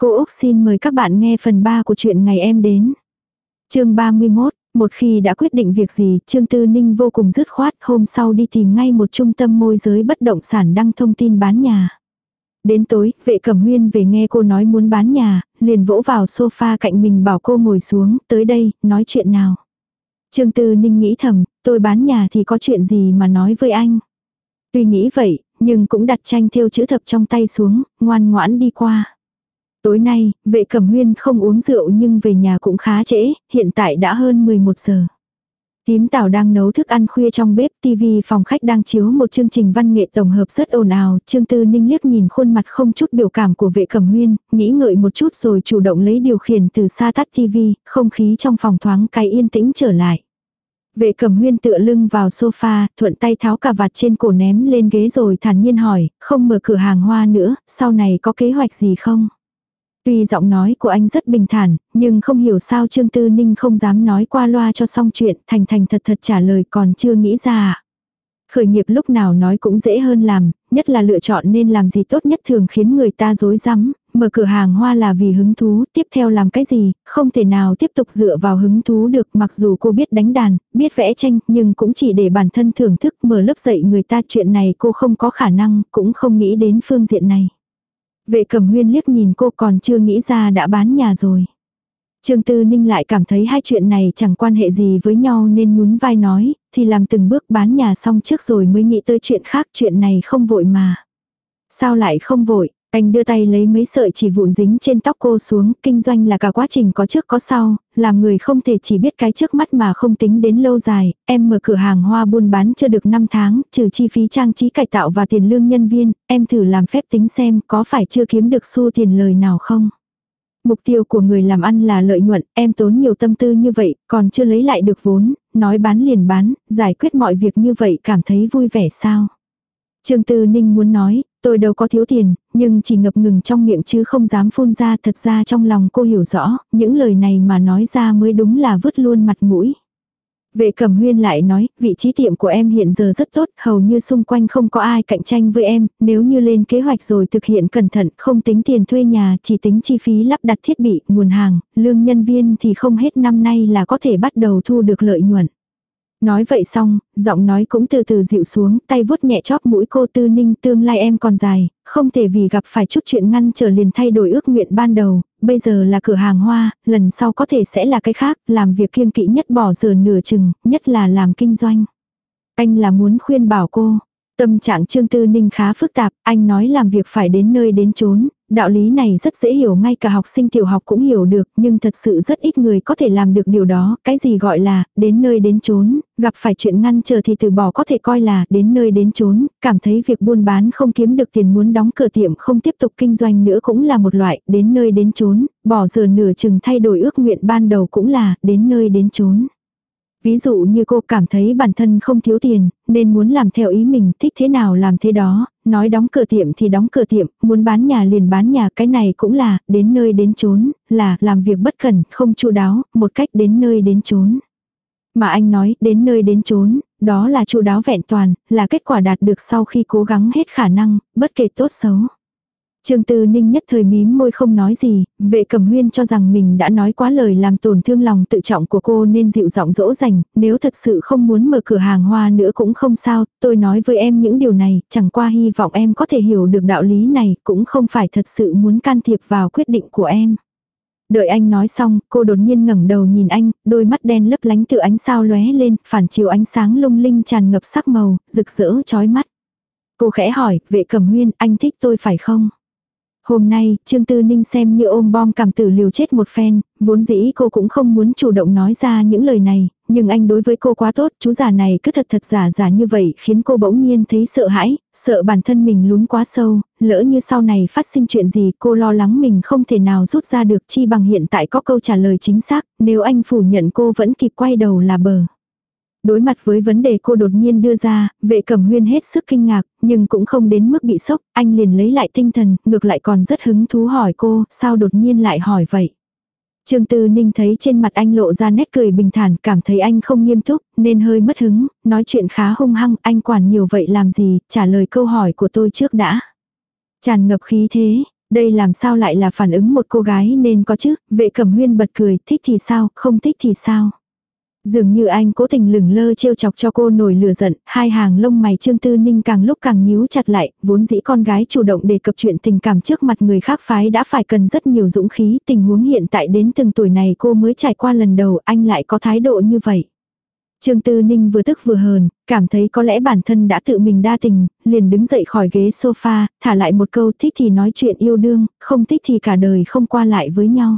Cô Úc xin mời các bạn nghe phần 3 của chuyện ngày em đến. chương 31, một khi đã quyết định việc gì, Trương Tư Ninh vô cùng dứt khoát, hôm sau đi tìm ngay một trung tâm môi giới bất động sản đăng thông tin bán nhà. Đến tối, vệ cẩm huyên về nghe cô nói muốn bán nhà, liền vỗ vào sofa cạnh mình bảo cô ngồi xuống, tới đây, nói chuyện nào. Trương Tư Ninh nghĩ thầm, tôi bán nhà thì có chuyện gì mà nói với anh. Tuy nghĩ vậy, nhưng cũng đặt tranh theo chữ thập trong tay xuống, ngoan ngoãn đi qua. Tối nay, vệ cẩm huyên không uống rượu nhưng về nhà cũng khá trễ, hiện tại đã hơn 11 giờ. Tím Tảo đang nấu thức ăn khuya trong bếp, TV phòng khách đang chiếu một chương trình văn nghệ tổng hợp rất ồn ào, Trương Tư Ninh liếc nhìn khuôn mặt không chút biểu cảm của vệ cẩm huyên, nghĩ ngợi một chút rồi chủ động lấy điều khiển từ xa tắt TV, không khí trong phòng thoáng cái yên tĩnh trở lại. Vệ cẩm huyên tựa lưng vào sofa, thuận tay tháo cà vạt trên cổ ném lên ghế rồi thản nhiên hỏi, không mở cửa hàng hoa nữa, sau này có kế hoạch gì không? Tuy giọng nói của anh rất bình thản, nhưng không hiểu sao Trương Tư Ninh không dám nói qua loa cho xong chuyện, thành thành thật thật trả lời còn chưa nghĩ ra. Khởi nghiệp lúc nào nói cũng dễ hơn làm, nhất là lựa chọn nên làm gì tốt nhất thường khiến người ta dối rắm mở cửa hàng hoa là vì hứng thú, tiếp theo làm cái gì, không thể nào tiếp tục dựa vào hứng thú được mặc dù cô biết đánh đàn, biết vẽ tranh, nhưng cũng chỉ để bản thân thưởng thức mở lớp dạy người ta chuyện này cô không có khả năng, cũng không nghĩ đến phương diện này. Vệ cầm huyên liếc nhìn cô còn chưa nghĩ ra đã bán nhà rồi. Trương Tư Ninh lại cảm thấy hai chuyện này chẳng quan hệ gì với nhau nên nhún vai nói, thì làm từng bước bán nhà xong trước rồi mới nghĩ tới chuyện khác, chuyện này không vội mà. Sao lại không vội, anh đưa tay lấy mấy sợi chỉ vụn dính trên tóc cô xuống, kinh doanh là cả quá trình có trước có sau, làm người không thể chỉ biết cái trước mắt mà không tính đến lâu dài, em mở cửa hàng hoa buôn bán chưa được 5 tháng, trừ chi phí trang trí cải tạo và tiền lương nhân viên, em thử làm phép tính xem có phải chưa kiếm được xu tiền lời nào không. Mục tiêu của người làm ăn là lợi nhuận, em tốn nhiều tâm tư như vậy, còn chưa lấy lại được vốn, nói bán liền bán, giải quyết mọi việc như vậy cảm thấy vui vẻ sao. Trương Tư Ninh muốn nói, tôi đâu có thiếu tiền, nhưng chỉ ngập ngừng trong miệng chứ không dám phun ra thật ra trong lòng cô hiểu rõ, những lời này mà nói ra mới đúng là vứt luôn mặt mũi. Vệ cẩm huyên lại nói, vị trí tiệm của em hiện giờ rất tốt, hầu như xung quanh không có ai cạnh tranh với em, nếu như lên kế hoạch rồi thực hiện cẩn thận, không tính tiền thuê nhà, chỉ tính chi phí lắp đặt thiết bị, nguồn hàng, lương nhân viên thì không hết năm nay là có thể bắt đầu thu được lợi nhuận. Nói vậy xong, giọng nói cũng từ từ dịu xuống, tay vuốt nhẹ chóp mũi cô tư ninh tương lai em còn dài, không thể vì gặp phải chút chuyện ngăn trở liền thay đổi ước nguyện ban đầu, bây giờ là cửa hàng hoa, lần sau có thể sẽ là cái khác, làm việc kiêng kỵ nhất bỏ giờ nửa chừng, nhất là làm kinh doanh. Anh là muốn khuyên bảo cô, Tâm trạng Trương Tư Ninh khá phức tạp, anh nói làm việc phải đến nơi đến chốn, đạo lý này rất dễ hiểu ngay cả học sinh tiểu học cũng hiểu được, nhưng thật sự rất ít người có thể làm được điều đó, cái gì gọi là đến nơi đến chốn, gặp phải chuyện ngăn chờ thì từ bỏ có thể coi là đến nơi đến chốn, cảm thấy việc buôn bán không kiếm được tiền muốn đóng cửa tiệm không tiếp tục kinh doanh nữa cũng là một loại, đến nơi đến chốn, bỏ giờ nửa chừng thay đổi ước nguyện ban đầu cũng là đến nơi đến chốn. Ví dụ như cô cảm thấy bản thân không thiếu tiền, nên muốn làm theo ý mình, thích thế nào làm thế đó, nói đóng cửa tiệm thì đóng cửa tiệm, muốn bán nhà liền bán nhà, cái này cũng là, đến nơi đến chốn, là làm việc bất cần, không chu đáo, một cách đến nơi đến chốn. Mà anh nói, đến nơi đến chốn, đó là chu đáo vẹn toàn, là kết quả đạt được sau khi cố gắng hết khả năng, bất kể tốt xấu. Trương Tư Ninh nhất thời mím môi không nói gì, vệ cẩm huyên cho rằng mình đã nói quá lời làm tổn thương lòng tự trọng của cô nên dịu giọng dỗ dành, nếu thật sự không muốn mở cửa hàng hoa nữa cũng không sao, tôi nói với em những điều này, chẳng qua hy vọng em có thể hiểu được đạo lý này, cũng không phải thật sự muốn can thiệp vào quyết định của em. Đợi anh nói xong, cô đột nhiên ngẩng đầu nhìn anh, đôi mắt đen lấp lánh tự ánh sao lóe lên, phản chiếu ánh sáng lung linh tràn ngập sắc màu, rực rỡ chói mắt. Cô khẽ hỏi, vệ cẩm huyên, anh thích tôi phải không? Hôm nay, Trương Tư Ninh xem như ôm bom cảm tử liều chết một phen, vốn dĩ cô cũng không muốn chủ động nói ra những lời này, nhưng anh đối với cô quá tốt, chú già này cứ thật thật giả giả như vậy khiến cô bỗng nhiên thấy sợ hãi, sợ bản thân mình lún quá sâu, lỡ như sau này phát sinh chuyện gì cô lo lắng mình không thể nào rút ra được chi bằng hiện tại có câu trả lời chính xác, nếu anh phủ nhận cô vẫn kịp quay đầu là bờ. Đối mặt với vấn đề cô đột nhiên đưa ra, vệ cẩm huyên hết sức kinh ngạc, nhưng cũng không đến mức bị sốc, anh liền lấy lại tinh thần, ngược lại còn rất hứng thú hỏi cô, sao đột nhiên lại hỏi vậy. Trương Tư Ninh thấy trên mặt anh lộ ra nét cười bình thản, cảm thấy anh không nghiêm túc, nên hơi mất hứng, nói chuyện khá hung hăng, anh quản nhiều vậy làm gì, trả lời câu hỏi của tôi trước đã. Tràn ngập khí thế, Đây làm sao lại là phản ứng một cô gái nên có chứ, vệ cẩm huyên bật cười, thích thì sao, không thích thì sao. Dường như anh cố tình lửng lơ trêu chọc cho cô nổi lửa giận, hai hàng lông mày Trương Tư Ninh càng lúc càng nhíu chặt lại, vốn dĩ con gái chủ động đề cập chuyện tình cảm trước mặt người khác phái đã phải cần rất nhiều dũng khí, tình huống hiện tại đến từng tuổi này cô mới trải qua lần đầu, anh lại có thái độ như vậy. Trương Tư Ninh vừa tức vừa hờn, cảm thấy có lẽ bản thân đã tự mình đa tình, liền đứng dậy khỏi ghế sofa, thả lại một câu thích thì nói chuyện yêu đương, không thích thì cả đời không qua lại với nhau.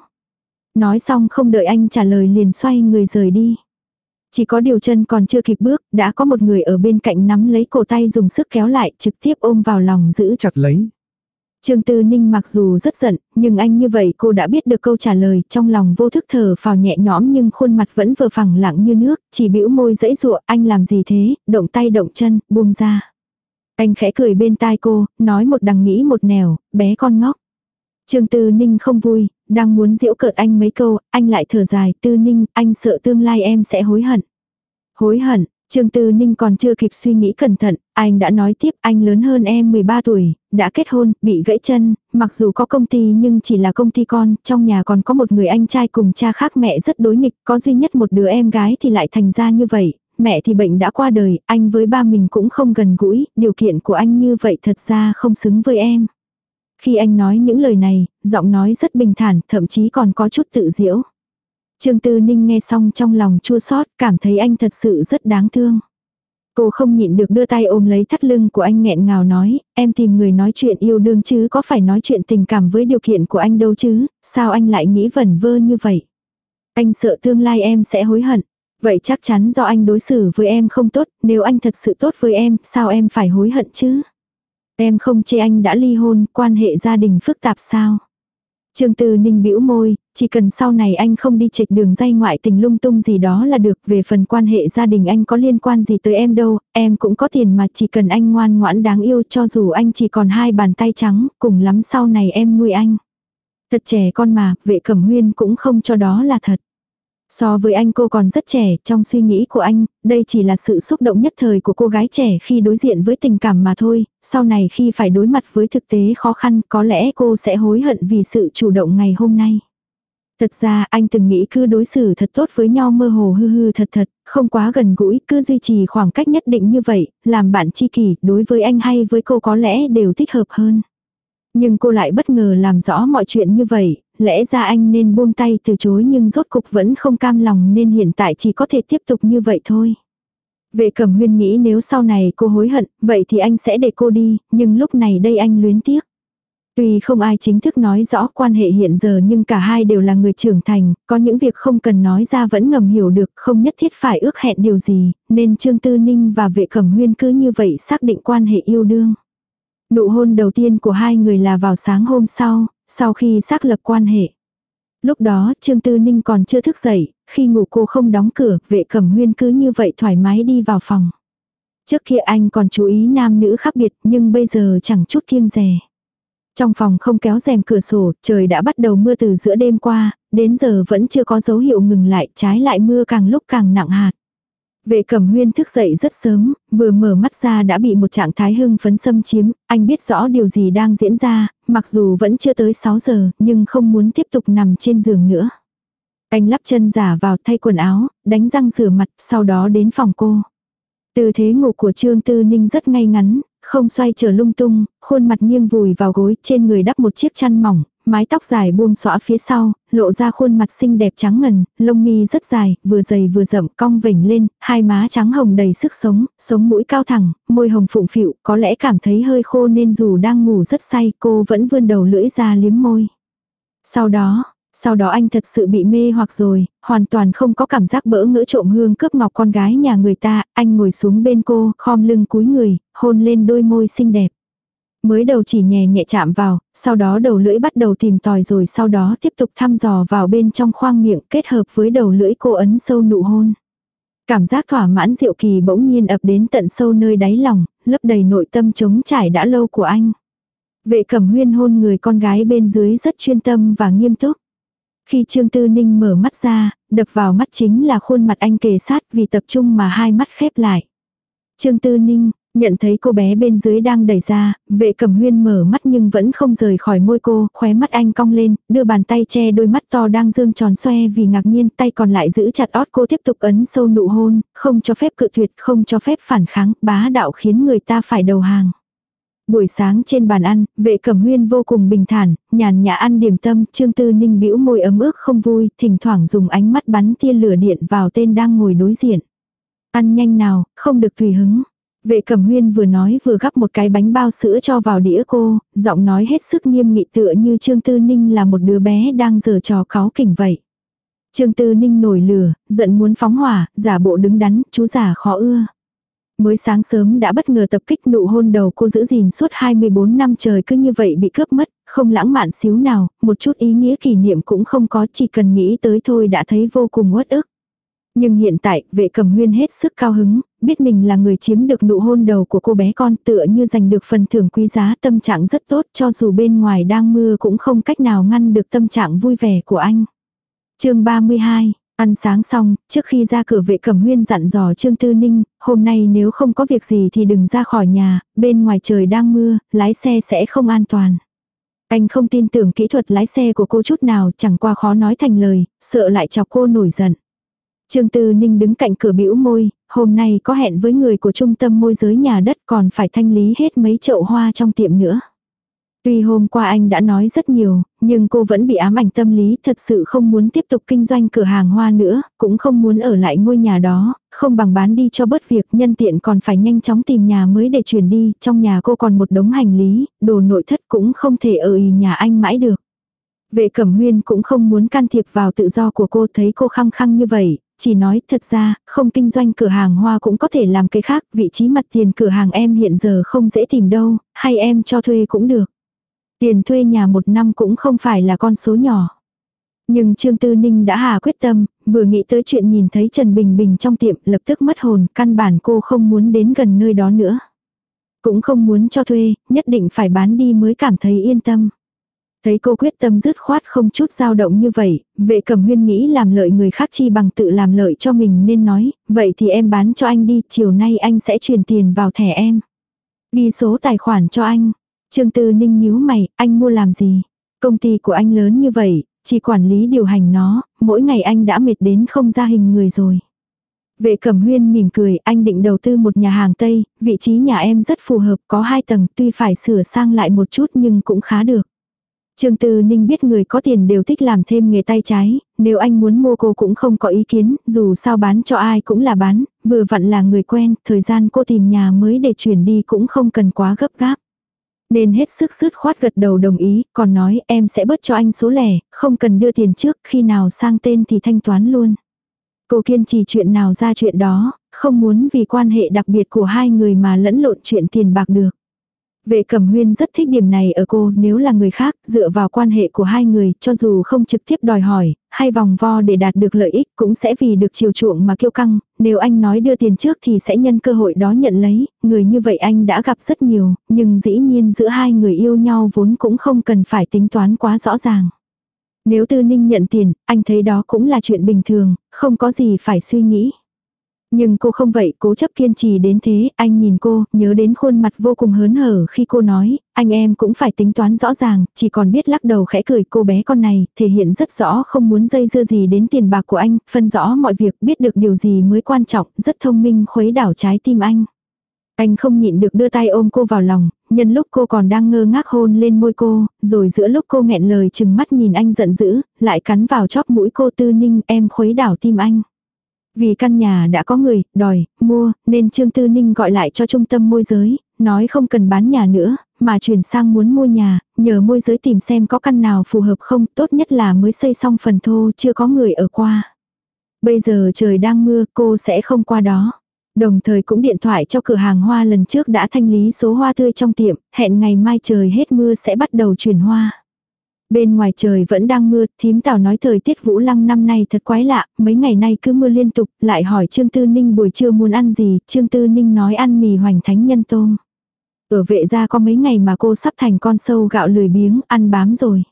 Nói xong không đợi anh trả lời liền xoay người rời đi. Chỉ có điều chân còn chưa kịp bước, đã có một người ở bên cạnh nắm lấy cổ tay dùng sức kéo lại, trực tiếp ôm vào lòng giữ chặt lấy. Trương Tư Ninh mặc dù rất giận, nhưng anh như vậy cô đã biết được câu trả lời, trong lòng vô thức thở phào nhẹ nhõm nhưng khuôn mặt vẫn vừa phẳng lặng như nước, chỉ bĩu môi dãy dụa, anh làm gì thế, động tay động chân, buông ra. Anh khẽ cười bên tai cô, nói một đằng nghĩ một nẻo, bé con ngốc. Trương Tư Ninh không vui, đang muốn giễu cợt anh mấy câu, anh lại thở dài, Tư Ninh, anh sợ tương lai em sẽ hối hận. Hối hận, Trương Tư Ninh còn chưa kịp suy nghĩ cẩn thận, anh đã nói tiếp anh lớn hơn em 13 tuổi, đã kết hôn, bị gãy chân, mặc dù có công ty nhưng chỉ là công ty con, trong nhà còn có một người anh trai cùng cha khác mẹ rất đối nghịch, có duy nhất một đứa em gái thì lại thành ra như vậy, mẹ thì bệnh đã qua đời, anh với ba mình cũng không gần gũi, điều kiện của anh như vậy thật ra không xứng với em. Khi anh nói những lời này, giọng nói rất bình thản, thậm chí còn có chút tự diễu. Trương Tư Ninh nghe xong trong lòng chua xót, cảm thấy anh thật sự rất đáng thương. Cô không nhịn được đưa tay ôm lấy thắt lưng của anh nghẹn ngào nói, em tìm người nói chuyện yêu đương chứ có phải nói chuyện tình cảm với điều kiện của anh đâu chứ, sao anh lại nghĩ vẩn vơ như vậy. Anh sợ tương lai em sẽ hối hận. Vậy chắc chắn do anh đối xử với em không tốt, nếu anh thật sự tốt với em, sao em phải hối hận chứ? Em không chê anh đã ly hôn, quan hệ gia đình phức tạp sao? Trương Tư Ninh bĩu môi, chỉ cần sau này anh không đi trệch đường dây ngoại tình lung tung gì đó là được, về phần quan hệ gia đình anh có liên quan gì tới em đâu, em cũng có tiền mà chỉ cần anh ngoan ngoãn đáng yêu cho dù anh chỉ còn hai bàn tay trắng, cùng lắm sau này em nuôi anh. Thật trẻ con mà, vệ cẩm huyên cũng không cho đó là thật. So với anh cô còn rất trẻ, trong suy nghĩ của anh, đây chỉ là sự xúc động nhất thời của cô gái trẻ khi đối diện với tình cảm mà thôi, sau này khi phải đối mặt với thực tế khó khăn có lẽ cô sẽ hối hận vì sự chủ động ngày hôm nay. Thật ra anh từng nghĩ cứ đối xử thật tốt với nhau mơ hồ hư hư thật thật, không quá gần gũi, cứ duy trì khoảng cách nhất định như vậy, làm bạn chi kỷ, đối với anh hay với cô có lẽ đều thích hợp hơn. Nhưng cô lại bất ngờ làm rõ mọi chuyện như vậy, lẽ ra anh nên buông tay từ chối nhưng rốt cục vẫn không cam lòng nên hiện tại chỉ có thể tiếp tục như vậy thôi. Vệ cẩm huyên nghĩ nếu sau này cô hối hận, vậy thì anh sẽ để cô đi, nhưng lúc này đây anh luyến tiếc. Tuy không ai chính thức nói rõ quan hệ hiện giờ nhưng cả hai đều là người trưởng thành, có những việc không cần nói ra vẫn ngầm hiểu được, không nhất thiết phải ước hẹn điều gì, nên Trương Tư Ninh và vệ cẩm huyên cứ như vậy xác định quan hệ yêu đương. Nụ hôn đầu tiên của hai người là vào sáng hôm sau, sau khi xác lập quan hệ. Lúc đó Trương Tư Ninh còn chưa thức dậy, khi ngủ cô không đóng cửa, vệ cẩm huyên cứ như vậy thoải mái đi vào phòng. Trước kia anh còn chú ý nam nữ khác biệt nhưng bây giờ chẳng chút kiêng rè. Trong phòng không kéo rèm cửa sổ, trời đã bắt đầu mưa từ giữa đêm qua, đến giờ vẫn chưa có dấu hiệu ngừng lại, trái lại mưa càng lúc càng nặng hạt. Vệ cẩm huyên thức dậy rất sớm, vừa mở mắt ra đã bị một trạng thái hưng phấn xâm chiếm, anh biết rõ điều gì đang diễn ra, mặc dù vẫn chưa tới 6 giờ, nhưng không muốn tiếp tục nằm trên giường nữa. Anh lắp chân giả vào thay quần áo, đánh răng rửa mặt, sau đó đến phòng cô. Tư thế ngủ của Trương Tư Ninh rất ngay ngắn, không xoay trở lung tung, khuôn mặt nghiêng vùi vào gối, trên người đắp một chiếc chăn mỏng, mái tóc dài buông xõa phía sau, lộ ra khuôn mặt xinh đẹp trắng ngần, lông mi rất dài, vừa dày vừa rậm cong vểnh lên, hai má trắng hồng đầy sức sống, sống mũi cao thẳng, môi hồng phụng phịu, có lẽ cảm thấy hơi khô nên dù đang ngủ rất say, cô vẫn vươn đầu lưỡi ra liếm môi. Sau đó, sau đó anh thật sự bị mê hoặc rồi, hoàn toàn không có cảm giác bỡ ngỡ trộm hương cướp ngọc con gái nhà người ta, anh ngồi xuống bên cô, khom lưng cúi người, hôn lên đôi môi xinh đẹp. Mới đầu chỉ nhẹ nhẹ chạm vào, sau đó đầu lưỡi bắt đầu tìm tòi rồi sau đó tiếp tục thăm dò vào bên trong khoang miệng kết hợp với đầu lưỡi cô ấn sâu nụ hôn. Cảm giác thỏa mãn diệu kỳ bỗng nhiên ập đến tận sâu nơi đáy lòng, lấp đầy nội tâm trống trải đã lâu của anh. Vệ cẩm huyên hôn người con gái bên dưới rất chuyên tâm và nghiêm túc. Khi Trương Tư Ninh mở mắt ra, đập vào mắt chính là khuôn mặt anh kề sát vì tập trung mà hai mắt khép lại. Trương Tư Ninh, Nhận thấy cô bé bên dưới đang đẩy ra, vệ cẩm huyên mở mắt nhưng vẫn không rời khỏi môi cô, khóe mắt anh cong lên, đưa bàn tay che đôi mắt to đang dương tròn xoe vì ngạc nhiên, tay còn lại giữ chặt ót cô tiếp tục ấn sâu nụ hôn, không cho phép cự tuyệt, không cho phép phản kháng, bá đạo khiến người ta phải đầu hàng. Buổi sáng trên bàn ăn, vệ cẩm huyên vô cùng bình thản, nhàn nhã ăn điểm tâm, trương tư ninh bĩu môi ấm ức không vui, thỉnh thoảng dùng ánh mắt bắn tia lửa điện vào tên đang ngồi đối diện. Ăn nhanh nào, không được tùy hứng. Vệ cẩm huyên vừa nói vừa gắp một cái bánh bao sữa cho vào đĩa cô, giọng nói hết sức nghiêm nghị tựa như Trương Tư Ninh là một đứa bé đang giở trò kháo kỉnh vậy. Trương Tư Ninh nổi lửa, giận muốn phóng hỏa, giả bộ đứng đắn, chú giả khó ưa. Mới sáng sớm đã bất ngờ tập kích nụ hôn đầu cô giữ gìn suốt 24 năm trời cứ như vậy bị cướp mất, không lãng mạn xíu nào, một chút ý nghĩa kỷ niệm cũng không có chỉ cần nghĩ tới thôi đã thấy vô cùng uất ức. Nhưng hiện tại, vệ cầm huyên hết sức cao hứng, biết mình là người chiếm được nụ hôn đầu của cô bé con tựa như giành được phần thưởng quý giá tâm trạng rất tốt cho dù bên ngoài đang mưa cũng không cách nào ngăn được tâm trạng vui vẻ của anh. chương 32 Ăn sáng xong, trước khi ra cửa vệ cẩm huyên dặn dò Trương Tư Ninh, hôm nay nếu không có việc gì thì đừng ra khỏi nhà, bên ngoài trời đang mưa, lái xe sẽ không an toàn. Anh không tin tưởng kỹ thuật lái xe của cô chút nào, chẳng qua khó nói thành lời, sợ lại chọc cô nổi giận. Trương Tư Ninh đứng cạnh cửa bĩu môi, hôm nay có hẹn với người của trung tâm môi giới nhà đất còn phải thanh lý hết mấy chậu hoa trong tiệm nữa. Tuy hôm qua anh đã nói rất nhiều, nhưng cô vẫn bị ám ảnh tâm lý thật sự không muốn tiếp tục kinh doanh cửa hàng hoa nữa, cũng không muốn ở lại ngôi nhà đó, không bằng bán đi cho bớt việc nhân tiện còn phải nhanh chóng tìm nhà mới để chuyển đi, trong nhà cô còn một đống hành lý, đồ nội thất cũng không thể ở ý nhà anh mãi được. Vệ Cẩm Huyên cũng không muốn can thiệp vào tự do của cô thấy cô khăng khăng như vậy, chỉ nói thật ra, không kinh doanh cửa hàng hoa cũng có thể làm cái khác, vị trí mặt tiền cửa hàng em hiện giờ không dễ tìm đâu, hay em cho thuê cũng được. Tiền thuê nhà một năm cũng không phải là con số nhỏ. Nhưng Trương Tư Ninh đã hà quyết tâm, vừa nghĩ tới chuyện nhìn thấy Trần Bình Bình trong tiệm lập tức mất hồn, căn bản cô không muốn đến gần nơi đó nữa. Cũng không muốn cho thuê, nhất định phải bán đi mới cảm thấy yên tâm. Thấy cô quyết tâm dứt khoát không chút dao động như vậy, vệ cầm huyên nghĩ làm lợi người khác chi bằng tự làm lợi cho mình nên nói, vậy thì em bán cho anh đi, chiều nay anh sẽ chuyển tiền vào thẻ em. Ghi số tài khoản cho anh. Trương Tư Ninh nhíu mày, anh mua làm gì? Công ty của anh lớn như vậy, chỉ quản lý điều hành nó, mỗi ngày anh đã mệt đến không ra hình người rồi. Vệ cẩm huyên mỉm cười, anh định đầu tư một nhà hàng Tây, vị trí nhà em rất phù hợp, có hai tầng, tuy phải sửa sang lại một chút nhưng cũng khá được. Trương Tư Ninh biết người có tiền đều thích làm thêm nghề tay trái, nếu anh muốn mua cô cũng không có ý kiến, dù sao bán cho ai cũng là bán, vừa vặn là người quen, thời gian cô tìm nhà mới để chuyển đi cũng không cần quá gấp gáp. Nên hết sức sứt khoát gật đầu đồng ý, còn nói em sẽ bớt cho anh số lẻ, không cần đưa tiền trước, khi nào sang tên thì thanh toán luôn. Cô kiên trì chuyện nào ra chuyện đó, không muốn vì quan hệ đặc biệt của hai người mà lẫn lộn chuyện tiền bạc được. Vệ cẩm huyên rất thích điểm này ở cô, nếu là người khác, dựa vào quan hệ của hai người, cho dù không trực tiếp đòi hỏi, hay vòng vo để đạt được lợi ích, cũng sẽ vì được chiều chuộng mà kiêu căng, nếu anh nói đưa tiền trước thì sẽ nhân cơ hội đó nhận lấy, người như vậy anh đã gặp rất nhiều, nhưng dĩ nhiên giữa hai người yêu nhau vốn cũng không cần phải tính toán quá rõ ràng. Nếu tư ninh nhận tiền, anh thấy đó cũng là chuyện bình thường, không có gì phải suy nghĩ. Nhưng cô không vậy, cố chấp kiên trì đến thế, anh nhìn cô, nhớ đến khuôn mặt vô cùng hớn hở khi cô nói, anh em cũng phải tính toán rõ ràng, chỉ còn biết lắc đầu khẽ cười cô bé con này, thể hiện rất rõ không muốn dây dưa gì đến tiền bạc của anh, phân rõ mọi việc, biết được điều gì mới quan trọng, rất thông minh khuấy đảo trái tim anh. Anh không nhịn được đưa tay ôm cô vào lòng, nhân lúc cô còn đang ngơ ngác hôn lên môi cô, rồi giữa lúc cô nghẹn lời chừng mắt nhìn anh giận dữ, lại cắn vào chóp mũi cô tư ninh em khuấy đảo tim anh. Vì căn nhà đã có người, đòi, mua, nên Trương Tư Ninh gọi lại cho trung tâm môi giới, nói không cần bán nhà nữa, mà chuyển sang muốn mua nhà, nhờ môi giới tìm xem có căn nào phù hợp không, tốt nhất là mới xây xong phần thô, chưa có người ở qua. Bây giờ trời đang mưa, cô sẽ không qua đó. Đồng thời cũng điện thoại cho cửa hàng hoa lần trước đã thanh lý số hoa tươi trong tiệm, hẹn ngày mai trời hết mưa sẽ bắt đầu chuyển hoa. Bên ngoài trời vẫn đang mưa, thím tào nói thời tiết vũ lăng năm nay thật quái lạ, mấy ngày nay cứ mưa liên tục, lại hỏi Trương Tư Ninh buổi trưa muốn ăn gì, Trương Tư Ninh nói ăn mì hoành thánh nhân tôm. Ở vệ gia có mấy ngày mà cô sắp thành con sâu gạo lười biếng, ăn bám rồi.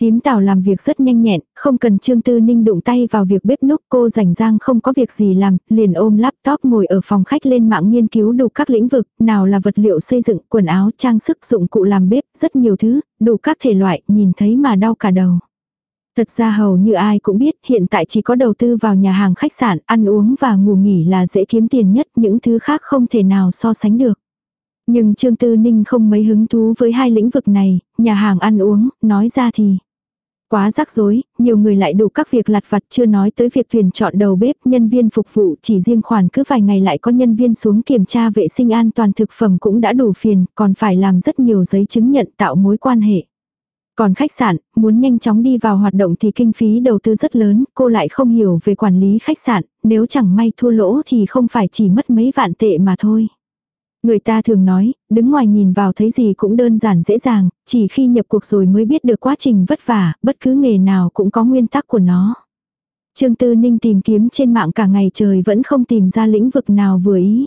Tím tảo làm việc rất nhanh nhẹn, không cần Trương Tư Ninh đụng tay vào việc bếp núc cô rảnh rang không có việc gì làm, liền ôm laptop ngồi ở phòng khách lên mạng nghiên cứu đủ các lĩnh vực, nào là vật liệu xây dựng, quần áo, trang sức, dụng cụ làm bếp, rất nhiều thứ, đủ các thể loại, nhìn thấy mà đau cả đầu. Thật ra hầu như ai cũng biết hiện tại chỉ có đầu tư vào nhà hàng khách sạn, ăn uống và ngủ nghỉ là dễ kiếm tiền nhất, những thứ khác không thể nào so sánh được. Nhưng Trương Tư Ninh không mấy hứng thú với hai lĩnh vực này, nhà hàng ăn uống, nói ra thì Quá rắc rối, nhiều người lại đủ các việc lặt vặt chưa nói tới việc tuyển chọn đầu bếp, nhân viên phục vụ chỉ riêng khoản cứ vài ngày lại có nhân viên xuống kiểm tra vệ sinh an toàn thực phẩm cũng đã đủ phiền, còn phải làm rất nhiều giấy chứng nhận tạo mối quan hệ. Còn khách sạn, muốn nhanh chóng đi vào hoạt động thì kinh phí đầu tư rất lớn, cô lại không hiểu về quản lý khách sạn, nếu chẳng may thua lỗ thì không phải chỉ mất mấy vạn tệ mà thôi. Người ta thường nói, đứng ngoài nhìn vào thấy gì cũng đơn giản dễ dàng, chỉ khi nhập cuộc rồi mới biết được quá trình vất vả, bất cứ nghề nào cũng có nguyên tắc của nó. Trương Tư Ninh tìm kiếm trên mạng cả ngày trời vẫn không tìm ra lĩnh vực nào vừa ý.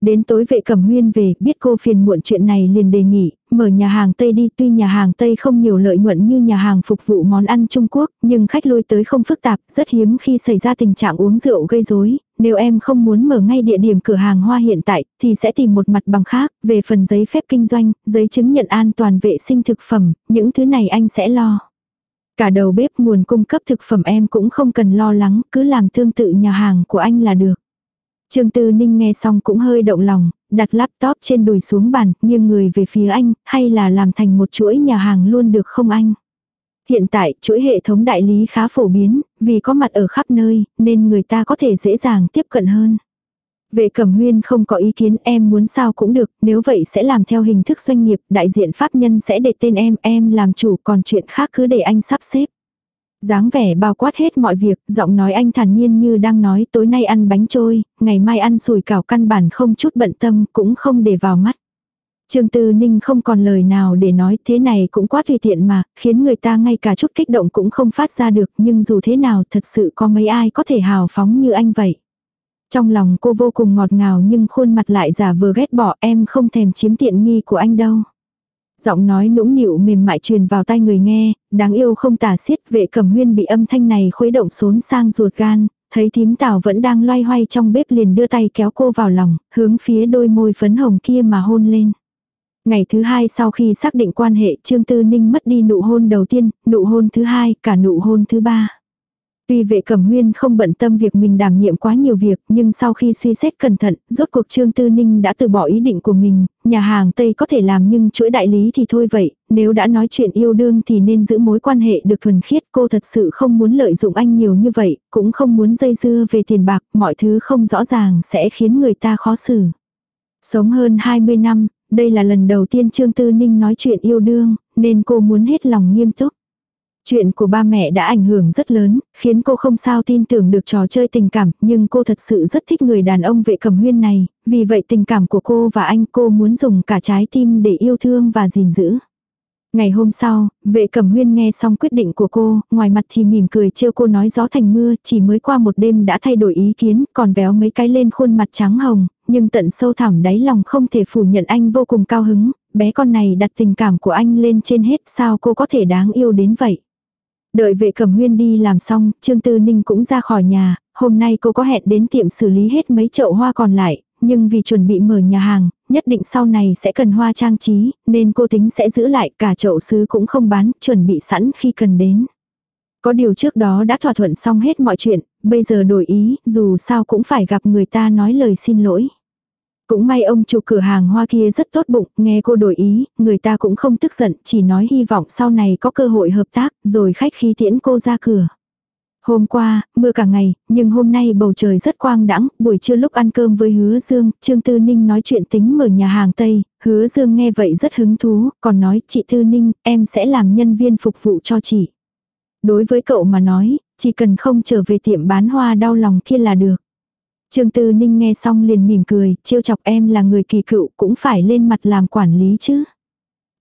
Đến tối vệ cẩm huyên về, biết cô phiền muộn chuyện này liền đề nghị, mở nhà hàng Tây đi tuy nhà hàng Tây không nhiều lợi nhuận như nhà hàng phục vụ món ăn Trung Quốc, nhưng khách lui tới không phức tạp, rất hiếm khi xảy ra tình trạng uống rượu gây rối. Nếu em không muốn mở ngay địa điểm cửa hàng hoa hiện tại, thì sẽ tìm một mặt bằng khác, về phần giấy phép kinh doanh, giấy chứng nhận an toàn vệ sinh thực phẩm, những thứ này anh sẽ lo. Cả đầu bếp nguồn cung cấp thực phẩm em cũng không cần lo lắng, cứ làm tương tự nhà hàng của anh là được. Trương Tư Ninh nghe xong cũng hơi động lòng, đặt laptop trên đùi xuống bàn, nghiêng người về phía anh, hay là làm thành một chuỗi nhà hàng luôn được không anh? Hiện tại, chuỗi hệ thống đại lý khá phổ biến, vì có mặt ở khắp nơi, nên người ta có thể dễ dàng tiếp cận hơn. Vệ Cẩm Huyên không có ý kiến em muốn sao cũng được, nếu vậy sẽ làm theo hình thức doanh nghiệp, đại diện pháp nhân sẽ để tên em, em làm chủ, còn chuyện khác cứ để anh sắp xếp dáng vẻ bao quát hết mọi việc, giọng nói anh thản nhiên như đang nói tối nay ăn bánh trôi, ngày mai ăn sủi cảo căn bản không chút bận tâm, cũng không để vào mắt. Trương Tư Ninh không còn lời nào để nói thế này cũng quá tùy tiện mà, khiến người ta ngay cả chút kích động cũng không phát ra được, nhưng dù thế nào thật sự có mấy ai có thể hào phóng như anh vậy. Trong lòng cô vô cùng ngọt ngào nhưng khuôn mặt lại giả vờ ghét bỏ em không thèm chiếm tiện nghi của anh đâu. Giọng nói nũng nịu mềm mại truyền vào tai người nghe, đáng yêu không tả xiết vệ cầm huyên bị âm thanh này khuấy động xốn sang ruột gan, thấy thím tảo vẫn đang loay hoay trong bếp liền đưa tay kéo cô vào lòng, hướng phía đôi môi phấn hồng kia mà hôn lên. Ngày thứ hai sau khi xác định quan hệ Trương Tư Ninh mất đi nụ hôn đầu tiên, nụ hôn thứ hai, cả nụ hôn thứ ba. Tuy vệ cẩm huyên không bận tâm việc mình đảm nhiệm quá nhiều việc, nhưng sau khi suy xét cẩn thận, rốt cuộc Trương Tư Ninh đã từ bỏ ý định của mình, nhà hàng Tây có thể làm nhưng chuỗi đại lý thì thôi vậy, nếu đã nói chuyện yêu đương thì nên giữ mối quan hệ được thuần khiết. Cô thật sự không muốn lợi dụng anh nhiều như vậy, cũng không muốn dây dưa về tiền bạc, mọi thứ không rõ ràng sẽ khiến người ta khó xử. Sống hơn 20 năm, đây là lần đầu tiên Trương Tư Ninh nói chuyện yêu đương, nên cô muốn hết lòng nghiêm túc. Chuyện của ba mẹ đã ảnh hưởng rất lớn, khiến cô không sao tin tưởng được trò chơi tình cảm, nhưng cô thật sự rất thích người đàn ông vệ cầm huyên này, vì vậy tình cảm của cô và anh cô muốn dùng cả trái tim để yêu thương và gìn giữ. Ngày hôm sau, vệ cẩm huyên nghe xong quyết định của cô, ngoài mặt thì mỉm cười trêu cô nói gió thành mưa, chỉ mới qua một đêm đã thay đổi ý kiến, còn véo mấy cái lên khuôn mặt trắng hồng, nhưng tận sâu thẳm đáy lòng không thể phủ nhận anh vô cùng cao hứng, bé con này đặt tình cảm của anh lên trên hết sao cô có thể đáng yêu đến vậy. Đợi vệ cẩm huyên đi làm xong, Trương Tư Ninh cũng ra khỏi nhà, hôm nay cô có hẹn đến tiệm xử lý hết mấy chậu hoa còn lại, nhưng vì chuẩn bị mở nhà hàng, nhất định sau này sẽ cần hoa trang trí, nên cô tính sẽ giữ lại cả chậu sứ cũng không bán, chuẩn bị sẵn khi cần đến. Có điều trước đó đã thỏa thuận xong hết mọi chuyện, bây giờ đổi ý, dù sao cũng phải gặp người ta nói lời xin lỗi. Cũng may ông chủ cửa hàng hoa kia rất tốt bụng, nghe cô đổi ý, người ta cũng không tức giận, chỉ nói hy vọng sau này có cơ hội hợp tác, rồi khách khí tiễn cô ra cửa. Hôm qua, mưa cả ngày, nhưng hôm nay bầu trời rất quang đãng, buổi trưa lúc ăn cơm với Hứa Dương, Trương Tư Ninh nói chuyện tính mở nhà hàng Tây, Hứa Dương nghe vậy rất hứng thú, còn nói, chị Tư Ninh, em sẽ làm nhân viên phục vụ cho chị. Đối với cậu mà nói, chỉ cần không trở về tiệm bán hoa đau lòng kia là được. Trương Tư Ninh nghe xong liền mỉm cười, chiêu chọc em là người kỳ cựu cũng phải lên mặt làm quản lý chứ.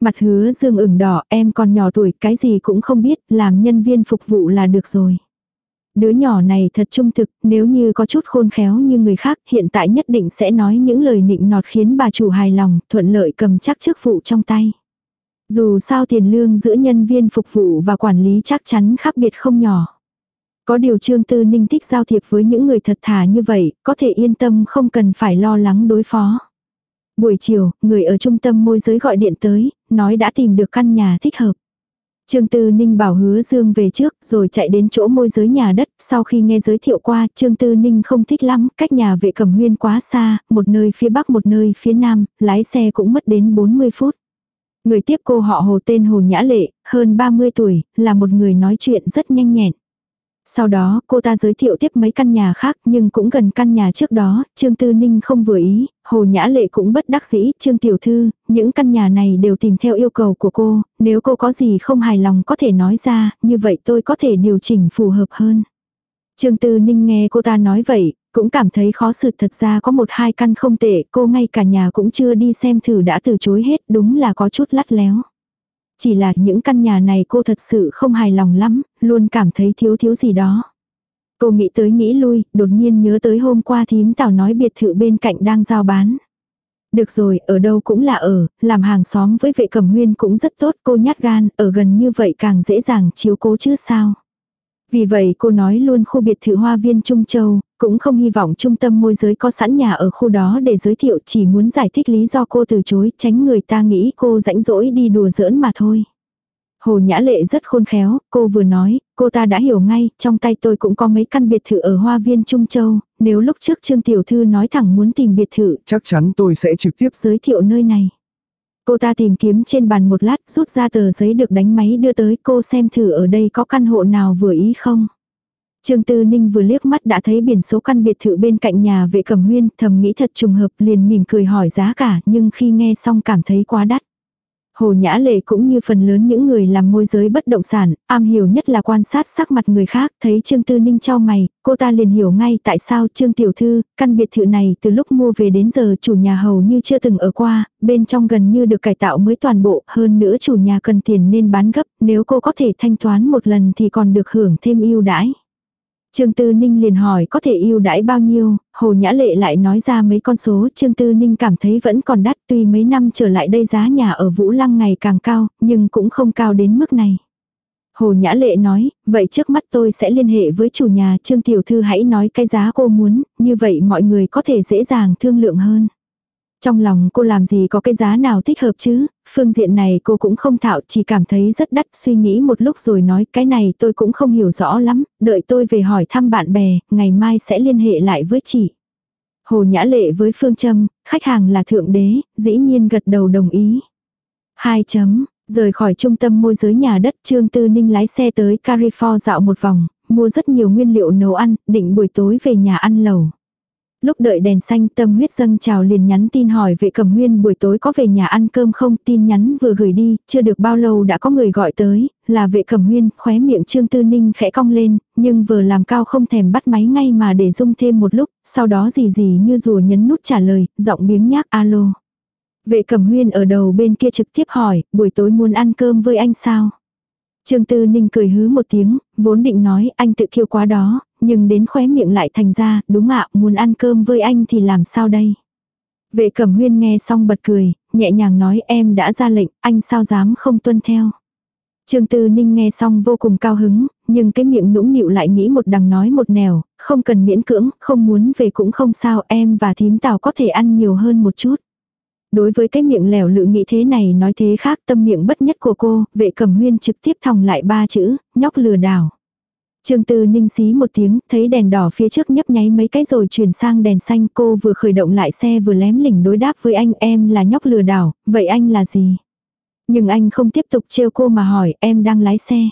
Mặt hứa dương ửng đỏ, em còn nhỏ tuổi, cái gì cũng không biết, làm nhân viên phục vụ là được rồi. Đứa nhỏ này thật trung thực, nếu như có chút khôn khéo như người khác, hiện tại nhất định sẽ nói những lời nịnh nọt khiến bà chủ hài lòng, thuận lợi cầm chắc chức vụ trong tay. Dù sao tiền lương giữa nhân viên phục vụ và quản lý chắc chắn khác biệt không nhỏ. Có điều Trương Tư Ninh thích giao thiệp với những người thật thà như vậy, có thể yên tâm không cần phải lo lắng đối phó. Buổi chiều, người ở trung tâm môi giới gọi điện tới, nói đã tìm được căn nhà thích hợp. Trương Tư Ninh bảo hứa Dương về trước rồi chạy đến chỗ môi giới nhà đất, sau khi nghe giới thiệu qua, Trương Tư Ninh không thích lắm, cách nhà vệ cẩm huyên quá xa, một nơi phía bắc một nơi phía nam, lái xe cũng mất đến 40 phút. Người tiếp cô họ hồ tên Hồ Nhã Lệ, hơn 30 tuổi, là một người nói chuyện rất nhanh nhẹn. Sau đó, cô ta giới thiệu tiếp mấy căn nhà khác nhưng cũng gần căn nhà trước đó, Trương Tư Ninh không vừa ý, Hồ Nhã Lệ cũng bất đắc dĩ, Trương Tiểu Thư, những căn nhà này đều tìm theo yêu cầu của cô, nếu cô có gì không hài lòng có thể nói ra, như vậy tôi có thể điều chỉnh phù hợp hơn. Trương Tư Ninh nghe cô ta nói vậy, cũng cảm thấy khó xử thật ra có một hai căn không tệ, cô ngay cả nhà cũng chưa đi xem thử đã từ chối hết, đúng là có chút lắt léo. Chỉ là những căn nhà này cô thật sự không hài lòng lắm, luôn cảm thấy thiếu thiếu gì đó. Cô nghĩ tới nghĩ lui, đột nhiên nhớ tới hôm qua thím tào nói biệt thự bên cạnh đang giao bán. Được rồi, ở đâu cũng là ở, làm hàng xóm với vệ cẩm huyên cũng rất tốt, cô nhát gan, ở gần như vậy càng dễ dàng chiếu cố chứ sao. Vì vậy cô nói luôn khu biệt thự hoa viên Trung Châu, cũng không hy vọng trung tâm môi giới có sẵn nhà ở khu đó để giới thiệu chỉ muốn giải thích lý do cô từ chối tránh người ta nghĩ cô rãnh rỗi đi đùa giỡn mà thôi. Hồ Nhã Lệ rất khôn khéo, cô vừa nói, cô ta đã hiểu ngay, trong tay tôi cũng có mấy căn biệt thự ở Hoa Viên Trung Châu, nếu lúc trước Trương Tiểu Thư nói thẳng muốn tìm biệt thự. Chắc chắn tôi sẽ trực tiếp giới thiệu nơi này. Cô ta tìm kiếm trên bàn một lát, rút ra tờ giấy được đánh máy đưa tới cô xem thử ở đây có căn hộ nào vừa ý không. Trương Tư Ninh vừa liếc mắt đã thấy biển số căn biệt thự bên cạnh nhà vệ cẩm huyên, thầm nghĩ thật trùng hợp liền mỉm cười hỏi giá cả, nhưng khi nghe xong cảm thấy quá đắt. Hồ Nhã Lệ cũng như phần lớn những người làm môi giới bất động sản, am hiểu nhất là quan sát sắc mặt người khác, thấy Trương Tư Ninh trao mày, cô ta liền hiểu ngay tại sao Trương Tiểu Thư, căn biệt thự này từ lúc mua về đến giờ chủ nhà hầu như chưa từng ở qua, bên trong gần như được cải tạo mới toàn bộ, hơn nữa chủ nhà cần tiền nên bán gấp, nếu cô có thể thanh toán một lần thì còn được hưởng thêm ưu đãi. Trương Tư Ninh liền hỏi có thể ưu đãi bao nhiêu, Hồ Nhã Lệ lại nói ra mấy con số, Trương Tư Ninh cảm thấy vẫn còn đắt tuy mấy năm trở lại đây giá nhà ở Vũ Lăng ngày càng cao, nhưng cũng không cao đến mức này. Hồ Nhã Lệ nói, vậy trước mắt tôi sẽ liên hệ với chủ nhà Trương Tiểu Thư hãy nói cái giá cô muốn, như vậy mọi người có thể dễ dàng thương lượng hơn. Trong lòng cô làm gì có cái giá nào thích hợp chứ, phương diện này cô cũng không thạo chỉ cảm thấy rất đắt suy nghĩ một lúc rồi nói cái này tôi cũng không hiểu rõ lắm, đợi tôi về hỏi thăm bạn bè, ngày mai sẽ liên hệ lại với chị. Hồ Nhã Lệ với Phương Trâm, khách hàng là thượng đế, dĩ nhiên gật đầu đồng ý. Hai chấm, rời khỏi trung tâm môi giới nhà đất Trương Tư Ninh lái xe tới Carrefour dạo một vòng, mua rất nhiều nguyên liệu nấu ăn, định buổi tối về nhà ăn lẩu. Lúc đợi đèn xanh tâm huyết dâng trào liền nhắn tin hỏi vệ cầm huyên buổi tối có về nhà ăn cơm không tin nhắn vừa gửi đi, chưa được bao lâu đã có người gọi tới, là vệ cầm huyên, khóe miệng trương tư ninh khẽ cong lên, nhưng vừa làm cao không thèm bắt máy ngay mà để dung thêm một lúc, sau đó gì gì như rùa nhấn nút trả lời, giọng biếng nhác alo. Vệ cầm huyên ở đầu bên kia trực tiếp hỏi, buổi tối muốn ăn cơm với anh sao? Trương Tư Ninh cười hứ một tiếng, vốn định nói anh tự kiêu quá đó, nhưng đến khóe miệng lại thành ra, đúng ạ, muốn ăn cơm với anh thì làm sao đây? Vệ cẩm huyên nghe xong bật cười, nhẹ nhàng nói em đã ra lệnh, anh sao dám không tuân theo. Trương Tư Ninh nghe xong vô cùng cao hứng, nhưng cái miệng nũng nịu lại nghĩ một đằng nói một nẻo, không cần miễn cưỡng, không muốn về cũng không sao, em và thím tào có thể ăn nhiều hơn một chút. Đối với cái miệng lẻo lự nghĩ thế này nói thế khác tâm miệng bất nhất của cô, vệ cẩm huyên trực tiếp thòng lại ba chữ, nhóc lừa đảo. Trương Tư Ninh xí một tiếng, thấy đèn đỏ phía trước nhấp nháy mấy cái rồi chuyển sang đèn xanh cô vừa khởi động lại xe vừa lém lỉnh đối đáp với anh em là nhóc lừa đảo, vậy anh là gì? Nhưng anh không tiếp tục trêu cô mà hỏi em đang lái xe.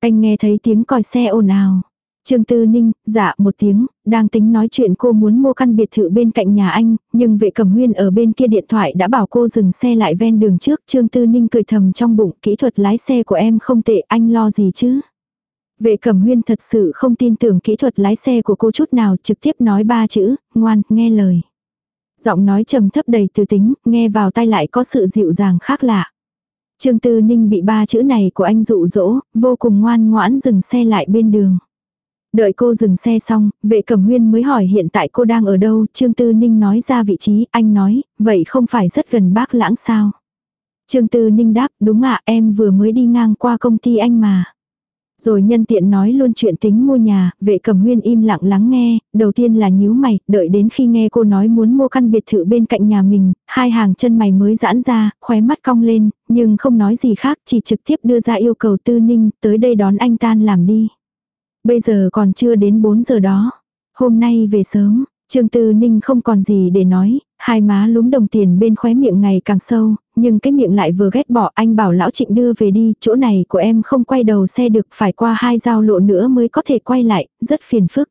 Anh nghe thấy tiếng còi xe ồn ào. Trương Tư Ninh, dạ một tiếng, đang tính nói chuyện cô muốn mua căn biệt thự bên cạnh nhà anh, nhưng vệ cẩm huyên ở bên kia điện thoại đã bảo cô dừng xe lại ven đường trước. Trương Tư Ninh cười thầm trong bụng, kỹ thuật lái xe của em không tệ, anh lo gì chứ? Vệ cẩm huyên thật sự không tin tưởng kỹ thuật lái xe của cô chút nào, trực tiếp nói ba chữ, ngoan, nghe lời. Giọng nói trầm thấp đầy từ tính, nghe vào tai lại có sự dịu dàng khác lạ. Trương Tư Ninh bị ba chữ này của anh dụ dỗ, vô cùng ngoan ngoãn dừng xe lại bên đường. Đợi cô dừng xe xong, vệ cẩm huyên mới hỏi hiện tại cô đang ở đâu, Trương Tư Ninh nói ra vị trí, anh nói, vậy không phải rất gần bác lãng sao. Trương Tư Ninh đáp, đúng ạ, em vừa mới đi ngang qua công ty anh mà. Rồi nhân tiện nói luôn chuyện tính mua nhà, vệ cẩm nguyên im lặng lắng nghe, đầu tiên là nhíu mày, đợi đến khi nghe cô nói muốn mua căn biệt thự bên cạnh nhà mình, hai hàng chân mày mới giãn ra, khóe mắt cong lên, nhưng không nói gì khác, chỉ trực tiếp đưa ra yêu cầu tư ninh, tới đây đón anh tan làm đi. Bây giờ còn chưa đến 4 giờ đó. Hôm nay về sớm, Trương Tư Ninh không còn gì để nói, hai má lúm đồng tiền bên khóe miệng ngày càng sâu, nhưng cái miệng lại vừa ghét bỏ anh bảo lão trịnh đưa về đi, chỗ này của em không quay đầu xe được phải qua hai giao lộ nữa mới có thể quay lại, rất phiền phức.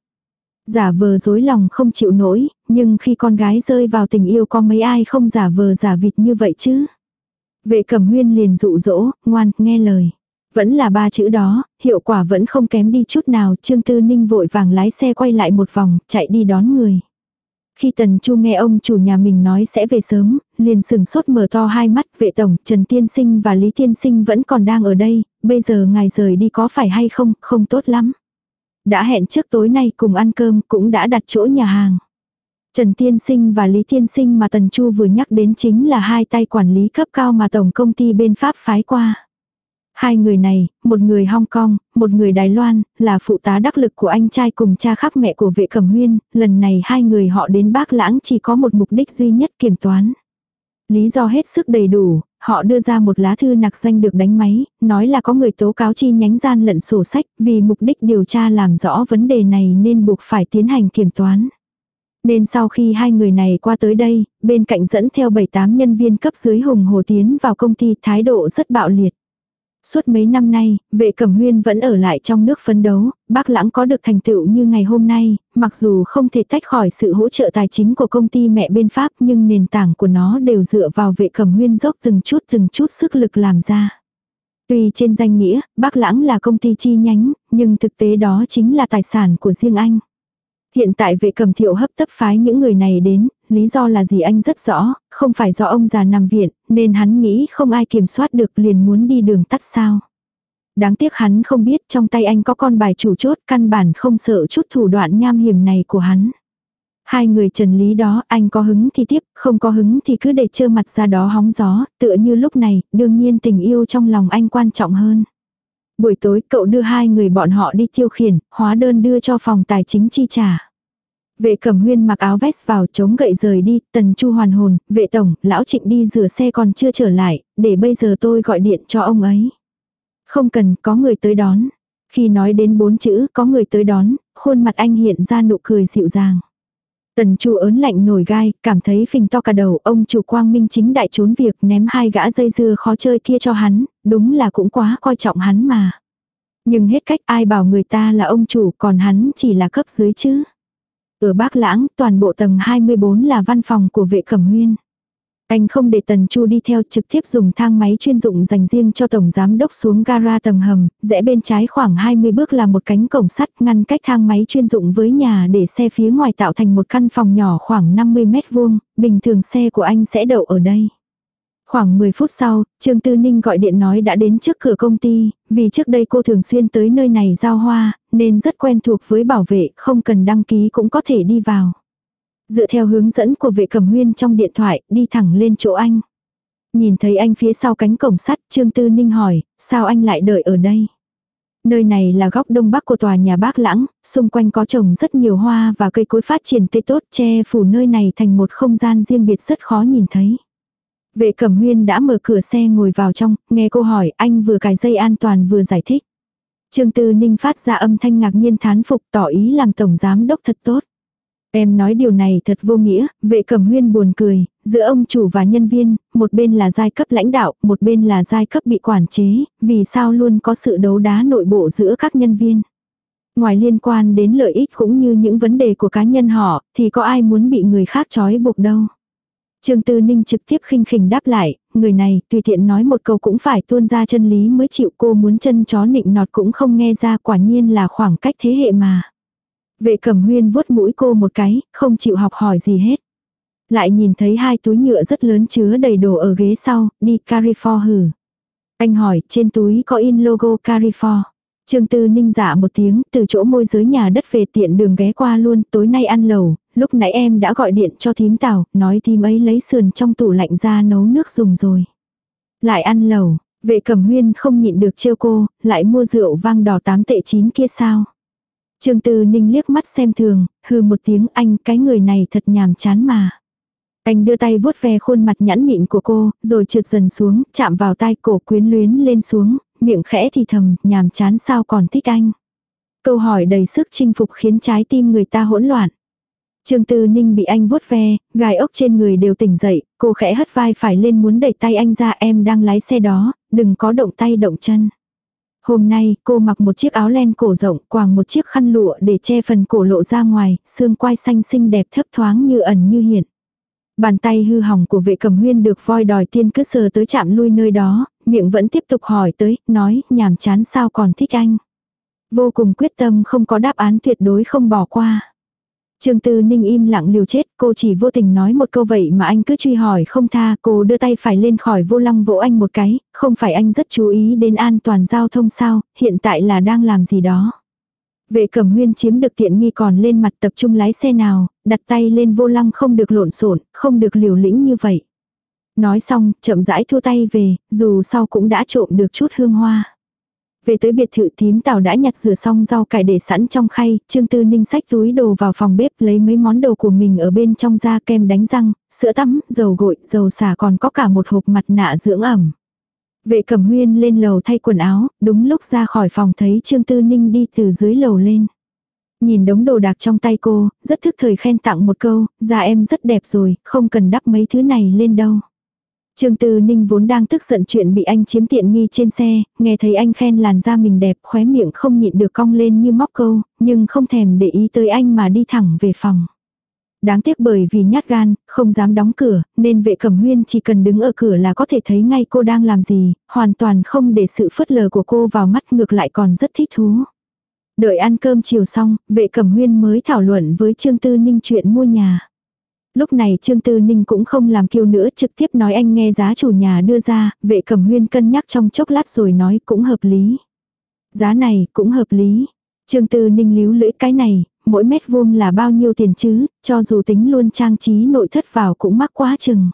Giả vờ dối lòng không chịu nổi, nhưng khi con gái rơi vào tình yêu có mấy ai không giả vờ giả vịt như vậy chứ. Vệ cẩm huyên liền dụ dỗ, ngoan, nghe lời. Vẫn là ba chữ đó, hiệu quả vẫn không kém đi chút nào, Trương Tư Ninh vội vàng lái xe quay lại một vòng, chạy đi đón người. Khi Tần Chu nghe ông chủ nhà mình nói sẽ về sớm, liền sừng sốt mở to hai mắt vệ tổng, Trần Tiên Sinh và Lý Tiên Sinh vẫn còn đang ở đây, bây giờ ngài rời đi có phải hay không, không tốt lắm. Đã hẹn trước tối nay cùng ăn cơm cũng đã đặt chỗ nhà hàng. Trần Tiên Sinh và Lý Tiên Sinh mà Tần Chu vừa nhắc đến chính là hai tay quản lý cấp cao mà tổng công ty bên Pháp phái qua. Hai người này, một người Hong Kong, một người Đài Loan, là phụ tá đắc lực của anh trai cùng cha khác mẹ của vệ cẩm huyên, lần này hai người họ đến bác lãng chỉ có một mục đích duy nhất kiểm toán. Lý do hết sức đầy đủ, họ đưa ra một lá thư nặc danh được đánh máy, nói là có người tố cáo chi nhánh gian lận sổ sách, vì mục đích điều tra làm rõ vấn đề này nên buộc phải tiến hành kiểm toán. Nên sau khi hai người này qua tới đây, bên cạnh dẫn theo 7-8 nhân viên cấp dưới hùng hồ tiến vào công ty thái độ rất bạo liệt. Suốt mấy năm nay, vệ cẩm huyên vẫn ở lại trong nước phấn đấu, bác lãng có được thành tựu như ngày hôm nay, mặc dù không thể tách khỏi sự hỗ trợ tài chính của công ty mẹ bên Pháp nhưng nền tảng của nó đều dựa vào vệ cẩm huyên dốc từng chút từng chút sức lực làm ra. Tuy trên danh nghĩa, bác lãng là công ty chi nhánh, nhưng thực tế đó chính là tài sản của riêng anh. Hiện tại vệ cầm thiệu hấp tấp phái những người này đến, lý do là gì anh rất rõ, không phải do ông già nằm viện, nên hắn nghĩ không ai kiểm soát được liền muốn đi đường tắt sao. Đáng tiếc hắn không biết trong tay anh có con bài chủ chốt căn bản không sợ chút thủ đoạn nham hiểm này của hắn. Hai người trần lý đó anh có hứng thì tiếp, không có hứng thì cứ để trơ mặt ra đó hóng gió, tựa như lúc này, đương nhiên tình yêu trong lòng anh quan trọng hơn. Buổi tối cậu đưa hai người bọn họ đi tiêu khiển, hóa đơn đưa cho phòng tài chính chi trả. Vệ cẩm huyên mặc áo vest vào chống gậy rời đi, tần chu hoàn hồn, vệ tổng, lão trịnh đi rửa xe còn chưa trở lại, để bây giờ tôi gọi điện cho ông ấy. Không cần, có người tới đón. Khi nói đến bốn chữ, có người tới đón, khuôn mặt anh hiện ra nụ cười dịu dàng. Tần chu ớn lạnh nổi gai, cảm thấy phình to cả đầu, ông chủ quang minh chính đại trốn việc ném hai gã dây dưa khó chơi kia cho hắn, đúng là cũng quá coi trọng hắn mà. Nhưng hết cách ai bảo người ta là ông chủ còn hắn chỉ là cấp dưới chứ. Ở Bác Lãng, toàn bộ tầng 24 là văn phòng của vệ cẩm huyên. Anh không để Tần Chu đi theo trực tiếp dùng thang máy chuyên dụng dành riêng cho Tổng Giám Đốc xuống gara tầng hầm, rẽ bên trái khoảng 20 bước là một cánh cổng sắt ngăn cách thang máy chuyên dụng với nhà để xe phía ngoài tạo thành một căn phòng nhỏ khoảng 50 mét vuông, bình thường xe của anh sẽ đậu ở đây. Khoảng 10 phút sau, Trương Tư Ninh gọi điện nói đã đến trước cửa công ty, vì trước đây cô thường xuyên tới nơi này giao hoa, nên rất quen thuộc với bảo vệ, không cần đăng ký cũng có thể đi vào. Dựa theo hướng dẫn của vệ cầm huyên trong điện thoại, đi thẳng lên chỗ anh. Nhìn thấy anh phía sau cánh cổng sắt, Trương Tư Ninh hỏi, sao anh lại đợi ở đây? Nơi này là góc đông bắc của tòa nhà bác lãng, xung quanh có trồng rất nhiều hoa và cây cối phát triển tươi tốt che phủ nơi này thành một không gian riêng biệt rất khó nhìn thấy. Vệ cẩm huyên đã mở cửa xe ngồi vào trong, nghe cô hỏi anh vừa cài dây an toàn vừa giải thích. Trương Tư Ninh phát ra âm thanh ngạc nhiên thán phục tỏ ý làm tổng giám đốc thật tốt. Em nói điều này thật vô nghĩa, vệ cẩm huyên buồn cười, giữa ông chủ và nhân viên, một bên là giai cấp lãnh đạo, một bên là giai cấp bị quản chế, vì sao luôn có sự đấu đá nội bộ giữa các nhân viên. Ngoài liên quan đến lợi ích cũng như những vấn đề của cá nhân họ, thì có ai muốn bị người khác trói buộc đâu. Trương Tư Ninh trực tiếp khinh khỉnh đáp lại, người này tùy tiện nói một câu cũng phải tuôn ra chân lý mới chịu cô muốn chân chó nịnh nọt cũng không nghe ra quả nhiên là khoảng cách thế hệ mà. Vệ cẩm huyên vuốt mũi cô một cái, không chịu học hỏi gì hết. Lại nhìn thấy hai túi nhựa rất lớn chứa đầy đồ ở ghế sau, đi Carifor hử. Anh hỏi, trên túi có in logo Carifor. Trương Tư Ninh giả một tiếng, từ chỗ môi giới nhà đất về tiện đường ghé qua luôn, tối nay ăn lẩu, lúc nãy em đã gọi điện cho thím Tào, nói thím ấy lấy sườn trong tủ lạnh ra nấu nước dùng rồi. Lại ăn lẩu, vệ cẩm huyên không nhịn được trêu cô, lại mua rượu vang đỏ tám tệ chín kia sao. Trương Tư Ninh liếc mắt xem thường, hư một tiếng anh cái người này thật nhàm chán mà. Anh đưa tay vuốt ve khuôn mặt nhãn mịn của cô, rồi trượt dần xuống, chạm vào tai cổ quyến luyến lên xuống, miệng khẽ thì thầm, nhàm chán sao còn thích anh. Câu hỏi đầy sức chinh phục khiến trái tim người ta hỗn loạn. Trương Tư Ninh bị anh vuốt ve, gai ốc trên người đều tỉnh dậy, cô khẽ hất vai phải lên muốn đẩy tay anh ra em đang lái xe đó, đừng có động tay động chân. Hôm nay, cô mặc một chiếc áo len cổ rộng, quàng một chiếc khăn lụa để che phần cổ lộ ra ngoài, xương quai xanh xinh đẹp thấp thoáng như ẩn như hiện. Bàn tay hư hỏng của vệ cầm huyên được voi đòi tiên cứ sờ tới chạm lui nơi đó, miệng vẫn tiếp tục hỏi tới, nói, nhàm chán sao còn thích anh. Vô cùng quyết tâm không có đáp án tuyệt đối không bỏ qua. Trương Tư Ninh im lặng liều chết, cô chỉ vô tình nói một câu vậy mà anh cứ truy hỏi không tha, cô đưa tay phải lên khỏi vô lăng vỗ anh một cái, không phải anh rất chú ý đến an toàn giao thông sao, hiện tại là đang làm gì đó. Vệ cẩm huyên chiếm được tiện nghi còn lên mặt tập trung lái xe nào, đặt tay lên vô lăng không được lộn xộn, không được liều lĩnh như vậy. Nói xong, chậm rãi thua tay về, dù sau cũng đã trộm được chút hương hoa. Về tới biệt thự tím tàu đã nhặt rửa xong rau cải để sẵn trong khay, Trương Tư Ninh xách túi đồ vào phòng bếp lấy mấy món đồ của mình ở bên trong ra kem đánh răng, sữa tắm, dầu gội, dầu xả còn có cả một hộp mặt nạ dưỡng ẩm. Vệ cẩm huyên lên lầu thay quần áo, đúng lúc ra khỏi phòng thấy Trương Tư Ninh đi từ dưới lầu lên. Nhìn đống đồ đạc trong tay cô, rất thức thời khen tặng một câu, da em rất đẹp rồi, không cần đắp mấy thứ này lên đâu. Trương Tư Ninh vốn đang tức giận chuyện bị anh chiếm tiện nghi trên xe, nghe thấy anh khen làn da mình đẹp khóe miệng không nhịn được cong lên như móc câu, nhưng không thèm để ý tới anh mà đi thẳng về phòng. Đáng tiếc bởi vì nhát gan, không dám đóng cửa, nên vệ cẩm huyên chỉ cần đứng ở cửa là có thể thấy ngay cô đang làm gì, hoàn toàn không để sự phớt lờ của cô vào mắt ngược lại còn rất thích thú. Đợi ăn cơm chiều xong, vệ cẩm huyên mới thảo luận với Trương Tư Ninh chuyện mua nhà. Lúc này Trương Tư Ninh cũng không làm kiêu nữa trực tiếp nói anh nghe giá chủ nhà đưa ra, vệ cẩm huyên cân nhắc trong chốc lát rồi nói cũng hợp lý. Giá này cũng hợp lý. Trương Tư Ninh líu lưỡi cái này, mỗi mét vuông là bao nhiêu tiền chứ, cho dù tính luôn trang trí nội thất vào cũng mắc quá chừng.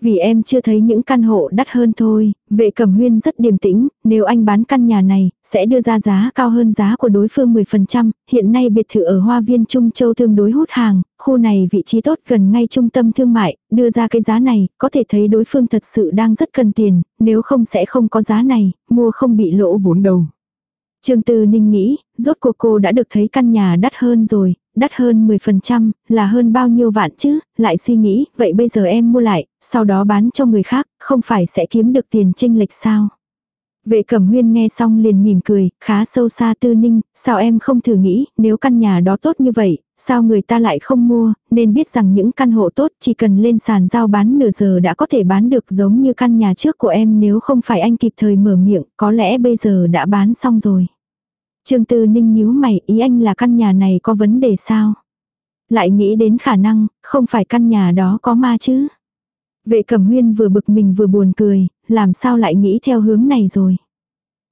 Vì em chưa thấy những căn hộ đắt hơn thôi, vệ cẩm huyên rất điềm tĩnh, nếu anh bán căn nhà này, sẽ đưa ra giá cao hơn giá của đối phương 10%, hiện nay biệt thự ở Hoa Viên Trung Châu tương đối hút hàng, khu này vị trí tốt gần ngay trung tâm thương mại, đưa ra cái giá này, có thể thấy đối phương thật sự đang rất cần tiền, nếu không sẽ không có giá này, mua không bị lỗ. Vốn đâu. Trương Tư Ninh nghĩ, rốt cuộc cô đã được thấy căn nhà đắt hơn rồi, đắt hơn 10%, là hơn bao nhiêu vạn chứ, lại suy nghĩ, vậy bây giờ em mua lại, sau đó bán cho người khác, không phải sẽ kiếm được tiền tranh lệch sao. Vệ cẩm huyên nghe xong liền mỉm cười, khá sâu xa tư ninh, sao em không thử nghĩ, nếu căn nhà đó tốt như vậy, sao người ta lại không mua, nên biết rằng những căn hộ tốt chỉ cần lên sàn giao bán nửa giờ đã có thể bán được giống như căn nhà trước của em nếu không phải anh kịp thời mở miệng, có lẽ bây giờ đã bán xong rồi. Trương Tư Ninh nhíu mày, ý anh là căn nhà này có vấn đề sao? Lại nghĩ đến khả năng, không phải căn nhà đó có ma chứ? Vệ Cẩm Huyên vừa bực mình vừa buồn cười, làm sao lại nghĩ theo hướng này rồi?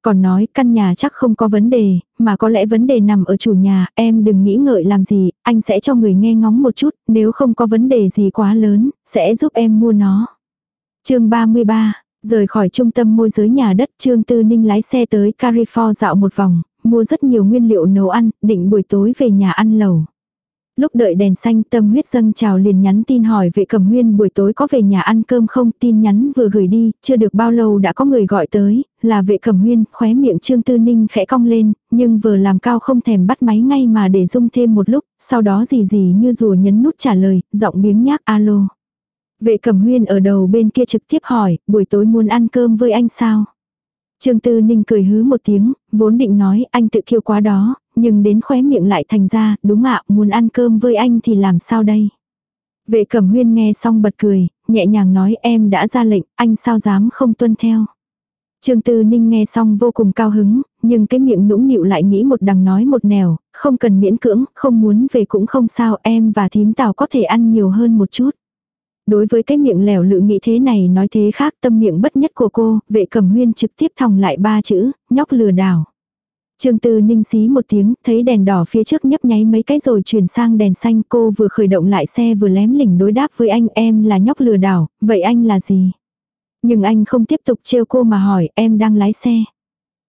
Còn nói căn nhà chắc không có vấn đề, mà có lẽ vấn đề nằm ở chủ nhà, em đừng nghĩ ngợi làm gì, anh sẽ cho người nghe ngóng một chút, nếu không có vấn đề gì quá lớn, sẽ giúp em mua nó. chương 33, rời khỏi trung tâm môi giới nhà đất Trương Tư Ninh lái xe tới Carrefour dạo một vòng, mua rất nhiều nguyên liệu nấu ăn, định buổi tối về nhà ăn lẩu. Lúc đợi đèn xanh tâm huyết dâng trào liền nhắn tin hỏi vệ cầm huyên buổi tối có về nhà ăn cơm không tin nhắn vừa gửi đi, chưa được bao lâu đã có người gọi tới, là vệ cầm huyên, khóe miệng trương tư ninh khẽ cong lên, nhưng vừa làm cao không thèm bắt máy ngay mà để dung thêm một lúc, sau đó gì gì như rùa nhấn nút trả lời, giọng biếng nhác alo. Vệ cầm huyên ở đầu bên kia trực tiếp hỏi, buổi tối muốn ăn cơm với anh sao? Trương Tư Ninh cười hứ một tiếng, vốn định nói anh tự kiêu quá đó, nhưng đến khóe miệng lại thành ra, đúng ạ, muốn ăn cơm với anh thì làm sao đây? Vệ cẩm huyên nghe xong bật cười, nhẹ nhàng nói em đã ra lệnh, anh sao dám không tuân theo. Trương Tư Ninh nghe xong vô cùng cao hứng, nhưng cái miệng nũng nịu lại nghĩ một đằng nói một nẻo, không cần miễn cưỡng, không muốn về cũng không sao, em và thím tào có thể ăn nhiều hơn một chút. Đối với cái miệng lẻo lự nghĩ thế này nói thế khác tâm miệng bất nhất của cô, vệ cầm huyên trực tiếp thòng lại ba chữ, nhóc lừa đảo. Trương Tư Ninh xí một tiếng, thấy đèn đỏ phía trước nhấp nháy mấy cái rồi chuyển sang đèn xanh cô vừa khởi động lại xe vừa lém lỉnh đối đáp với anh em là nhóc lừa đảo, vậy anh là gì? Nhưng anh không tiếp tục trêu cô mà hỏi em đang lái xe.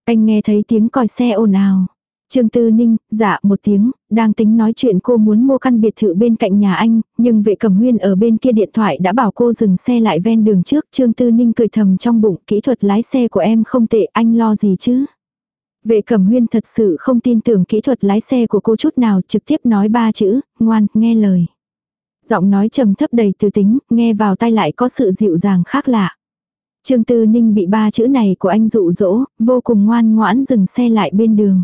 Anh nghe thấy tiếng còi xe ồn ào. Trương Tư Ninh, dạ một tiếng, đang tính nói chuyện cô muốn mua căn biệt thự bên cạnh nhà anh, nhưng vệ cẩm huyên ở bên kia điện thoại đã bảo cô dừng xe lại ven đường trước. Trương Tư Ninh cười thầm trong bụng, kỹ thuật lái xe của em không tệ, anh lo gì chứ. Vệ cẩm huyên thật sự không tin tưởng kỹ thuật lái xe của cô chút nào, trực tiếp nói ba chữ, ngoan, nghe lời. Giọng nói trầm thấp đầy từ tính, nghe vào tai lại có sự dịu dàng khác lạ. Trương Tư Ninh bị ba chữ này của anh dụ dỗ, vô cùng ngoan ngoãn dừng xe lại bên đường.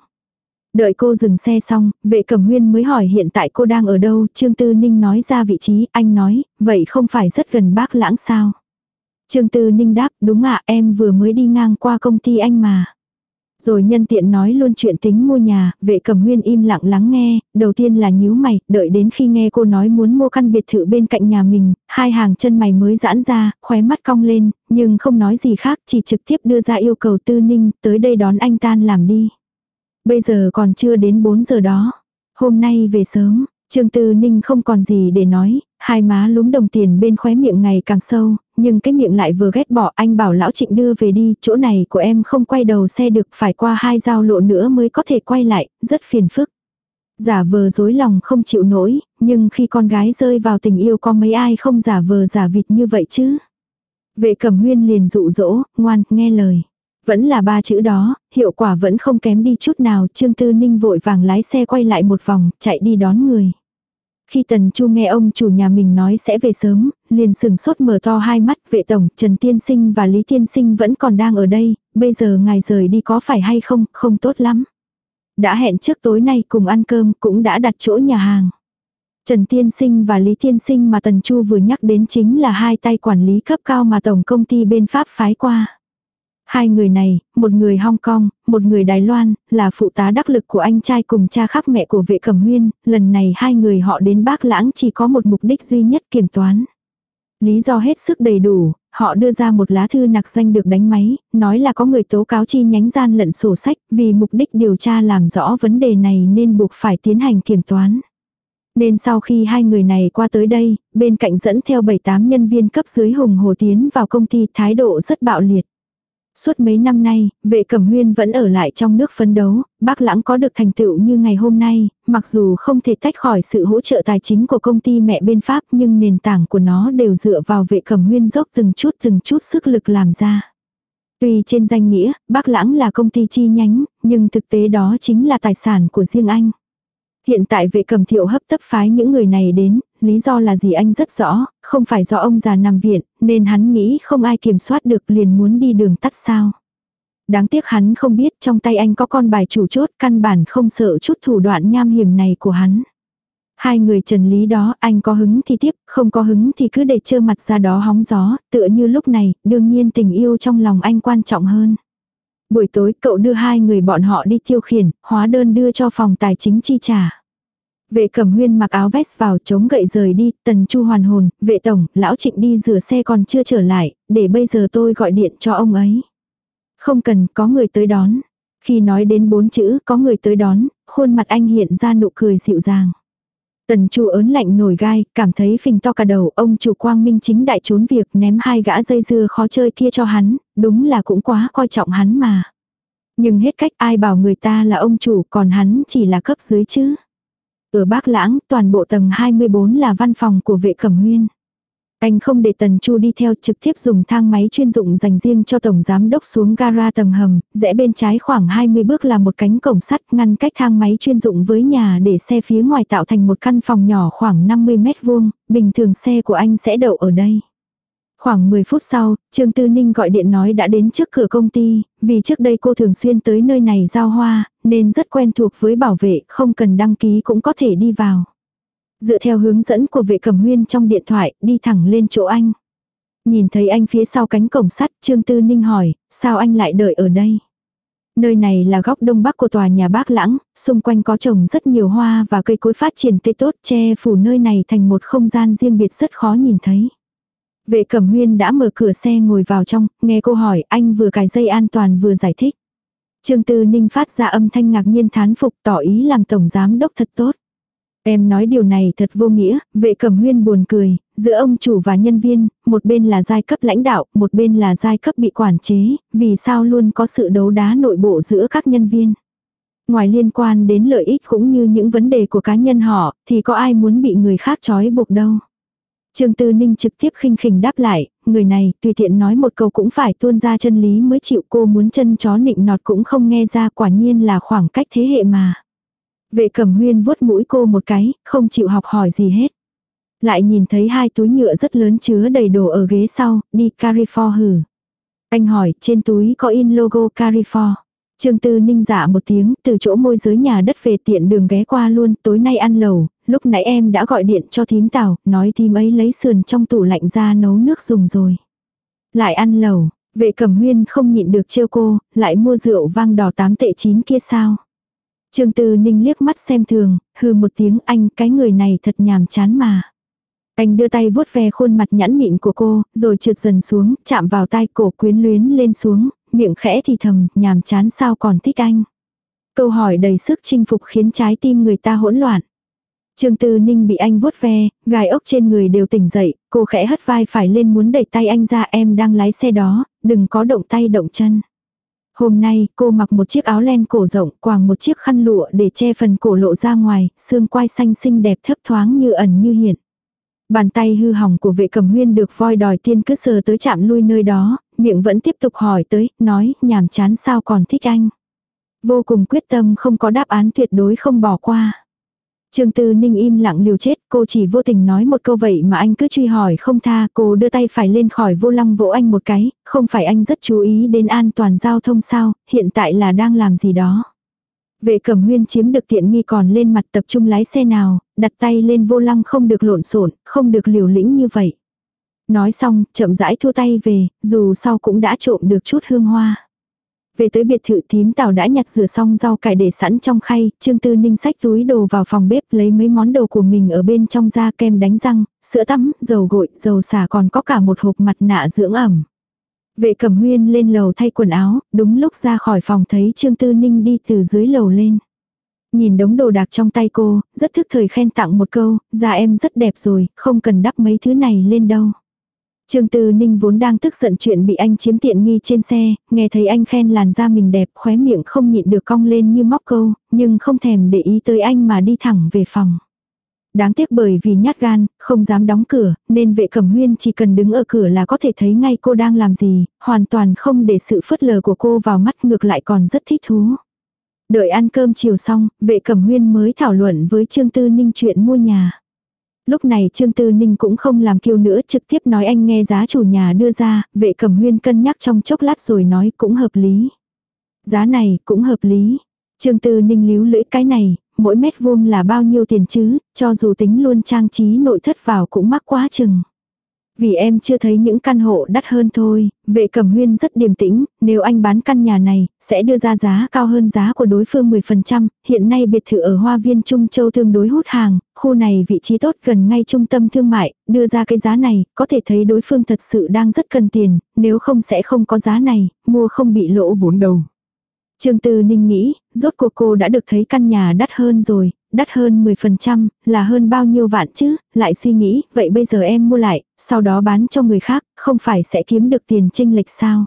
Đợi cô dừng xe xong, vệ cẩm huyên mới hỏi hiện tại cô đang ở đâu, Trương Tư Ninh nói ra vị trí, anh nói, vậy không phải rất gần bác lãng sao. Trương Tư Ninh đáp, đúng ạ em vừa mới đi ngang qua công ty anh mà. Rồi nhân tiện nói luôn chuyện tính mua nhà, vệ cẩm huyên im lặng lắng nghe, đầu tiên là nhíu mày, đợi đến khi nghe cô nói muốn mua căn biệt thự bên cạnh nhà mình, hai hàng chân mày mới giãn ra, khóe mắt cong lên, nhưng không nói gì khác, chỉ trực tiếp đưa ra yêu cầu tư ninh, tới đây đón anh tan làm đi. Bây giờ còn chưa đến 4 giờ đó. Hôm nay về sớm, Trương Tư Ninh không còn gì để nói, hai má lúm đồng tiền bên khóe miệng ngày càng sâu, nhưng cái miệng lại vừa ghét bỏ anh bảo lão trịnh đưa về đi, chỗ này của em không quay đầu xe được phải qua hai giao lộ nữa mới có thể quay lại, rất phiền phức. Giả vờ dối lòng không chịu nổi, nhưng khi con gái rơi vào tình yêu có mấy ai không giả vờ giả vịt như vậy chứ. Vệ cẩm huyên liền dụ dỗ, ngoan, nghe lời. Vẫn là ba chữ đó, hiệu quả vẫn không kém đi chút nào, Trương Tư Ninh vội vàng lái xe quay lại một vòng, chạy đi đón người. Khi Tần Chu nghe ông chủ nhà mình nói sẽ về sớm, liền sừng sốt mở to hai mắt, vệ tổng, Trần Tiên Sinh và Lý Tiên Sinh vẫn còn đang ở đây, bây giờ ngài rời đi có phải hay không, không tốt lắm. Đã hẹn trước tối nay cùng ăn cơm, cũng đã đặt chỗ nhà hàng. Trần Tiên Sinh và Lý Tiên Sinh mà Tần Chu vừa nhắc đến chính là hai tay quản lý cấp cao mà tổng công ty bên Pháp phái qua. Hai người này, một người Hong Kong, một người Đài Loan, là phụ tá đắc lực của anh trai cùng cha khác mẹ của vệ cẩm huyên, lần này hai người họ đến bác lãng chỉ có một mục đích duy nhất kiểm toán. Lý do hết sức đầy đủ, họ đưa ra một lá thư nặc danh được đánh máy, nói là có người tố cáo chi nhánh gian lận sổ sách, vì mục đích điều tra làm rõ vấn đề này nên buộc phải tiến hành kiểm toán. Nên sau khi hai người này qua tới đây, bên cạnh dẫn theo 7-8 nhân viên cấp dưới hùng hồ tiến vào công ty thái độ rất bạo liệt. Suốt mấy năm nay, vệ cẩm huyên vẫn ở lại trong nước phấn đấu, bác lãng có được thành tựu như ngày hôm nay, mặc dù không thể tách khỏi sự hỗ trợ tài chính của công ty mẹ bên Pháp nhưng nền tảng của nó đều dựa vào vệ cẩm huyên dốc từng chút từng chút sức lực làm ra. Tuy trên danh nghĩa, bác lãng là công ty chi nhánh, nhưng thực tế đó chính là tài sản của riêng anh. Hiện tại vệ cầm thiệu hấp tấp phái những người này đến, lý do là gì anh rất rõ, không phải do ông già nằm viện, nên hắn nghĩ không ai kiểm soát được liền muốn đi đường tắt sao. Đáng tiếc hắn không biết trong tay anh có con bài chủ chốt căn bản không sợ chút thủ đoạn nham hiểm này của hắn. Hai người trần lý đó anh có hứng thì tiếp, không có hứng thì cứ để trơ mặt ra đó hóng gió, tựa như lúc này, đương nhiên tình yêu trong lòng anh quan trọng hơn. Buổi tối cậu đưa hai người bọn họ đi tiêu khiển, hóa đơn đưa cho phòng tài chính chi trả. Vệ cẩm huyên mặc áo vest vào chống gậy rời đi, tần chu hoàn hồn, vệ tổng, lão trịnh đi rửa xe còn chưa trở lại, để bây giờ tôi gọi điện cho ông ấy. Không cần, có người tới đón. Khi nói đến bốn chữ, có người tới đón, khuôn mặt anh hiện ra nụ cười dịu dàng. Tần chu ớn lạnh nổi gai, cảm thấy phình to cả đầu, ông chủ quang minh chính đại trốn việc ném hai gã dây dưa khó chơi kia cho hắn, đúng là cũng quá coi trọng hắn mà. Nhưng hết cách ai bảo người ta là ông chủ còn hắn chỉ là cấp dưới chứ. Ở Bác Lãng, toàn bộ tầng 24 là văn phòng của vệ cẩm huyên. Anh không để Tần Chu đi theo trực tiếp dùng thang máy chuyên dụng dành riêng cho Tổng Giám Đốc xuống gara tầng hầm, rẽ bên trái khoảng 20 bước là một cánh cổng sắt ngăn cách thang máy chuyên dụng với nhà để xe phía ngoài tạo thành một căn phòng nhỏ khoảng 50 mét vuông, bình thường xe của anh sẽ đậu ở đây. Khoảng 10 phút sau, Trương Tư Ninh gọi điện nói đã đến trước cửa công ty, vì trước đây cô thường xuyên tới nơi này giao hoa, nên rất quen thuộc với bảo vệ, không cần đăng ký cũng có thể đi vào. Dựa theo hướng dẫn của vệ cẩm huyên trong điện thoại, đi thẳng lên chỗ anh. Nhìn thấy anh phía sau cánh cổng sắt, Trương Tư Ninh hỏi, sao anh lại đợi ở đây? Nơi này là góc đông bắc của tòa nhà bác lãng, xung quanh có trồng rất nhiều hoa và cây cối phát triển tươi tốt che phủ nơi này thành một không gian riêng biệt rất khó nhìn thấy. Vệ cẩm huyên đã mở cửa xe ngồi vào trong, nghe cô hỏi anh vừa cài dây an toàn vừa giải thích. Trương Tư Ninh phát ra âm thanh ngạc nhiên thán phục tỏ ý làm tổng giám đốc thật tốt. Em nói điều này thật vô nghĩa, vệ cẩm huyên buồn cười, giữa ông chủ và nhân viên, một bên là giai cấp lãnh đạo, một bên là giai cấp bị quản chế, vì sao luôn có sự đấu đá nội bộ giữa các nhân viên. Ngoài liên quan đến lợi ích cũng như những vấn đề của cá nhân họ, thì có ai muốn bị người khác trói buộc đâu. Trương Tư Ninh trực tiếp khinh khỉnh đáp lại, người này tùy tiện nói một câu cũng phải tuôn ra chân lý mới chịu cô muốn chân chó nịnh nọt cũng không nghe ra quả nhiên là khoảng cách thế hệ mà. Vệ cẩm huyên vuốt mũi cô một cái, không chịu học hỏi gì hết. Lại nhìn thấy hai túi nhựa rất lớn chứa đầy đồ ở ghế sau, đi Carifor hử. Anh hỏi, trên túi có in logo Carifor. Trương Tư Ninh dạ một tiếng, từ chỗ môi giới nhà đất về tiện đường ghé qua luôn, tối nay ăn lẩu, lúc nãy em đã gọi điện cho thím tảo, nói thím ấy lấy sườn trong tủ lạnh ra nấu nước dùng rồi. Lại ăn lẩu, vệ cẩm huyên không nhịn được trêu cô, lại mua rượu vang đỏ tám tệ chín kia sao. Trương Tư Ninh liếc mắt xem thường, hừ một tiếng anh cái người này thật nhàm chán mà. Anh đưa tay vuốt ve khuôn mặt nhẵn mịn của cô, rồi trượt dần xuống, chạm vào tai cổ quyến luyến lên xuống, miệng khẽ thì thầm, nhàm chán sao còn thích anh. Câu hỏi đầy sức chinh phục khiến trái tim người ta hỗn loạn. Trương Tư Ninh bị anh vuốt ve, gai ốc trên người đều tỉnh dậy, cô khẽ hất vai phải lên muốn đẩy tay anh ra em đang lái xe đó, đừng có động tay động chân. Hôm nay cô mặc một chiếc áo len cổ rộng quàng một chiếc khăn lụa để che phần cổ lộ ra ngoài, xương quai xanh xinh đẹp thấp thoáng như ẩn như hiện. Bàn tay hư hỏng của vệ cầm huyên được voi đòi tiên cứ sờ tới chạm lui nơi đó, miệng vẫn tiếp tục hỏi tới, nói, nhàm chán sao còn thích anh. Vô cùng quyết tâm không có đáp án tuyệt đối không bỏ qua. Trương Tư Ninh im lặng liều chết, cô chỉ vô tình nói một câu vậy mà anh cứ truy hỏi không tha, cô đưa tay phải lên khỏi vô lăng vỗ anh một cái, không phải anh rất chú ý đến an toàn giao thông sao, hiện tại là đang làm gì đó. Vệ cẩm huyên chiếm được tiện nghi còn lên mặt tập trung lái xe nào, đặt tay lên vô lăng không được lộn xộn, không được liều lĩnh như vậy. Nói xong, chậm rãi thua tay về, dù sau cũng đã trộm được chút hương hoa. Về tới biệt thự tím tàu đã nhặt rửa xong rau cải để sẵn trong khay, Trương Tư Ninh xách túi đồ vào phòng bếp lấy mấy món đồ của mình ở bên trong ra kem đánh răng, sữa tắm, dầu gội, dầu xả còn có cả một hộp mặt nạ dưỡng ẩm. Vệ cẩm huyên lên lầu thay quần áo, đúng lúc ra khỏi phòng thấy Trương Tư Ninh đi từ dưới lầu lên. Nhìn đống đồ đạc trong tay cô, rất thức thời khen tặng một câu, da em rất đẹp rồi, không cần đắp mấy thứ này lên đâu. Trương Tư Ninh vốn đang tức giận chuyện bị anh chiếm tiện nghi trên xe, nghe thấy anh khen làn da mình đẹp khóe miệng không nhịn được cong lên như móc câu, nhưng không thèm để ý tới anh mà đi thẳng về phòng. Đáng tiếc bởi vì nhát gan, không dám đóng cửa, nên vệ cẩm huyên chỉ cần đứng ở cửa là có thể thấy ngay cô đang làm gì, hoàn toàn không để sự phớt lờ của cô vào mắt ngược lại còn rất thích thú. Đợi ăn cơm chiều xong, vệ cẩm huyên mới thảo luận với Trương Tư Ninh chuyện mua nhà. Lúc này Trương Tư Ninh cũng không làm kiêu nữa trực tiếp nói anh nghe giá chủ nhà đưa ra, vệ cẩm huyên cân nhắc trong chốc lát rồi nói cũng hợp lý. Giá này cũng hợp lý. Trương Tư Ninh líu lưỡi cái này, mỗi mét vuông là bao nhiêu tiền chứ, cho dù tính luôn trang trí nội thất vào cũng mắc quá chừng. Vì em chưa thấy những căn hộ đắt hơn thôi, vệ cẩm huyên rất điềm tĩnh, nếu anh bán căn nhà này, sẽ đưa ra giá cao hơn giá của đối phương 10%, hiện nay biệt thự ở Hoa Viên Trung Châu tương đối hút hàng, khu này vị trí tốt gần ngay trung tâm thương mại, đưa ra cái giá này, có thể thấy đối phương thật sự đang rất cần tiền, nếu không sẽ không có giá này, mua không bị lỗ. Vốn đâu. Trương Tư Ninh nghĩ, rốt cuộc cô đã được thấy căn nhà đắt hơn rồi, đắt hơn 10%, là hơn bao nhiêu vạn chứ, lại suy nghĩ, vậy bây giờ em mua lại, sau đó bán cho người khác, không phải sẽ kiếm được tiền tranh lệch sao.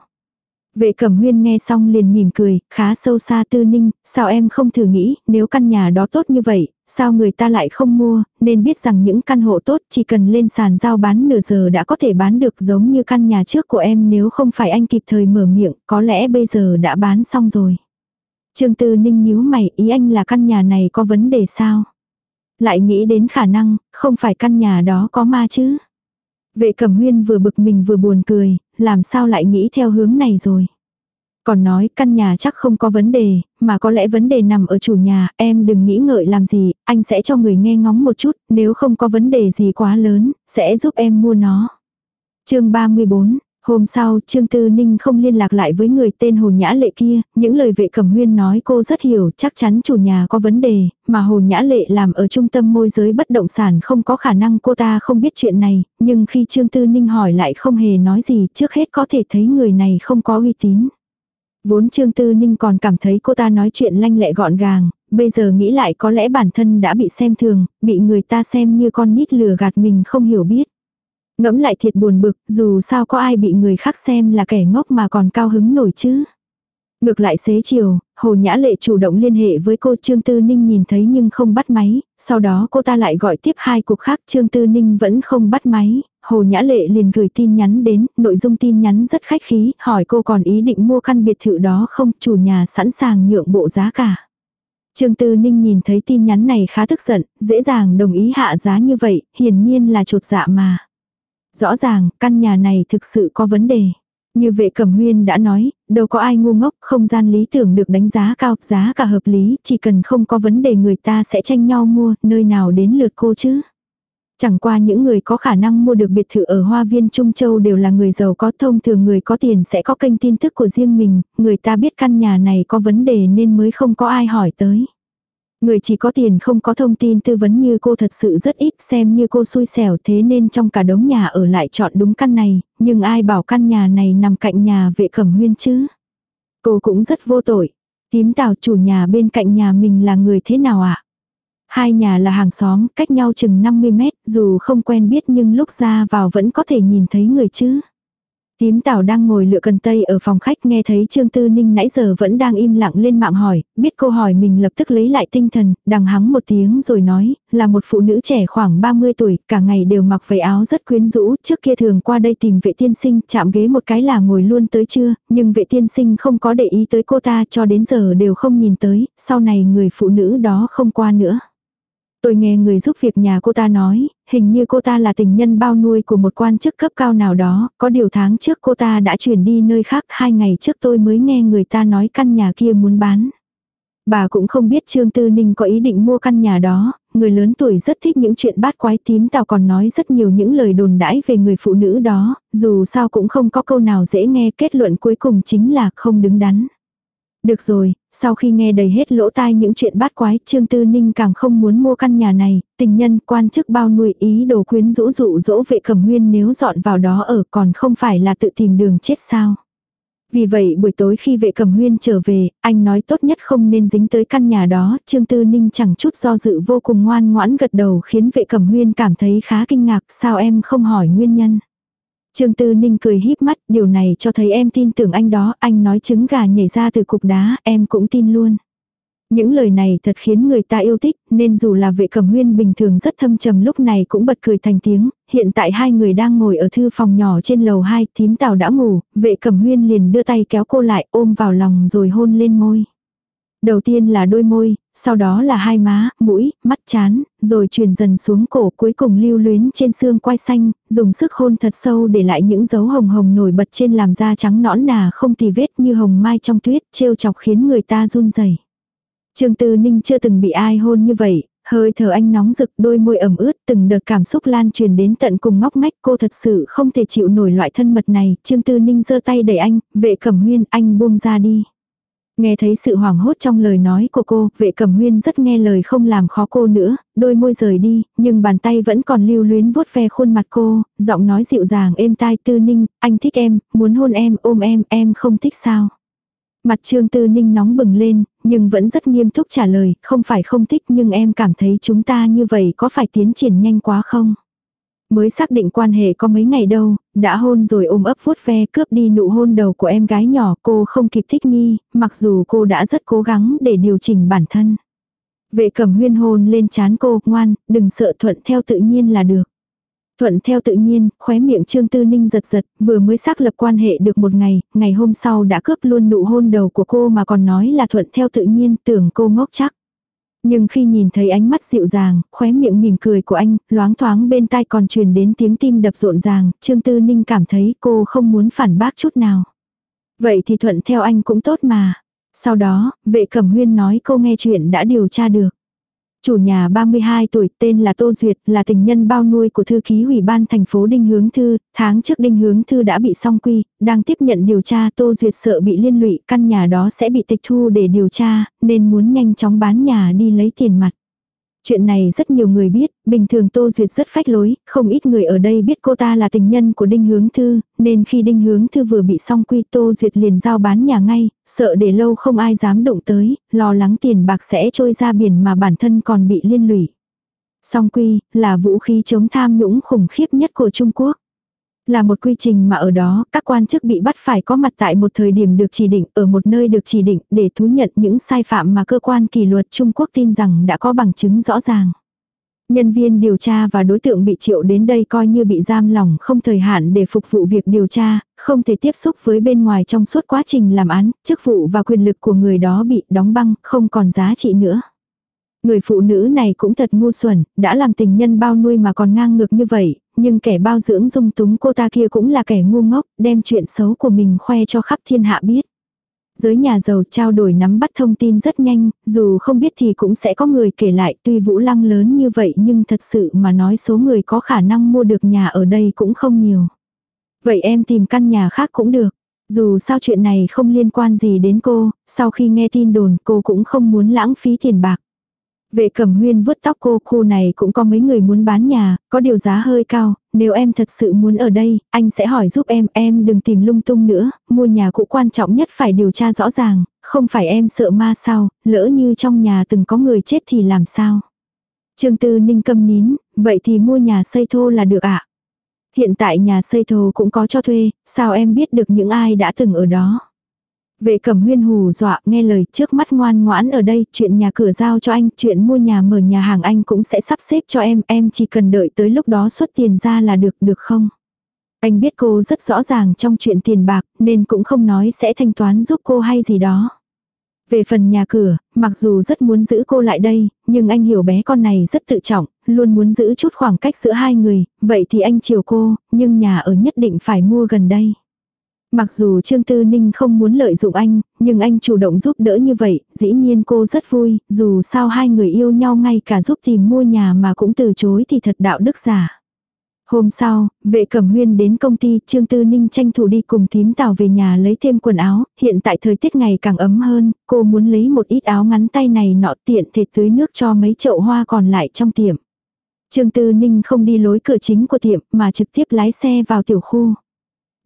Vệ cẩm huyên nghe xong liền mỉm cười, khá sâu xa tư ninh, sao em không thử nghĩ, nếu căn nhà đó tốt như vậy, sao người ta lại không mua, nên biết rằng những căn hộ tốt chỉ cần lên sàn giao bán nửa giờ đã có thể bán được giống như căn nhà trước của em nếu không phải anh kịp thời mở miệng, có lẽ bây giờ đã bán xong rồi. Trương Tư Ninh nhíu mày, ý anh là căn nhà này có vấn đề sao? Lại nghĩ đến khả năng, không phải căn nhà đó có ma chứ? Vệ Cẩm Huyên vừa bực mình vừa buồn cười, làm sao lại nghĩ theo hướng này rồi? Còn nói căn nhà chắc không có vấn đề, mà có lẽ vấn đề nằm ở chủ nhà, em đừng nghĩ ngợi làm gì, anh sẽ cho người nghe ngóng một chút, nếu không có vấn đề gì quá lớn, sẽ giúp em mua nó. chương 34, Hôm sau, Trương Tư Ninh không liên lạc lại với người tên Hồ Nhã Lệ kia, những lời vệ cẩm huyên nói cô rất hiểu, chắc chắn chủ nhà có vấn đề, mà Hồ Nhã Lệ làm ở trung tâm môi giới bất động sản không có khả năng cô ta không biết chuyện này, nhưng khi Trương Tư Ninh hỏi lại không hề nói gì, trước hết có thể thấy người này không có uy tín. Vốn Trương Tư Ninh còn cảm thấy cô ta nói chuyện lanh lẹ gọn gàng, bây giờ nghĩ lại có lẽ bản thân đã bị xem thường, bị người ta xem như con nít lừa gạt mình không hiểu biết. Ngẫm lại thiệt buồn bực, dù sao có ai bị người khác xem là kẻ ngốc mà còn cao hứng nổi chứ. Ngược lại xế chiều, Hồ Nhã Lệ chủ động liên hệ với cô Trương Tư Ninh nhìn thấy nhưng không bắt máy, sau đó cô ta lại gọi tiếp hai cuộc khác Trương Tư Ninh vẫn không bắt máy, Hồ Nhã Lệ liền gửi tin nhắn đến, nội dung tin nhắn rất khách khí, hỏi cô còn ý định mua căn biệt thự đó không, chủ nhà sẵn sàng nhượng bộ giá cả. Trương Tư Ninh nhìn thấy tin nhắn này khá tức giận, dễ dàng đồng ý hạ giá như vậy, hiển nhiên là trột dạ mà. Rõ ràng, căn nhà này thực sự có vấn đề. Như vệ cẩm huyên đã nói, đâu có ai ngu ngốc, không gian lý tưởng được đánh giá cao, giá cả hợp lý, chỉ cần không có vấn đề người ta sẽ tranh nhau mua, nơi nào đến lượt cô chứ. Chẳng qua những người có khả năng mua được biệt thự ở Hoa Viên Trung Châu đều là người giàu có thông thường người có tiền sẽ có kênh tin tức của riêng mình, người ta biết căn nhà này có vấn đề nên mới không có ai hỏi tới. Người chỉ có tiền không có thông tin tư vấn như cô thật sự rất ít xem như cô xui xẻo thế nên trong cả đống nhà ở lại chọn đúng căn này, nhưng ai bảo căn nhà này nằm cạnh nhà vệ cẩm huyên chứ. Cô cũng rất vô tội. Tím tào chủ nhà bên cạnh nhà mình là người thế nào ạ? À? Hai nhà là hàng xóm, cách nhau chừng 50 mét, dù không quen biết nhưng lúc ra vào vẫn có thể nhìn thấy người chứ. Tím tảo đang ngồi lựa cần tây ở phòng khách nghe thấy Trương Tư Ninh nãy giờ vẫn đang im lặng lên mạng hỏi, biết cô hỏi mình lập tức lấy lại tinh thần, đằng hắng một tiếng rồi nói, là một phụ nữ trẻ khoảng 30 tuổi, cả ngày đều mặc váy áo rất quyến rũ, trước kia thường qua đây tìm vệ tiên sinh, chạm ghế một cái là ngồi luôn tới trưa, nhưng vệ tiên sinh không có để ý tới cô ta cho đến giờ đều không nhìn tới, sau này người phụ nữ đó không qua nữa. Tôi nghe người giúp việc nhà cô ta nói, hình như cô ta là tình nhân bao nuôi của một quan chức cấp cao nào đó, có điều tháng trước cô ta đã chuyển đi nơi khác, hai ngày trước tôi mới nghe người ta nói căn nhà kia muốn bán. Bà cũng không biết Trương Tư Ninh có ý định mua căn nhà đó, người lớn tuổi rất thích những chuyện bát quái tím tào còn nói rất nhiều những lời đồn đãi về người phụ nữ đó, dù sao cũng không có câu nào dễ nghe kết luận cuối cùng chính là không đứng đắn. Được rồi, sau khi nghe đầy hết lỗ tai những chuyện bát quái, Trương Tư Ninh càng không muốn mua căn nhà này, tình nhân quan chức bao nuôi ý đồ quyến rũ dụ dỗ vệ cẩm nguyên nếu dọn vào đó ở còn không phải là tự tìm đường chết sao. Vì vậy buổi tối khi vệ cẩm huyên trở về, anh nói tốt nhất không nên dính tới căn nhà đó, Trương Tư Ninh chẳng chút do dự vô cùng ngoan ngoãn gật đầu khiến vệ cẩm huyên cảm thấy khá kinh ngạc, sao em không hỏi nguyên nhân. Trương Tư Ninh cười híp mắt, điều này cho thấy em tin tưởng anh đó, anh nói trứng gà nhảy ra từ cục đá, em cũng tin luôn. Những lời này thật khiến người ta yêu thích, nên dù là vệ cẩm huyên bình thường rất thâm trầm lúc này cũng bật cười thành tiếng, hiện tại hai người đang ngồi ở thư phòng nhỏ trên lầu 2, thím tào đã ngủ, vệ cẩm huyên liền đưa tay kéo cô lại ôm vào lòng rồi hôn lên môi. Đầu tiên là đôi môi, sau đó là hai má, mũi, mắt chán, rồi truyền dần xuống cổ cuối cùng lưu luyến trên xương quai xanh, dùng sức hôn thật sâu để lại những dấu hồng hồng nổi bật trên làm da trắng nõn nà không tì vết như hồng mai trong tuyết, trêu chọc khiến người ta run rẩy. Trương Tư Ninh chưa từng bị ai hôn như vậy, hơi thở anh nóng rực đôi môi ẩm ướt từng đợt cảm xúc lan truyền đến tận cùng ngóc ngách cô thật sự không thể chịu nổi loại thân mật này, Trương Tư Ninh giơ tay đẩy anh, vệ cẩm huyên anh buông ra đi. Nghe thấy sự hoảng hốt trong lời nói của cô, vệ cẩm huyên rất nghe lời không làm khó cô nữa, đôi môi rời đi, nhưng bàn tay vẫn còn lưu luyến vuốt ve khuôn mặt cô, giọng nói dịu dàng êm tai tư ninh, anh thích em, muốn hôn em, ôm em, em không thích sao. Mặt trương tư ninh nóng bừng lên, nhưng vẫn rất nghiêm túc trả lời, không phải không thích nhưng em cảm thấy chúng ta như vậy có phải tiến triển nhanh quá không? Mới xác định quan hệ có mấy ngày đâu, đã hôn rồi ôm ấp vuốt ve cướp đi nụ hôn đầu của em gái nhỏ cô không kịp thích nghi, mặc dù cô đã rất cố gắng để điều chỉnh bản thân. Vệ cẩm huyên hôn lên chán cô, ngoan, đừng sợ thuận theo tự nhiên là được. Thuận theo tự nhiên, khóe miệng Trương Tư Ninh giật giật, vừa mới xác lập quan hệ được một ngày, ngày hôm sau đã cướp luôn nụ hôn đầu của cô mà còn nói là thuận theo tự nhiên, tưởng cô ngốc chắc. Nhưng khi nhìn thấy ánh mắt dịu dàng, khóe miệng mỉm cười của anh, loáng thoáng bên tai còn truyền đến tiếng tim đập rộn ràng, Trương Tư Ninh cảm thấy cô không muốn phản bác chút nào. Vậy thì thuận theo anh cũng tốt mà. Sau đó, vệ cẩm huyên nói cô nghe chuyện đã điều tra được. Chủ nhà 32 tuổi tên là Tô Duyệt là tình nhân bao nuôi của thư ký ủy ban thành phố Đinh Hướng Thư, tháng trước Đinh Hướng Thư đã bị song quy, đang tiếp nhận điều tra Tô Duyệt sợ bị liên lụy căn nhà đó sẽ bị tịch thu để điều tra, nên muốn nhanh chóng bán nhà đi lấy tiền mặt. Chuyện này rất nhiều người biết, bình thường Tô Duyệt rất phách lối, không ít người ở đây biết cô ta là tình nhân của Đinh Hướng Thư, nên khi Đinh Hướng Thư vừa bị xong quy Tô Duyệt liền giao bán nhà ngay, sợ để lâu không ai dám động tới, lo lắng tiền bạc sẽ trôi ra biển mà bản thân còn bị liên lụy. Song quy, là vũ khí chống tham nhũng khủng khiếp nhất của Trung Quốc. Là một quy trình mà ở đó, các quan chức bị bắt phải có mặt tại một thời điểm được chỉ định, ở một nơi được chỉ định, để thú nhận những sai phạm mà cơ quan kỷ luật Trung Quốc tin rằng đã có bằng chứng rõ ràng. Nhân viên điều tra và đối tượng bị triệu đến đây coi như bị giam lỏng không thời hạn để phục vụ việc điều tra, không thể tiếp xúc với bên ngoài trong suốt quá trình làm án, chức vụ và quyền lực của người đó bị đóng băng, không còn giá trị nữa. Người phụ nữ này cũng thật ngu xuẩn, đã làm tình nhân bao nuôi mà còn ngang ngược như vậy, nhưng kẻ bao dưỡng dung túng cô ta kia cũng là kẻ ngu ngốc, đem chuyện xấu của mình khoe cho khắp thiên hạ biết. Giới nhà giàu trao đổi nắm bắt thông tin rất nhanh, dù không biết thì cũng sẽ có người kể lại tuy vũ lăng lớn như vậy nhưng thật sự mà nói số người có khả năng mua được nhà ở đây cũng không nhiều. Vậy em tìm căn nhà khác cũng được. Dù sao chuyện này không liên quan gì đến cô, sau khi nghe tin đồn cô cũng không muốn lãng phí tiền bạc. Vệ cẩm huyên vuốt tóc cô, khu này cũng có mấy người muốn bán nhà, có điều giá hơi cao, nếu em thật sự muốn ở đây, anh sẽ hỏi giúp em, em đừng tìm lung tung nữa, mua nhà cũng quan trọng nhất phải điều tra rõ ràng, không phải em sợ ma sao, lỡ như trong nhà từng có người chết thì làm sao. Trương Tư Ninh câm nín, vậy thì mua nhà xây thô là được ạ. Hiện tại nhà xây thô cũng có cho thuê, sao em biết được những ai đã từng ở đó. Vệ cẩm huyên hù dọa nghe lời trước mắt ngoan ngoãn ở đây, chuyện nhà cửa giao cho anh, chuyện mua nhà mở nhà hàng anh cũng sẽ sắp xếp cho em, em chỉ cần đợi tới lúc đó xuất tiền ra là được, được không? Anh biết cô rất rõ ràng trong chuyện tiền bạc, nên cũng không nói sẽ thanh toán giúp cô hay gì đó. Về phần nhà cửa, mặc dù rất muốn giữ cô lại đây, nhưng anh hiểu bé con này rất tự trọng, luôn muốn giữ chút khoảng cách giữa hai người, vậy thì anh chiều cô, nhưng nhà ở nhất định phải mua gần đây. Mặc dù Trương Tư Ninh không muốn lợi dụng anh, nhưng anh chủ động giúp đỡ như vậy, dĩ nhiên cô rất vui, dù sao hai người yêu nhau ngay cả giúp tìm mua nhà mà cũng từ chối thì thật đạo đức giả. Hôm sau, vệ cẩm huyên đến công ty, Trương Tư Ninh tranh thủ đi cùng thím tào về nhà lấy thêm quần áo, hiện tại thời tiết ngày càng ấm hơn, cô muốn lấy một ít áo ngắn tay này nọ tiện thể tưới nước cho mấy chậu hoa còn lại trong tiệm. Trương Tư Ninh không đi lối cửa chính của tiệm mà trực tiếp lái xe vào tiểu khu.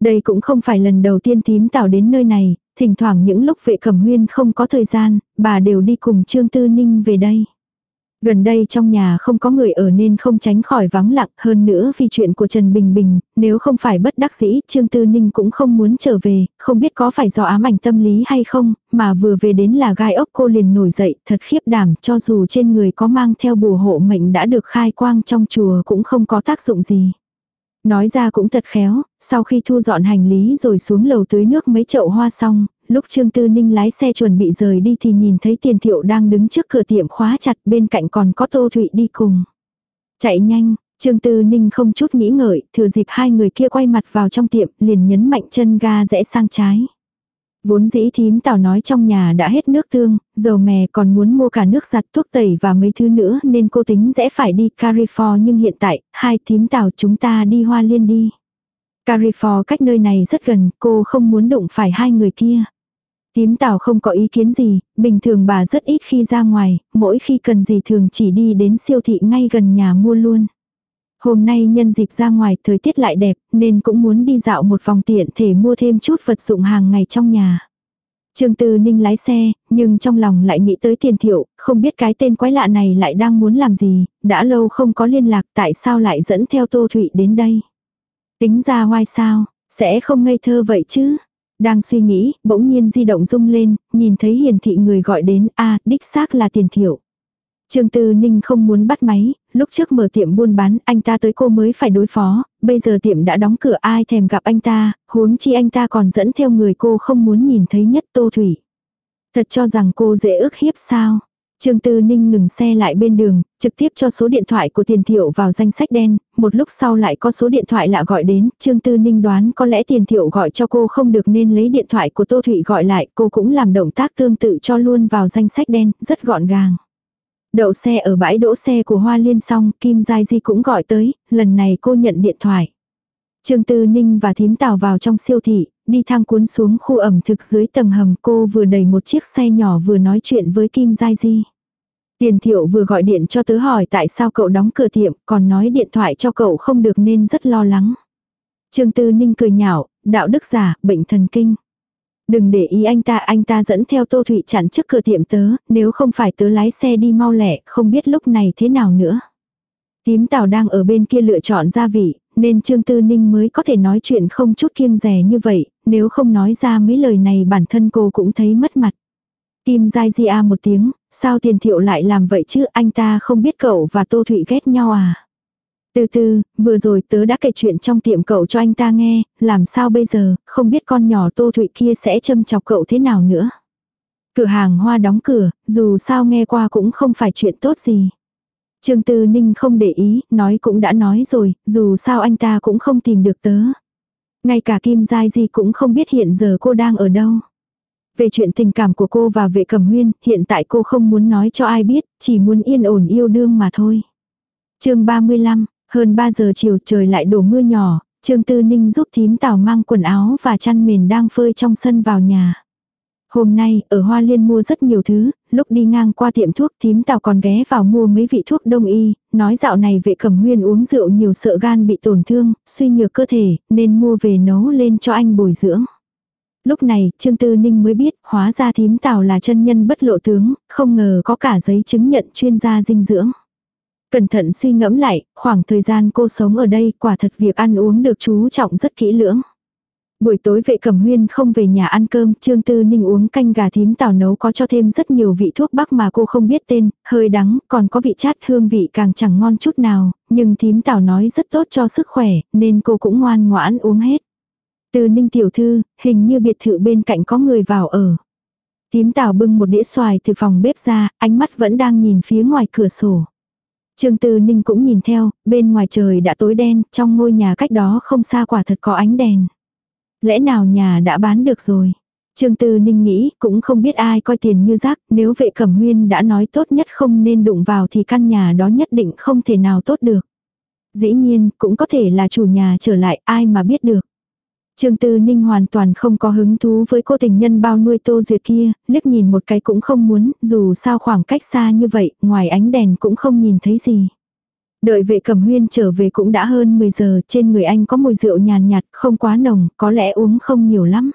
Đây cũng không phải lần đầu tiên tím tảo đến nơi này, thỉnh thoảng những lúc vệ cẩm huyên không có thời gian, bà đều đi cùng Trương Tư Ninh về đây. Gần đây trong nhà không có người ở nên không tránh khỏi vắng lặng hơn nữa vì chuyện của Trần Bình Bình, nếu không phải bất đắc dĩ Trương Tư Ninh cũng không muốn trở về, không biết có phải do ám ảnh tâm lý hay không, mà vừa về đến là gai ốc cô liền nổi dậy thật khiếp đảm cho dù trên người có mang theo bùa hộ mệnh đã được khai quang trong chùa cũng không có tác dụng gì. Nói ra cũng thật khéo, sau khi thu dọn hành lý rồi xuống lầu tưới nước mấy chậu hoa xong, lúc Trương Tư Ninh lái xe chuẩn bị rời đi thì nhìn thấy tiền thiệu đang đứng trước cửa tiệm khóa chặt bên cạnh còn có Tô Thụy đi cùng. Chạy nhanh, Trương Tư Ninh không chút nghĩ ngợi, thừa dịp hai người kia quay mặt vào trong tiệm liền nhấn mạnh chân ga rẽ sang trái. Vốn dĩ thím tào nói trong nhà đã hết nước tương, dầu mè còn muốn mua cả nước giặt thuốc tẩy và mấy thứ nữa nên cô tính sẽ phải đi Carrefour nhưng hiện tại, hai thím tào chúng ta đi hoa liên đi. Carrefour cách nơi này rất gần, cô không muốn đụng phải hai người kia. Tím tào không có ý kiến gì, bình thường bà rất ít khi ra ngoài, mỗi khi cần gì thường chỉ đi đến siêu thị ngay gần nhà mua luôn. Hôm nay nhân dịp ra ngoài thời tiết lại đẹp nên cũng muốn đi dạo một vòng tiện thể mua thêm chút vật dụng hàng ngày trong nhà. Trương Tư Ninh lái xe, nhưng trong lòng lại nghĩ tới tiền thiệu, không biết cái tên quái lạ này lại đang muốn làm gì, đã lâu không có liên lạc tại sao lại dẫn theo Tô Thụy đến đây. Tính ra hoài sao, sẽ không ngây thơ vậy chứ. Đang suy nghĩ, bỗng nhiên di động rung lên, nhìn thấy hiển thị người gọi đến, a đích xác là tiền thiệu. Trương Tư Ninh không muốn bắt máy, lúc trước mở tiệm buôn bán, anh ta tới cô mới phải đối phó, bây giờ tiệm đã đóng cửa ai thèm gặp anh ta, huống chi anh ta còn dẫn theo người cô không muốn nhìn thấy nhất Tô Thủy. Thật cho rằng cô dễ ức hiếp sao. Trương Tư Ninh ngừng xe lại bên đường, trực tiếp cho số điện thoại của tiền thiệu vào danh sách đen, một lúc sau lại có số điện thoại lạ gọi đến, Trương Tư Ninh đoán có lẽ tiền thiệu gọi cho cô không được nên lấy điện thoại của Tô Thụy gọi lại, cô cũng làm động tác tương tự cho luôn vào danh sách đen, rất gọn gàng. Đậu xe ở bãi đỗ xe của Hoa Liên xong, Kim Giai Di cũng gọi tới, lần này cô nhận điện thoại. Trương Tư Ninh và thím tào vào trong siêu thị, đi thang cuốn xuống khu ẩm thực dưới tầng hầm cô vừa đẩy một chiếc xe nhỏ vừa nói chuyện với Kim Giai Di. Tiền thiệu vừa gọi điện cho tớ hỏi tại sao cậu đóng cửa tiệm, còn nói điện thoại cho cậu không được nên rất lo lắng. Trương Tư Ninh cười nhạo, đạo đức giả, bệnh thần kinh. Đừng để ý anh ta, anh ta dẫn theo Tô Thụy chặn trước cửa tiệm tớ, nếu không phải tớ lái xe đi mau lẹ, không biết lúc này thế nào nữa. Tím Tào đang ở bên kia lựa chọn gia vị, nên Trương Tư Ninh mới có thể nói chuyện không chút kiêng rẻ như vậy, nếu không nói ra mấy lời này bản thân cô cũng thấy mất mặt. Kim Giai Di A một tiếng, sao tiền thiệu lại làm vậy chứ anh ta không biết cậu và Tô Thụy ghét nhau à? Từ từ, vừa rồi tớ đã kể chuyện trong tiệm cậu cho anh ta nghe, làm sao bây giờ, không biết con nhỏ Tô Thụy kia sẽ châm chọc cậu thế nào nữa. Cửa hàng hoa đóng cửa, dù sao nghe qua cũng không phải chuyện tốt gì. Trương Tư Ninh không để ý, nói cũng đã nói rồi, dù sao anh ta cũng không tìm được tớ. Ngay cả Kim Giai Di cũng không biết hiện giờ cô đang ở đâu. Về chuyện tình cảm của cô và vệ cầm huyên, hiện tại cô không muốn nói cho ai biết, chỉ muốn yên ổn yêu đương mà thôi. chương 35, hơn 3 giờ chiều trời lại đổ mưa nhỏ, Trương Tư Ninh giúp thím tàu mang quần áo và chăn mền đang phơi trong sân vào nhà. Hôm nay, ở Hoa Liên mua rất nhiều thứ, lúc đi ngang qua tiệm thuốc thím tào còn ghé vào mua mấy vị thuốc đông y, nói dạo này vệ cẩm huyên uống rượu nhiều sợ gan bị tổn thương, suy nhược cơ thể, nên mua về nấu lên cho anh bồi dưỡng. Lúc này, Trương Tư Ninh mới biết, hóa ra thím tào là chân nhân bất lộ tướng, không ngờ có cả giấy chứng nhận chuyên gia dinh dưỡng. Cẩn thận suy ngẫm lại, khoảng thời gian cô sống ở đây, quả thật việc ăn uống được chú trọng rất kỹ lưỡng. Buổi tối vệ cẩm huyên không về nhà ăn cơm, Trương Tư Ninh uống canh gà thím tảo nấu có cho thêm rất nhiều vị thuốc bắc mà cô không biết tên, hơi đắng, còn có vị chát hương vị càng chẳng ngon chút nào, nhưng thím tảo nói rất tốt cho sức khỏe, nên cô cũng ngoan ngoãn uống hết. Tư Ninh tiểu thư, hình như biệt thự bên cạnh có người vào ở. Thím tảo bưng một đĩa xoài từ phòng bếp ra, ánh mắt vẫn đang nhìn phía ngoài cửa sổ. Trương Tư Ninh cũng nhìn theo, bên ngoài trời đã tối đen, trong ngôi nhà cách đó không xa quả thật có ánh đèn. Lẽ nào nhà đã bán được rồi? Trương Tư Ninh nghĩ cũng không biết ai coi tiền như rác, nếu vệ cẩm huyên đã nói tốt nhất không nên đụng vào thì căn nhà đó nhất định không thể nào tốt được. Dĩ nhiên, cũng có thể là chủ nhà trở lại, ai mà biết được. Trương Tư Ninh hoàn toàn không có hứng thú với cô tình nhân bao nuôi tô duyệt kia, liếc nhìn một cái cũng không muốn, dù sao khoảng cách xa như vậy, ngoài ánh đèn cũng không nhìn thấy gì. Đợi vệ cẩm huyên trở về cũng đã hơn 10 giờ, trên người anh có mùi rượu nhàn nhạt, không quá nồng, có lẽ uống không nhiều lắm.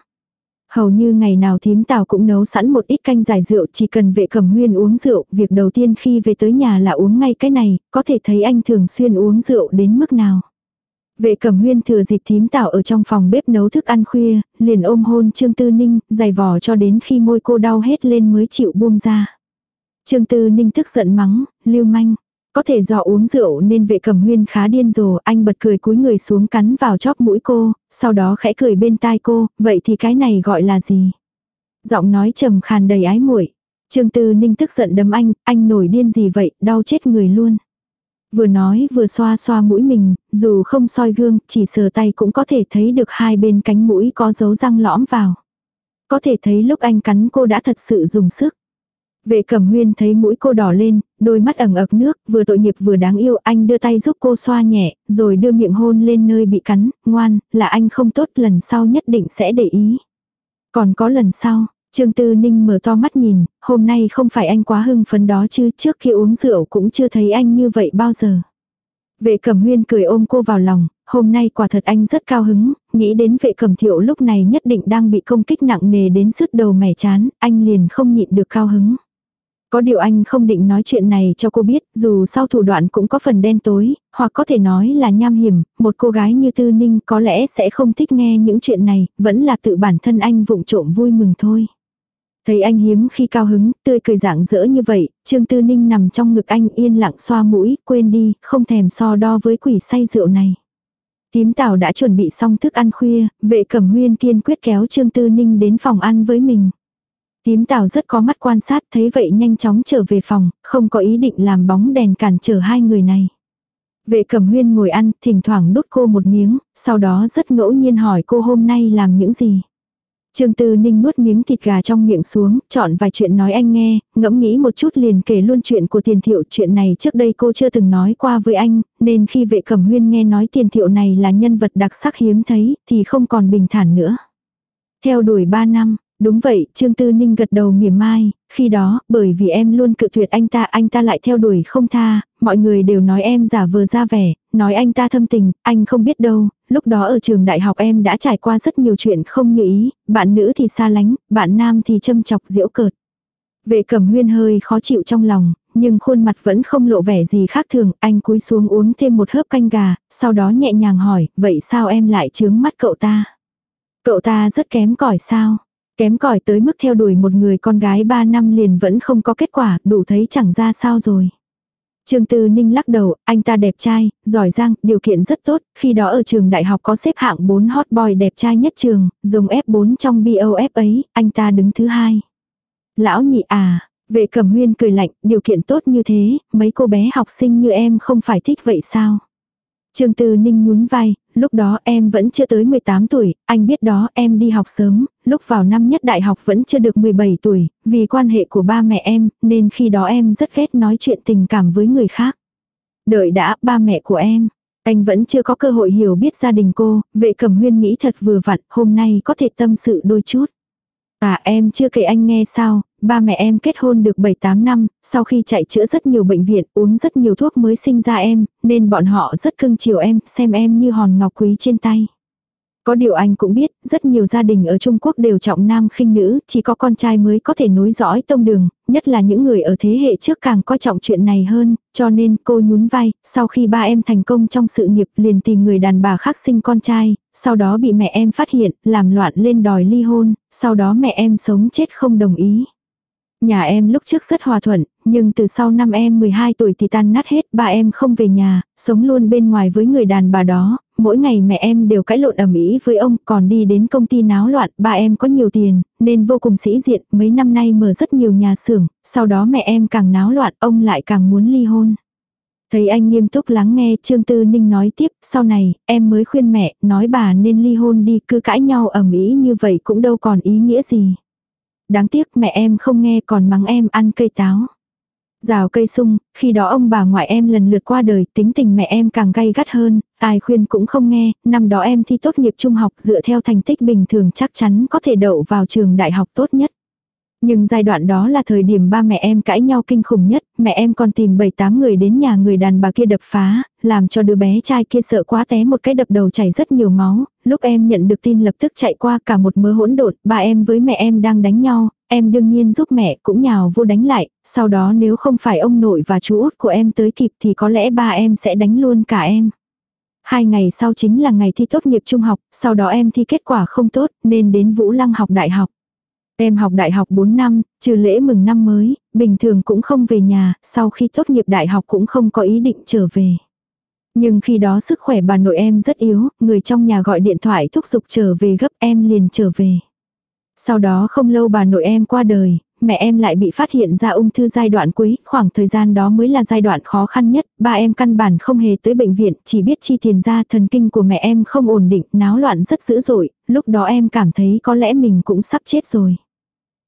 Hầu như ngày nào thím tào cũng nấu sẵn một ít canh giải rượu chỉ cần vệ cẩm huyên uống rượu, việc đầu tiên khi về tới nhà là uống ngay cái này, có thể thấy anh thường xuyên uống rượu đến mức nào. Vệ cẩm huyên thừa dịp thím tảo ở trong phòng bếp nấu thức ăn khuya, liền ôm hôn Trương Tư Ninh, giày vò cho đến khi môi cô đau hết lên mới chịu buông ra. Trương Tư Ninh tức giận mắng, lưu manh. Có thể do uống rượu nên vệ cẩm huyên khá điên rồ, anh bật cười cúi người xuống cắn vào chóp mũi cô, sau đó khẽ cười bên tai cô, vậy thì cái này gọi là gì? Giọng nói trầm khàn đầy ái muội. Trương Tư Ninh tức giận đấm anh, anh nổi điên gì vậy, đau chết người luôn. Vừa nói vừa xoa xoa mũi mình, dù không soi gương, chỉ sờ tay cũng có thể thấy được hai bên cánh mũi có dấu răng lõm vào. Có thể thấy lúc anh cắn cô đã thật sự dùng sức. Vệ cẩm huyên thấy mũi cô đỏ lên, đôi mắt ẩn ực nước, vừa tội nghiệp vừa đáng yêu, anh đưa tay giúp cô xoa nhẹ, rồi đưa miệng hôn lên nơi bị cắn, ngoan, là anh không tốt, lần sau nhất định sẽ để ý. Còn có lần sau, Trương Tư Ninh mở to mắt nhìn, hôm nay không phải anh quá hưng phấn đó chứ, trước khi uống rượu cũng chưa thấy anh như vậy bao giờ. Vệ cẩm huyên cười ôm cô vào lòng, hôm nay quả thật anh rất cao hứng, nghĩ đến vệ cẩm thiệu lúc này nhất định đang bị công kích nặng nề đến sứt đầu mẻ chán, anh liền không nhịn được cao hứng. Có điều anh không định nói chuyện này cho cô biết, dù sau thủ đoạn cũng có phần đen tối, hoặc có thể nói là nham hiểm, một cô gái như Tư Ninh có lẽ sẽ không thích nghe những chuyện này, vẫn là tự bản thân anh vụng trộm vui mừng thôi. Thấy anh hiếm khi cao hứng, tươi cười dạng dỡ như vậy, Trương Tư Ninh nằm trong ngực anh yên lặng xoa mũi, quên đi, không thèm so đo với quỷ say rượu này. Tím Tảo đã chuẩn bị xong thức ăn khuya, vệ cẩm huyên kiên quyết kéo Trương Tư Ninh đến phòng ăn với mình. Tím Tảo rất có mắt quan sát thấy vậy nhanh chóng trở về phòng, không có ý định làm bóng đèn cản trở hai người này. Vệ cẩm huyên ngồi ăn, thỉnh thoảng đút cô một miếng, sau đó rất ngẫu nhiên hỏi cô hôm nay làm những gì. Trương Tư Ninh nuốt miếng thịt gà trong miệng xuống, chọn vài chuyện nói anh nghe, ngẫm nghĩ một chút liền kể luôn chuyện của tiền thiệu. Chuyện này trước đây cô chưa từng nói qua với anh, nên khi vệ cẩm huyên nghe nói tiền thiệu này là nhân vật đặc sắc hiếm thấy, thì không còn bình thản nữa. Theo đuổi 3 năm, Đúng vậy, Trương Tư Ninh gật đầu mỉa mai, khi đó, bởi vì em luôn cự tuyệt anh ta, anh ta lại theo đuổi không tha, mọi người đều nói em giả vờ ra vẻ, nói anh ta thâm tình, anh không biết đâu, lúc đó ở trường đại học em đã trải qua rất nhiều chuyện không như ý, bạn nữ thì xa lánh, bạn nam thì châm chọc diễu cợt. Vệ cẩm huyên hơi khó chịu trong lòng, nhưng khuôn mặt vẫn không lộ vẻ gì khác thường, anh cúi xuống uống thêm một hớp canh gà, sau đó nhẹ nhàng hỏi, vậy sao em lại chướng mắt cậu ta? Cậu ta rất kém cỏi sao? Kém cỏi tới mức theo đuổi một người con gái 3 năm liền vẫn không có kết quả, đủ thấy chẳng ra sao rồi. Trương Tư Ninh lắc đầu, anh ta đẹp trai, giỏi giang, điều kiện rất tốt, khi đó ở trường đại học có xếp hạng 4 hot boy đẹp trai nhất trường, dùng F4 trong BOF ấy, anh ta đứng thứ hai. Lão nhị à, vệ cẩm huyên cười lạnh, điều kiện tốt như thế, mấy cô bé học sinh như em không phải thích vậy sao? Trương Tư Ninh nhún vai, lúc đó em vẫn chưa tới 18 tuổi, anh biết đó em đi học sớm, lúc vào năm nhất đại học vẫn chưa được 17 tuổi, vì quan hệ của ba mẹ em, nên khi đó em rất ghét nói chuyện tình cảm với người khác. Đợi đã, ba mẹ của em. Anh vẫn chưa có cơ hội hiểu biết gia đình cô, vệ cẩm huyên nghĩ thật vừa vặn, hôm nay có thể tâm sự đôi chút. À em chưa kể anh nghe sao, ba mẹ em kết hôn được 7-8 năm, sau khi chạy chữa rất nhiều bệnh viện, uống rất nhiều thuốc mới sinh ra em, nên bọn họ rất cưng chiều em, xem em như hòn ngọc quý trên tay. Có điều anh cũng biết, rất nhiều gia đình ở Trung Quốc đều trọng nam khinh nữ, chỉ có con trai mới có thể nối dõi tông đường, nhất là những người ở thế hệ trước càng coi trọng chuyện này hơn, cho nên cô nhún vai, sau khi ba em thành công trong sự nghiệp liền tìm người đàn bà khác sinh con trai, sau đó bị mẹ em phát hiện, làm loạn lên đòi ly hôn, sau đó mẹ em sống chết không đồng ý. Nhà em lúc trước rất hòa thuận, nhưng từ sau năm em 12 tuổi thì tan nát hết, ba em không về nhà, sống luôn bên ngoài với người đàn bà đó, mỗi ngày mẹ em đều cãi lộn ầm ĩ với ông, còn đi đến công ty náo loạn, ba em có nhiều tiền, nên vô cùng sĩ diện, mấy năm nay mở rất nhiều nhà xưởng, sau đó mẹ em càng náo loạn, ông lại càng muốn ly hôn. Thấy anh nghiêm túc lắng nghe Trương Tư Ninh nói tiếp, sau này, em mới khuyên mẹ, nói bà nên ly hôn đi, cứ cãi nhau ầm ĩ như vậy cũng đâu còn ý nghĩa gì. Đáng tiếc mẹ em không nghe còn mắng em ăn cây táo. Rào cây sung, khi đó ông bà ngoại em lần lượt qua đời, tính tình mẹ em càng gay gắt hơn, ai khuyên cũng không nghe, năm đó em thi tốt nghiệp trung học dựa theo thành tích bình thường chắc chắn có thể đậu vào trường đại học tốt nhất. Nhưng giai đoạn đó là thời điểm ba mẹ em cãi nhau kinh khủng nhất, mẹ em còn tìm 7-8 người đến nhà người đàn bà kia đập phá, làm cho đứa bé trai kia sợ quá té một cái đập đầu chảy rất nhiều máu, lúc em nhận được tin lập tức chạy qua cả một mớ hỗn độn, ba em với mẹ em đang đánh nhau, em đương nhiên giúp mẹ cũng nhào vô đánh lại, sau đó nếu không phải ông nội và chú út của em tới kịp thì có lẽ ba em sẽ đánh luôn cả em. Hai ngày sau chính là ngày thi tốt nghiệp trung học, sau đó em thi kết quả không tốt nên đến Vũ Lăng học đại học. Em học đại học 4 năm, trừ lễ mừng năm mới, bình thường cũng không về nhà, sau khi tốt nghiệp đại học cũng không có ý định trở về. Nhưng khi đó sức khỏe bà nội em rất yếu, người trong nhà gọi điện thoại thúc giục trở về gấp em liền trở về. Sau đó không lâu bà nội em qua đời, mẹ em lại bị phát hiện ra ung thư giai đoạn cuối, khoảng thời gian đó mới là giai đoạn khó khăn nhất, ba em căn bản không hề tới bệnh viện, chỉ biết chi tiền ra thần kinh của mẹ em không ổn định, náo loạn rất dữ dội, lúc đó em cảm thấy có lẽ mình cũng sắp chết rồi.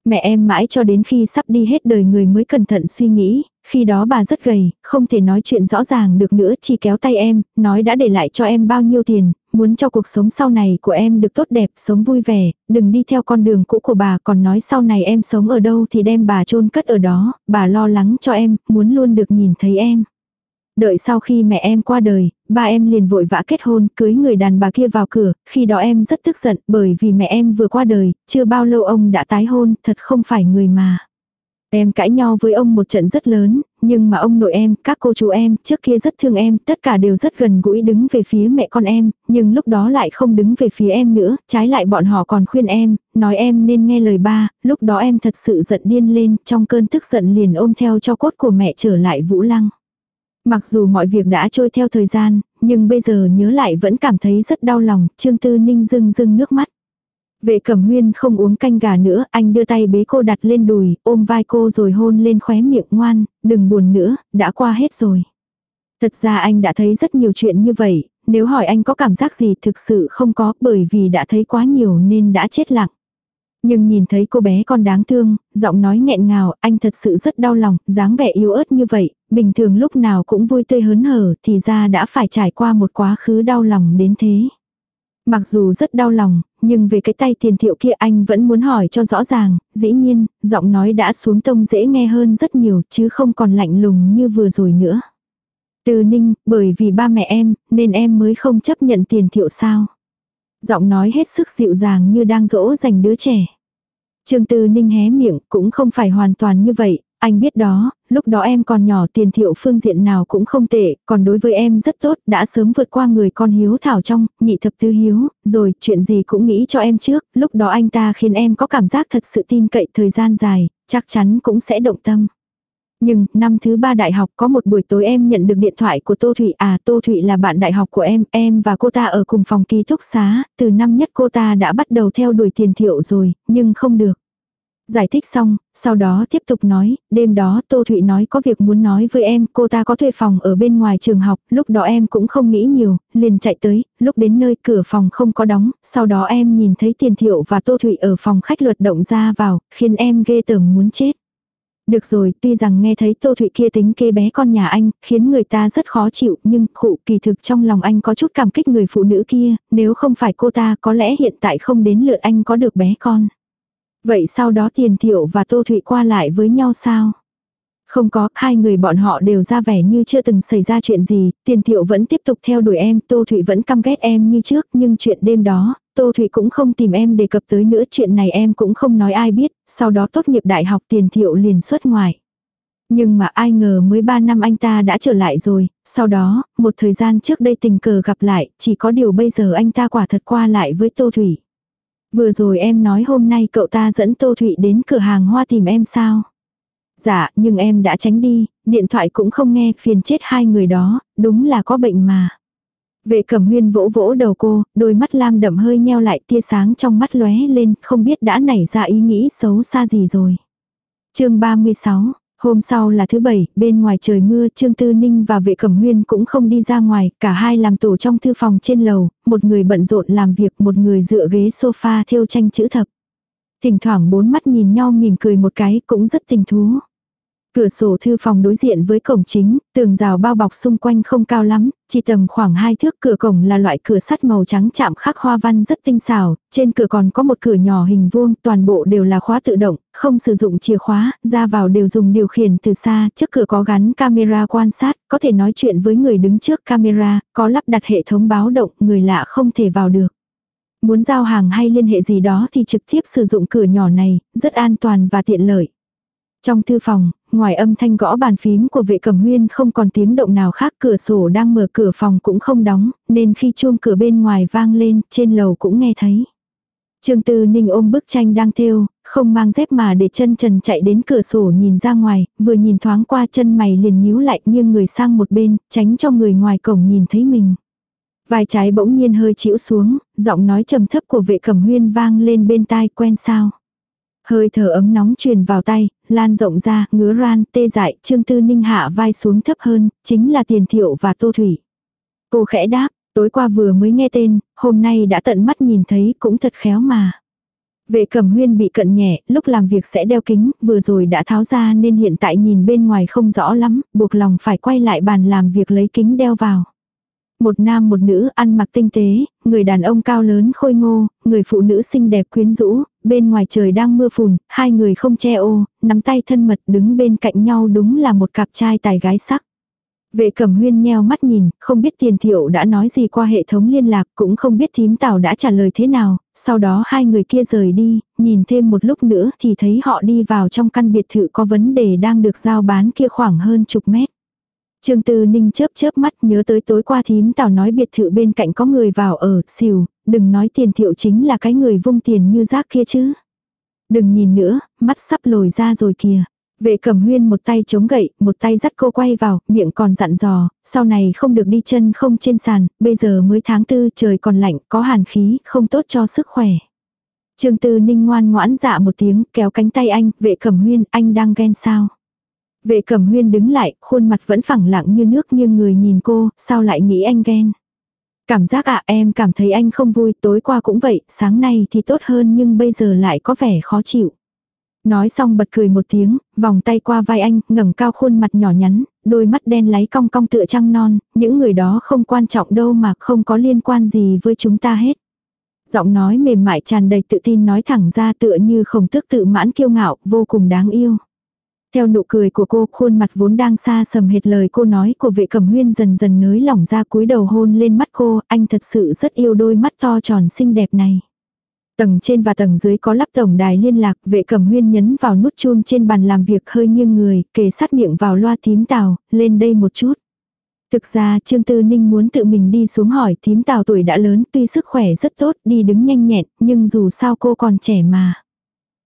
Mẹ em mãi cho đến khi sắp đi hết đời người mới cẩn thận suy nghĩ, khi đó bà rất gầy, không thể nói chuyện rõ ràng được nữa, chỉ kéo tay em, nói đã để lại cho em bao nhiêu tiền, muốn cho cuộc sống sau này của em được tốt đẹp, sống vui vẻ, đừng đi theo con đường cũ của bà, còn nói sau này em sống ở đâu thì đem bà chôn cất ở đó, bà lo lắng cho em, muốn luôn được nhìn thấy em. Đợi sau khi mẹ em qua đời, ba em liền vội vã kết hôn, cưới người đàn bà kia vào cửa, khi đó em rất tức giận bởi vì mẹ em vừa qua đời, chưa bao lâu ông đã tái hôn, thật không phải người mà. Em cãi nhau với ông một trận rất lớn, nhưng mà ông nội em, các cô chú em, trước kia rất thương em, tất cả đều rất gần gũi đứng về phía mẹ con em, nhưng lúc đó lại không đứng về phía em nữa, trái lại bọn họ còn khuyên em, nói em nên nghe lời ba, lúc đó em thật sự giận điên lên, trong cơn tức giận liền ôm theo cho cốt của mẹ trở lại Vũ Lăng. Mặc dù mọi việc đã trôi theo thời gian, nhưng bây giờ nhớ lại vẫn cảm thấy rất đau lòng, Trương Tư Ninh rưng rưng nước mắt. Vệ cẩm huyên không uống canh gà nữa, anh đưa tay bế cô đặt lên đùi, ôm vai cô rồi hôn lên khóe miệng ngoan, đừng buồn nữa, đã qua hết rồi. Thật ra anh đã thấy rất nhiều chuyện như vậy, nếu hỏi anh có cảm giác gì thực sự không có bởi vì đã thấy quá nhiều nên đã chết lặng. Nhưng nhìn thấy cô bé con đáng thương, giọng nói nghẹn ngào, anh thật sự rất đau lòng, dáng vẻ yếu ớt như vậy, bình thường lúc nào cũng vui tươi hớn hở thì ra đã phải trải qua một quá khứ đau lòng đến thế. Mặc dù rất đau lòng, nhưng về cái tay tiền thiệu kia anh vẫn muốn hỏi cho rõ ràng, dĩ nhiên, giọng nói đã xuống tông dễ nghe hơn rất nhiều chứ không còn lạnh lùng như vừa rồi nữa. Từ ninh, bởi vì ba mẹ em, nên em mới không chấp nhận tiền thiệu sao. Giọng nói hết sức dịu dàng như đang dỗ dành đứa trẻ. Trương Tư Ninh hé miệng, cũng không phải hoàn toàn như vậy, anh biết đó, lúc đó em còn nhỏ tiền thiệu phương diện nào cũng không tệ, còn đối với em rất tốt, đã sớm vượt qua người con hiếu thảo trong, nhị thập tư hiếu, rồi chuyện gì cũng nghĩ cho em trước, lúc đó anh ta khiến em có cảm giác thật sự tin cậy thời gian dài, chắc chắn cũng sẽ động tâm. Nhưng, năm thứ ba đại học có một buổi tối em nhận được điện thoại của Tô Thụy. À Tô Thụy là bạn đại học của em, em và cô ta ở cùng phòng ký túc xá, từ năm nhất cô ta đã bắt đầu theo đuổi tiền thiệu rồi, nhưng không được. Giải thích xong, sau đó tiếp tục nói, đêm đó Tô Thụy nói có việc muốn nói với em, cô ta có thuê phòng ở bên ngoài trường học, lúc đó em cũng không nghĩ nhiều, liền chạy tới, lúc đến nơi cửa phòng không có đóng, sau đó em nhìn thấy Tiền Thiệu và Tô Thụy ở phòng khách luật động ra vào, khiến em ghê tởm muốn chết. Được rồi, tuy rằng nghe thấy Tô Thụy kia tính kê bé con nhà anh, khiến người ta rất khó chịu, nhưng khụ kỳ thực trong lòng anh có chút cảm kích người phụ nữ kia, nếu không phải cô ta có lẽ hiện tại không đến lượt anh có được bé con. Vậy sau đó Tiền Thiệu và Tô Thụy qua lại với nhau sao? Không có, hai người bọn họ đều ra vẻ như chưa từng xảy ra chuyện gì, Tiền Thiệu vẫn tiếp tục theo đuổi em, Tô Thụy vẫn căm ghét em như trước, nhưng chuyện đêm đó, Tô Thụy cũng không tìm em đề cập tới nữa, chuyện này em cũng không nói ai biết, sau đó tốt nghiệp đại học Tiền Thiệu liền xuất ngoài. Nhưng mà ai ngờ mới 3 năm anh ta đã trở lại rồi, sau đó, một thời gian trước đây tình cờ gặp lại, chỉ có điều bây giờ anh ta quả thật qua lại với Tô Thủy. Vừa rồi em nói hôm nay cậu ta dẫn Tô Thụy đến cửa hàng hoa tìm em sao? Dạ, nhưng em đã tránh đi, điện thoại cũng không nghe, phiền chết hai người đó, đúng là có bệnh mà. Vệ cẩm huyên vỗ vỗ đầu cô, đôi mắt lam đậm hơi nheo lại tia sáng trong mắt lóe lên, không biết đã nảy ra ý nghĩ xấu xa gì rồi. chương 36, Hôm sau là thứ bảy, bên ngoài trời mưa, Trương Tư Ninh và vệ cẩm huyên cũng không đi ra ngoài, cả hai làm tổ trong thư phòng trên lầu, một người bận rộn làm việc, một người dựa ghế sofa theo tranh chữ thập. Thỉnh thoảng bốn mắt nhìn nhau mỉm cười một cái cũng rất tình thú. Cửa sổ thư phòng đối diện với cổng chính, tường rào bao bọc xung quanh không cao lắm, chỉ tầm khoảng hai thước cửa cổng là loại cửa sắt màu trắng chạm khắc hoa văn rất tinh xảo, trên cửa còn có một cửa nhỏ hình vuông, toàn bộ đều là khóa tự động, không sử dụng chìa khóa, ra vào đều dùng điều khiển từ xa, trước cửa có gắn camera quan sát, có thể nói chuyện với người đứng trước camera, có lắp đặt hệ thống báo động, người lạ không thể vào được. Muốn giao hàng hay liên hệ gì đó thì trực tiếp sử dụng cửa nhỏ này, rất an toàn và tiện lợi. Trong thư phòng, ngoài âm thanh gõ bàn phím của vệ cẩm huyên không còn tiếng động nào khác cửa sổ đang mở cửa phòng cũng không đóng, nên khi chuông cửa bên ngoài vang lên, trên lầu cũng nghe thấy. Trương Tư Ninh ôm bức tranh đang thêu, không mang dép mà để chân trần chạy đến cửa sổ nhìn ra ngoài, vừa nhìn thoáng qua chân mày liền nhíu lại nghiêng người sang một bên, tránh cho người ngoài cổng nhìn thấy mình. Vai trái bỗng nhiên hơi chịu xuống, giọng nói trầm thấp của vệ cẩm huyên vang lên bên tai quen sao. Hơi thở ấm nóng truyền vào tay, lan rộng ra, ngứa ran, tê dại, Trương Tư Ninh hạ vai xuống thấp hơn, chính là tiền thiệu và tô thủy. Cô khẽ đáp, tối qua vừa mới nghe tên, hôm nay đã tận mắt nhìn thấy cũng thật khéo mà. Vệ cẩm huyên bị cận nhẹ, lúc làm việc sẽ đeo kính, vừa rồi đã tháo ra nên hiện tại nhìn bên ngoài không rõ lắm, buộc lòng phải quay lại bàn làm việc lấy kính đeo vào. Một nam một nữ ăn mặc tinh tế, người đàn ông cao lớn khôi ngô, người phụ nữ xinh đẹp quyến rũ, bên ngoài trời đang mưa phùn, hai người không che ô, nắm tay thân mật đứng bên cạnh nhau đúng là một cặp trai tài gái sắc. Vệ cẩm huyên nheo mắt nhìn, không biết tiền thiệu đã nói gì qua hệ thống liên lạc, cũng không biết thím tảo đã trả lời thế nào, sau đó hai người kia rời đi, nhìn thêm một lúc nữa thì thấy họ đi vào trong căn biệt thự có vấn đề đang được giao bán kia khoảng hơn chục mét. Trương Tư Ninh chớp chớp mắt nhớ tới tối qua thím Tào nói biệt thự bên cạnh có người vào ở, xỉu, đừng nói tiền thiệu chính là cái người vung tiền như rác kia chứ. Đừng nhìn nữa, mắt sắp lồi ra rồi kìa. Vệ cẩm huyên một tay chống gậy, một tay dắt cô quay vào, miệng còn dặn dò, sau này không được đi chân không trên sàn, bây giờ mới tháng tư trời còn lạnh, có hàn khí, không tốt cho sức khỏe. Trương Tư Ninh ngoan ngoãn dạ một tiếng, kéo cánh tay anh, vệ cẩm huyên, anh đang ghen sao. Vệ cẩm huyên đứng lại, khuôn mặt vẫn phẳng lặng như nước nhưng người nhìn cô, sao lại nghĩ anh ghen. Cảm giác ạ em cảm thấy anh không vui, tối qua cũng vậy, sáng nay thì tốt hơn nhưng bây giờ lại có vẻ khó chịu. Nói xong bật cười một tiếng, vòng tay qua vai anh, ngẩng cao khuôn mặt nhỏ nhắn, đôi mắt đen láy cong cong tựa trăng non, những người đó không quan trọng đâu mà không có liên quan gì với chúng ta hết. Giọng nói mềm mại tràn đầy tự tin nói thẳng ra tựa như khổng tức tự mãn kiêu ngạo, vô cùng đáng yêu. Theo nụ cười của cô, khuôn mặt vốn đang xa sầm hệt lời cô nói của vệ cẩm huyên dần dần nới lỏng ra cúi đầu hôn lên mắt cô, anh thật sự rất yêu đôi mắt to tròn xinh đẹp này. Tầng trên và tầng dưới có lắp tổng đài liên lạc, vệ cẩm huyên nhấn vào nút chuông trên bàn làm việc hơi nghiêng người, kề sát miệng vào loa tím tàu, lên đây một chút. Thực ra Trương Tư Ninh muốn tự mình đi xuống hỏi thím tào tuổi đã lớn tuy sức khỏe rất tốt đi đứng nhanh nhẹn nhưng dù sao cô còn trẻ mà.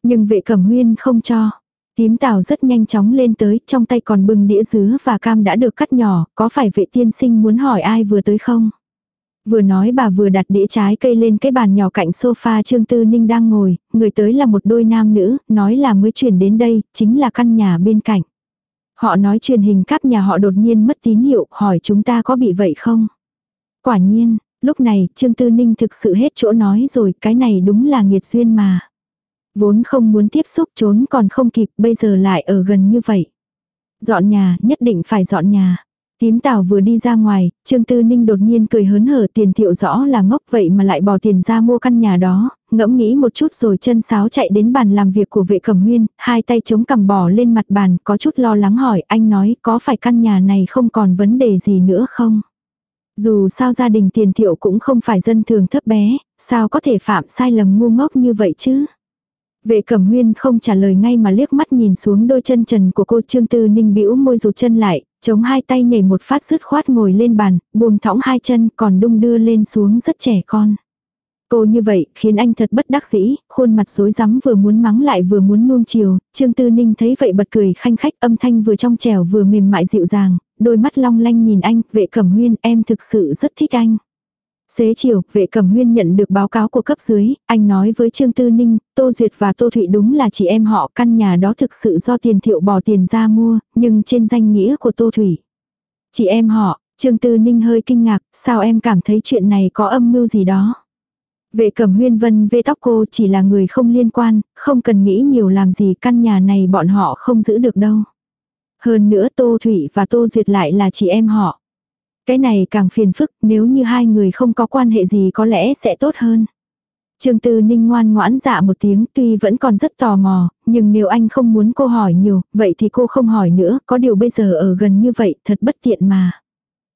Nhưng vệ cẩm huyên không cho. Tím tào rất nhanh chóng lên tới trong tay còn bưng đĩa dứa và cam đã được cắt nhỏ có phải vệ tiên sinh muốn hỏi ai vừa tới không? Vừa nói bà vừa đặt đĩa trái cây lên cái bàn nhỏ cạnh sofa Trương Tư Ninh đang ngồi, người tới là một đôi nam nữ, nói là mới chuyển đến đây, chính là căn nhà bên cạnh. Họ nói truyền hình cáp nhà họ đột nhiên mất tín hiệu, hỏi chúng ta có bị vậy không? Quả nhiên, lúc này Trương Tư Ninh thực sự hết chỗ nói rồi, cái này đúng là nghiệt duyên mà. Vốn không muốn tiếp xúc trốn còn không kịp, bây giờ lại ở gần như vậy. Dọn nhà, nhất định phải dọn nhà. Tím tảo vừa đi ra ngoài, Trương Tư Ninh đột nhiên cười hớn hở tiền thiệu rõ là ngốc vậy mà lại bỏ tiền ra mua căn nhà đó, ngẫm nghĩ một chút rồi chân sáo chạy đến bàn làm việc của vệ cẩm huyên, hai tay chống cằm bỏ lên mặt bàn, có chút lo lắng hỏi anh nói có phải căn nhà này không còn vấn đề gì nữa không? Dù sao gia đình tiền thiệu cũng không phải dân thường thấp bé, sao có thể phạm sai lầm ngu ngốc như vậy chứ? Vệ cẩm huyên không trả lời ngay mà liếc mắt nhìn xuống đôi chân trần của cô Trương Tư Ninh bĩu môi rụt chân lại, chống hai tay nhảy một phát dứt khoát ngồi lên bàn, buông thõng hai chân còn đung đưa lên xuống rất trẻ con. Cô như vậy khiến anh thật bất đắc dĩ, khuôn mặt rối rắm vừa muốn mắng lại vừa muốn nuông chiều, Trương Tư Ninh thấy vậy bật cười khanh khách âm thanh vừa trong trẻo vừa mềm mại dịu dàng, đôi mắt long lanh nhìn anh, vệ cẩm huyên em thực sự rất thích anh. Xế chiều, vệ cẩm huyên nhận được báo cáo của cấp dưới, anh nói với Trương Tư Ninh, Tô Duyệt và Tô Thụy đúng là chị em họ căn nhà đó thực sự do tiền thiệu bỏ tiền ra mua, nhưng trên danh nghĩa của Tô Thủy. Chị em họ, Trương Tư Ninh hơi kinh ngạc, sao em cảm thấy chuyện này có âm mưu gì đó. Vệ cẩm huyên vân vê tóc cô chỉ là người không liên quan, không cần nghĩ nhiều làm gì căn nhà này bọn họ không giữ được đâu. Hơn nữa Tô Thủy và Tô Duyệt lại là chị em họ. Cái này càng phiền phức, nếu như hai người không có quan hệ gì có lẽ sẽ tốt hơn. Trương Tư Ninh ngoan ngoãn dạ một tiếng tuy vẫn còn rất tò mò, nhưng nếu anh không muốn cô hỏi nhiều, vậy thì cô không hỏi nữa, có điều bây giờ ở gần như vậy thật bất tiện mà.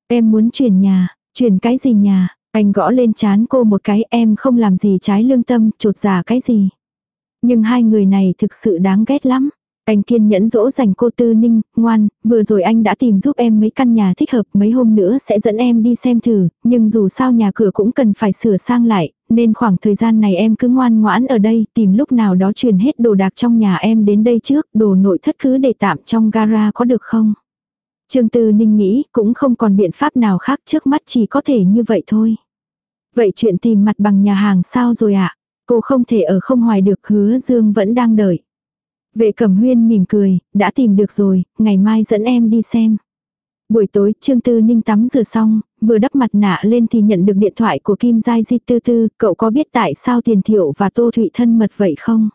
Em muốn chuyển nhà, chuyển cái gì nhà, anh gõ lên chán cô một cái em không làm gì trái lương tâm, trột giả cái gì. Nhưng hai người này thực sự đáng ghét lắm. Anh kiên nhẫn dỗ dành cô Tư Ninh, ngoan, vừa rồi anh đã tìm giúp em mấy căn nhà thích hợp, mấy hôm nữa sẽ dẫn em đi xem thử, nhưng dù sao nhà cửa cũng cần phải sửa sang lại, nên khoảng thời gian này em cứ ngoan ngoãn ở đây, tìm lúc nào đó truyền hết đồ đạc trong nhà em đến đây trước, đồ nội thất cứ để tạm trong gara có được không? Trương Tư Ninh nghĩ cũng không còn biện pháp nào khác trước mắt chỉ có thể như vậy thôi. Vậy chuyện tìm mặt bằng nhà hàng sao rồi ạ? À? Cô không thể ở không hoài được hứa Dương vẫn đang đợi. Vệ cẩm huyên mỉm cười, đã tìm được rồi, ngày mai dẫn em đi xem. Buổi tối, Trương Tư Ninh tắm rửa xong, vừa đắp mặt nạ lên thì nhận được điện thoại của Kim Giai Di Tư Tư, cậu có biết tại sao Tiền Thiệu và Tô Thụy thân mật vậy không?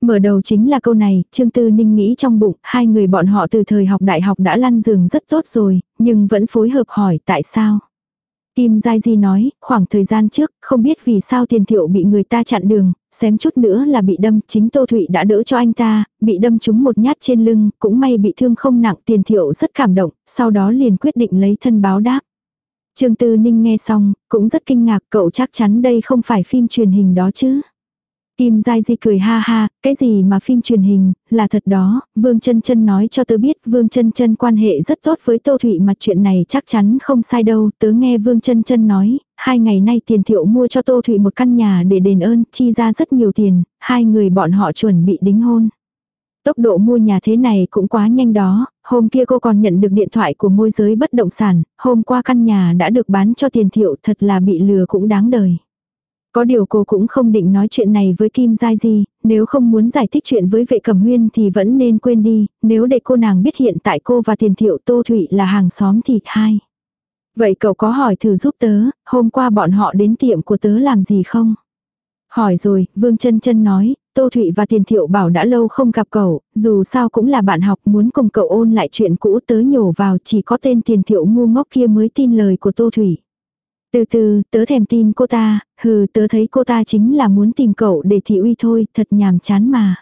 Mở đầu chính là câu này, Trương Tư Ninh nghĩ trong bụng, hai người bọn họ từ thời học đại học đã lăn giường rất tốt rồi, nhưng vẫn phối hợp hỏi tại sao. Tim Giai Di nói, khoảng thời gian trước, không biết vì sao tiền thiệu bị người ta chặn đường, xém chút nữa là bị đâm, chính Tô Thụy đã đỡ cho anh ta, bị đâm trúng một nhát trên lưng, cũng may bị thương không nặng, tiền thiệu rất cảm động, sau đó liền quyết định lấy thân báo đáp. Trương Tư Ninh nghe xong, cũng rất kinh ngạc, cậu chắc chắn đây không phải phim truyền hình đó chứ. Kim Giai Di cười ha ha, cái gì mà phim truyền hình, là thật đó, Vương chân chân nói cho tớ biết Vương chân chân quan hệ rất tốt với Tô Thụy mà chuyện này chắc chắn không sai đâu, tớ nghe Vương chân chân nói, hai ngày nay tiền thiệu mua cho Tô Thụy một căn nhà để đền ơn, chi ra rất nhiều tiền, hai người bọn họ chuẩn bị đính hôn. Tốc độ mua nhà thế này cũng quá nhanh đó, hôm kia cô còn nhận được điện thoại của môi giới bất động sản, hôm qua căn nhà đã được bán cho tiền thiệu thật là bị lừa cũng đáng đời. Có điều cô cũng không định nói chuyện này với Kim Giai Di, nếu không muốn giải thích chuyện với vệ cẩm huyên thì vẫn nên quên đi, nếu để cô nàng biết hiện tại cô và tiền thiệu Tô Thụy là hàng xóm thì hai. Vậy cậu có hỏi thử giúp tớ, hôm qua bọn họ đến tiệm của tớ làm gì không? Hỏi rồi, Vương chân chân nói, Tô Thụy và Tiền Thiệu bảo đã lâu không gặp cậu, dù sao cũng là bạn học muốn cùng cậu ôn lại chuyện cũ tớ nhổ vào chỉ có tên Tiền Thiệu ngu ngốc kia mới tin lời của Tô Thụy. Từ từ, tớ thèm tin cô ta, hừ tớ thấy cô ta chính là muốn tìm cậu để thị uy thôi, thật nhàm chán mà.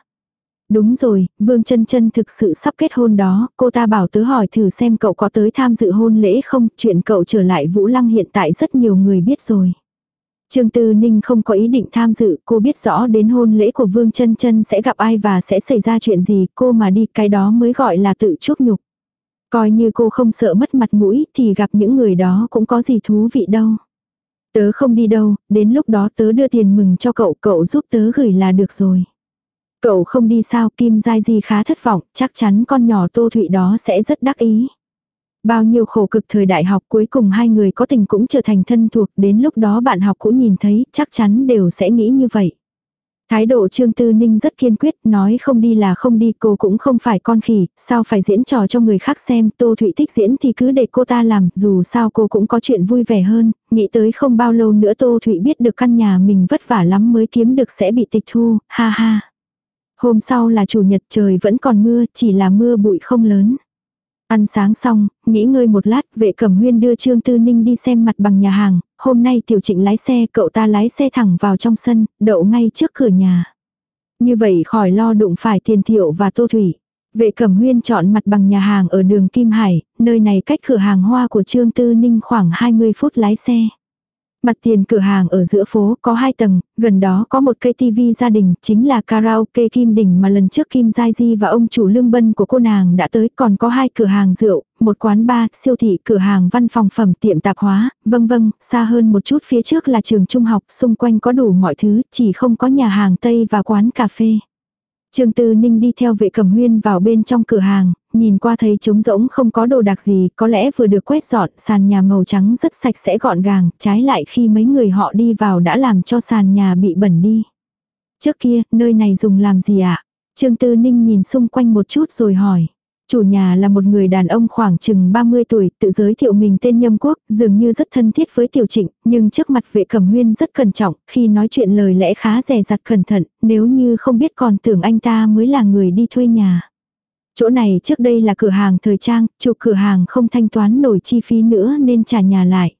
Đúng rồi, Vương chân chân thực sự sắp kết hôn đó, cô ta bảo tớ hỏi thử xem cậu có tới tham dự hôn lễ không, chuyện cậu trở lại Vũ Lăng hiện tại rất nhiều người biết rồi. Trương Tư Ninh không có ý định tham dự, cô biết rõ đến hôn lễ của Vương chân chân sẽ gặp ai và sẽ xảy ra chuyện gì, cô mà đi cái đó mới gọi là tự chuốc nhục. Coi như cô không sợ mất mặt mũi thì gặp những người đó cũng có gì thú vị đâu. Tớ không đi đâu, đến lúc đó tớ đưa tiền mừng cho cậu, cậu giúp tớ gửi là được rồi. Cậu không đi sao, Kim Giai Di khá thất vọng, chắc chắn con nhỏ Tô Thụy đó sẽ rất đắc ý. Bao nhiêu khổ cực thời đại học cuối cùng hai người có tình cũng trở thành thân thuộc, đến lúc đó bạn học cũng nhìn thấy, chắc chắn đều sẽ nghĩ như vậy. Thái độ Trương Tư Ninh rất kiên quyết, nói không đi là không đi, cô cũng không phải con khỉ, sao phải diễn trò cho người khác xem, Tô Thụy thích diễn thì cứ để cô ta làm, dù sao cô cũng có chuyện vui vẻ hơn, nghĩ tới không bao lâu nữa Tô Thụy biết được căn nhà mình vất vả lắm mới kiếm được sẽ bị tịch thu, ha ha. Hôm sau là chủ nhật trời vẫn còn mưa, chỉ là mưa bụi không lớn. Ăn sáng xong, nghỉ ngơi một lát, vệ cẩm huyên đưa Trương Tư Ninh đi xem mặt bằng nhà hàng, hôm nay tiểu trịnh lái xe, cậu ta lái xe thẳng vào trong sân, đậu ngay trước cửa nhà. Như vậy khỏi lo đụng phải tiền thiệu và tô thủy. Vệ cẩm huyên chọn mặt bằng nhà hàng ở đường Kim Hải, nơi này cách cửa hàng hoa của Trương Tư Ninh khoảng 20 phút lái xe. Mặt tiền cửa hàng ở giữa phố có hai tầng, gần đó có một cây tivi gia đình, chính là karaoke Kim Đình mà lần trước Kim Giai Di và ông chủ lương bân của cô nàng đã tới, còn có hai cửa hàng rượu, một quán bar, siêu thị, cửa hàng văn phòng phẩm, tiệm tạp hóa, vâng vâng, xa hơn một chút phía trước là trường trung học, xung quanh có đủ mọi thứ, chỉ không có nhà hàng Tây và quán cà phê. Trương Tư Ninh đi theo vệ cẩm huyên vào bên trong cửa hàng, nhìn qua thấy trống rỗng không có đồ đặc gì, có lẽ vừa được quét dọn, sàn nhà màu trắng rất sạch sẽ gọn gàng, trái lại khi mấy người họ đi vào đã làm cho sàn nhà bị bẩn đi. Trước kia, nơi này dùng làm gì ạ? À? Trương Tư Ninh nhìn xung quanh một chút rồi hỏi. Chủ nhà là một người đàn ông khoảng chừng 30 tuổi, tự giới thiệu mình tên Nhâm Quốc, dường như rất thân thiết với Tiểu Trịnh, nhưng trước mặt vệ cẩm huyên rất cẩn trọng, khi nói chuyện lời lẽ khá rè rặt cẩn thận, nếu như không biết còn tưởng anh ta mới là người đi thuê nhà. Chỗ này trước đây là cửa hàng thời trang, chủ cửa hàng không thanh toán nổi chi phí nữa nên trả nhà lại.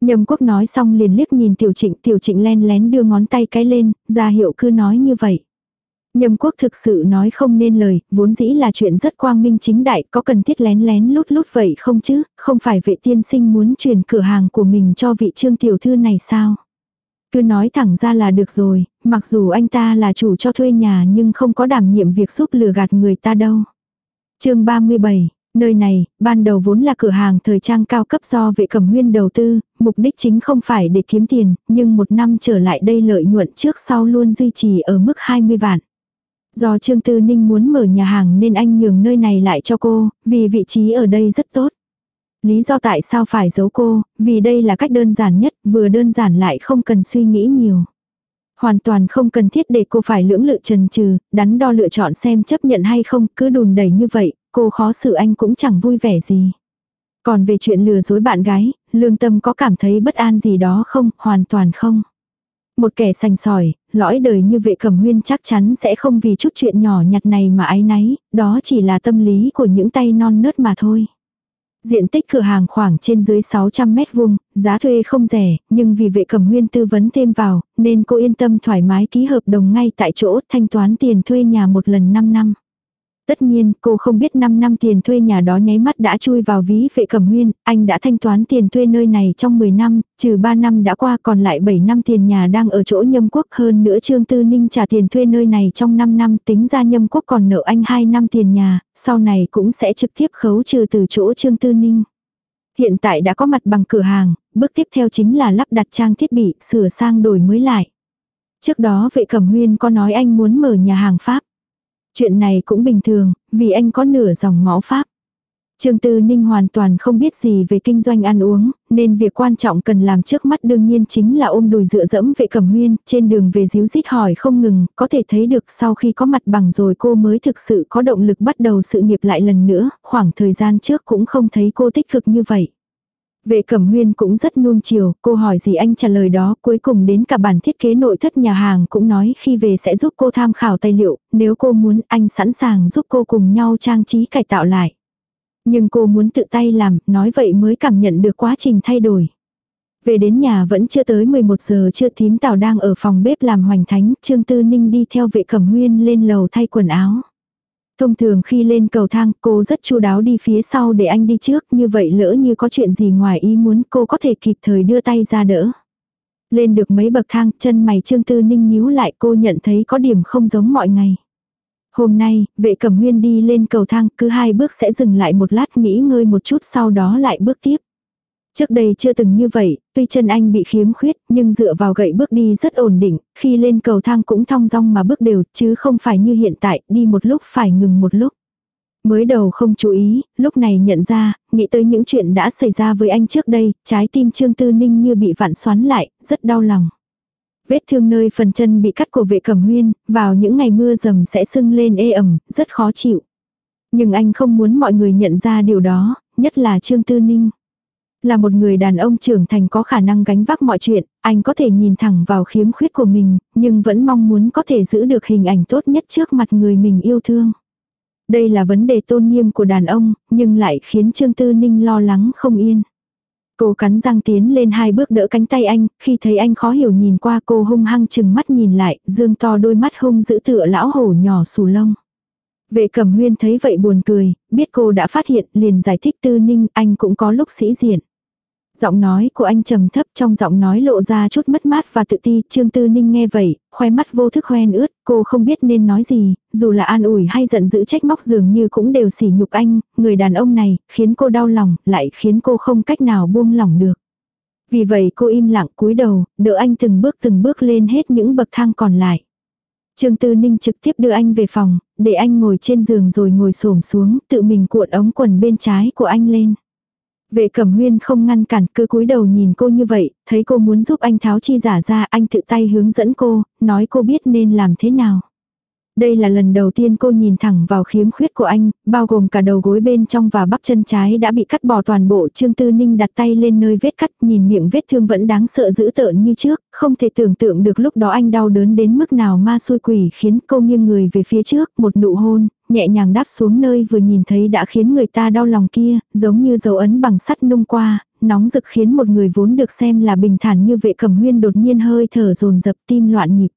Nhâm quốc nói xong liền liếc nhìn tiểu trịnh, tiểu trịnh len lén đưa ngón tay cái lên, ra hiệu cứ nói như vậy. Nhâm quốc thực sự nói không nên lời, vốn dĩ là chuyện rất quang minh chính đại, có cần thiết lén lén lút lút vậy không chứ, không phải vệ tiên sinh muốn truyền cửa hàng của mình cho vị trương tiểu thư này sao? Cứ nói thẳng ra là được rồi, mặc dù anh ta là chủ cho thuê nhà nhưng không có đảm nhiệm việc giúp lừa gạt người ta đâu chương 37, nơi này, ban đầu vốn là cửa hàng thời trang cao cấp do vệ cẩm huyên đầu tư, mục đích chính không phải để kiếm tiền, nhưng một năm trở lại đây lợi nhuận trước sau luôn duy trì ở mức 20 vạn. Do Trương Tư Ninh muốn mở nhà hàng nên anh nhường nơi này lại cho cô, vì vị trí ở đây rất tốt. Lý do tại sao phải giấu cô, vì đây là cách đơn giản nhất, vừa đơn giản lại không cần suy nghĩ nhiều. Hoàn toàn không cần thiết để cô phải lưỡng lự trần trừ, đắn đo lựa chọn xem chấp nhận hay không, cứ đùn đẩy như vậy, cô khó xử anh cũng chẳng vui vẻ gì. Còn về chuyện lừa dối bạn gái, lương tâm có cảm thấy bất an gì đó không, hoàn toàn không. Một kẻ sành sỏi, lõi đời như vệ cẩm huyên chắc chắn sẽ không vì chút chuyện nhỏ nhặt này mà ái náy, đó chỉ là tâm lý của những tay non nớt mà thôi. Diện tích cửa hàng khoảng trên dưới 600 mét vuông, giá thuê không rẻ, nhưng vì vệ cẩm huyên tư vấn thêm vào, nên cô yên tâm thoải mái ký hợp đồng ngay tại chỗ thanh toán tiền thuê nhà một lần 5 năm. Tất nhiên, cô không biết 5 năm tiền thuê nhà đó nháy mắt đã chui vào ví vệ cẩm huyên, anh đã thanh toán tiền thuê nơi này trong 10 năm, trừ 3 năm đã qua còn lại 7 năm tiền nhà đang ở chỗ nhâm quốc hơn nữa Trương Tư Ninh trả tiền thuê nơi này trong 5 năm tính ra nhâm quốc còn nợ anh 2 năm tiền nhà, sau này cũng sẽ trực tiếp khấu trừ từ chỗ Trương Tư Ninh. Hiện tại đã có mặt bằng cửa hàng, bước tiếp theo chính là lắp đặt trang thiết bị, sửa sang đổi mới lại. Trước đó vệ cẩm huyên có nói anh muốn mở nhà hàng Pháp. Chuyện này cũng bình thường, vì anh có nửa dòng máu Pháp. Trương Tư Ninh hoàn toàn không biết gì về kinh doanh ăn uống, nên việc quan trọng cần làm trước mắt đương nhiên chính là ôm đùi dựa dẫm vệ cẩm huyên, trên đường về díu dít hỏi không ngừng, có thể thấy được sau khi có mặt bằng rồi cô mới thực sự có động lực bắt đầu sự nghiệp lại lần nữa, khoảng thời gian trước cũng không thấy cô tích cực như vậy. Vệ cẩm huyên cũng rất nuông chiều, cô hỏi gì anh trả lời đó, cuối cùng đến cả bản thiết kế nội thất nhà hàng cũng nói khi về sẽ giúp cô tham khảo tài liệu, nếu cô muốn anh sẵn sàng giúp cô cùng nhau trang trí cải tạo lại. Nhưng cô muốn tự tay làm, nói vậy mới cảm nhận được quá trình thay đổi. Về đến nhà vẫn chưa tới 11 giờ chưa thím tào đang ở phòng bếp làm hoành thánh, Trương Tư Ninh đi theo vệ cẩm huyên lên lầu thay quần áo. Thông thường khi lên cầu thang cô rất chu đáo đi phía sau để anh đi trước như vậy lỡ như có chuyện gì ngoài ý muốn cô có thể kịp thời đưa tay ra đỡ. Lên được mấy bậc thang chân mày Trương Tư Ninh nhíu lại cô nhận thấy có điểm không giống mọi ngày. Hôm nay, vệ cẩm huyên đi lên cầu thang cứ hai bước sẽ dừng lại một lát nghỉ ngơi một chút sau đó lại bước tiếp. Trước đây chưa từng như vậy, tuy chân anh bị khiếm khuyết, nhưng dựa vào gậy bước đi rất ổn định, khi lên cầu thang cũng thong dong mà bước đều, chứ không phải như hiện tại, đi một lúc phải ngừng một lúc. Mới đầu không chú ý, lúc này nhận ra, nghĩ tới những chuyện đã xảy ra với anh trước đây, trái tim Trương Tư Ninh như bị vặn xoắn lại, rất đau lòng. Vết thương nơi phần chân bị cắt của vệ cẩm huyên, vào những ngày mưa dầm sẽ sưng lên ê ẩm, rất khó chịu. Nhưng anh không muốn mọi người nhận ra điều đó, nhất là Trương Tư Ninh. Là một người đàn ông trưởng thành có khả năng gánh vác mọi chuyện, anh có thể nhìn thẳng vào khiếm khuyết của mình, nhưng vẫn mong muốn có thể giữ được hình ảnh tốt nhất trước mặt người mình yêu thương. Đây là vấn đề tôn nghiêm của đàn ông, nhưng lại khiến Trương Tư Ninh lo lắng không yên. Cô cắn răng tiến lên hai bước đỡ cánh tay anh, khi thấy anh khó hiểu nhìn qua cô hung hăng chừng mắt nhìn lại, dương to đôi mắt hung giữ tựa lão hổ nhỏ xù lông. Vệ cẩm huyên thấy vậy buồn cười, biết cô đã phát hiện liền giải thích tư ninh anh cũng có lúc sĩ diện. Giọng nói của anh trầm thấp trong giọng nói lộ ra chút mất mát và tự ti, Trương Tư Ninh nghe vậy, khoe mắt vô thức hoen ướt, cô không biết nên nói gì, dù là an ủi hay giận dữ trách móc dường như cũng đều sỉ nhục anh, người đàn ông này, khiến cô đau lòng, lại khiến cô không cách nào buông lỏng được. Vì vậy cô im lặng cúi đầu, đỡ anh từng bước từng bước lên hết những bậc thang còn lại. Trương Tư Ninh trực tiếp đưa anh về phòng, để anh ngồi trên giường rồi ngồi xổm xuống, tự mình cuộn ống quần bên trái của anh lên. Vệ cẩm huyên không ngăn cản cứ cúi đầu nhìn cô như vậy, thấy cô muốn giúp anh tháo chi giả ra anh tự tay hướng dẫn cô, nói cô biết nên làm thế nào. Đây là lần đầu tiên cô nhìn thẳng vào khiếm khuyết của anh, bao gồm cả đầu gối bên trong và bắp chân trái đã bị cắt bỏ toàn bộ. Trương Tư Ninh đặt tay lên nơi vết cắt, nhìn miệng vết thương vẫn đáng sợ dữ tợn như trước, không thể tưởng tượng được lúc đó anh đau đớn đến mức nào ma xui quỷ khiến cô nghiêng người về phía trước, một nụ hôn, nhẹ nhàng đáp xuống nơi vừa nhìn thấy đã khiến người ta đau lòng kia, giống như dấu ấn bằng sắt nung qua, nóng rực khiến một người vốn được xem là bình thản như vệ cẩm huyên đột nhiên hơi thở dồn dập tim loạn nhịp.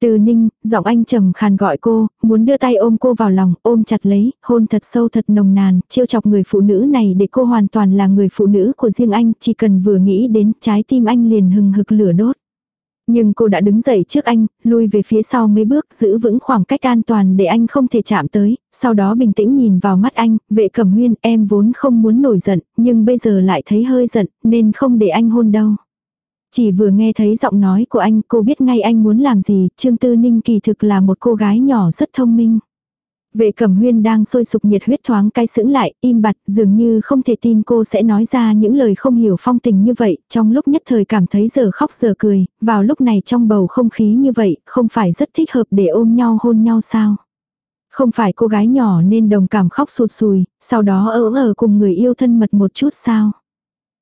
Từ ninh, giọng anh trầm khàn gọi cô, muốn đưa tay ôm cô vào lòng, ôm chặt lấy, hôn thật sâu thật nồng nàn, chiêu chọc người phụ nữ này để cô hoàn toàn là người phụ nữ của riêng anh, chỉ cần vừa nghĩ đến trái tim anh liền hừng hực lửa đốt. Nhưng cô đã đứng dậy trước anh, lui về phía sau mấy bước giữ vững khoảng cách an toàn để anh không thể chạm tới, sau đó bình tĩnh nhìn vào mắt anh, vệ cẩm huyên em vốn không muốn nổi giận, nhưng bây giờ lại thấy hơi giận, nên không để anh hôn đâu. Chỉ vừa nghe thấy giọng nói của anh cô biết ngay anh muốn làm gì, Trương Tư Ninh kỳ thực là một cô gái nhỏ rất thông minh. Vệ cẩm huyên đang sôi sục nhiệt huyết thoáng cay sững lại, im bặt, dường như không thể tin cô sẽ nói ra những lời không hiểu phong tình như vậy, trong lúc nhất thời cảm thấy giờ khóc giờ cười, vào lúc này trong bầu không khí như vậy, không phải rất thích hợp để ôm nhau hôn nhau sao. Không phải cô gái nhỏ nên đồng cảm khóc sụt sùi, sau đó ở ở cùng người yêu thân mật một chút sao.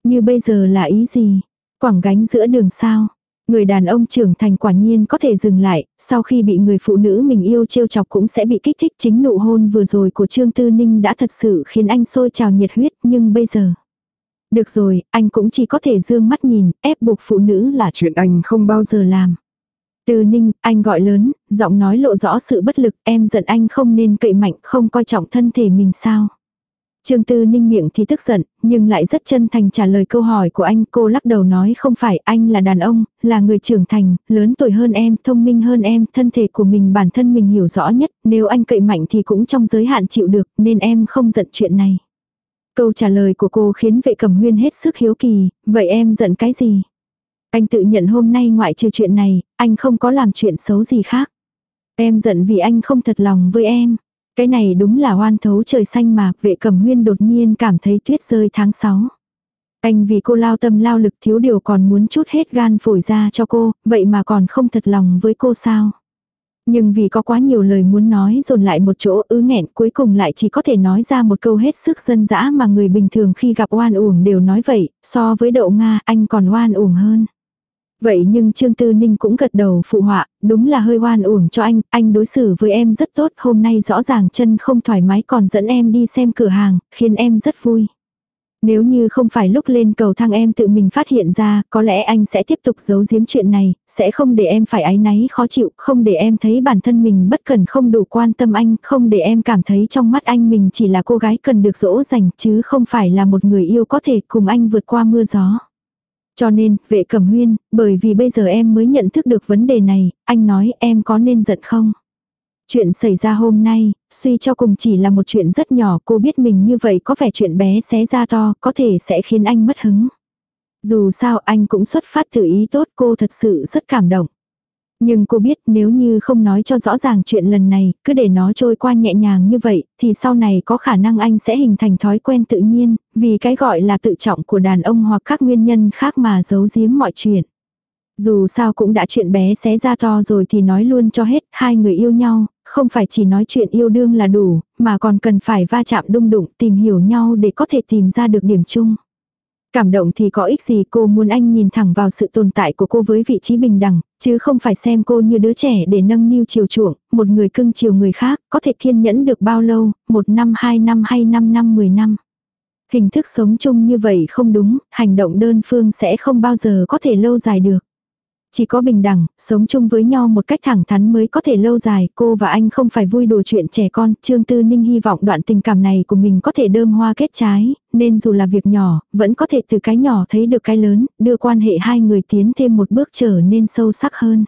Như bây giờ là ý gì? Quảng gánh giữa đường sao? Người đàn ông trưởng thành quả nhiên có thể dừng lại, sau khi bị người phụ nữ mình yêu trêu chọc cũng sẽ bị kích thích chính nụ hôn vừa rồi của Trương Tư Ninh đã thật sự khiến anh sôi trào nhiệt huyết nhưng bây giờ. Được rồi, anh cũng chỉ có thể dương mắt nhìn, ép buộc phụ nữ là chuyện anh không bao giờ làm. Tư Ninh, anh gọi lớn, giọng nói lộ rõ sự bất lực, em giận anh không nên cậy mạnh, không coi trọng thân thể mình sao. Trương Tư Ninh miệng thì tức giận, nhưng lại rất chân thành trả lời câu hỏi của anh. Cô lắc đầu nói không phải anh là đàn ông, là người trưởng thành, lớn tuổi hơn em, thông minh hơn em, thân thể của mình bản thân mình hiểu rõ nhất. Nếu anh cậy mạnh thì cũng trong giới hạn chịu được, nên em không giận chuyện này. Câu trả lời của cô khiến vệ cầm huyên hết sức hiếu kỳ, vậy em giận cái gì? Anh tự nhận hôm nay ngoại trừ chuyện này, anh không có làm chuyện xấu gì khác. Em giận vì anh không thật lòng với em. Cái này đúng là hoan thấu trời xanh mà, vệ cẩm huyên đột nhiên cảm thấy tuyết rơi tháng 6. Anh vì cô lao tâm lao lực thiếu điều còn muốn chút hết gan phổi ra cho cô, vậy mà còn không thật lòng với cô sao. Nhưng vì có quá nhiều lời muốn nói dồn lại một chỗ ứ nghẹn cuối cùng lại chỉ có thể nói ra một câu hết sức dân dã mà người bình thường khi gặp oan uổng đều nói vậy, so với đậu Nga anh còn oan uổng hơn. Vậy nhưng Trương Tư Ninh cũng gật đầu phụ họa, đúng là hơi oan uổng cho anh, anh đối xử với em rất tốt, hôm nay rõ ràng chân không thoải mái còn dẫn em đi xem cửa hàng, khiến em rất vui. Nếu như không phải lúc lên cầu thang em tự mình phát hiện ra, có lẽ anh sẽ tiếp tục giấu giếm chuyện này, sẽ không để em phải áy náy khó chịu, không để em thấy bản thân mình bất cần không đủ quan tâm anh, không để em cảm thấy trong mắt anh mình chỉ là cô gái cần được dỗ dành chứ không phải là một người yêu có thể cùng anh vượt qua mưa gió. Cho nên, vệ cẩm huyên, bởi vì bây giờ em mới nhận thức được vấn đề này, anh nói em có nên giận không? Chuyện xảy ra hôm nay, suy cho cùng chỉ là một chuyện rất nhỏ cô biết mình như vậy có vẻ chuyện bé xé ra to, có thể sẽ khiến anh mất hứng. Dù sao anh cũng xuất phát từ ý tốt cô thật sự rất cảm động. Nhưng cô biết nếu như không nói cho rõ ràng chuyện lần này, cứ để nó trôi qua nhẹ nhàng như vậy, thì sau này có khả năng anh sẽ hình thành thói quen tự nhiên, vì cái gọi là tự trọng của đàn ông hoặc các nguyên nhân khác mà giấu giếm mọi chuyện. Dù sao cũng đã chuyện bé xé ra to rồi thì nói luôn cho hết, hai người yêu nhau, không phải chỉ nói chuyện yêu đương là đủ, mà còn cần phải va chạm đung đụng, tìm hiểu nhau để có thể tìm ra được điểm chung. Cảm động thì có ích gì cô muốn anh nhìn thẳng vào sự tồn tại của cô với vị trí bình đẳng, chứ không phải xem cô như đứa trẻ để nâng niu chiều chuộng, một người cưng chiều người khác, có thể kiên nhẫn được bao lâu, một năm, hai năm hay năm năm, mười năm. Hình thức sống chung như vậy không đúng, hành động đơn phương sẽ không bao giờ có thể lâu dài được. Chỉ có bình đẳng, sống chung với nhau một cách thẳng thắn mới có thể lâu dài, cô và anh không phải vui đùa chuyện trẻ con, Trương Tư Ninh hy vọng đoạn tình cảm này của mình có thể đơm hoa kết trái, nên dù là việc nhỏ, vẫn có thể từ cái nhỏ thấy được cái lớn, đưa quan hệ hai người tiến thêm một bước trở nên sâu sắc hơn.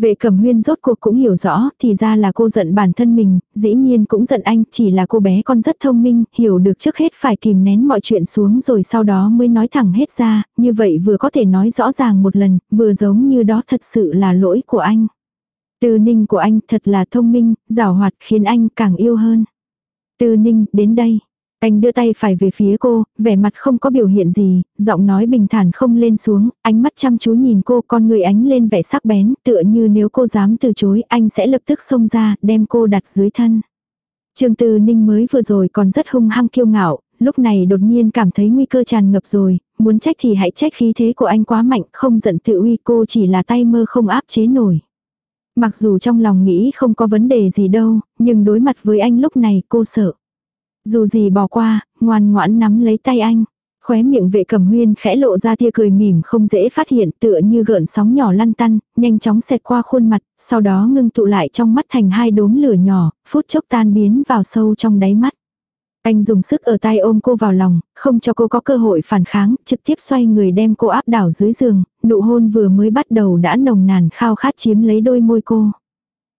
Vệ cẩm huyên rốt cuộc cũng hiểu rõ, thì ra là cô giận bản thân mình, dĩ nhiên cũng giận anh, chỉ là cô bé con rất thông minh, hiểu được trước hết phải kìm nén mọi chuyện xuống rồi sau đó mới nói thẳng hết ra, như vậy vừa có thể nói rõ ràng một lần, vừa giống như đó thật sự là lỗi của anh. Từ ninh của anh thật là thông minh, giảo hoạt khiến anh càng yêu hơn. Từ ninh, đến đây. Anh đưa tay phải về phía cô, vẻ mặt không có biểu hiện gì, giọng nói bình thản không lên xuống, ánh mắt chăm chú nhìn cô con người ánh lên vẻ sắc bén, tựa như nếu cô dám từ chối anh sẽ lập tức xông ra, đem cô đặt dưới thân. Trương Tư Ninh mới vừa rồi còn rất hung hăng kiêu ngạo, lúc này đột nhiên cảm thấy nguy cơ tràn ngập rồi, muốn trách thì hãy trách khí thế của anh quá mạnh, không giận tự uy cô chỉ là tay mơ không áp chế nổi. Mặc dù trong lòng nghĩ không có vấn đề gì đâu, nhưng đối mặt với anh lúc này cô sợ. Dù gì bỏ qua, ngoan ngoãn nắm lấy tay anh. Khóe miệng vệ cẩm huyên khẽ lộ ra tia cười mỉm không dễ phát hiện tựa như gợn sóng nhỏ lăn tăn, nhanh chóng xẹt qua khuôn mặt, sau đó ngưng tụ lại trong mắt thành hai đốm lửa nhỏ, phút chốc tan biến vào sâu trong đáy mắt. Anh dùng sức ở tay ôm cô vào lòng, không cho cô có cơ hội phản kháng, trực tiếp xoay người đem cô áp đảo dưới giường, nụ hôn vừa mới bắt đầu đã nồng nàn khao khát chiếm lấy đôi môi cô.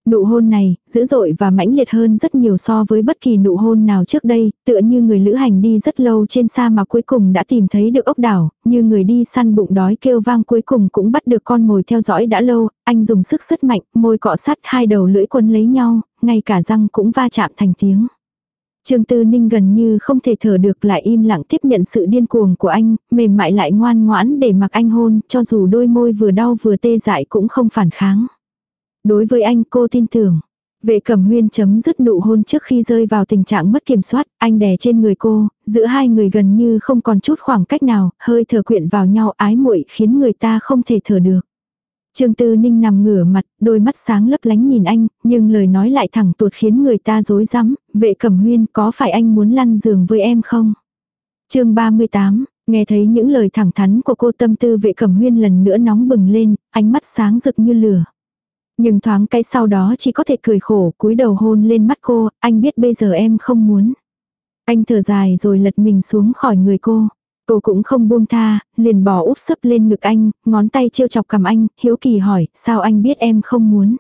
Nụ hôn này, dữ dội và mãnh liệt hơn rất nhiều so với bất kỳ nụ hôn nào trước đây, tựa như người lữ hành đi rất lâu trên xa mà cuối cùng đã tìm thấy được ốc đảo, như người đi săn bụng đói kêu vang cuối cùng cũng bắt được con mồi theo dõi đã lâu, anh dùng sức rất mạnh, môi cọ sắt hai đầu lưỡi quân lấy nhau, ngay cả răng cũng va chạm thành tiếng. Trương Tư Ninh gần như không thể thở được lại im lặng tiếp nhận sự điên cuồng của anh, mềm mại lại ngoan ngoãn để mặc anh hôn, cho dù đôi môi vừa đau vừa tê dại cũng không phản kháng. Đối với anh cô tin tưởng. Vệ cẩm huyên chấm dứt nụ hôn trước khi rơi vào tình trạng mất kiểm soát, anh đè trên người cô, giữa hai người gần như không còn chút khoảng cách nào, hơi thở quyện vào nhau ái muội khiến người ta không thể thở được. Trương Tư Ninh nằm ngửa mặt, đôi mắt sáng lấp lánh nhìn anh, nhưng lời nói lại thẳng tuột khiến người ta rối rắm, vệ cẩm huyên có phải anh muốn lăn giường với em không? chương 38, nghe thấy những lời thẳng thắn của cô tâm tư vệ cẩm huyên lần nữa nóng bừng lên, ánh mắt sáng rực như lửa. Nhưng thoáng cái sau đó chỉ có thể cười khổ cúi đầu hôn lên mắt cô, anh biết bây giờ em không muốn. Anh thở dài rồi lật mình xuống khỏi người cô. Cô cũng không buông tha, liền bỏ úp sấp lên ngực anh, ngón tay trêu chọc cầm anh, hiếu kỳ hỏi, sao anh biết em không muốn.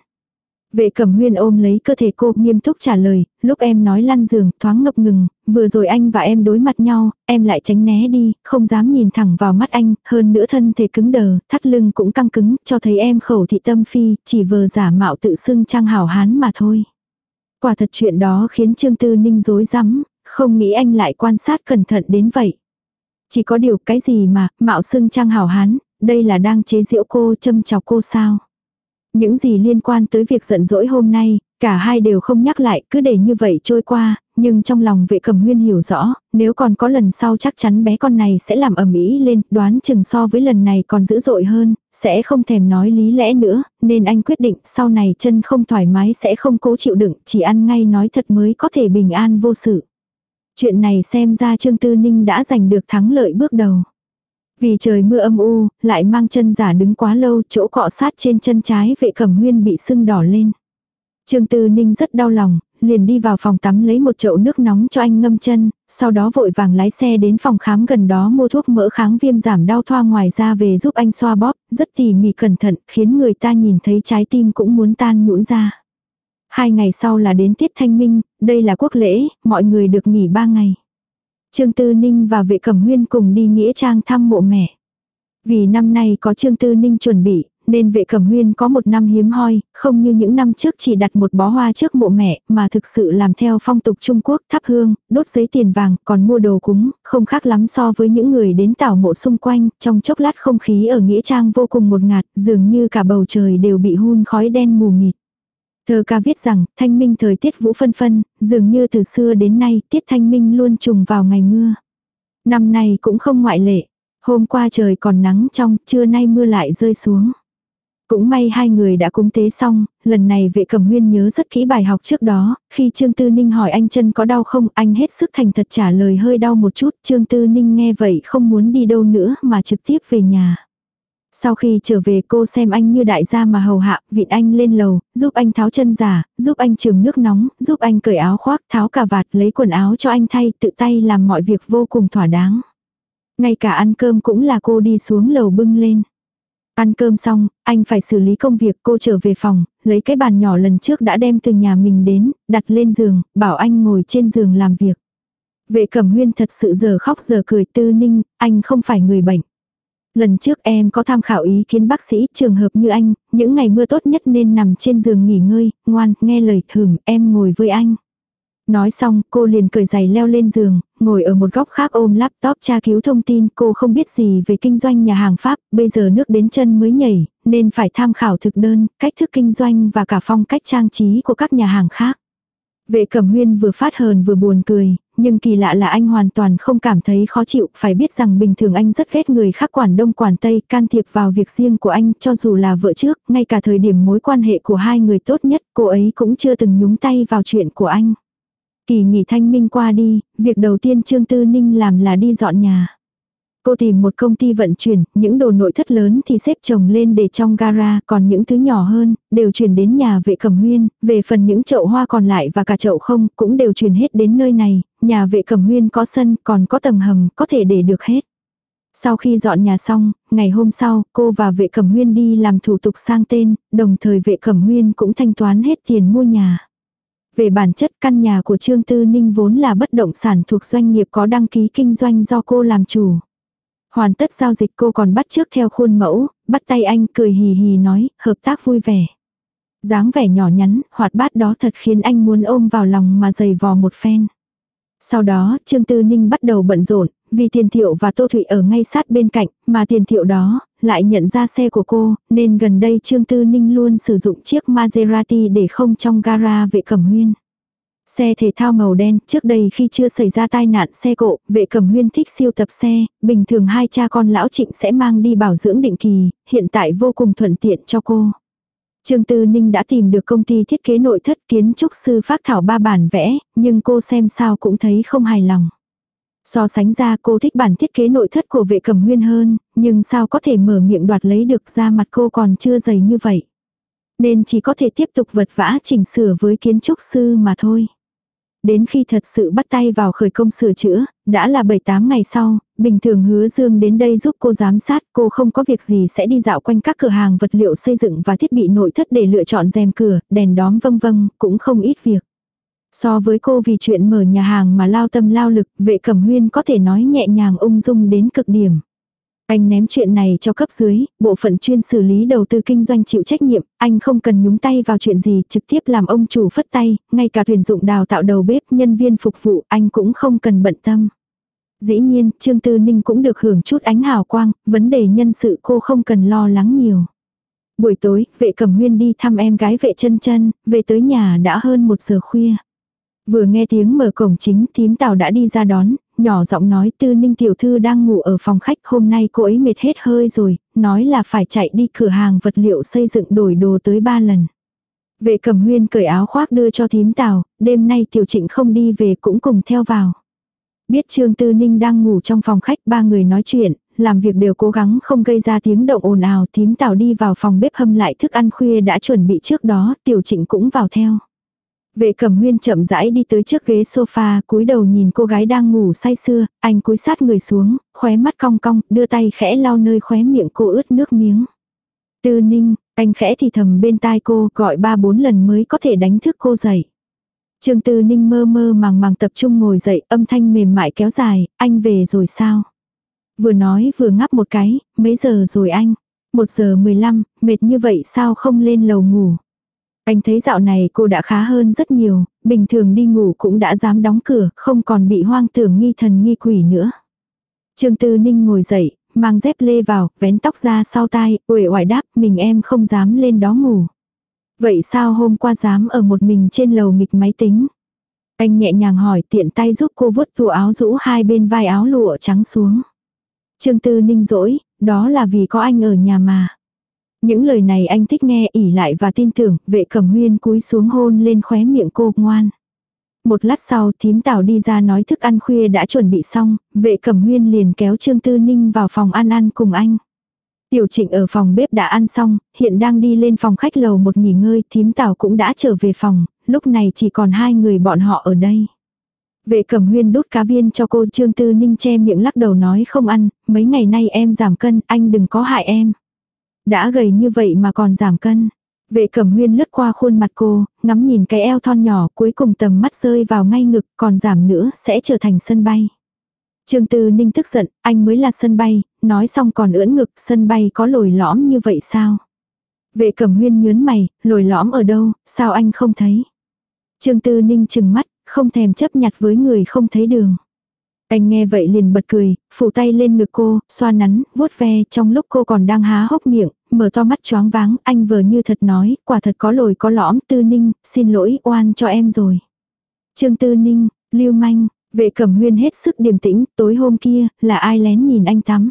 Vệ cẩm huyên ôm lấy cơ thể cô nghiêm túc trả lời, lúc em nói lăn giường, thoáng ngập ngừng, vừa rồi anh và em đối mặt nhau, em lại tránh né đi, không dám nhìn thẳng vào mắt anh, hơn nữa thân thể cứng đờ, thắt lưng cũng căng cứng, cho thấy em khẩu thị tâm phi, chỉ vờ giả mạo tự xưng trang hảo hán mà thôi. Quả thật chuyện đó khiến Trương Tư Ninh dối rắm không nghĩ anh lại quan sát cẩn thận đến vậy. Chỉ có điều cái gì mà, mạo xưng trang hảo hán, đây là đang chế giễu cô châm chọc cô sao. Những gì liên quan tới việc giận dỗi hôm nay, cả hai đều không nhắc lại, cứ để như vậy trôi qua, nhưng trong lòng vệ cầm huyên hiểu rõ, nếu còn có lần sau chắc chắn bé con này sẽ làm ầm ĩ lên, đoán chừng so với lần này còn dữ dội hơn, sẽ không thèm nói lý lẽ nữa, nên anh quyết định sau này chân không thoải mái sẽ không cố chịu đựng, chỉ ăn ngay nói thật mới có thể bình an vô sự. Chuyện này xem ra Trương Tư Ninh đã giành được thắng lợi bước đầu. Vì trời mưa âm u, lại mang chân giả đứng quá lâu, chỗ cọ sát trên chân trái vệ cẩm huyên bị sưng đỏ lên. Trương Tư Ninh rất đau lòng, liền đi vào phòng tắm lấy một chậu nước nóng cho anh ngâm chân, sau đó vội vàng lái xe đến phòng khám gần đó mua thuốc mỡ kháng viêm giảm đau thoa ngoài ra về giúp anh xoa bóp, rất tỉ mỉ cẩn thận, khiến người ta nhìn thấy trái tim cũng muốn tan nhũn ra. Hai ngày sau là đến tiết thanh minh, đây là quốc lễ, mọi người được nghỉ ba ngày. Trương Tư Ninh và vệ cẩm huyên cùng đi nghĩa trang thăm mộ mẹ. Vì năm nay có Trương Tư Ninh chuẩn bị, nên vệ cẩm huyên có một năm hiếm hoi, không như những năm trước chỉ đặt một bó hoa trước mộ mẹ, mà thực sự làm theo phong tục Trung Quốc thắp hương, đốt giấy tiền vàng, còn mua đồ cúng, không khác lắm so với những người đến tảo mộ xung quanh, trong chốc lát không khí ở Nghĩa Trang vô cùng một ngạt, dường như cả bầu trời đều bị hun khói đen mù mịt. Thơ ca viết rằng, thanh minh thời tiết vũ phân phân, dường như từ xưa đến nay, tiết thanh minh luôn trùng vào ngày mưa. Năm nay cũng không ngoại lệ. Hôm qua trời còn nắng trong, trưa nay mưa lại rơi xuống. Cũng may hai người đã cúng tế xong, lần này vệ cẩm huyên nhớ rất kỹ bài học trước đó, khi Trương Tư Ninh hỏi anh chân có đau không, anh hết sức thành thật trả lời hơi đau một chút, Trương Tư Ninh nghe vậy không muốn đi đâu nữa mà trực tiếp về nhà. Sau khi trở về cô xem anh như đại gia mà hầu hạ, vịn anh lên lầu, giúp anh tháo chân giả, giúp anh trường nước nóng, giúp anh cởi áo khoác, tháo cà vạt, lấy quần áo cho anh thay, tự tay làm mọi việc vô cùng thỏa đáng. Ngay cả ăn cơm cũng là cô đi xuống lầu bưng lên. Ăn cơm xong, anh phải xử lý công việc cô trở về phòng, lấy cái bàn nhỏ lần trước đã đem từ nhà mình đến, đặt lên giường, bảo anh ngồi trên giường làm việc. Vệ cẩm huyên thật sự giờ khóc giờ cười tư ninh, anh không phải người bệnh. Lần trước em có tham khảo ý kiến bác sĩ trường hợp như anh, những ngày mưa tốt nhất nên nằm trên giường nghỉ ngơi, ngoan, nghe lời thửm, em ngồi với anh. Nói xong, cô liền cởi giày leo lên giường, ngồi ở một góc khác ôm laptop tra cứu thông tin, cô không biết gì về kinh doanh nhà hàng Pháp, bây giờ nước đến chân mới nhảy, nên phải tham khảo thực đơn, cách thức kinh doanh và cả phong cách trang trí của các nhà hàng khác. Vệ cẩm huyên vừa phát hờn vừa buồn cười, nhưng kỳ lạ là anh hoàn toàn không cảm thấy khó chịu, phải biết rằng bình thường anh rất ghét người khác quản đông quản tây, can thiệp vào việc riêng của anh, cho dù là vợ trước, ngay cả thời điểm mối quan hệ của hai người tốt nhất, cô ấy cũng chưa từng nhúng tay vào chuyện của anh. Kỳ nghỉ thanh minh qua đi, việc đầu tiên Trương Tư Ninh làm là đi dọn nhà. Cô tìm một công ty vận chuyển, những đồ nội thất lớn thì xếp chồng lên để trong gara, còn những thứ nhỏ hơn, đều chuyển đến nhà vệ cẩm huyên, về phần những chậu hoa còn lại và cả chậu không, cũng đều chuyển hết đến nơi này, nhà vệ cẩm huyên có sân, còn có tầng hầm, có thể để được hết. Sau khi dọn nhà xong, ngày hôm sau, cô và vệ cẩm huyên đi làm thủ tục sang tên, đồng thời vệ cẩm huyên cũng thanh toán hết tiền mua nhà. Về bản chất căn nhà của Trương Tư Ninh vốn là bất động sản thuộc doanh nghiệp có đăng ký kinh doanh do cô làm chủ. Hoàn tất giao dịch cô còn bắt trước theo khuôn mẫu, bắt tay anh cười hì hì nói, hợp tác vui vẻ. dáng vẻ nhỏ nhắn, hoạt bát đó thật khiến anh muốn ôm vào lòng mà giày vò một phen. Sau đó, Trương Tư Ninh bắt đầu bận rộn, vì tiền thiệu và Tô Thụy ở ngay sát bên cạnh, mà tiền thiệu đó, lại nhận ra xe của cô, nên gần đây Trương Tư Ninh luôn sử dụng chiếc Maserati để không trong gara vệ cẩm huyên. Xe thể thao màu đen, trước đây khi chưa xảy ra tai nạn xe cộ, vệ cẩm huyên thích siêu tập xe, bình thường hai cha con lão trịnh sẽ mang đi bảo dưỡng định kỳ, hiện tại vô cùng thuận tiện cho cô. Trương Tư Ninh đã tìm được công ty thiết kế nội thất kiến trúc sư phát thảo ba bản vẽ, nhưng cô xem sao cũng thấy không hài lòng. So sánh ra cô thích bản thiết kế nội thất của vệ cẩm huyên hơn, nhưng sao có thể mở miệng đoạt lấy được ra mặt cô còn chưa dày như vậy. Nên chỉ có thể tiếp tục vật vã chỉnh sửa với kiến trúc sư mà thôi. Đến khi thật sự bắt tay vào khởi công sửa chữa, đã là 7-8 ngày sau, bình thường hứa Dương đến đây giúp cô giám sát, cô không có việc gì sẽ đi dạo quanh các cửa hàng vật liệu xây dựng và thiết bị nội thất để lựa chọn rèm cửa, đèn đóm vân vân, cũng không ít việc. So với cô vì chuyện mở nhà hàng mà lao tâm lao lực, vệ cẩm huyên có thể nói nhẹ nhàng ung dung đến cực điểm. Anh ném chuyện này cho cấp dưới, bộ phận chuyên xử lý đầu tư kinh doanh chịu trách nhiệm, anh không cần nhúng tay vào chuyện gì, trực tiếp làm ông chủ phất tay, ngay cả tuyển dụng đào tạo đầu bếp, nhân viên phục vụ, anh cũng không cần bận tâm. Dĩ nhiên, Trương Tư Ninh cũng được hưởng chút ánh hào quang, vấn đề nhân sự cô không cần lo lắng nhiều. Buổi tối, vệ cẩm huyên đi thăm em gái vệ chân chân, về tới nhà đã hơn một giờ khuya. Vừa nghe tiếng mở cổng chính tím tàu đã đi ra đón, nhỏ giọng nói tư ninh tiểu thư đang ngủ ở phòng khách hôm nay cô ấy mệt hết hơi rồi, nói là phải chạy đi cửa hàng vật liệu xây dựng đổi đồ tới ba lần. Vệ cầm huyên cởi áo khoác đưa cho thím tàu, đêm nay tiểu trịnh không đi về cũng cùng theo vào. Biết Trương Tư Ninh đang ngủ trong phòng khách ba người nói chuyện, làm việc đều cố gắng không gây ra tiếng động ồn ào thím tào đi vào phòng bếp hâm lại thức ăn khuya đã chuẩn bị trước đó, tiểu trịnh cũng vào theo. Vệ cẩm huyên chậm rãi đi tới trước ghế sofa, cúi đầu nhìn cô gái đang ngủ say sưa, anh cúi sát người xuống, khóe mắt cong cong, đưa tay khẽ lau nơi khóe miệng cô ướt nước miếng. Tư ninh, anh khẽ thì thầm bên tai cô, gọi ba bốn lần mới có thể đánh thức cô dậy. Trương Tư Ninh mơ mơ màng màng tập trung ngồi dậy, âm thanh mềm mại kéo dài, anh về rồi sao? Vừa nói vừa ngáp một cái, mấy giờ rồi anh? Một giờ mười lăm, mệt như vậy sao không lên lầu ngủ? Anh thấy dạo này cô đã khá hơn rất nhiều, bình thường đi ngủ cũng đã dám đóng cửa, không còn bị hoang tưởng nghi thần nghi quỷ nữa. Trương Tư Ninh ngồi dậy, mang dép lê vào, vén tóc ra sau tai, uể oải đáp, mình em không dám lên đó ngủ. Vậy sao hôm qua dám ở một mình trên lầu nghịch máy tính? Anh nhẹ nhàng hỏi tiện tay giúp cô vuốt tù áo rũ hai bên vai áo lụa trắng xuống. Trương Tư Ninh dỗi, đó là vì có anh ở nhà mà. Những lời này anh thích nghe ỉ lại và tin tưởng, vệ cẩm huyên cúi xuống hôn lên khóe miệng cô ngoan. Một lát sau thím tảo đi ra nói thức ăn khuya đã chuẩn bị xong, vệ cẩm huyên liền kéo Trương Tư Ninh vào phòng ăn ăn cùng anh. Tiểu trịnh ở phòng bếp đã ăn xong, hiện đang đi lên phòng khách lầu một nghỉ ngơi, thím tảo cũng đã trở về phòng, lúc này chỉ còn hai người bọn họ ở đây. Vệ cẩm huyên đút cá viên cho cô Trương Tư Ninh che miệng lắc đầu nói không ăn, mấy ngày nay em giảm cân, anh đừng có hại em. Đã gầy như vậy mà còn giảm cân. Vệ cẩm huyên lướt qua khuôn mặt cô, ngắm nhìn cái eo thon nhỏ cuối cùng tầm mắt rơi vào ngay ngực còn giảm nữa sẽ trở thành sân bay. Trương Tư Ninh tức giận, anh mới là sân bay, nói xong còn ưỡn ngực sân bay có lồi lõm như vậy sao? Vệ cẩm huyên nhớn mày, lồi lõm ở đâu, sao anh không thấy? Trương Tư Ninh chừng mắt, không thèm chấp nhặt với người không thấy đường. Anh nghe vậy liền bật cười, phủ tay lên ngực cô, xoa nắn, vuốt ve trong lúc cô còn đang há hốc miệng, mở to mắt choáng váng, anh vờ như thật nói, quả thật có lồi có lõm, tư ninh, xin lỗi, oan cho em rồi. Trương tư ninh, lưu manh, vệ cẩm huyên hết sức điềm tĩnh, tối hôm kia, là ai lén nhìn anh tắm.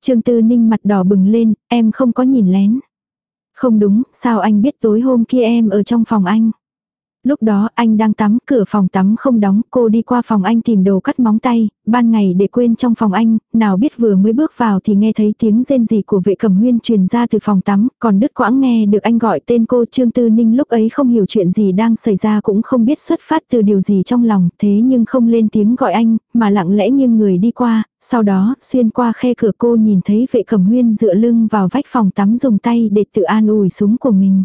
Trương tư ninh mặt đỏ bừng lên, em không có nhìn lén. Không đúng, sao anh biết tối hôm kia em ở trong phòng anh. Lúc đó anh đang tắm, cửa phòng tắm không đóng, cô đi qua phòng anh tìm đồ cắt móng tay, ban ngày để quên trong phòng anh, nào biết vừa mới bước vào thì nghe thấy tiếng rên rỉ của vệ cẩm huyên truyền ra từ phòng tắm, còn đứt quãng nghe được anh gọi tên cô Trương Tư Ninh lúc ấy không hiểu chuyện gì đang xảy ra cũng không biết xuất phát từ điều gì trong lòng, thế nhưng không lên tiếng gọi anh, mà lặng lẽ nghiêng người đi qua, sau đó, xuyên qua khe cửa cô nhìn thấy vệ cẩm huyên dựa lưng vào vách phòng tắm dùng tay để tự an ủi súng của mình.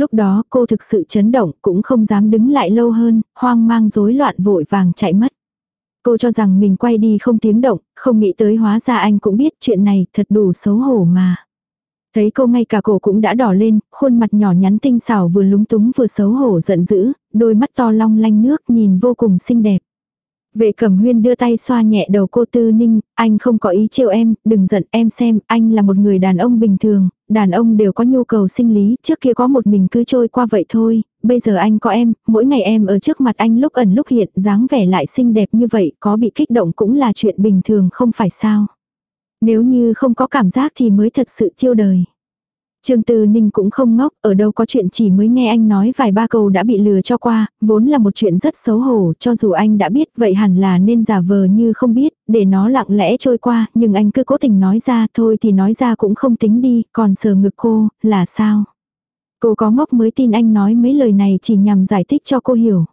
Lúc đó cô thực sự chấn động cũng không dám đứng lại lâu hơn, hoang mang rối loạn vội vàng chạy mất. Cô cho rằng mình quay đi không tiếng động, không nghĩ tới hóa ra anh cũng biết chuyện này thật đủ xấu hổ mà. Thấy cô ngay cả cổ cũng đã đỏ lên, khuôn mặt nhỏ nhắn tinh xảo vừa lúng túng vừa xấu hổ giận dữ, đôi mắt to long lanh nước nhìn vô cùng xinh đẹp. Vệ cẩm huyên đưa tay xoa nhẹ đầu cô tư ninh, anh không có ý trêu em, đừng giận em xem, anh là một người đàn ông bình thường, đàn ông đều có nhu cầu sinh lý, trước kia có một mình cứ trôi qua vậy thôi, bây giờ anh có em, mỗi ngày em ở trước mặt anh lúc ẩn lúc hiện, dáng vẻ lại xinh đẹp như vậy, có bị kích động cũng là chuyện bình thường không phải sao. Nếu như không có cảm giác thì mới thật sự tiêu đời. Trương Tư Ninh cũng không ngốc, ở đâu có chuyện chỉ mới nghe anh nói vài ba câu đã bị lừa cho qua, vốn là một chuyện rất xấu hổ, cho dù anh đã biết vậy hẳn là nên giả vờ như không biết, để nó lặng lẽ trôi qua, nhưng anh cứ cố tình nói ra thôi thì nói ra cũng không tính đi, còn sờ ngực cô, là sao? Cô có ngốc mới tin anh nói mấy lời này chỉ nhằm giải thích cho cô hiểu.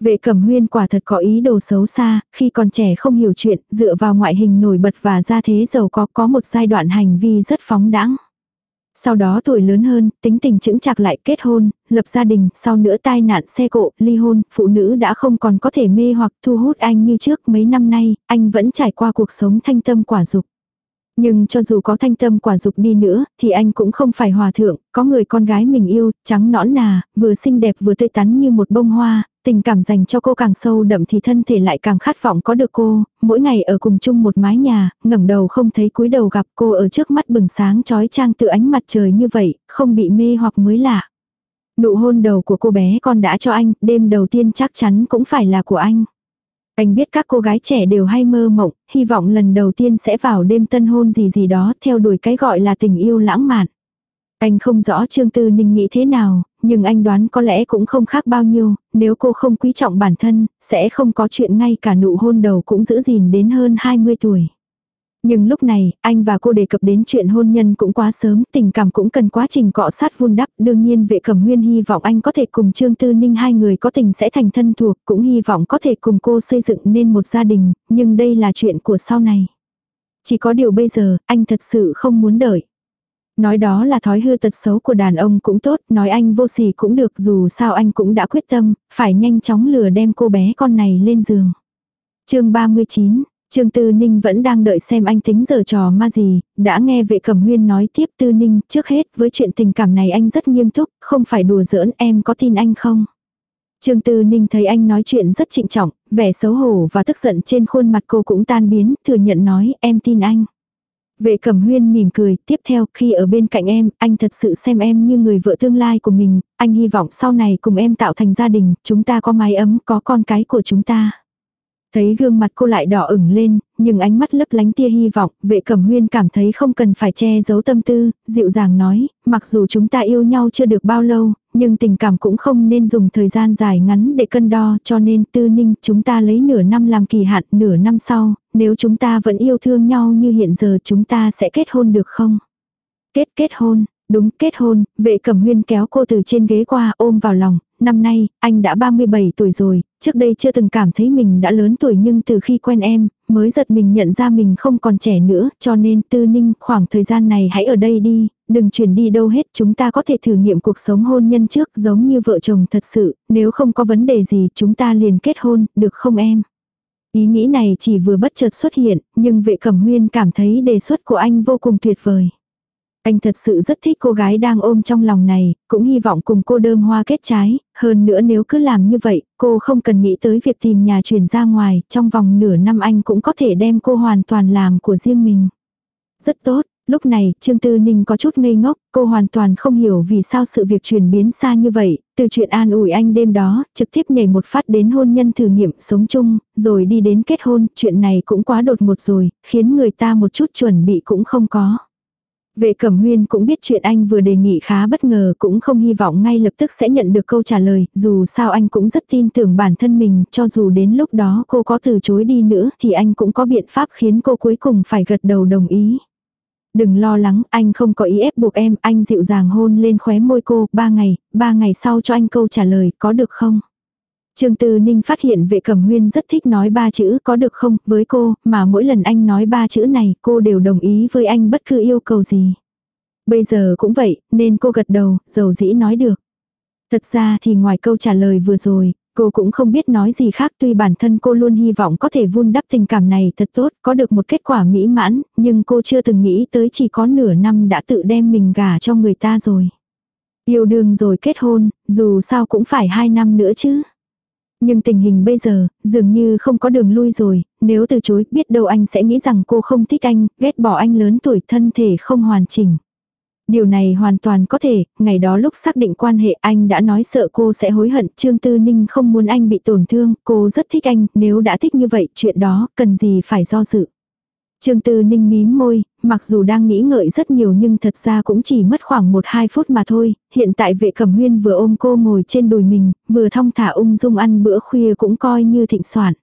Vệ cẩm huyên quả thật có ý đồ xấu xa, khi còn trẻ không hiểu chuyện, dựa vào ngoại hình nổi bật và gia thế giàu có có một giai đoạn hành vi rất phóng đãng. Sau đó tuổi lớn hơn, tính tình chững chạc lại kết hôn, lập gia đình, sau nữa tai nạn xe cộ, ly hôn, phụ nữ đã không còn có thể mê hoặc thu hút anh như trước mấy năm nay, anh vẫn trải qua cuộc sống thanh tâm quả dục. Nhưng cho dù có thanh tâm quả dục đi nữa, thì anh cũng không phải hòa thượng, có người con gái mình yêu, trắng nõn nà, vừa xinh đẹp vừa tươi tắn như một bông hoa, tình cảm dành cho cô càng sâu đậm thì thân thể lại càng khát vọng có được cô, mỗi ngày ở cùng chung một mái nhà, ngẩng đầu không thấy cúi đầu gặp cô ở trước mắt bừng sáng chói trang tự ánh mặt trời như vậy, không bị mê hoặc mới lạ. Nụ hôn đầu của cô bé con đã cho anh, đêm đầu tiên chắc chắn cũng phải là của anh. Anh biết các cô gái trẻ đều hay mơ mộng, hy vọng lần đầu tiên sẽ vào đêm tân hôn gì gì đó theo đuổi cái gọi là tình yêu lãng mạn. Anh không rõ Trương Tư Ninh nghĩ thế nào, nhưng anh đoán có lẽ cũng không khác bao nhiêu, nếu cô không quý trọng bản thân, sẽ không có chuyện ngay cả nụ hôn đầu cũng giữ gìn đến hơn 20 tuổi. Nhưng lúc này, anh và cô đề cập đến chuyện hôn nhân cũng quá sớm, tình cảm cũng cần quá trình cọ sát vun đắp. Đương nhiên vệ cẩm huyên hy vọng anh có thể cùng Trương Tư Ninh hai người có tình sẽ thành thân thuộc, cũng hy vọng có thể cùng cô xây dựng nên một gia đình, nhưng đây là chuyện của sau này. Chỉ có điều bây giờ, anh thật sự không muốn đợi. Nói đó là thói hư tật xấu của đàn ông cũng tốt, nói anh vô sỉ cũng được dù sao anh cũng đã quyết tâm, phải nhanh chóng lừa đem cô bé con này lên giường. chương 39, Trương Tư Ninh vẫn đang đợi xem anh tính giờ trò ma gì, đã nghe vệ cẩm huyên nói tiếp Tư Ninh, trước hết với chuyện tình cảm này anh rất nghiêm túc, không phải đùa giỡn em có tin anh không? Trương Tư Ninh thấy anh nói chuyện rất trịnh trọng, vẻ xấu hổ và tức giận trên khuôn mặt cô cũng tan biến, thừa nhận nói em tin anh. Vệ cẩm huyên mỉm cười, tiếp theo khi ở bên cạnh em, anh thật sự xem em như người vợ tương lai của mình, anh hy vọng sau này cùng em tạo thành gia đình, chúng ta có mái ấm, có con cái của chúng ta. Thấy gương mặt cô lại đỏ ửng lên, nhưng ánh mắt lấp lánh tia hy vọng, vệ cẩm huyên cảm thấy không cần phải che giấu tâm tư, dịu dàng nói, mặc dù chúng ta yêu nhau chưa được bao lâu, nhưng tình cảm cũng không nên dùng thời gian dài ngắn để cân đo, cho nên tư ninh chúng ta lấy nửa năm làm kỳ hạn, nửa năm sau, nếu chúng ta vẫn yêu thương nhau như hiện giờ chúng ta sẽ kết hôn được không? Kết kết hôn, đúng kết hôn, vệ cẩm huyên kéo cô từ trên ghế qua ôm vào lòng, năm nay, anh đã 37 tuổi rồi, trước đây chưa từng cảm thấy mình đã lớn tuổi nhưng từ khi quen em, mới giật mình nhận ra mình không còn trẻ nữa, cho nên tư ninh khoảng thời gian này hãy ở đây đi, đừng chuyển đi đâu hết, chúng ta có thể thử nghiệm cuộc sống hôn nhân trước giống như vợ chồng thật sự, nếu không có vấn đề gì chúng ta liền kết hôn, được không em? Ý nghĩ này chỉ vừa bất chợt xuất hiện, nhưng vệ cẩm huyên cảm thấy đề xuất của anh vô cùng tuyệt vời. Anh thật sự rất thích cô gái đang ôm trong lòng này, cũng hy vọng cùng cô đơm hoa kết trái, hơn nữa nếu cứ làm như vậy, cô không cần nghĩ tới việc tìm nhà chuyển ra ngoài, trong vòng nửa năm anh cũng có thể đem cô hoàn toàn làm của riêng mình. Rất tốt, lúc này Trương Tư Ninh có chút ngây ngốc, cô hoàn toàn không hiểu vì sao sự việc chuyển biến xa như vậy, từ chuyện an ủi anh đêm đó, trực tiếp nhảy một phát đến hôn nhân thử nghiệm sống chung, rồi đi đến kết hôn, chuyện này cũng quá đột ngột rồi, khiến người ta một chút chuẩn bị cũng không có. Vệ Cẩm Huyên cũng biết chuyện anh vừa đề nghị khá bất ngờ cũng không hy vọng ngay lập tức sẽ nhận được câu trả lời, dù sao anh cũng rất tin tưởng bản thân mình, cho dù đến lúc đó cô có từ chối đi nữa thì anh cũng có biện pháp khiến cô cuối cùng phải gật đầu đồng ý. Đừng lo lắng, anh không có ý ép buộc em, anh dịu dàng hôn lên khóe môi cô, ba ngày, ba ngày sau cho anh câu trả lời, có được không? Trương Tư Ninh phát hiện vệ cẩm huyên rất thích nói ba chữ có được không với cô, mà mỗi lần anh nói ba chữ này cô đều đồng ý với anh bất cứ yêu cầu gì. Bây giờ cũng vậy, nên cô gật đầu, dầu dĩ nói được. Thật ra thì ngoài câu trả lời vừa rồi, cô cũng không biết nói gì khác tuy bản thân cô luôn hy vọng có thể vun đắp tình cảm này thật tốt, có được một kết quả mỹ mãn, nhưng cô chưa từng nghĩ tới chỉ có nửa năm đã tự đem mình gả cho người ta rồi. Yêu đương rồi kết hôn, dù sao cũng phải hai năm nữa chứ. Nhưng tình hình bây giờ, dường như không có đường lui rồi, nếu từ chối biết đâu anh sẽ nghĩ rằng cô không thích anh, ghét bỏ anh lớn tuổi thân thể không hoàn chỉnh. Điều này hoàn toàn có thể, ngày đó lúc xác định quan hệ anh đã nói sợ cô sẽ hối hận, Trương Tư Ninh không muốn anh bị tổn thương, cô rất thích anh, nếu đã thích như vậy, chuyện đó, cần gì phải do dự. Trương Tư Ninh mím môi, mặc dù đang nghĩ ngợi rất nhiều nhưng thật ra cũng chỉ mất khoảng 1-2 phút mà thôi, hiện tại vệ cẩm huyên vừa ôm cô ngồi trên đùi mình, vừa thong thả ung dung ăn bữa khuya cũng coi như thịnh soạn.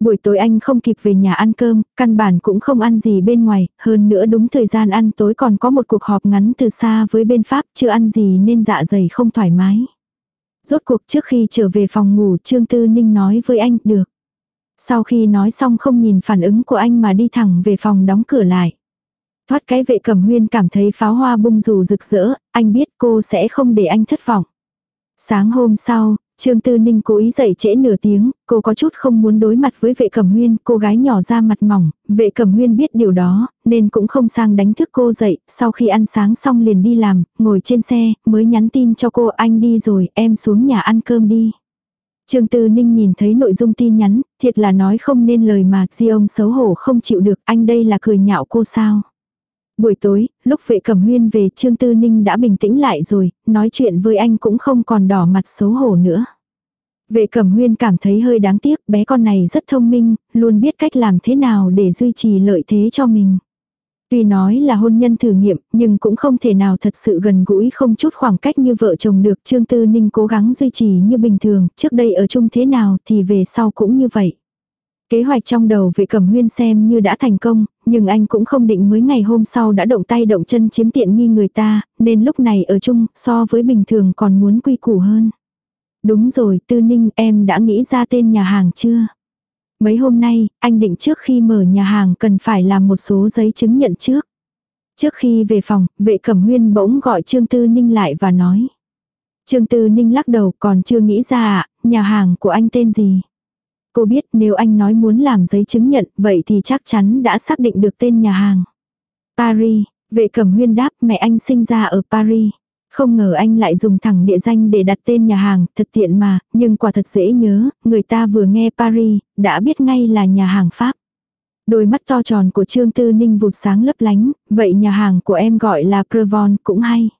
Buổi tối anh không kịp về nhà ăn cơm, căn bản cũng không ăn gì bên ngoài, hơn nữa đúng thời gian ăn tối còn có một cuộc họp ngắn từ xa với bên Pháp, chưa ăn gì nên dạ dày không thoải mái. Rốt cuộc trước khi trở về phòng ngủ Trương Tư Ninh nói với anh, được. Sau khi nói xong không nhìn phản ứng của anh mà đi thẳng về phòng đóng cửa lại. Thoát cái vệ cẩm huyên cảm thấy pháo hoa bung dù rực rỡ, anh biết cô sẽ không để anh thất vọng. Sáng hôm sau, Trương Tư Ninh cố ý dậy trễ nửa tiếng, cô có chút không muốn đối mặt với vệ cẩm huyên, cô gái nhỏ ra mặt mỏng, vệ cẩm huyên biết điều đó, nên cũng không sang đánh thức cô dậy, sau khi ăn sáng xong liền đi làm, ngồi trên xe, mới nhắn tin cho cô anh đi rồi, em xuống nhà ăn cơm đi. Trương Tư Ninh nhìn thấy nội dung tin nhắn, thiệt là nói không nên lời mà, di ông xấu hổ không chịu được, anh đây là cười nhạo cô sao. Buổi tối, lúc vệ cẩm huyên về Trương Tư Ninh đã bình tĩnh lại rồi, nói chuyện với anh cũng không còn đỏ mặt xấu hổ nữa. Vệ cẩm huyên cảm thấy hơi đáng tiếc, bé con này rất thông minh, luôn biết cách làm thế nào để duy trì lợi thế cho mình. Tuy nói là hôn nhân thử nghiệm, nhưng cũng không thể nào thật sự gần gũi không chút khoảng cách như vợ chồng được. Trương Tư Ninh cố gắng duy trì như bình thường, trước đây ở chung thế nào thì về sau cũng như vậy. Kế hoạch trong đầu về cẩm huyên xem như đã thành công, nhưng anh cũng không định mới ngày hôm sau đã động tay động chân chiếm tiện nghi người ta, nên lúc này ở chung so với bình thường còn muốn quy củ hơn. Đúng rồi, Tư Ninh em đã nghĩ ra tên nhà hàng chưa? Mấy hôm nay, anh định trước khi mở nhà hàng cần phải làm một số giấy chứng nhận trước. Trước khi về phòng, vệ cẩm huyên bỗng gọi Trương Tư Ninh lại và nói. Trương Tư Ninh lắc đầu còn chưa nghĩ ra ạ, nhà hàng của anh tên gì? Cô biết nếu anh nói muốn làm giấy chứng nhận, vậy thì chắc chắn đã xác định được tên nhà hàng. Paris, vệ cẩm huyên đáp mẹ anh sinh ra ở Paris. Không ngờ anh lại dùng thẳng địa danh để đặt tên nhà hàng, thật tiện mà, nhưng quả thật dễ nhớ, người ta vừa nghe Paris, đã biết ngay là nhà hàng Pháp. Đôi mắt to tròn của Trương Tư Ninh vụt sáng lấp lánh, vậy nhà hàng của em gọi là Prevon cũng hay.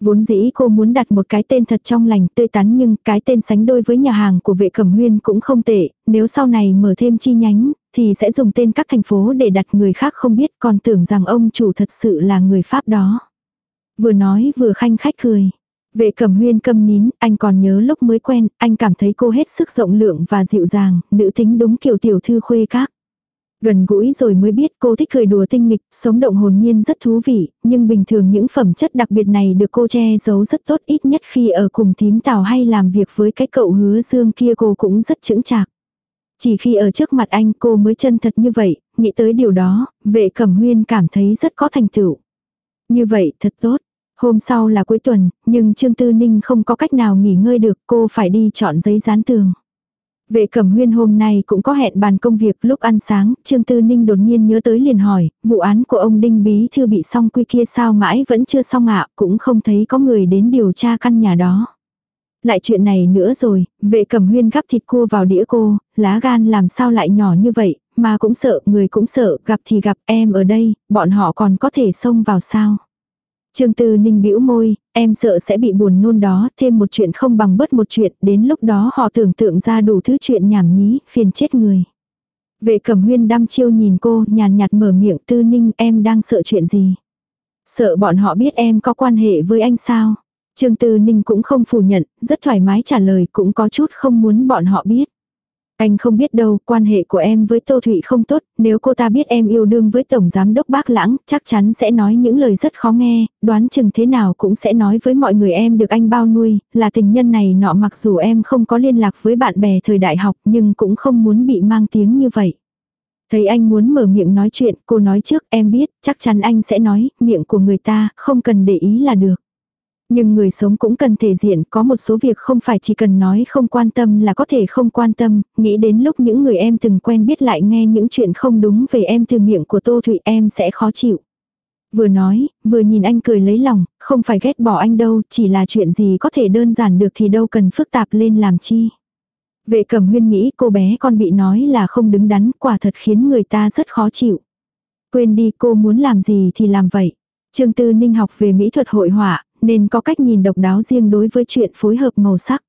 Vốn dĩ cô muốn đặt một cái tên thật trong lành tươi tắn nhưng cái tên sánh đôi với nhà hàng của vệ cẩm huyên cũng không tệ, nếu sau này mở thêm chi nhánh, thì sẽ dùng tên các thành phố để đặt người khác không biết còn tưởng rằng ông chủ thật sự là người Pháp đó. Vừa nói vừa khanh khách cười. Vệ cẩm huyên câm nín, anh còn nhớ lúc mới quen, anh cảm thấy cô hết sức rộng lượng và dịu dàng, nữ tính đúng kiểu tiểu thư khuê các. Gần gũi rồi mới biết cô thích cười đùa tinh nghịch, sống động hồn nhiên rất thú vị, nhưng bình thường những phẩm chất đặc biệt này được cô che giấu rất tốt ít nhất khi ở cùng thím tào hay làm việc với cái cậu hứa dương kia cô cũng rất chững chạc. Chỉ khi ở trước mặt anh cô mới chân thật như vậy, nghĩ tới điều đó, vệ cẩm huyên cảm thấy rất có thành tựu. Như vậy thật tốt. Hôm sau là cuối tuần, nhưng Trương Tư Ninh không có cách nào nghỉ ngơi được, cô phải đi chọn giấy dán tường. Vệ cẩm huyên hôm nay cũng có hẹn bàn công việc lúc ăn sáng, Trương Tư Ninh đột nhiên nhớ tới liền hỏi, vụ án của ông Đinh Bí Thư bị xong quy kia sao mãi vẫn chưa xong ạ, cũng không thấy có người đến điều tra căn nhà đó. Lại chuyện này nữa rồi, vệ cẩm huyên gắp thịt cua vào đĩa cô, lá gan làm sao lại nhỏ như vậy, mà cũng sợ, người cũng sợ, gặp thì gặp em ở đây, bọn họ còn có thể xông vào sao. Trương Tư Ninh bĩu môi, em sợ sẽ bị buồn nôn đó, thêm một chuyện không bằng bớt một chuyện, đến lúc đó họ tưởng tượng ra đủ thứ chuyện nhảm nhí, phiền chết người. Vệ cẩm huyên đăm chiêu nhìn cô, nhàn nhạt mở miệng Tư Ninh em đang sợ chuyện gì. Sợ bọn họ biết em có quan hệ với anh sao. Trương Tư Ninh cũng không phủ nhận, rất thoải mái trả lời cũng có chút không muốn bọn họ biết. Anh không biết đâu, quan hệ của em với Tô Thụy không tốt, nếu cô ta biết em yêu đương với Tổng Giám Đốc Bác Lãng, chắc chắn sẽ nói những lời rất khó nghe, đoán chừng thế nào cũng sẽ nói với mọi người em được anh bao nuôi, là tình nhân này nọ mặc dù em không có liên lạc với bạn bè thời đại học nhưng cũng không muốn bị mang tiếng như vậy. Thấy anh muốn mở miệng nói chuyện, cô nói trước em biết, chắc chắn anh sẽ nói, miệng của người ta, không cần để ý là được. Nhưng người sống cũng cần thể diện, có một số việc không phải chỉ cần nói không quan tâm là có thể không quan tâm, nghĩ đến lúc những người em từng quen biết lại nghe những chuyện không đúng về em từ miệng của Tô Thụy em sẽ khó chịu. Vừa nói, vừa nhìn anh cười lấy lòng, không phải ghét bỏ anh đâu, chỉ là chuyện gì có thể đơn giản được thì đâu cần phức tạp lên làm chi. Vệ cẩm huyên nghĩ cô bé con bị nói là không đứng đắn, quả thật khiến người ta rất khó chịu. Quên đi cô muốn làm gì thì làm vậy. Trương Tư Ninh học về mỹ thuật hội họa, nên có cách nhìn độc đáo riêng đối với chuyện phối hợp màu sắc.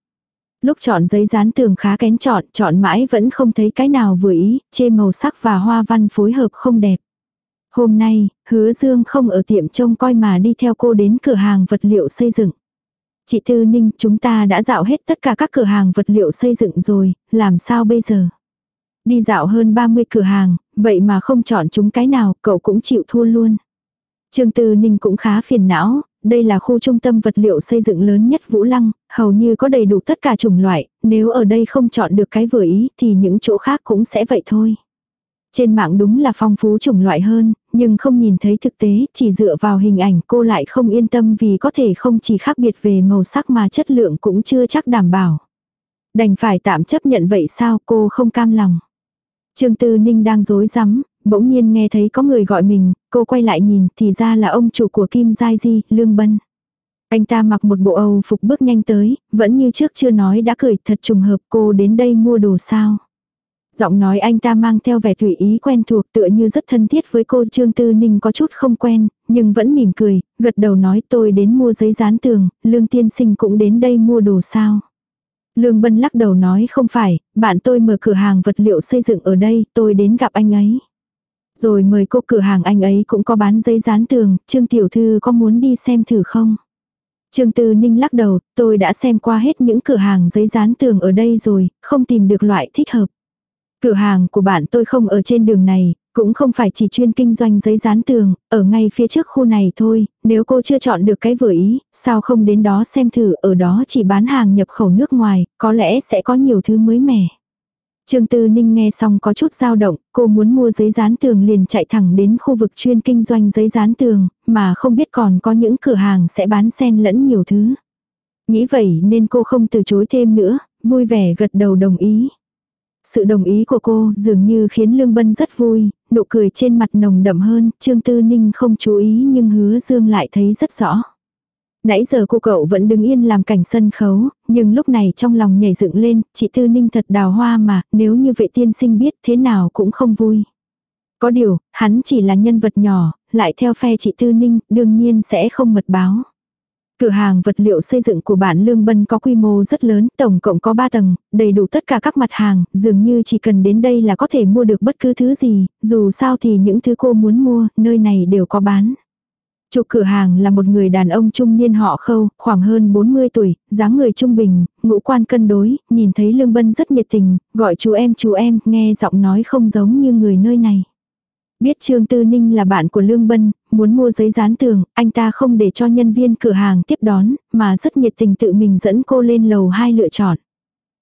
Lúc chọn giấy dán tường khá kén chọn, chọn mãi vẫn không thấy cái nào vừa ý, chê màu sắc và hoa văn phối hợp không đẹp. Hôm nay, hứa dương không ở tiệm trông coi mà đi theo cô đến cửa hàng vật liệu xây dựng. Chị Tư Ninh, chúng ta đã dạo hết tất cả các cửa hàng vật liệu xây dựng rồi, làm sao bây giờ? Đi dạo hơn 30 cửa hàng, vậy mà không chọn chúng cái nào, cậu cũng chịu thua luôn. Trương Tư Ninh cũng khá phiền não, đây là khu trung tâm vật liệu xây dựng lớn nhất Vũ Lăng, hầu như có đầy đủ tất cả chủng loại, nếu ở đây không chọn được cái vừa ý thì những chỗ khác cũng sẽ vậy thôi. Trên mạng đúng là phong phú chủng loại hơn, nhưng không nhìn thấy thực tế, chỉ dựa vào hình ảnh cô lại không yên tâm vì có thể không chỉ khác biệt về màu sắc mà chất lượng cũng chưa chắc đảm bảo. Đành phải tạm chấp nhận vậy sao cô không cam lòng. Trương Tư Ninh đang dối rắm bỗng nhiên nghe thấy có người gọi mình, cô quay lại nhìn thì ra là ông chủ của Kim Giai Di, Lương Bân. Anh ta mặc một bộ âu phục bước nhanh tới, vẫn như trước chưa nói đã cười thật trùng hợp cô đến đây mua đồ sao. Giọng nói anh ta mang theo vẻ tùy ý quen thuộc tựa như rất thân thiết với cô Trương Tư Ninh có chút không quen, nhưng vẫn mỉm cười, gật đầu nói tôi đến mua giấy dán tường, Lương Tiên Sinh cũng đến đây mua đồ sao. Lương Bân lắc đầu nói không phải, bạn tôi mở cửa hàng vật liệu xây dựng ở đây, tôi đến gặp anh ấy. Rồi mời cô cửa hàng anh ấy cũng có bán giấy dán tường, Trương Tiểu Thư có muốn đi xem thử không? Trương Tư Ninh lắc đầu, tôi đã xem qua hết những cửa hàng giấy dán tường ở đây rồi, không tìm được loại thích hợp. Cửa hàng của bạn tôi không ở trên đường này, cũng không phải chỉ chuyên kinh doanh giấy dán tường, ở ngay phía trước khu này thôi, nếu cô chưa chọn được cái vừa ý, sao không đến đó xem thử, ở đó chỉ bán hàng nhập khẩu nước ngoài, có lẽ sẽ có nhiều thứ mới mẻ. Trương Tư Ninh nghe xong có chút dao động, cô muốn mua giấy dán tường liền chạy thẳng đến khu vực chuyên kinh doanh giấy dán tường, mà không biết còn có những cửa hàng sẽ bán xen lẫn nhiều thứ. Nghĩ vậy nên cô không từ chối thêm nữa, vui vẻ gật đầu đồng ý. Sự đồng ý của cô dường như khiến Lương Bân rất vui, nụ cười trên mặt nồng đậm hơn, Trương Tư Ninh không chú ý nhưng hứa dương lại thấy rất rõ. Nãy giờ cô cậu vẫn đứng yên làm cảnh sân khấu, nhưng lúc này trong lòng nhảy dựng lên, chị Tư Ninh thật đào hoa mà, nếu như vệ tiên sinh biết thế nào cũng không vui. Có điều, hắn chỉ là nhân vật nhỏ, lại theo phe chị Tư Ninh, đương nhiên sẽ không mật báo. Cửa hàng vật liệu xây dựng của bản Lương Bân có quy mô rất lớn, tổng cộng có 3 tầng, đầy đủ tất cả các mặt hàng, dường như chỉ cần đến đây là có thể mua được bất cứ thứ gì, dù sao thì những thứ cô muốn mua, nơi này đều có bán. Chủ cửa hàng là một người đàn ông trung niên họ khâu, khoảng hơn 40 tuổi, dáng người trung bình, ngũ quan cân đối, nhìn thấy Lương Bân rất nhiệt tình, gọi chú em chú em, nghe giọng nói không giống như người nơi này. Biết Trương Tư Ninh là bạn của Lương Bân, muốn mua giấy dán tường, anh ta không để cho nhân viên cửa hàng tiếp đón, mà rất nhiệt tình tự mình dẫn cô lên lầu 2 lựa chọn.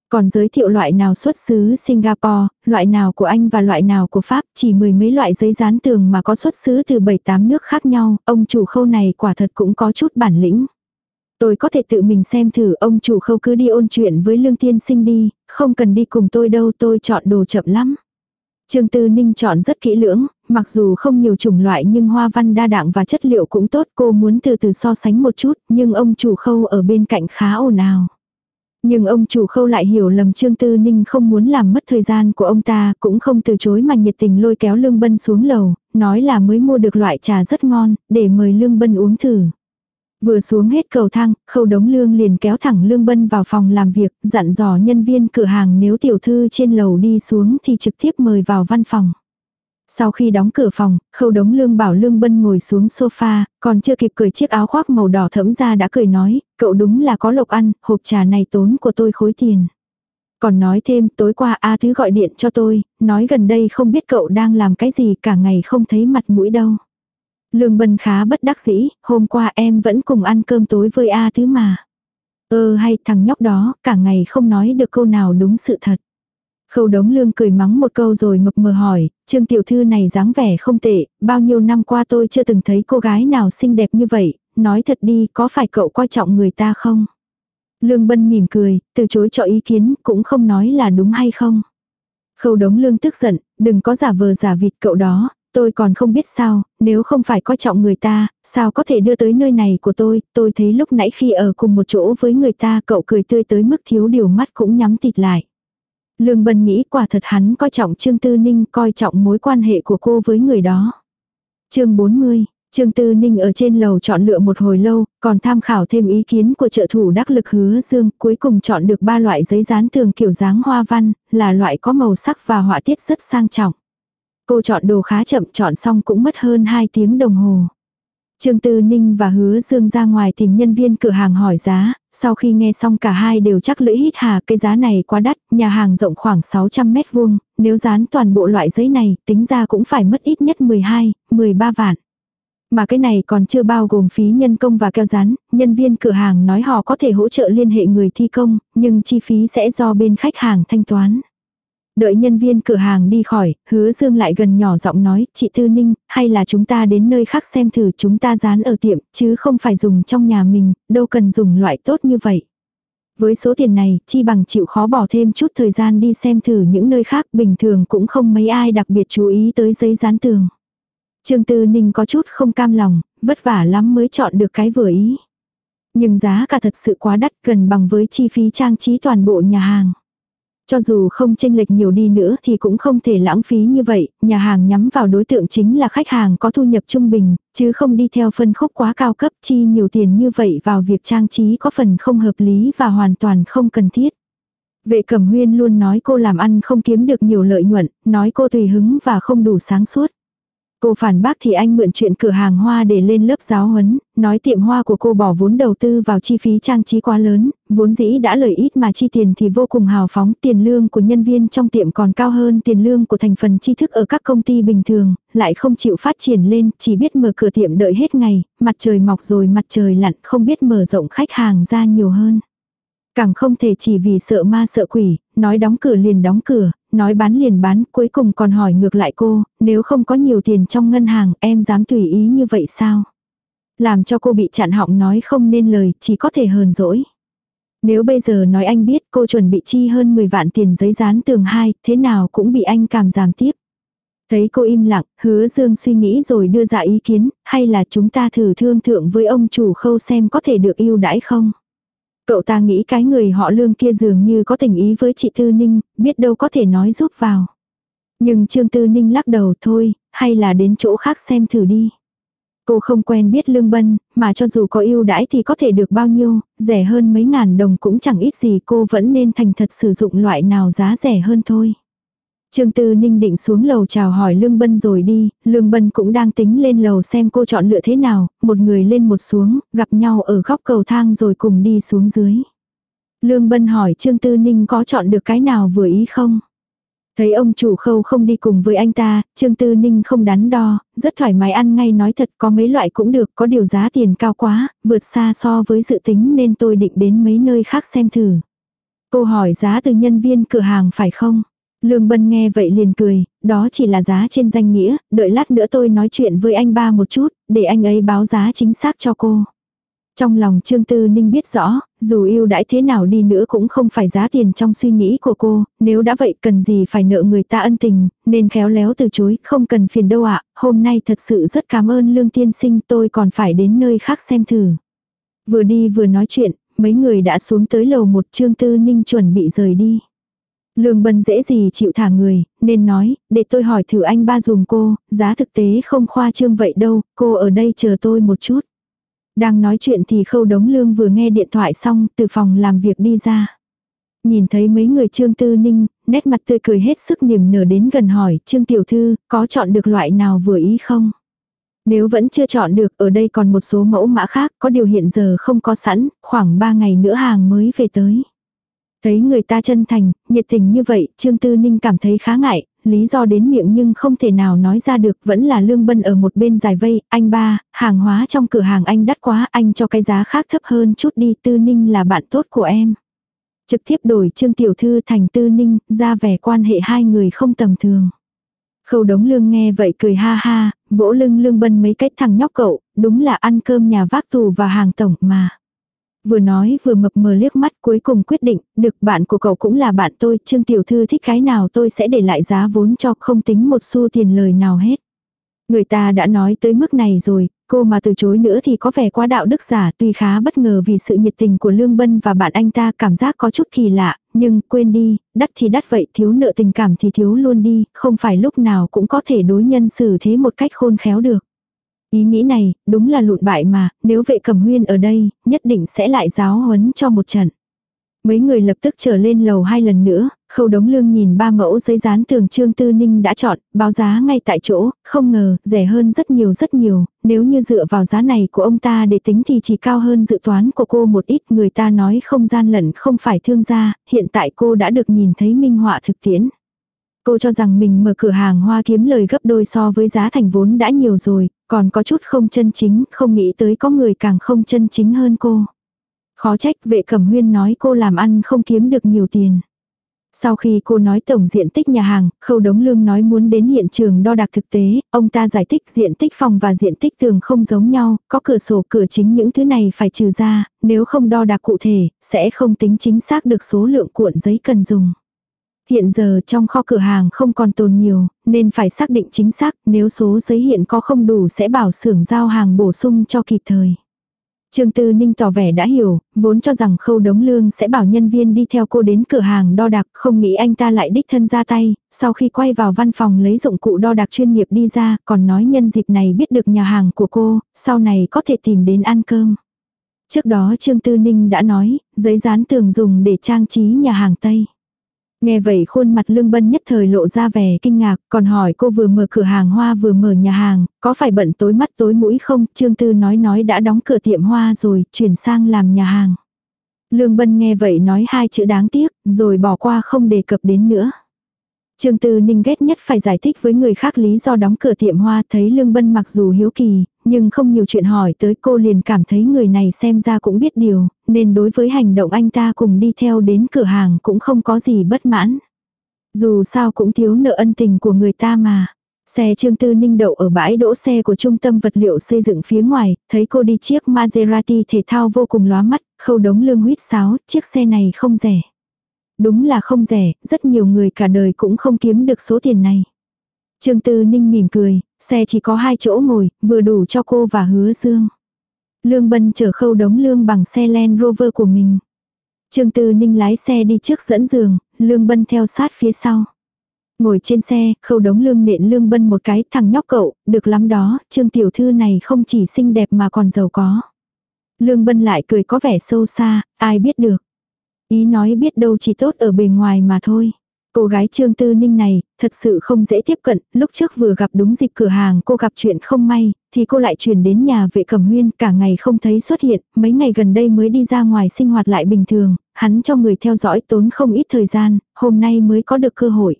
Còn giới thiệu loại nào xuất xứ Singapore, loại nào của Anh và loại nào của Pháp, chỉ mười mấy loại giấy dán tường mà có xuất xứ từ 7-8 nước khác nhau, ông chủ khâu này quả thật cũng có chút bản lĩnh. Tôi có thể tự mình xem thử ông chủ khâu cứ đi ôn chuyện với lương tiên sinh đi, không cần đi cùng tôi đâu tôi chọn đồ chậm lắm. Trương Tư Ninh chọn rất kỹ lưỡng, mặc dù không nhiều chủng loại nhưng hoa văn đa dạng và chất liệu cũng tốt cô muốn từ từ so sánh một chút, nhưng ông chủ khâu ở bên cạnh khá ồn ào. Nhưng ông chủ khâu lại hiểu lầm Trương Tư Ninh không muốn làm mất thời gian của ông ta, cũng không từ chối mà nhiệt tình lôi kéo Lương Bân xuống lầu, nói là mới mua được loại trà rất ngon, để mời Lương Bân uống thử. Vừa xuống hết cầu thang, khâu đống lương liền kéo thẳng Lương Bân vào phòng làm việc, dặn dò nhân viên cửa hàng nếu tiểu thư trên lầu đi xuống thì trực tiếp mời vào văn phòng. Sau khi đóng cửa phòng, khâu đống lương bảo lương bân ngồi xuống sofa, còn chưa kịp cởi chiếc áo khoác màu đỏ thẫm ra đã cười nói, cậu đúng là có lộc ăn, hộp trà này tốn của tôi khối tiền. Còn nói thêm tối qua A Thứ gọi điện cho tôi, nói gần đây không biết cậu đang làm cái gì cả ngày không thấy mặt mũi đâu. Lương Bân khá bất đắc dĩ, hôm qua em vẫn cùng ăn cơm tối với A Thứ mà. Ơ ờ, hay thằng nhóc đó, cả ngày không nói được câu nào đúng sự thật. Khâu đống lương cười mắng một câu rồi mập mờ hỏi, trương tiểu thư này dáng vẻ không tệ, bao nhiêu năm qua tôi chưa từng thấy cô gái nào xinh đẹp như vậy, nói thật đi có phải cậu coi trọng người ta không? Lương bân mỉm cười, từ chối cho ý kiến, cũng không nói là đúng hay không. Khâu đống lương tức giận, đừng có giả vờ giả vịt cậu đó, tôi còn không biết sao, nếu không phải coi trọng người ta, sao có thể đưa tới nơi này của tôi, tôi thấy lúc nãy khi ở cùng một chỗ với người ta cậu cười tươi tới mức thiếu điều mắt cũng nhắm tịt lại. Lương Bân nghĩ quả thật hắn coi trọng Trương Tư Ninh coi trọng mối quan hệ của cô với người đó. chương 40, Trương Tư Ninh ở trên lầu chọn lựa một hồi lâu, còn tham khảo thêm ý kiến của trợ thủ đắc lực hứa dương, cuối cùng chọn được ba loại giấy dán tường kiểu dáng hoa văn, là loại có màu sắc và họa tiết rất sang trọng. Cô chọn đồ khá chậm chọn xong cũng mất hơn 2 tiếng đồng hồ. Trương Tư Ninh và Hứa Dương ra ngoài tìm nhân viên cửa hàng hỏi giá, sau khi nghe xong cả hai đều chắc lưỡi hít hà cái giá này quá đắt, nhà hàng rộng khoảng 600 mét vuông, nếu dán toàn bộ loại giấy này, tính ra cũng phải mất ít nhất 12, 13 vạn. Mà cái này còn chưa bao gồm phí nhân công và keo dán, nhân viên cửa hàng nói họ có thể hỗ trợ liên hệ người thi công, nhưng chi phí sẽ do bên khách hàng thanh toán. Đợi nhân viên cửa hàng đi khỏi, hứa dương lại gần nhỏ giọng nói, chị Tư Ninh, hay là chúng ta đến nơi khác xem thử chúng ta dán ở tiệm, chứ không phải dùng trong nhà mình, đâu cần dùng loại tốt như vậy. Với số tiền này, chi bằng chịu khó bỏ thêm chút thời gian đi xem thử những nơi khác bình thường cũng không mấy ai đặc biệt chú ý tới giấy dán tường. Trương Tư Ninh có chút không cam lòng, vất vả lắm mới chọn được cái vừa ý. Nhưng giá cả thật sự quá đắt gần bằng với chi phí trang trí toàn bộ nhà hàng. Cho dù không chênh lệch nhiều đi nữa thì cũng không thể lãng phí như vậy, nhà hàng nhắm vào đối tượng chính là khách hàng có thu nhập trung bình, chứ không đi theo phân khúc quá cao cấp chi nhiều tiền như vậy vào việc trang trí có phần không hợp lý và hoàn toàn không cần thiết. Vệ cẩm huyên luôn nói cô làm ăn không kiếm được nhiều lợi nhuận, nói cô tùy hứng và không đủ sáng suốt. Cô phản bác thì anh mượn chuyện cửa hàng hoa để lên lớp giáo huấn, nói tiệm hoa của cô bỏ vốn đầu tư vào chi phí trang trí quá lớn, vốn dĩ đã lời ít mà chi tiền thì vô cùng hào phóng, tiền lương của nhân viên trong tiệm còn cao hơn tiền lương của thành phần tri thức ở các công ty bình thường, lại không chịu phát triển lên, chỉ biết mở cửa tiệm đợi hết ngày, mặt trời mọc rồi mặt trời lặn, không biết mở rộng khách hàng ra nhiều hơn. Càng không thể chỉ vì sợ ma sợ quỷ, nói đóng cửa liền đóng cửa, nói bán liền bán, cuối cùng còn hỏi ngược lại cô, nếu không có nhiều tiền trong ngân hàng em dám tùy ý như vậy sao? Làm cho cô bị chặn họng nói không nên lời, chỉ có thể hờn dỗi. Nếu bây giờ nói anh biết cô chuẩn bị chi hơn 10 vạn tiền giấy dán tường hai, thế nào cũng bị anh cảm giảm tiếp. Thấy cô im lặng, hứa dương suy nghĩ rồi đưa ra ý kiến, hay là chúng ta thử thương thượng với ông chủ khâu xem có thể được yêu đãi không? Cậu ta nghĩ cái người họ lương kia dường như có tình ý với chị Tư Ninh, biết đâu có thể nói giúp vào. Nhưng Trương Tư Ninh lắc đầu thôi, hay là đến chỗ khác xem thử đi. Cô không quen biết lương bân, mà cho dù có ưu đãi thì có thể được bao nhiêu, rẻ hơn mấy ngàn đồng cũng chẳng ít gì cô vẫn nên thành thật sử dụng loại nào giá rẻ hơn thôi. Trương Tư Ninh định xuống lầu chào hỏi Lương Bân rồi đi, Lương Bân cũng đang tính lên lầu xem cô chọn lựa thế nào, một người lên một xuống, gặp nhau ở góc cầu thang rồi cùng đi xuống dưới. Lương Bân hỏi Trương Tư Ninh có chọn được cái nào vừa ý không? Thấy ông chủ khâu không đi cùng với anh ta, Trương Tư Ninh không đắn đo, rất thoải mái ăn ngay nói thật có mấy loại cũng được, có điều giá tiền cao quá, vượt xa so với dự tính nên tôi định đến mấy nơi khác xem thử. Cô hỏi giá từ nhân viên cửa hàng phải không? Lương Bân nghe vậy liền cười, đó chỉ là giá trên danh nghĩa, đợi lát nữa tôi nói chuyện với anh ba một chút, để anh ấy báo giá chính xác cho cô. Trong lòng Trương Tư Ninh biết rõ, dù yêu đãi thế nào đi nữa cũng không phải giá tiền trong suy nghĩ của cô, nếu đã vậy cần gì phải nợ người ta ân tình, nên khéo léo từ chối, không cần phiền đâu ạ, hôm nay thật sự rất cảm ơn Lương Tiên Sinh tôi còn phải đến nơi khác xem thử. Vừa đi vừa nói chuyện, mấy người đã xuống tới lầu một Trương Tư Ninh chuẩn bị rời đi. Lương Bân dễ gì chịu thả người, nên nói, để tôi hỏi thử anh ba dùm cô, giá thực tế không khoa trương vậy đâu, cô ở đây chờ tôi một chút. Đang nói chuyện thì khâu đống lương vừa nghe điện thoại xong, từ phòng làm việc đi ra. Nhìn thấy mấy người Trương Tư Ninh, nét mặt tươi cười hết sức niềm nở đến gần hỏi, Trương Tiểu Thư, có chọn được loại nào vừa ý không? Nếu vẫn chưa chọn được, ở đây còn một số mẫu mã khác, có điều hiện giờ không có sẵn, khoảng 3 ngày nữa hàng mới về tới. Thấy người ta chân thành, nhiệt tình như vậy, Trương Tư Ninh cảm thấy khá ngại, lý do đến miệng nhưng không thể nào nói ra được, vẫn là lương bân ở một bên dài vây, anh ba, hàng hóa trong cửa hàng anh đắt quá, anh cho cái giá khác thấp hơn chút đi, Tư Ninh là bạn tốt của em. Trực tiếp đổi Trương Tiểu Thư thành Tư Ninh, ra vẻ quan hệ hai người không tầm thường. Khâu đống lương nghe vậy cười ha ha, vỗ lưng lương bân mấy cách thằng nhóc cậu, đúng là ăn cơm nhà vác tù và hàng tổng mà. Vừa nói vừa mập mờ liếc mắt cuối cùng quyết định, được bạn của cậu cũng là bạn tôi, Trương Tiểu Thư thích cái nào tôi sẽ để lại giá vốn cho không tính một xu tiền lời nào hết. Người ta đã nói tới mức này rồi, cô mà từ chối nữa thì có vẻ quá đạo đức giả tuy khá bất ngờ vì sự nhiệt tình của Lương Bân và bạn anh ta cảm giác có chút kỳ lạ, nhưng quên đi, đắt thì đắt vậy thiếu nợ tình cảm thì thiếu luôn đi, không phải lúc nào cũng có thể đối nhân xử thế một cách khôn khéo được. Ý nghĩ này, đúng là lụn bại mà, nếu vệ cầm huyên ở đây, nhất định sẽ lại giáo huấn cho một trận. Mấy người lập tức trở lên lầu hai lần nữa, khâu đống lương nhìn ba mẫu giấy dán tường trương tư ninh đã chọn, báo giá ngay tại chỗ, không ngờ, rẻ hơn rất nhiều rất nhiều, nếu như dựa vào giá này của ông ta để tính thì chỉ cao hơn dự toán của cô một ít, người ta nói không gian lận không phải thương gia, hiện tại cô đã được nhìn thấy minh họa thực tiễn. Cô cho rằng mình mở cửa hàng hoa kiếm lời gấp đôi so với giá thành vốn đã nhiều rồi, còn có chút không chân chính, không nghĩ tới có người càng không chân chính hơn cô. Khó trách vệ cẩm huyên nói cô làm ăn không kiếm được nhiều tiền. Sau khi cô nói tổng diện tích nhà hàng, khâu đống lương nói muốn đến hiện trường đo đạc thực tế, ông ta giải thích diện tích phòng và diện tích tường không giống nhau, có cửa sổ cửa chính những thứ này phải trừ ra, nếu không đo đạc cụ thể, sẽ không tính chính xác được số lượng cuộn giấy cần dùng. Hiện giờ trong kho cửa hàng không còn tồn nhiều, nên phải xác định chính xác nếu số giấy hiện có không đủ sẽ bảo xưởng giao hàng bổ sung cho kịp thời. Trương Tư Ninh tỏ vẻ đã hiểu, vốn cho rằng khâu đống lương sẽ bảo nhân viên đi theo cô đến cửa hàng đo đạc, không nghĩ anh ta lại đích thân ra tay, sau khi quay vào văn phòng lấy dụng cụ đo đạc chuyên nghiệp đi ra, còn nói nhân dịp này biết được nhà hàng của cô, sau này có thể tìm đến ăn cơm. Trước đó Trương Tư Ninh đã nói, giấy dán tường dùng để trang trí nhà hàng Tây. Nghe vậy khuôn mặt lương bân nhất thời lộ ra vẻ kinh ngạc, còn hỏi cô vừa mở cửa hàng hoa vừa mở nhà hàng, có phải bận tối mắt tối mũi không? Trương Tư nói nói đã đóng cửa tiệm hoa rồi, chuyển sang làm nhà hàng. Lương bân nghe vậy nói hai chữ đáng tiếc, rồi bỏ qua không đề cập đến nữa. Trương Tư Ninh ghét nhất phải giải thích với người khác lý do đóng cửa tiệm hoa thấy Lương Bân mặc dù hiếu kỳ, nhưng không nhiều chuyện hỏi tới cô liền cảm thấy người này xem ra cũng biết điều, nên đối với hành động anh ta cùng đi theo đến cửa hàng cũng không có gì bất mãn. Dù sao cũng thiếu nợ ân tình của người ta mà. Xe Trương Tư Ninh đậu ở bãi đỗ xe của trung tâm vật liệu xây dựng phía ngoài, thấy cô đi chiếc Maserati thể thao vô cùng lóa mắt, khâu đống lương huyết sáo, chiếc xe này không rẻ. Đúng là không rẻ, rất nhiều người cả đời cũng không kiếm được số tiền này. Trương Tư Ninh mỉm cười, xe chỉ có hai chỗ ngồi, vừa đủ cho cô và hứa dương. Lương Bân chở khâu đống lương bằng xe Land Rover của mình. Trương Tư Ninh lái xe đi trước dẫn giường, Lương Bân theo sát phía sau. Ngồi trên xe, khâu đống lương nện Lương Bân một cái, thằng nhóc cậu, được lắm đó, Trương Tiểu Thư này không chỉ xinh đẹp mà còn giàu có. Lương Bân lại cười có vẻ sâu xa, ai biết được. Ý nói biết đâu chỉ tốt ở bề ngoài mà thôi. Cô gái Trương Tư Ninh này, thật sự không dễ tiếp cận, lúc trước vừa gặp đúng dịp cửa hàng cô gặp chuyện không may, thì cô lại chuyển đến nhà vệ cẩm huyên, cả ngày không thấy xuất hiện, mấy ngày gần đây mới đi ra ngoài sinh hoạt lại bình thường, hắn cho người theo dõi tốn không ít thời gian, hôm nay mới có được cơ hội.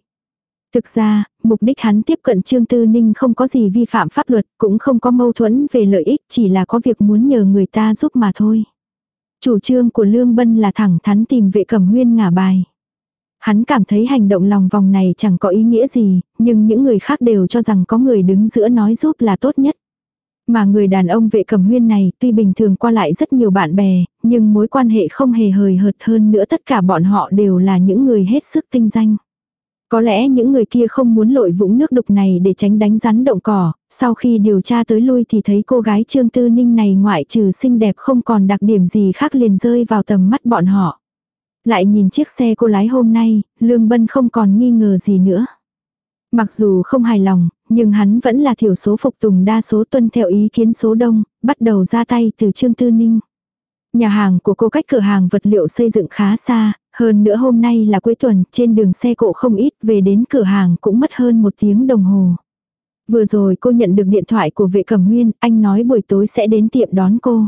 Thực ra, mục đích hắn tiếp cận Trương Tư Ninh không có gì vi phạm pháp luật, cũng không có mâu thuẫn về lợi ích, chỉ là có việc muốn nhờ người ta giúp mà thôi. Chủ trương của Lương Bân là thẳng thắn tìm vệ cẩm huyên ngả bài. Hắn cảm thấy hành động lòng vòng này chẳng có ý nghĩa gì, nhưng những người khác đều cho rằng có người đứng giữa nói giúp là tốt nhất. Mà người đàn ông vệ cầm huyên này tuy bình thường qua lại rất nhiều bạn bè, nhưng mối quan hệ không hề hời hợt hơn nữa tất cả bọn họ đều là những người hết sức tinh danh. Có lẽ những người kia không muốn lội vũng nước đục này để tránh đánh rắn động cỏ, sau khi điều tra tới lui thì thấy cô gái Trương Tư Ninh này ngoại trừ xinh đẹp không còn đặc điểm gì khác liền rơi vào tầm mắt bọn họ. Lại nhìn chiếc xe cô lái hôm nay, Lương Bân không còn nghi ngờ gì nữa. Mặc dù không hài lòng, nhưng hắn vẫn là thiểu số phục tùng đa số tuân theo ý kiến số đông, bắt đầu ra tay từ Trương Tư Ninh. Nhà hàng của cô cách cửa hàng vật liệu xây dựng khá xa, hơn nữa hôm nay là cuối tuần, trên đường xe cộ không ít, về đến cửa hàng cũng mất hơn một tiếng đồng hồ. Vừa rồi cô nhận được điện thoại của vệ cẩm huyên, anh nói buổi tối sẽ đến tiệm đón cô.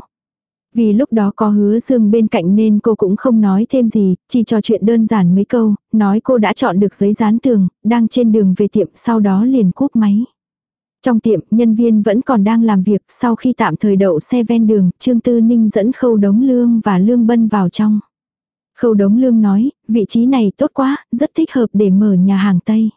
Vì lúc đó có hứa dương bên cạnh nên cô cũng không nói thêm gì, chỉ trò chuyện đơn giản mấy câu, nói cô đã chọn được giấy dán tường, đang trên đường về tiệm sau đó liền cúp máy. Trong tiệm, nhân viên vẫn còn đang làm việc, sau khi tạm thời đậu xe ven đường, Trương Tư Ninh dẫn Khâu Đống Lương và Lương Bân vào trong. Khâu Đống Lương nói, vị trí này tốt quá, rất thích hợp để mở nhà hàng Tây.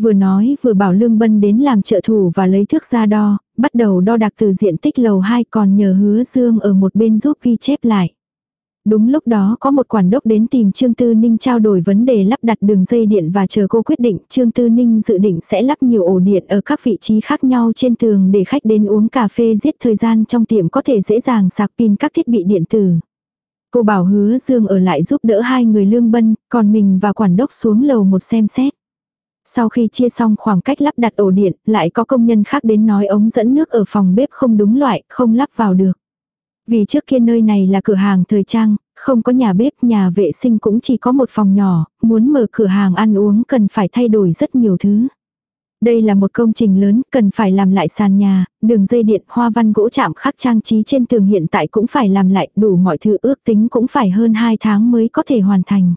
Vừa nói vừa bảo Lương Bân đến làm trợ thủ và lấy thước ra đo, bắt đầu đo đạc từ diện tích lầu 2 còn nhờ hứa dương ở một bên giúp ghi chép lại. Đúng lúc đó có một quản đốc đến tìm Trương Tư Ninh trao đổi vấn đề lắp đặt đường dây điện và chờ cô quyết định Trương Tư Ninh dự định sẽ lắp nhiều ổ điện ở các vị trí khác nhau trên tường để khách đến uống cà phê giết thời gian trong tiệm có thể dễ dàng sạc pin các thiết bị điện tử. Cô bảo hứa Dương ở lại giúp đỡ hai người lương bân, còn mình và quản đốc xuống lầu một xem xét. Sau khi chia xong khoảng cách lắp đặt ổ điện, lại có công nhân khác đến nói ống dẫn nước ở phòng bếp không đúng loại, không lắp vào được. Vì trước kia nơi này là cửa hàng thời trang, không có nhà bếp, nhà vệ sinh cũng chỉ có một phòng nhỏ, muốn mở cửa hàng ăn uống cần phải thay đổi rất nhiều thứ. Đây là một công trình lớn, cần phải làm lại sàn nhà, đường dây điện, hoa văn gỗ chạm khắc trang trí trên tường hiện tại cũng phải làm lại, đủ mọi thứ ước tính cũng phải hơn 2 tháng mới có thể hoàn thành.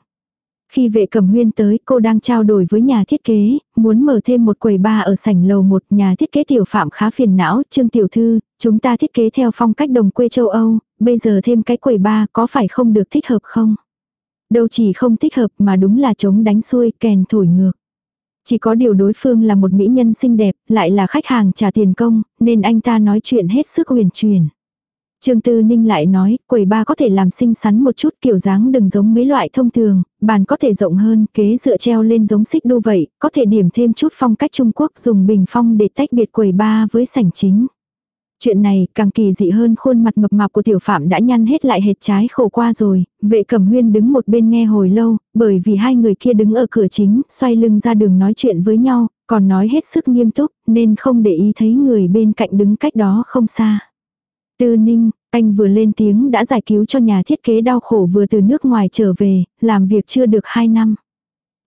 Khi vệ cẩm huyên tới, cô đang trao đổi với nhà thiết kế, muốn mở thêm một quầy ba ở sảnh lầu một nhà thiết kế tiểu phạm khá phiền não, trương tiểu thư, chúng ta thiết kế theo phong cách đồng quê châu Âu, bây giờ thêm cái quầy ba có phải không được thích hợp không? Đâu chỉ không thích hợp mà đúng là chống đánh xuôi kèn thổi ngược. Chỉ có điều đối phương là một mỹ nhân xinh đẹp, lại là khách hàng trả tiền công, nên anh ta nói chuyện hết sức huyền truyền. Trương Tư Ninh lại nói, quầy ba có thể làm xinh xắn một chút kiểu dáng đừng giống mấy loại thông thường, bàn có thể rộng hơn, kế dựa treo lên giống xích đu vậy, có thể điểm thêm chút phong cách Trung Quốc dùng bình phong để tách biệt quầy ba với sảnh chính. Chuyện này càng kỳ dị hơn khuôn mặt mập mạp của tiểu phạm đã nhăn hết lại hệt trái khổ qua rồi, vệ cẩm huyên đứng một bên nghe hồi lâu, bởi vì hai người kia đứng ở cửa chính, xoay lưng ra đường nói chuyện với nhau, còn nói hết sức nghiêm túc, nên không để ý thấy người bên cạnh đứng cách đó không xa. Tư Ninh, anh vừa lên tiếng đã giải cứu cho nhà thiết kế đau khổ vừa từ nước ngoài trở về, làm việc chưa được 2 năm.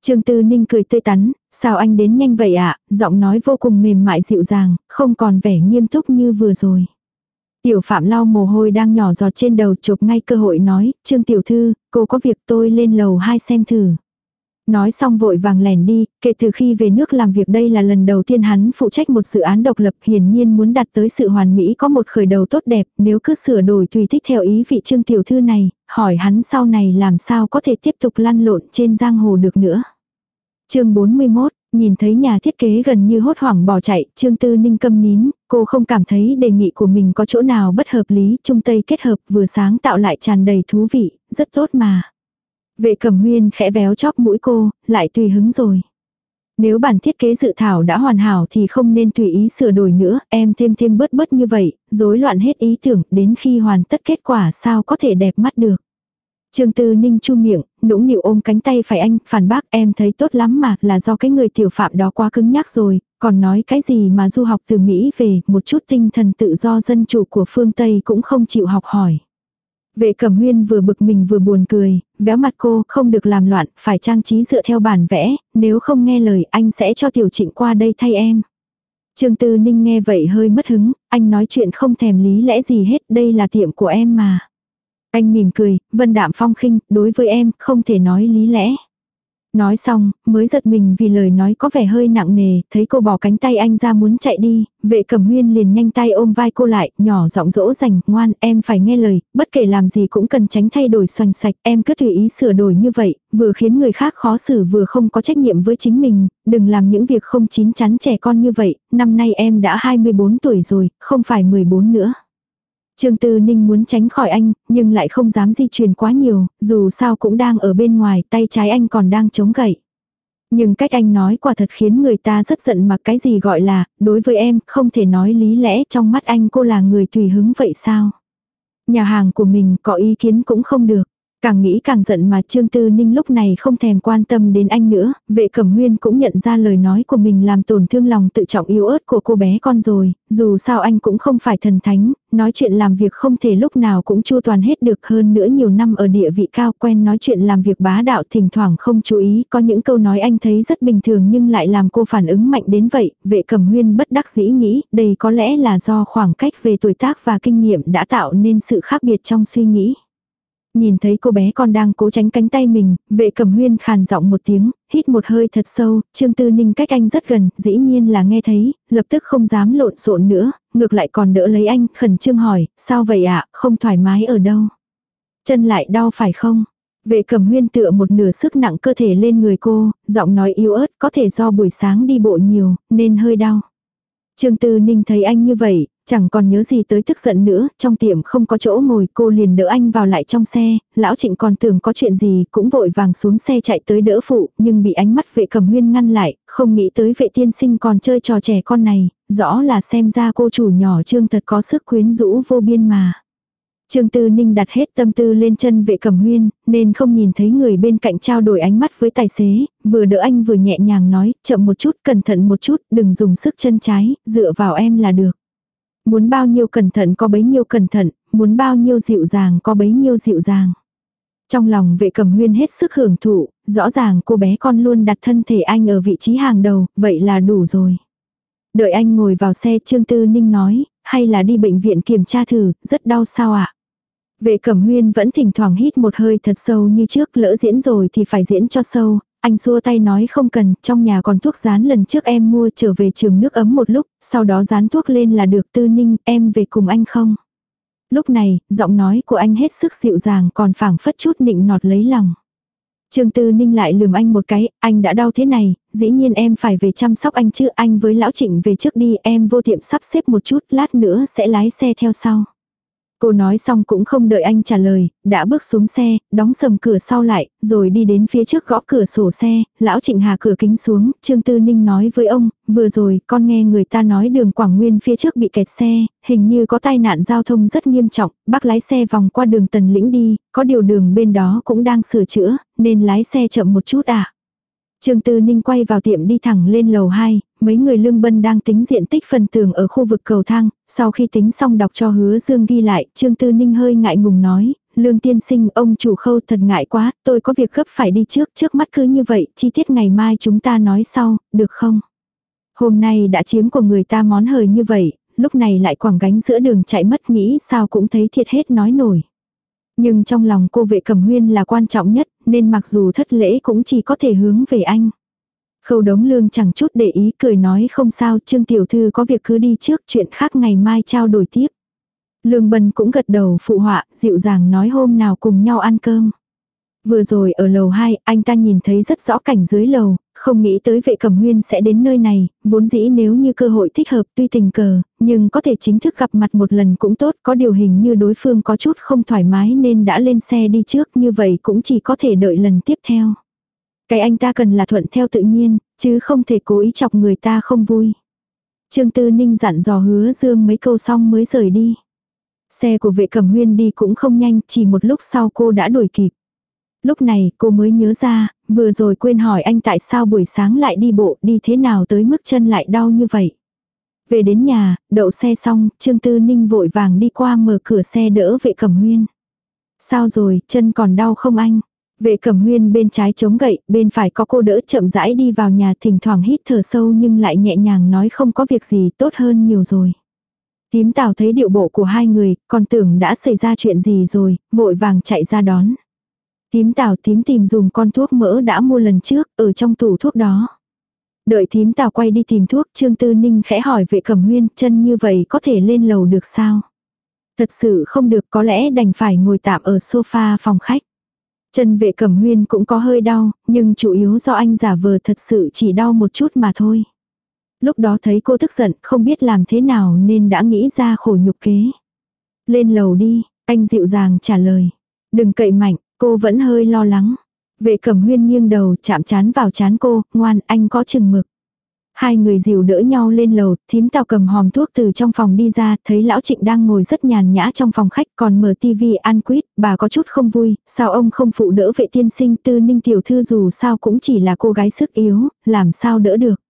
Trương Tư Ninh cười tươi tắn, sao anh đến nhanh vậy ạ, giọng nói vô cùng mềm mại dịu dàng, không còn vẻ nghiêm túc như vừa rồi. Tiểu Phạm lau mồ hôi đang nhỏ giọt trên đầu chụp ngay cơ hội nói, Trương Tiểu Thư, cô có việc tôi lên lầu hai xem thử. Nói xong vội vàng lẻn đi, kể từ khi về nước làm việc đây là lần đầu tiên hắn phụ trách một dự án độc lập hiển nhiên muốn đạt tới sự hoàn mỹ có một khởi đầu tốt đẹp, nếu cứ sửa đổi tùy thích theo ý vị trương tiểu thư này, hỏi hắn sau này làm sao có thể tiếp tục lăn lộn trên giang hồ được nữa. chương 41, nhìn thấy nhà thiết kế gần như hốt hoảng bỏ chạy, trương tư ninh câm nín, cô không cảm thấy đề nghị của mình có chỗ nào bất hợp lý, trung tây kết hợp vừa sáng tạo lại tràn đầy thú vị, rất tốt mà. Vệ cầm huyên khẽ véo chóp mũi cô, lại tùy hứng rồi. Nếu bản thiết kế dự thảo đã hoàn hảo thì không nên tùy ý sửa đổi nữa, em thêm thêm bớt bớt như vậy, rối loạn hết ý tưởng, đến khi hoàn tất kết quả sao có thể đẹp mắt được. Trương Tư Ninh chu miệng, nũng nịu ôm cánh tay phải anh, phản bác em thấy tốt lắm mà, là do cái người tiểu phạm đó quá cứng nhắc rồi, còn nói cái gì mà du học từ Mỹ về, một chút tinh thần tự do dân chủ của phương Tây cũng không chịu học hỏi. Vệ cẩm huyên vừa bực mình vừa buồn cười, véo mặt cô, không được làm loạn, phải trang trí dựa theo bản vẽ, nếu không nghe lời anh sẽ cho tiểu trịnh qua đây thay em. Trương Tư Ninh nghe vậy hơi mất hứng, anh nói chuyện không thèm lý lẽ gì hết, đây là tiệm của em mà. Anh mỉm cười, vân đạm phong khinh, đối với em, không thể nói lý lẽ. Nói xong, mới giật mình vì lời nói có vẻ hơi nặng nề, thấy cô bỏ cánh tay anh ra muốn chạy đi, vệ cẩm huyên liền nhanh tay ôm vai cô lại, nhỏ giọng dỗ dành, ngoan, em phải nghe lời, bất kể làm gì cũng cần tránh thay đổi xoành xoạch, em cứ tùy ý sửa đổi như vậy, vừa khiến người khác khó xử vừa không có trách nhiệm với chính mình, đừng làm những việc không chín chắn trẻ con như vậy, năm nay em đã 24 tuổi rồi, không phải 14 nữa. Trương Tư Ninh muốn tránh khỏi anh, nhưng lại không dám di chuyển quá nhiều, dù sao cũng đang ở bên ngoài, tay trái anh còn đang chống gậy. Nhưng cách anh nói quả thật khiến người ta rất giận mà cái gì gọi là, đối với em, không thể nói lý lẽ trong mắt anh cô là người tùy hứng vậy sao? Nhà hàng của mình có ý kiến cũng không được. Càng nghĩ càng giận mà Trương Tư Ninh lúc này không thèm quan tâm đến anh nữa, vệ cẩm huyên cũng nhận ra lời nói của mình làm tổn thương lòng tự trọng yếu ớt của cô bé con rồi, dù sao anh cũng không phải thần thánh, nói chuyện làm việc không thể lúc nào cũng chu toàn hết được hơn nữa nhiều năm ở địa vị cao quen nói chuyện làm việc bá đạo thỉnh thoảng không chú ý, có những câu nói anh thấy rất bình thường nhưng lại làm cô phản ứng mạnh đến vậy, vệ cẩm huyên bất đắc dĩ nghĩ đây có lẽ là do khoảng cách về tuổi tác và kinh nghiệm đã tạo nên sự khác biệt trong suy nghĩ. Nhìn thấy cô bé con đang cố tránh cánh tay mình, vệ cầm huyên khàn giọng một tiếng, hít một hơi thật sâu, Trương Tư Ninh cách anh rất gần, dĩ nhiên là nghe thấy, lập tức không dám lộn xộn nữa, ngược lại còn đỡ lấy anh, khẩn trương hỏi, sao vậy ạ, không thoải mái ở đâu? Chân lại đau phải không? Vệ cầm huyên tựa một nửa sức nặng cơ thể lên người cô, giọng nói yếu ớt có thể do buổi sáng đi bộ nhiều, nên hơi đau. Trương Tư Ninh thấy anh như vậy, Chẳng còn nhớ gì tới tức giận nữa, trong tiệm không có chỗ ngồi cô liền đỡ anh vào lại trong xe, lão trịnh còn tưởng có chuyện gì cũng vội vàng xuống xe chạy tới đỡ phụ, nhưng bị ánh mắt vệ cầm huyên ngăn lại, không nghĩ tới vệ tiên sinh còn chơi trò trẻ con này, rõ là xem ra cô chủ nhỏ trương thật có sức quyến rũ vô biên mà. Trương Tư Ninh đặt hết tâm tư lên chân vệ cầm huyên, nên không nhìn thấy người bên cạnh trao đổi ánh mắt với tài xế, vừa đỡ anh vừa nhẹ nhàng nói, chậm một chút, cẩn thận một chút, đừng dùng sức chân trái, dựa vào em là được. Muốn bao nhiêu cẩn thận có bấy nhiêu cẩn thận, muốn bao nhiêu dịu dàng có bấy nhiêu dịu dàng. Trong lòng vệ cầm huyên hết sức hưởng thụ, rõ ràng cô bé con luôn đặt thân thể anh ở vị trí hàng đầu, vậy là đủ rồi. Đợi anh ngồi vào xe Trương Tư Ninh nói, hay là đi bệnh viện kiểm tra thử, rất đau sao ạ. Vệ cẩm huyên vẫn thỉnh thoảng hít một hơi thật sâu như trước lỡ diễn rồi thì phải diễn cho sâu, anh xua tay nói không cần, trong nhà còn thuốc rán lần trước em mua trở về trường nước ấm một lúc, sau đó rán thuốc lên là được tư ninh, em về cùng anh không? Lúc này, giọng nói của anh hết sức dịu dàng còn phảng phất chút nịnh nọt lấy lòng. Trương Tư Ninh lại lườm anh một cái, anh đã đau thế này, dĩ nhiên em phải về chăm sóc anh chứ anh với lão trịnh về trước đi em vô tiệm sắp xếp một chút, lát nữa sẽ lái xe theo sau. Cô nói xong cũng không đợi anh trả lời, đã bước xuống xe, đóng sầm cửa sau lại, rồi đi đến phía trước gõ cửa sổ xe, lão Trịnh Hà cửa kính xuống, Trương Tư Ninh nói với ông, vừa rồi con nghe người ta nói đường Quảng Nguyên phía trước bị kẹt xe, hình như có tai nạn giao thông rất nghiêm trọng, bác lái xe vòng qua đường Tần Lĩnh đi, có điều đường bên đó cũng đang sửa chữa, nên lái xe chậm một chút à. Trương Tư Ninh quay vào tiệm đi thẳng lên lầu 2, mấy người lương bân đang tính diện tích phần tường ở khu vực cầu thang, sau khi tính xong đọc cho hứa Dương ghi lại, Trương Tư Ninh hơi ngại ngùng nói, lương tiên sinh ông chủ khâu thật ngại quá, tôi có việc gấp phải đi trước, trước mắt cứ như vậy, chi tiết ngày mai chúng ta nói sau, được không? Hôm nay đã chiếm của người ta món hời như vậy, lúc này lại quảng gánh giữa đường chạy mất nghĩ sao cũng thấy thiệt hết nói nổi. Nhưng trong lòng cô vệ cẩm huyên là quan trọng nhất, nên mặc dù thất lễ cũng chỉ có thể hướng về anh. Khâu đống lương chẳng chút để ý cười nói không sao, Trương Tiểu Thư có việc cứ đi trước, chuyện khác ngày mai trao đổi tiếp. Lương Bân cũng gật đầu phụ họa, dịu dàng nói hôm nào cùng nhau ăn cơm. Vừa rồi ở lầu 2, anh ta nhìn thấy rất rõ cảnh dưới lầu, không nghĩ tới vệ cẩm huyên sẽ đến nơi này, vốn dĩ nếu như cơ hội thích hợp tuy tình cờ, nhưng có thể chính thức gặp mặt một lần cũng tốt, có điều hình như đối phương có chút không thoải mái nên đã lên xe đi trước như vậy cũng chỉ có thể đợi lần tiếp theo. Cái anh ta cần là thuận theo tự nhiên, chứ không thể cố ý chọc người ta không vui. Trương Tư Ninh dặn dò hứa dương mấy câu xong mới rời đi. Xe của vệ cẩm huyên đi cũng không nhanh, chỉ một lúc sau cô đã đuổi kịp. Lúc này cô mới nhớ ra, vừa rồi quên hỏi anh tại sao buổi sáng lại đi bộ đi thế nào tới mức chân lại đau như vậy. Về đến nhà, đậu xe xong, Trương Tư Ninh vội vàng đi qua mở cửa xe đỡ vệ cẩm huyên. Sao rồi, chân còn đau không anh? Vệ cẩm huyên bên trái chống gậy, bên phải có cô đỡ chậm rãi đi vào nhà thỉnh thoảng hít thở sâu nhưng lại nhẹ nhàng nói không có việc gì tốt hơn nhiều rồi. Tím tào thấy điệu bộ của hai người, còn tưởng đã xảy ra chuyện gì rồi, vội vàng chạy ra đón. Tím tảo tím tìm dùng con thuốc mỡ đã mua lần trước, ở trong tủ thuốc đó. Đợi tím tảo quay đi tìm thuốc, Trương Tư Ninh khẽ hỏi vệ cẩm huyên, chân như vậy có thể lên lầu được sao? Thật sự không được có lẽ đành phải ngồi tạm ở sofa phòng khách. Chân vệ cẩm huyên cũng có hơi đau, nhưng chủ yếu do anh giả vờ thật sự chỉ đau một chút mà thôi. Lúc đó thấy cô tức giận, không biết làm thế nào nên đã nghĩ ra khổ nhục kế. Lên lầu đi, anh dịu dàng trả lời. Đừng cậy mạnh, cô vẫn hơi lo lắng. Vệ cẩm huyên nghiêng đầu chạm chán vào chán cô, ngoan anh có chừng mực. Hai người dìu đỡ nhau lên lầu, thím tào cầm hòm thuốc từ trong phòng đi ra, thấy lão trịnh đang ngồi rất nhàn nhã trong phòng khách còn mở tivi ăn quýt, bà có chút không vui, sao ông không phụ đỡ vệ tiên sinh tư ninh tiểu thư dù sao cũng chỉ là cô gái sức yếu, làm sao đỡ được.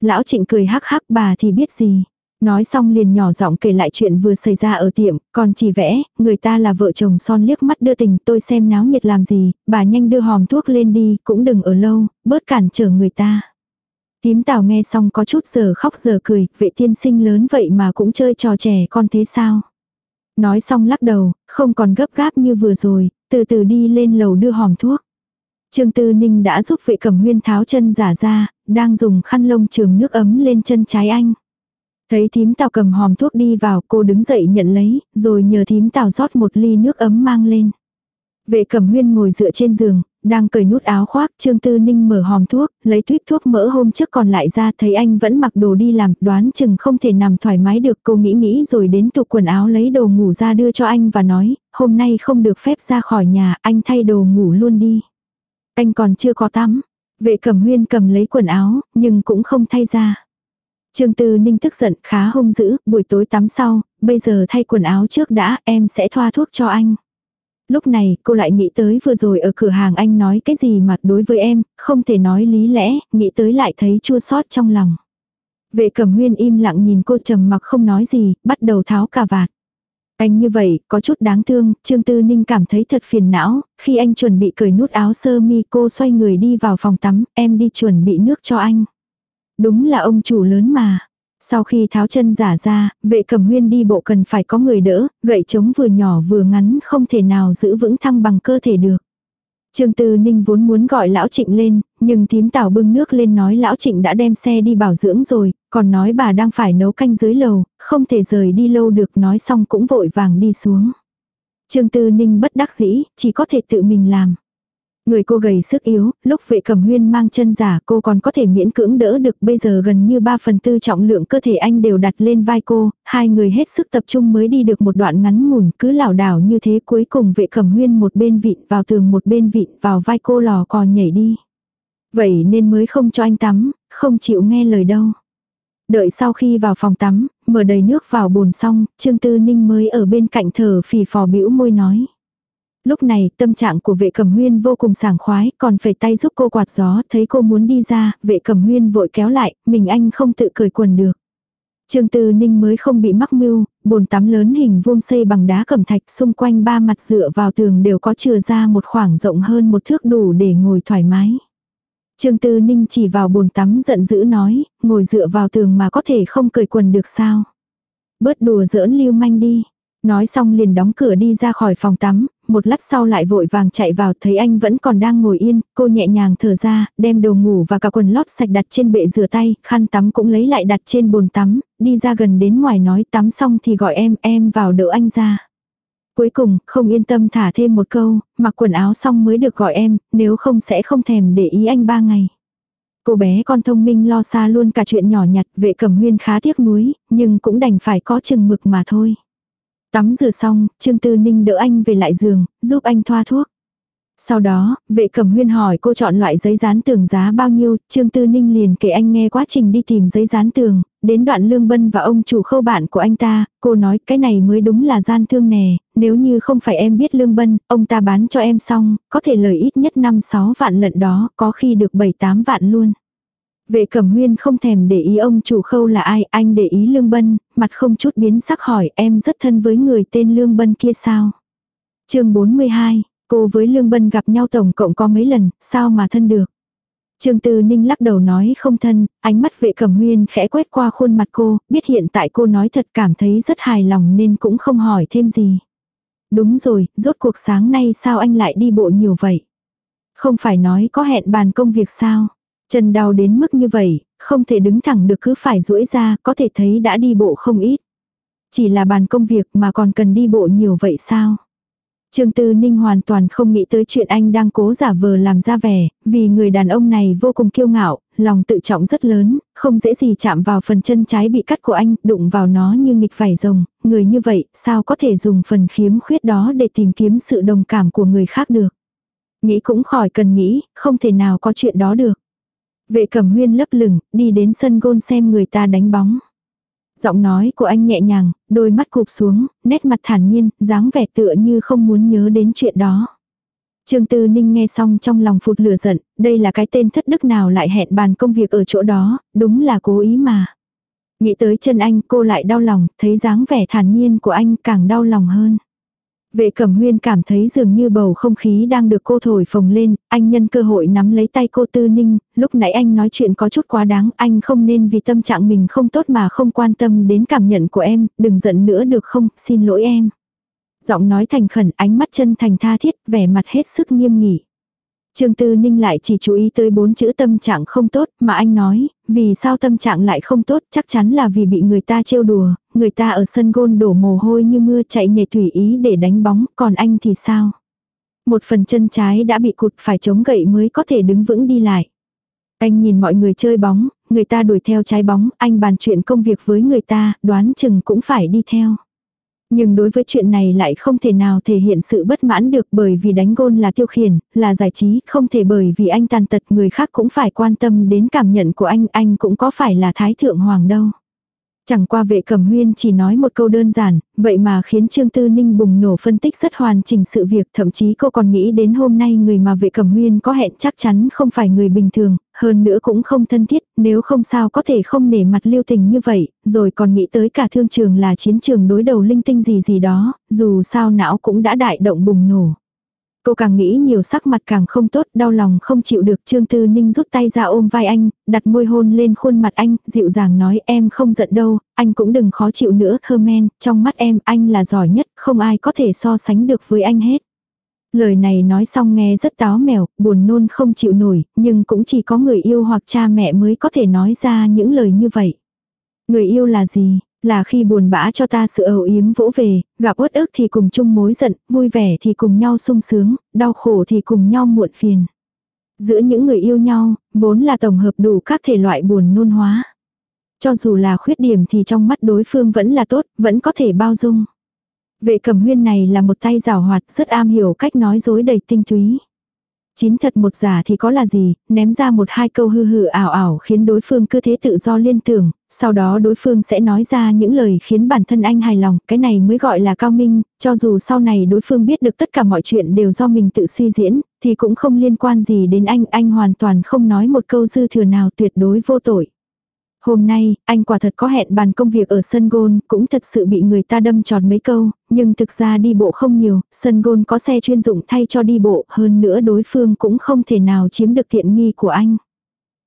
Lão trịnh cười hắc hắc bà thì biết gì. Nói xong liền nhỏ giọng kể lại chuyện vừa xảy ra ở tiệm, còn chỉ vẽ, người ta là vợ chồng son liếc mắt đưa tình tôi xem náo nhiệt làm gì, bà nhanh đưa hòm thuốc lên đi, cũng đừng ở lâu, bớt cản trở người ta. Tím tào nghe xong có chút giờ khóc giờ cười, vệ tiên sinh lớn vậy mà cũng chơi trò trẻ con thế sao. Nói xong lắc đầu, không còn gấp gáp như vừa rồi, từ từ đi lên lầu đưa hòm thuốc. Trương Tư Ninh đã giúp vệ cẩm huyên tháo chân giả ra, đang dùng khăn lông trường nước ấm lên chân trái anh. Thấy thím tào cầm hòm thuốc đi vào cô đứng dậy nhận lấy, rồi nhờ thím tào rót một ly nước ấm mang lên. Vệ cẩm huyên ngồi dựa trên giường, đang cởi nút áo khoác, Trương Tư Ninh mở hòm thuốc, lấy tuyếp thuốc mỡ hôm trước còn lại ra thấy anh vẫn mặc đồ đi làm, đoán chừng không thể nằm thoải mái được. Cô nghĩ nghĩ rồi đến tủ quần áo lấy đồ ngủ ra đưa cho anh và nói, hôm nay không được phép ra khỏi nhà, anh thay đồ ngủ luôn đi. Anh còn chưa có tắm. Vệ cẩm huyên cầm lấy quần áo, nhưng cũng không thay ra. Trương Tư Ninh tức giận khá hung dữ, buổi tối tắm sau, bây giờ thay quần áo trước đã, em sẽ thoa thuốc cho anh. Lúc này, cô lại nghĩ tới vừa rồi ở cửa hàng anh nói cái gì mà đối với em, không thể nói lý lẽ, nghĩ tới lại thấy chua xót trong lòng. Vệ cẩm huyên im lặng nhìn cô trầm mặc không nói gì, bắt đầu tháo cà vạt. Anh như vậy, có chút đáng thương, Trương Tư Ninh cảm thấy thật phiền não, khi anh chuẩn bị cởi nút áo sơ mi cô xoay người đi vào phòng tắm, em đi chuẩn bị nước cho anh. Đúng là ông chủ lớn mà. Sau khi tháo chân giả ra, vệ cẩm huyên đi bộ cần phải có người đỡ, gậy trống vừa nhỏ vừa ngắn không thể nào giữ vững thăng bằng cơ thể được. Trương Tư Ninh vốn muốn gọi lão Trịnh lên, nhưng thím tảo bưng nước lên nói lão Trịnh đã đem xe đi bảo dưỡng rồi, còn nói bà đang phải nấu canh dưới lầu, không thể rời đi lâu được nói xong cũng vội vàng đi xuống. Trương Tư Ninh bất đắc dĩ, chỉ có thể tự mình làm. Người cô gầy sức yếu, lúc vệ cầm huyên mang chân giả cô còn có thể miễn cưỡng đỡ được bây giờ gần như 3 phần tư trọng lượng cơ thể anh đều đặt lên vai cô, hai người hết sức tập trung mới đi được một đoạn ngắn ngủn cứ lảo đảo như thế cuối cùng vệ cầm huyên một bên vịn vào tường một bên vịn vào vai cô lò cò nhảy đi. Vậy nên mới không cho anh tắm, không chịu nghe lời đâu. Đợi sau khi vào phòng tắm, mở đầy nước vào bồn xong, Trương Tư Ninh mới ở bên cạnh thở phì phò bĩu môi nói. Lúc này, tâm trạng của vệ cẩm huyên vô cùng sảng khoái, còn phải tay giúp cô quạt gió, thấy cô muốn đi ra, vệ cẩm huyên vội kéo lại, mình anh không tự cởi quần được. Trương Tư Ninh mới không bị mắc mưu, bồn tắm lớn hình vuông xây bằng đá cẩm thạch xung quanh ba mặt dựa vào tường đều có chừa ra một khoảng rộng hơn một thước đủ để ngồi thoải mái. Trương Tư Ninh chỉ vào bồn tắm giận dữ nói, ngồi dựa vào tường mà có thể không cởi quần được sao. Bớt đùa giỡn lưu manh đi. Nói xong liền đóng cửa đi ra khỏi phòng tắm, một lát sau lại vội vàng chạy vào thấy anh vẫn còn đang ngồi yên, cô nhẹ nhàng thở ra, đem đồ ngủ và cả quần lót sạch đặt trên bệ rửa tay, khăn tắm cũng lấy lại đặt trên bồn tắm, đi ra gần đến ngoài nói tắm xong thì gọi em, em vào đỡ anh ra. Cuối cùng, không yên tâm thả thêm một câu, mặc quần áo xong mới được gọi em, nếu không sẽ không thèm để ý anh ba ngày. Cô bé con thông minh lo xa luôn cả chuyện nhỏ nhặt, vệ cẩm huyên khá tiếc nuối, nhưng cũng đành phải có chừng mực mà thôi. Tắm rửa xong, Trương Tư Ninh đỡ anh về lại giường, giúp anh thoa thuốc. Sau đó, vệ cẩm huyên hỏi cô chọn loại giấy dán tường giá bao nhiêu, Trương Tư Ninh liền kể anh nghe quá trình đi tìm giấy dán tường, đến đoạn lương bân và ông chủ khâu bạn của anh ta, cô nói cái này mới đúng là gian thương nè, nếu như không phải em biết lương bân, ông ta bán cho em xong, có thể lời ít nhất 5-6 vạn lận đó, có khi được 7-8 vạn luôn. Vệ cẩm huyên không thèm để ý ông chủ khâu là ai, anh để ý lương bân, mặt không chút biến sắc hỏi em rất thân với người tên lương bân kia sao. chương 42, cô với lương bân gặp nhau tổng cộng có mấy lần, sao mà thân được. Trương Tư Ninh lắc đầu nói không thân, ánh mắt vệ cẩm huyên khẽ quét qua khuôn mặt cô, biết hiện tại cô nói thật cảm thấy rất hài lòng nên cũng không hỏi thêm gì. Đúng rồi, rốt cuộc sáng nay sao anh lại đi bộ nhiều vậy? Không phải nói có hẹn bàn công việc sao? Chân đau đến mức như vậy, không thể đứng thẳng được cứ phải duỗi ra, có thể thấy đã đi bộ không ít. Chỉ là bàn công việc mà còn cần đi bộ nhiều vậy sao? Trương Tư Ninh hoàn toàn không nghĩ tới chuyện anh đang cố giả vờ làm ra vẻ, vì người đàn ông này vô cùng kiêu ngạo, lòng tự trọng rất lớn, không dễ gì chạm vào phần chân trái bị cắt của anh, đụng vào nó như nghịch vải rồng, người như vậy, sao có thể dùng phần khiếm khuyết đó để tìm kiếm sự đồng cảm của người khác được. Nghĩ cũng khỏi cần nghĩ, không thể nào có chuyện đó được. Vệ cẩm huyên lấp lửng, đi đến sân gôn xem người ta đánh bóng. Giọng nói của anh nhẹ nhàng, đôi mắt cụp xuống, nét mặt thản nhiên, dáng vẻ tựa như không muốn nhớ đến chuyện đó. Trương Tư Ninh nghe xong trong lòng phụt lửa giận, đây là cái tên thất đức nào lại hẹn bàn công việc ở chỗ đó, đúng là cố ý mà. Nghĩ tới chân anh cô lại đau lòng, thấy dáng vẻ thản nhiên của anh càng đau lòng hơn. Vệ cẩm huyên cảm thấy dường như bầu không khí đang được cô thổi phồng lên, anh nhân cơ hội nắm lấy tay cô tư ninh, lúc nãy anh nói chuyện có chút quá đáng, anh không nên vì tâm trạng mình không tốt mà không quan tâm đến cảm nhận của em, đừng giận nữa được không, xin lỗi em. Giọng nói thành khẩn, ánh mắt chân thành tha thiết, vẻ mặt hết sức nghiêm nghị. Trương Tư Ninh lại chỉ chú ý tới bốn chữ tâm trạng không tốt mà anh nói, vì sao tâm trạng lại không tốt chắc chắn là vì bị người ta trêu đùa, người ta ở sân gôn đổ mồ hôi như mưa chạy nhảy tùy ý để đánh bóng, còn anh thì sao? Một phần chân trái đã bị cụt phải chống gậy mới có thể đứng vững đi lại. Anh nhìn mọi người chơi bóng, người ta đuổi theo trái bóng, anh bàn chuyện công việc với người ta, đoán chừng cũng phải đi theo. Nhưng đối với chuyện này lại không thể nào thể hiện sự bất mãn được bởi vì đánh gôn là tiêu khiển, là giải trí, không thể bởi vì anh tàn tật người khác cũng phải quan tâm đến cảm nhận của anh, anh cũng có phải là thái thượng hoàng đâu. Chẳng qua vệ cẩm huyên chỉ nói một câu đơn giản, vậy mà khiến Trương Tư Ninh bùng nổ phân tích rất hoàn chỉnh sự việc, thậm chí cô còn nghĩ đến hôm nay người mà vệ cẩm huyên có hẹn chắc chắn không phải người bình thường, hơn nữa cũng không thân thiết, nếu không sao có thể không nể mặt lưu tình như vậy, rồi còn nghĩ tới cả thương trường là chiến trường đối đầu linh tinh gì gì đó, dù sao não cũng đã đại động bùng nổ. Cô càng nghĩ nhiều sắc mặt càng không tốt, đau lòng không chịu được. Trương Tư Ninh rút tay ra ôm vai anh, đặt môi hôn lên khuôn mặt anh, dịu dàng nói em không giận đâu, anh cũng đừng khó chịu nữa. Herman, trong mắt em, anh là giỏi nhất, không ai có thể so sánh được với anh hết. Lời này nói xong nghe rất táo mèo, buồn nôn không chịu nổi, nhưng cũng chỉ có người yêu hoặc cha mẹ mới có thể nói ra những lời như vậy. Người yêu là gì? Là khi buồn bã cho ta sự âu yếm vỗ về, gặp uất ức thì cùng chung mối giận, vui vẻ thì cùng nhau sung sướng, đau khổ thì cùng nhau muộn phiền. Giữa những người yêu nhau, vốn là tổng hợp đủ các thể loại buồn nôn hóa. Cho dù là khuyết điểm thì trong mắt đối phương vẫn là tốt, vẫn có thể bao dung. Vệ cầm huyên này là một tay rào hoạt rất am hiểu cách nói dối đầy tinh túy. Chín thật một giả thì có là gì, ném ra một hai câu hư hư ảo ảo khiến đối phương cứ thế tự do liên tưởng, sau đó đối phương sẽ nói ra những lời khiến bản thân anh hài lòng, cái này mới gọi là cao minh, cho dù sau này đối phương biết được tất cả mọi chuyện đều do mình tự suy diễn, thì cũng không liên quan gì đến anh, anh hoàn toàn không nói một câu dư thừa nào tuyệt đối vô tội. Hôm nay, anh quả thật có hẹn bàn công việc ở sân gôn, cũng thật sự bị người ta đâm tròn mấy câu, nhưng thực ra đi bộ không nhiều, sân gôn có xe chuyên dụng thay cho đi bộ, hơn nữa đối phương cũng không thể nào chiếm được tiện nghi của anh.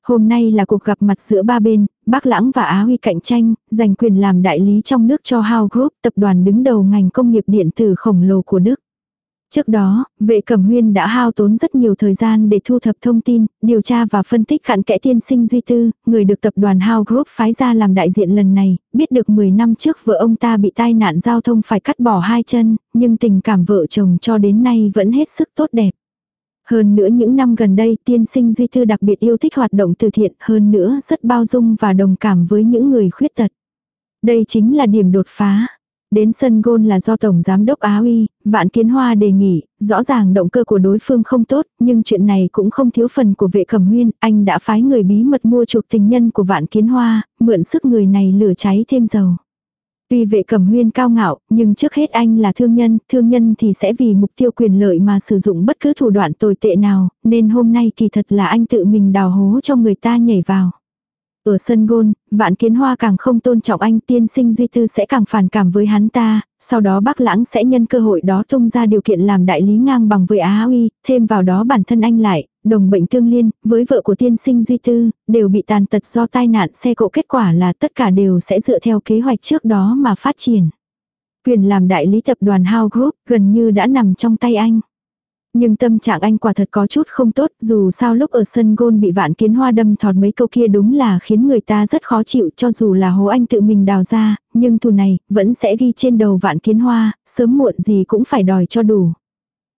Hôm nay là cuộc gặp mặt giữa ba bên, Bác Lãng và Á Huy cạnh tranh, giành quyền làm đại lý trong nước cho Hao Group, tập đoàn đứng đầu ngành công nghiệp điện tử khổng lồ của Đức. Trước đó, vệ cẩm huyên đã hao tốn rất nhiều thời gian để thu thập thông tin, điều tra và phân tích cặn kẽ tiên sinh duy tư, người được tập đoàn Hao Group phái ra làm đại diện lần này, biết được 10 năm trước vợ ông ta bị tai nạn giao thông phải cắt bỏ hai chân, nhưng tình cảm vợ chồng cho đến nay vẫn hết sức tốt đẹp. Hơn nữa những năm gần đây tiên sinh duy tư đặc biệt yêu thích hoạt động từ thiện hơn nữa rất bao dung và đồng cảm với những người khuyết tật. Đây chính là điểm đột phá. Đến sân gôn là do Tổng Giám đốc Á Uy, Vạn Kiến Hoa đề nghị, rõ ràng động cơ của đối phương không tốt, nhưng chuyện này cũng không thiếu phần của vệ cẩm huyên, anh đã phái người bí mật mua chuộc tình nhân của Vạn Kiến Hoa, mượn sức người này lửa cháy thêm dầu. Tuy vệ cẩm huyên cao ngạo, nhưng trước hết anh là thương nhân, thương nhân thì sẽ vì mục tiêu quyền lợi mà sử dụng bất cứ thủ đoạn tồi tệ nào, nên hôm nay kỳ thật là anh tự mình đào hố cho người ta nhảy vào. Ở sân gôn, vạn kiến hoa càng không tôn trọng anh tiên sinh duy tư sẽ càng phản cảm với hắn ta, sau đó bác lãng sẽ nhân cơ hội đó tung ra điều kiện làm đại lý ngang bằng với Á Uy, thêm vào đó bản thân anh lại, đồng bệnh thương liên, với vợ của tiên sinh duy tư, đều bị tàn tật do tai nạn xe cộ kết quả là tất cả đều sẽ dựa theo kế hoạch trước đó mà phát triển. Quyền làm đại lý tập đoàn hao Group gần như đã nằm trong tay anh. Nhưng tâm trạng anh quả thật có chút không tốt, dù sao lúc ở sân gôn bị vạn kiến hoa đâm thọt mấy câu kia đúng là khiến người ta rất khó chịu cho dù là hố anh tự mình đào ra, nhưng thù này vẫn sẽ ghi trên đầu vạn kiến hoa, sớm muộn gì cũng phải đòi cho đủ.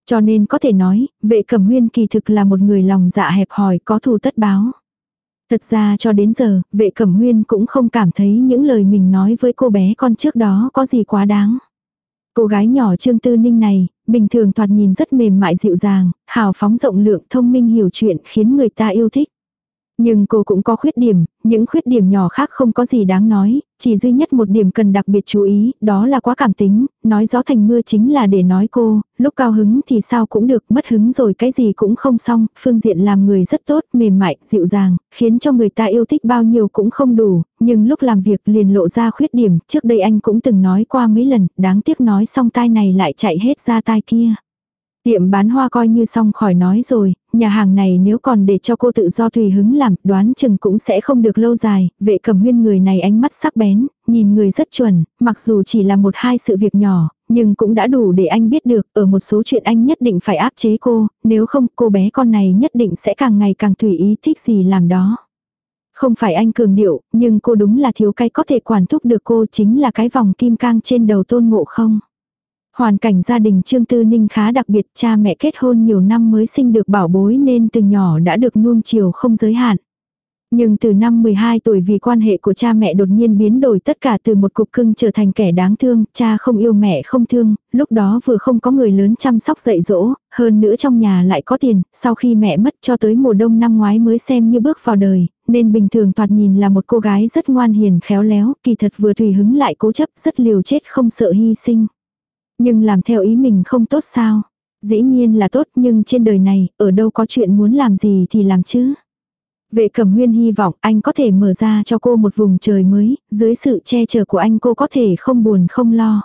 Cho nên có thể nói, vệ cẩm huyên kỳ thực là một người lòng dạ hẹp hòi có thù tất báo. Thật ra cho đến giờ, vệ cẩm huyên cũng không cảm thấy những lời mình nói với cô bé con trước đó có gì quá đáng. Cô gái nhỏ Trương Tư Ninh này, bình thường thoạt nhìn rất mềm mại dịu dàng, hào phóng rộng lượng thông minh hiểu chuyện khiến người ta yêu thích. Nhưng cô cũng có khuyết điểm, những khuyết điểm nhỏ khác không có gì đáng nói, chỉ duy nhất một điểm cần đặc biệt chú ý, đó là quá cảm tính, nói gió thành mưa chính là để nói cô, lúc cao hứng thì sao cũng được, mất hứng rồi cái gì cũng không xong, phương diện làm người rất tốt, mềm mại, dịu dàng, khiến cho người ta yêu thích bao nhiêu cũng không đủ, nhưng lúc làm việc liền lộ ra khuyết điểm, trước đây anh cũng từng nói qua mấy lần, đáng tiếc nói xong tai này lại chạy hết ra tai kia. Tiệm bán hoa coi như xong khỏi nói rồi, nhà hàng này nếu còn để cho cô tự do tùy hứng làm, đoán chừng cũng sẽ không được lâu dài, vệ cầm huyên người này ánh mắt sắc bén, nhìn người rất chuẩn, mặc dù chỉ là một hai sự việc nhỏ, nhưng cũng đã đủ để anh biết được, ở một số chuyện anh nhất định phải áp chế cô, nếu không cô bé con này nhất định sẽ càng ngày càng tùy ý thích gì làm đó. Không phải anh cường điệu, nhưng cô đúng là thiếu cái có thể quản thúc được cô chính là cái vòng kim cang trên đầu tôn ngộ không. Hoàn cảnh gia đình Trương Tư Ninh khá đặc biệt, cha mẹ kết hôn nhiều năm mới sinh được bảo bối nên từ nhỏ đã được nuông chiều không giới hạn. Nhưng từ năm 12 tuổi vì quan hệ của cha mẹ đột nhiên biến đổi tất cả từ một cục cưng trở thành kẻ đáng thương, cha không yêu mẹ không thương, lúc đó vừa không có người lớn chăm sóc dạy dỗ, hơn nữa trong nhà lại có tiền, sau khi mẹ mất cho tới mùa đông năm ngoái mới xem như bước vào đời, nên bình thường thoạt nhìn là một cô gái rất ngoan hiền khéo léo, kỳ thật vừa tùy hứng lại cố chấp rất liều chết không sợ hy sinh. Nhưng làm theo ý mình không tốt sao? Dĩ nhiên là tốt nhưng trên đời này, ở đâu có chuyện muốn làm gì thì làm chứ. Vệ cẩm huyên hy vọng anh có thể mở ra cho cô một vùng trời mới, dưới sự che chở của anh cô có thể không buồn không lo.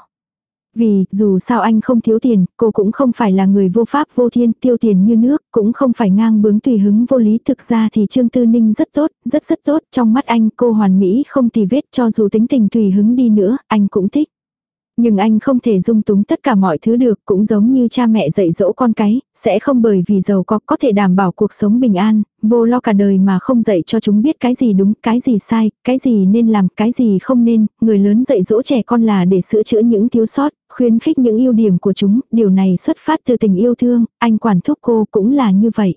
Vì, dù sao anh không thiếu tiền, cô cũng không phải là người vô pháp vô thiên tiêu tiền như nước, cũng không phải ngang bướng tùy hứng vô lý. Thực ra thì Trương Tư Ninh rất tốt, rất rất tốt, trong mắt anh cô hoàn mỹ không tì vết cho dù tính tình tùy hứng đi nữa, anh cũng thích. Nhưng anh không thể dung túng tất cả mọi thứ được, cũng giống như cha mẹ dạy dỗ con cái, sẽ không bởi vì giàu có có thể đảm bảo cuộc sống bình an, vô lo cả đời mà không dạy cho chúng biết cái gì đúng, cái gì sai, cái gì nên làm, cái gì không nên, người lớn dạy dỗ trẻ con là để sửa chữa những thiếu sót, khuyến khích những ưu điểm của chúng, điều này xuất phát từ tình yêu thương, anh quản thúc cô cũng là như vậy.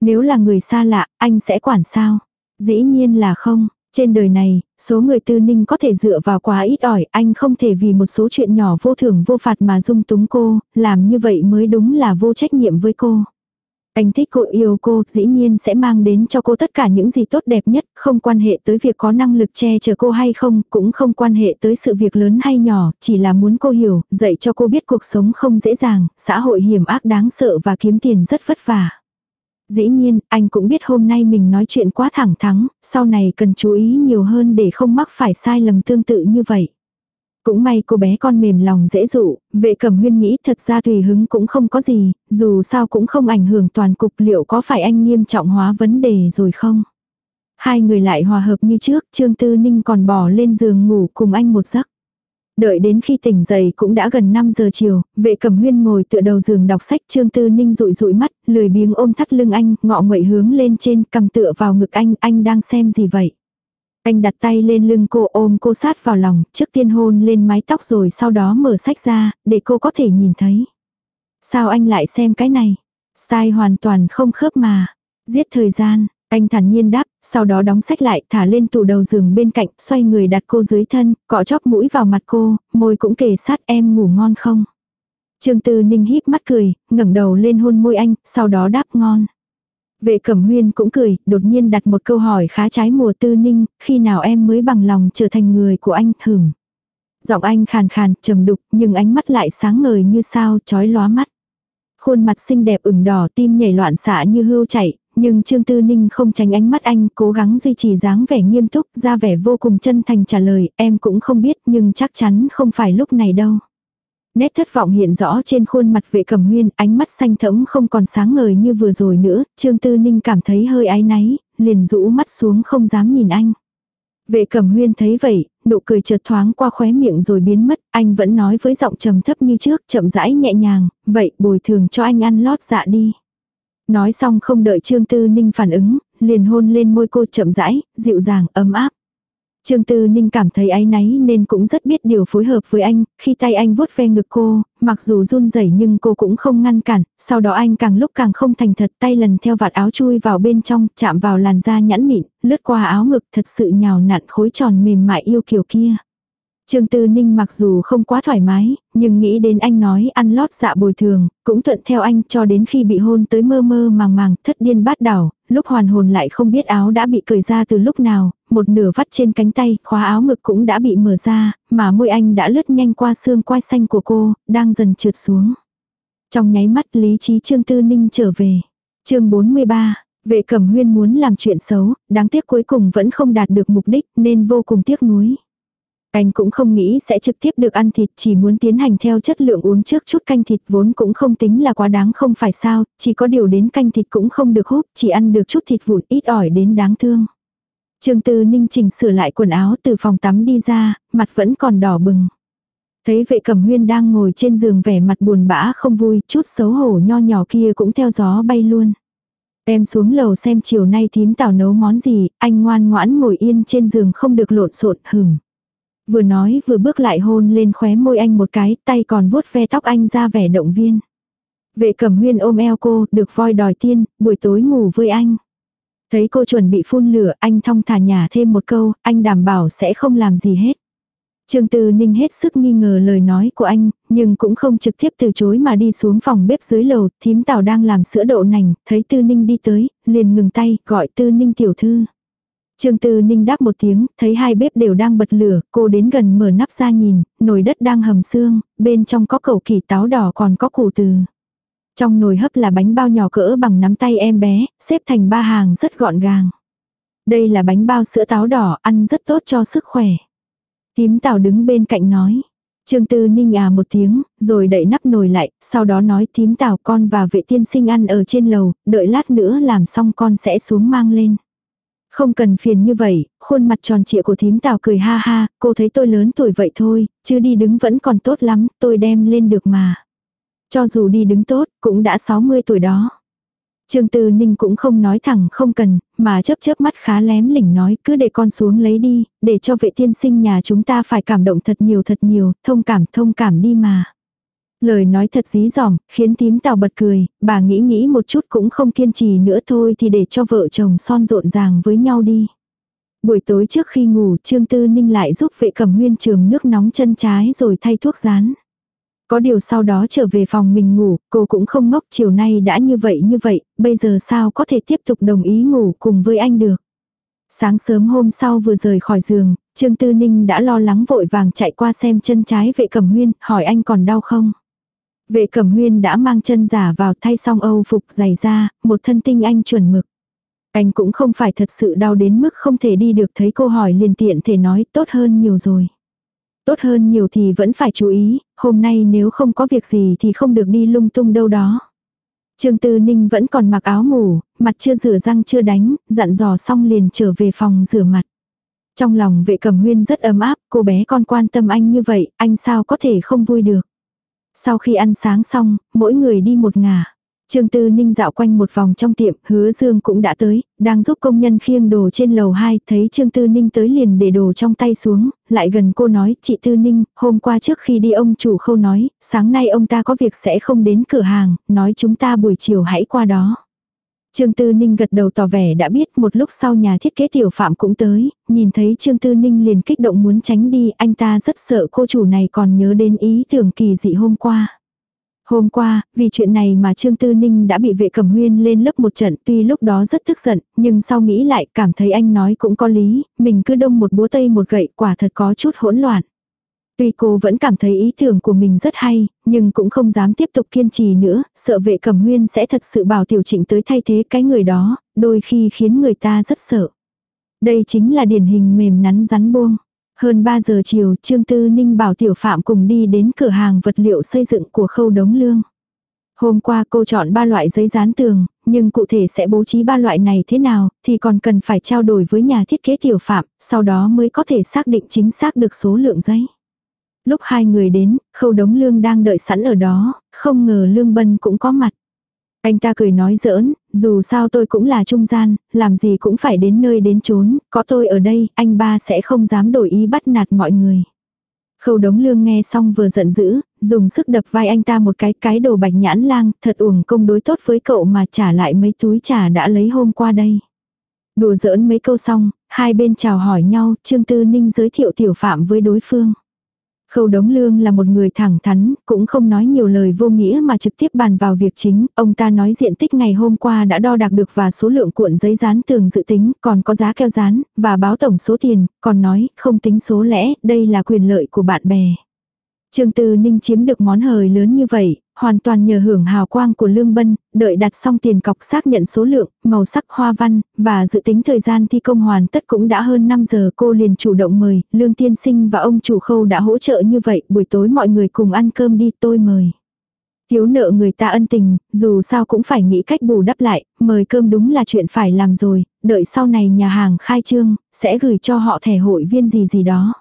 Nếu là người xa lạ, anh sẽ quản sao? Dĩ nhiên là không. Trên đời này, số người tư ninh có thể dựa vào quá ít ỏi, anh không thể vì một số chuyện nhỏ vô thưởng vô phạt mà dung túng cô, làm như vậy mới đúng là vô trách nhiệm với cô. Anh thích cô yêu cô, dĩ nhiên sẽ mang đến cho cô tất cả những gì tốt đẹp nhất, không quan hệ tới việc có năng lực che chở cô hay không, cũng không quan hệ tới sự việc lớn hay nhỏ, chỉ là muốn cô hiểu, dạy cho cô biết cuộc sống không dễ dàng, xã hội hiểm ác đáng sợ và kiếm tiền rất vất vả. Dĩ nhiên, anh cũng biết hôm nay mình nói chuyện quá thẳng thắn, sau này cần chú ý nhiều hơn để không mắc phải sai lầm tương tự như vậy. Cũng may cô bé con mềm lòng dễ dụ, vệ cẩm huyên nghĩ thật ra tùy hứng cũng không có gì, dù sao cũng không ảnh hưởng toàn cục liệu có phải anh nghiêm trọng hóa vấn đề rồi không. Hai người lại hòa hợp như trước, Trương Tư Ninh còn bỏ lên giường ngủ cùng anh một giấc. Đợi đến khi tỉnh dậy cũng đã gần 5 giờ chiều, vệ cẩm huyên ngồi tựa đầu giường đọc sách Trương Tư Ninh rụi rụi mắt, lười biếng ôm thắt lưng anh, ngọ nguậy hướng lên trên, cầm tựa vào ngực anh, anh đang xem gì vậy? Anh đặt tay lên lưng cô ôm cô sát vào lòng, trước tiên hôn lên mái tóc rồi sau đó mở sách ra, để cô có thể nhìn thấy. Sao anh lại xem cái này? Style hoàn toàn không khớp mà. Giết thời gian, anh thản nhiên đáp, sau đó đóng sách lại, thả lên tủ đầu giường bên cạnh, xoay người đặt cô dưới thân, cọ chóp mũi vào mặt cô, môi cũng kề sát em ngủ ngon không. Trương Tư Ninh híp mắt cười, ngẩng đầu lên hôn môi anh, sau đó đáp ngon. Vệ Cẩm Huyên cũng cười, đột nhiên đặt một câu hỏi khá trái mùa Tư Ninh, khi nào em mới bằng lòng trở thành người của anh, hửm. Giọng anh khàn khàn, trầm đục, nhưng ánh mắt lại sáng ngời như sao, chói lóa mắt. Khuôn mặt xinh đẹp ửng đỏ tim nhảy loạn xạ như hươu chạy, nhưng Trương Tư Ninh không tránh ánh mắt anh, cố gắng duy trì dáng vẻ nghiêm túc, ra vẻ vô cùng chân thành trả lời, em cũng không biết nhưng chắc chắn không phải lúc này đâu. Nét thất vọng hiện rõ trên khuôn mặt vệ cẩm huyên, ánh mắt xanh thẫm không còn sáng ngời như vừa rồi nữa, Trương Tư Ninh cảm thấy hơi áy náy, liền rũ mắt xuống không dám nhìn anh. Vệ cẩm huyên thấy vậy, nụ cười chợt thoáng qua khóe miệng rồi biến mất, anh vẫn nói với giọng trầm thấp như trước, chậm rãi nhẹ nhàng, vậy bồi thường cho anh ăn lót dạ đi. Nói xong không đợi Trương Tư Ninh phản ứng, liền hôn lên môi cô chậm rãi, dịu dàng, ấm áp. Trương Tư Ninh cảm thấy áy náy nên cũng rất biết điều phối hợp với anh, khi tay anh vuốt ve ngực cô, mặc dù run rẩy nhưng cô cũng không ngăn cản, sau đó anh càng lúc càng không thành thật tay lần theo vạt áo chui vào bên trong, chạm vào làn da nhẵn mịn, lướt qua áo ngực thật sự nhào nặn khối tròn mềm mại yêu kiều kia. Trương Tư Ninh mặc dù không quá thoải mái, nhưng nghĩ đến anh nói ăn lót dạ bồi thường, cũng thuận theo anh cho đến khi bị hôn tới mơ mơ màng màng, thất điên bát đảo, lúc hoàn hồn lại không biết áo đã bị cởi ra từ lúc nào, một nửa vắt trên cánh tay, khóa áo ngực cũng đã bị mở ra, mà môi anh đã lướt nhanh qua xương quai xanh của cô, đang dần trượt xuống. Trong nháy mắt lý trí Trương Tư Ninh trở về. chương 43, vệ cẩm huyên muốn làm chuyện xấu, đáng tiếc cuối cùng vẫn không đạt được mục đích nên vô cùng tiếc nuối. Anh cũng không nghĩ sẽ trực tiếp được ăn thịt chỉ muốn tiến hành theo chất lượng uống trước chút canh thịt vốn cũng không tính là quá đáng không phải sao, chỉ có điều đến canh thịt cũng không được hút, chỉ ăn được chút thịt vụn ít ỏi đến đáng thương. Trương Tư Ninh chỉnh sửa lại quần áo từ phòng tắm đi ra, mặt vẫn còn đỏ bừng. Thấy vệ cẩm huyên đang ngồi trên giường vẻ mặt buồn bã không vui, chút xấu hổ nho nhỏ kia cũng theo gió bay luôn. Em xuống lầu xem chiều nay thím tảo nấu món gì, anh ngoan ngoãn ngồi yên trên giường không được lộn xộn hửng. Vừa nói vừa bước lại hôn lên khóe môi anh một cái, tay còn vuốt ve tóc anh ra vẻ động viên. Vệ cẩm huyên ôm eo cô, được voi đòi tiên, buổi tối ngủ với anh. Thấy cô chuẩn bị phun lửa, anh thong thả nhả thêm một câu, anh đảm bảo sẽ không làm gì hết. Trương Tư Ninh hết sức nghi ngờ lời nói của anh, nhưng cũng không trực tiếp từ chối mà đi xuống phòng bếp dưới lầu, thím tào đang làm sữa đậu nành, thấy Tư Ninh đi tới, liền ngừng tay, gọi Tư Ninh tiểu thư. Trương Tư Ninh đáp một tiếng, thấy hai bếp đều đang bật lửa, cô đến gần mở nắp ra nhìn, nồi đất đang hầm xương, bên trong có cầu kỳ táo đỏ còn có củ từ. Trong nồi hấp là bánh bao nhỏ cỡ bằng nắm tay em bé, xếp thành ba hàng rất gọn gàng. Đây là bánh bao sữa táo đỏ, ăn rất tốt cho sức khỏe. Tím tảo đứng bên cạnh nói. Trương Tư Ninh à một tiếng, rồi đậy nắp nồi lại, sau đó nói tím tảo con và vệ tiên sinh ăn ở trên lầu, đợi lát nữa làm xong con sẽ xuống mang lên. Không cần phiền như vậy, khuôn mặt tròn trịa của thím tào cười ha ha, cô thấy tôi lớn tuổi vậy thôi, chứ đi đứng vẫn còn tốt lắm, tôi đem lên được mà. Cho dù đi đứng tốt, cũng đã 60 tuổi đó. Trương Tư Ninh cũng không nói thẳng không cần, mà chớp chớp mắt khá lém lỉnh nói cứ để con xuống lấy đi, để cho vệ tiên sinh nhà chúng ta phải cảm động thật nhiều thật nhiều, thông cảm thông cảm đi mà. Lời nói thật dí dỏm, khiến tím tào bật cười, bà nghĩ nghĩ một chút cũng không kiên trì nữa thôi thì để cho vợ chồng son rộn ràng với nhau đi. Buổi tối trước khi ngủ Trương Tư Ninh lại giúp vệ cầm huyên trường nước nóng chân trái rồi thay thuốc rán. Có điều sau đó trở về phòng mình ngủ, cô cũng không ngốc chiều nay đã như vậy như vậy, bây giờ sao có thể tiếp tục đồng ý ngủ cùng với anh được. Sáng sớm hôm sau vừa rời khỏi giường, Trương Tư Ninh đã lo lắng vội vàng chạy qua xem chân trái vệ cầm huyên, hỏi anh còn đau không. Vệ cẩm huyên đã mang chân giả vào thay xong âu phục giày ra, một thân tinh anh chuẩn mực. Anh cũng không phải thật sự đau đến mức không thể đi được thấy cô hỏi liền tiện thể nói tốt hơn nhiều rồi. Tốt hơn nhiều thì vẫn phải chú ý, hôm nay nếu không có việc gì thì không được đi lung tung đâu đó. Trương Tư Ninh vẫn còn mặc áo ngủ, mặt chưa rửa răng chưa đánh, dặn dò xong liền trở về phòng rửa mặt. Trong lòng vệ cẩm huyên rất ấm áp, cô bé con quan tâm anh như vậy, anh sao có thể không vui được. Sau khi ăn sáng xong, mỗi người đi một ngả. Trương Tư Ninh dạo quanh một vòng trong tiệm, hứa Dương cũng đã tới, đang giúp công nhân khiêng đồ trên lầu 2, thấy Trương Tư Ninh tới liền để đồ trong tay xuống, lại gần cô nói, chị Tư Ninh, hôm qua trước khi đi ông chủ khâu nói, sáng nay ông ta có việc sẽ không đến cửa hàng, nói chúng ta buổi chiều hãy qua đó. Trương Tư Ninh gật đầu tỏ vẻ đã biết một lúc sau nhà thiết kế tiểu phạm cũng tới, nhìn thấy Trương Tư Ninh liền kích động muốn tránh đi, anh ta rất sợ cô chủ này còn nhớ đến ý tưởng kỳ dị hôm qua. Hôm qua, vì chuyện này mà Trương Tư Ninh đã bị vệ cẩm huyên lên lớp một trận tuy lúc đó rất tức giận, nhưng sau nghĩ lại cảm thấy anh nói cũng có lý, mình cứ đông một búa tây một gậy quả thật có chút hỗn loạn. Tuy cô vẫn cảm thấy ý tưởng của mình rất hay, nhưng cũng không dám tiếp tục kiên trì nữa, sợ vệ cẩm huyên sẽ thật sự bảo tiểu trịnh tới thay thế cái người đó, đôi khi khiến người ta rất sợ. Đây chính là điển hình mềm nắn rắn buông. Hơn 3 giờ chiều, Trương Tư Ninh bảo Tiểu Phạm cùng đi đến cửa hàng vật liệu xây dựng của khâu đống lương. Hôm qua cô chọn ba loại giấy dán tường, nhưng cụ thể sẽ bố trí ba loại này thế nào thì còn cần phải trao đổi với nhà thiết kế Tiểu Phạm, sau đó mới có thể xác định chính xác được số lượng giấy. Lúc hai người đến, khâu đống lương đang đợi sẵn ở đó, không ngờ lương bân cũng có mặt. Anh ta cười nói giỡn, dù sao tôi cũng là trung gian, làm gì cũng phải đến nơi đến chốn, có tôi ở đây, anh ba sẽ không dám đổi ý bắt nạt mọi người. Khâu đống lương nghe xong vừa giận dữ, dùng sức đập vai anh ta một cái cái đồ bạch nhãn lang, thật uổng công đối tốt với cậu mà trả lại mấy túi trà đã lấy hôm qua đây. Đùa giỡn mấy câu xong, hai bên chào hỏi nhau, Trương Tư Ninh giới thiệu tiểu phạm với đối phương. Khâu Đống Lương là một người thẳng thắn, cũng không nói nhiều lời vô nghĩa mà trực tiếp bàn vào việc chính. Ông ta nói diện tích ngày hôm qua đã đo đạc được và số lượng cuộn giấy dán tường dự tính, còn có giá keo dán, và báo tổng số tiền, còn nói, không tính số lẽ, đây là quyền lợi của bạn bè. Trương Tư Ninh chiếm được món hời lớn như vậy, hoàn toàn nhờ hưởng hào quang của Lương Bân, đợi đặt xong tiền cọc xác nhận số lượng, màu sắc hoa văn, và dự tính thời gian thi công hoàn tất cũng đã hơn 5 giờ cô liền chủ động mời, Lương Tiên Sinh và ông chủ khâu đã hỗ trợ như vậy, buổi tối mọi người cùng ăn cơm đi tôi mời. Thiếu nợ người ta ân tình, dù sao cũng phải nghĩ cách bù đắp lại, mời cơm đúng là chuyện phải làm rồi, đợi sau này nhà hàng khai trương, sẽ gửi cho họ thẻ hội viên gì gì đó.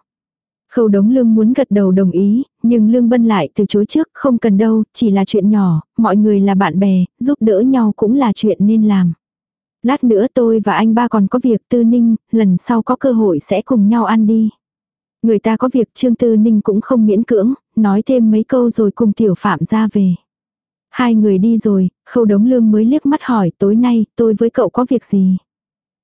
Khâu đống lương muốn gật đầu đồng ý, nhưng lương bân lại từ chối trước, không cần đâu, chỉ là chuyện nhỏ, mọi người là bạn bè, giúp đỡ nhau cũng là chuyện nên làm. Lát nữa tôi và anh ba còn có việc tư ninh, lần sau có cơ hội sẽ cùng nhau ăn đi. Người ta có việc Trương Tư Ninh cũng không miễn cưỡng, nói thêm mấy câu rồi cùng tiểu phạm ra về. Hai người đi rồi, khâu đống lương mới liếc mắt hỏi tối nay tôi với cậu có việc gì.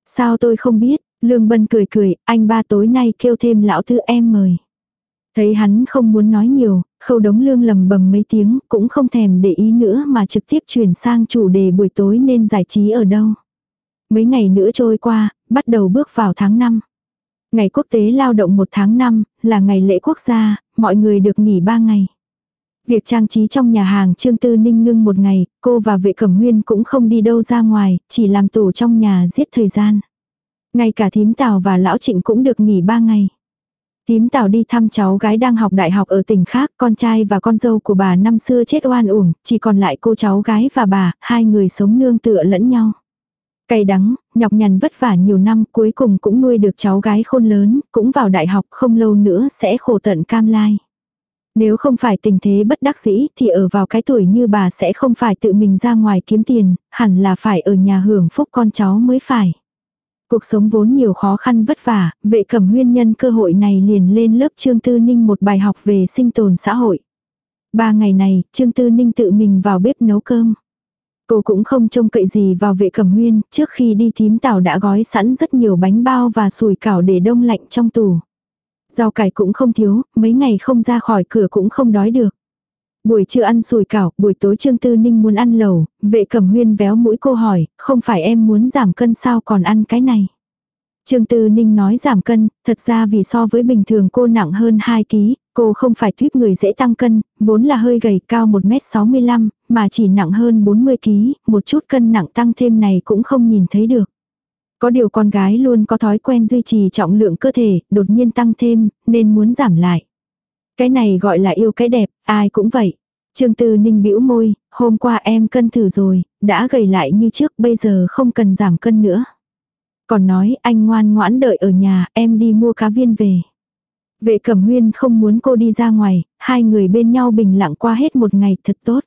Sao tôi không biết, Lương Bân cười cười, anh ba tối nay kêu thêm lão tư em mời. Thấy hắn không muốn nói nhiều, khâu đống lương lầm bầm mấy tiếng, cũng không thèm để ý nữa mà trực tiếp chuyển sang chủ đề buổi tối nên giải trí ở đâu. Mấy ngày nữa trôi qua, bắt đầu bước vào tháng 5. Ngày quốc tế lao động 1 tháng 5, là ngày lễ quốc gia, mọi người được nghỉ 3 ngày. Việc trang trí trong nhà hàng Trương Tư Ninh ngưng một ngày, cô và vệ cẩm huyên cũng không đi đâu ra ngoài, chỉ làm tổ trong nhà giết thời gian. Ngay cả thím Tào và lão Trịnh cũng được nghỉ ba ngày. Thím Tào đi thăm cháu gái đang học đại học ở tỉnh khác, con trai và con dâu của bà năm xưa chết oan uổng, chỉ còn lại cô cháu gái và bà, hai người sống nương tựa lẫn nhau. Cay đắng, nhọc nhằn vất vả nhiều năm cuối cùng cũng nuôi được cháu gái khôn lớn, cũng vào đại học không lâu nữa sẽ khổ tận cam lai. Nếu không phải tình thế bất đắc dĩ thì ở vào cái tuổi như bà sẽ không phải tự mình ra ngoài kiếm tiền, hẳn là phải ở nhà hưởng phúc con cháu mới phải. Cuộc sống vốn nhiều khó khăn vất vả, vệ cẩm huyên nhân cơ hội này liền lên lớp Trương Tư Ninh một bài học về sinh tồn xã hội. Ba ngày này, Trương Tư Ninh tự mình vào bếp nấu cơm. Cô cũng không trông cậy gì vào vệ cẩm huyên, trước khi đi thím tảo đã gói sẵn rất nhiều bánh bao và sùi cảo để đông lạnh trong tủ. Rau cải cũng không thiếu, mấy ngày không ra khỏi cửa cũng không đói được. Buổi trưa ăn sùi cảo, buổi tối Trương Tư Ninh muốn ăn lẩu, vệ cẩm huyên véo mũi cô hỏi, không phải em muốn giảm cân sao còn ăn cái này. Trương Tư Ninh nói giảm cân, thật ra vì so với bình thường cô nặng hơn 2 kg, cô không phải tuyếp người dễ tăng cân, vốn là hơi gầy cao 1m65, mà chỉ nặng hơn 40 kg, một chút cân nặng tăng thêm này cũng không nhìn thấy được. Có điều con gái luôn có thói quen duy trì trọng lượng cơ thể, đột nhiên tăng thêm, nên muốn giảm lại. Cái này gọi là yêu cái đẹp, ai cũng vậy. Trương Tư Ninh bĩu môi, hôm qua em cân thử rồi, đã gầy lại như trước, bây giờ không cần giảm cân nữa. Còn nói anh ngoan ngoãn đợi ở nhà, em đi mua cá viên về. Vệ cẩm huyên không muốn cô đi ra ngoài, hai người bên nhau bình lặng qua hết một ngày thật tốt.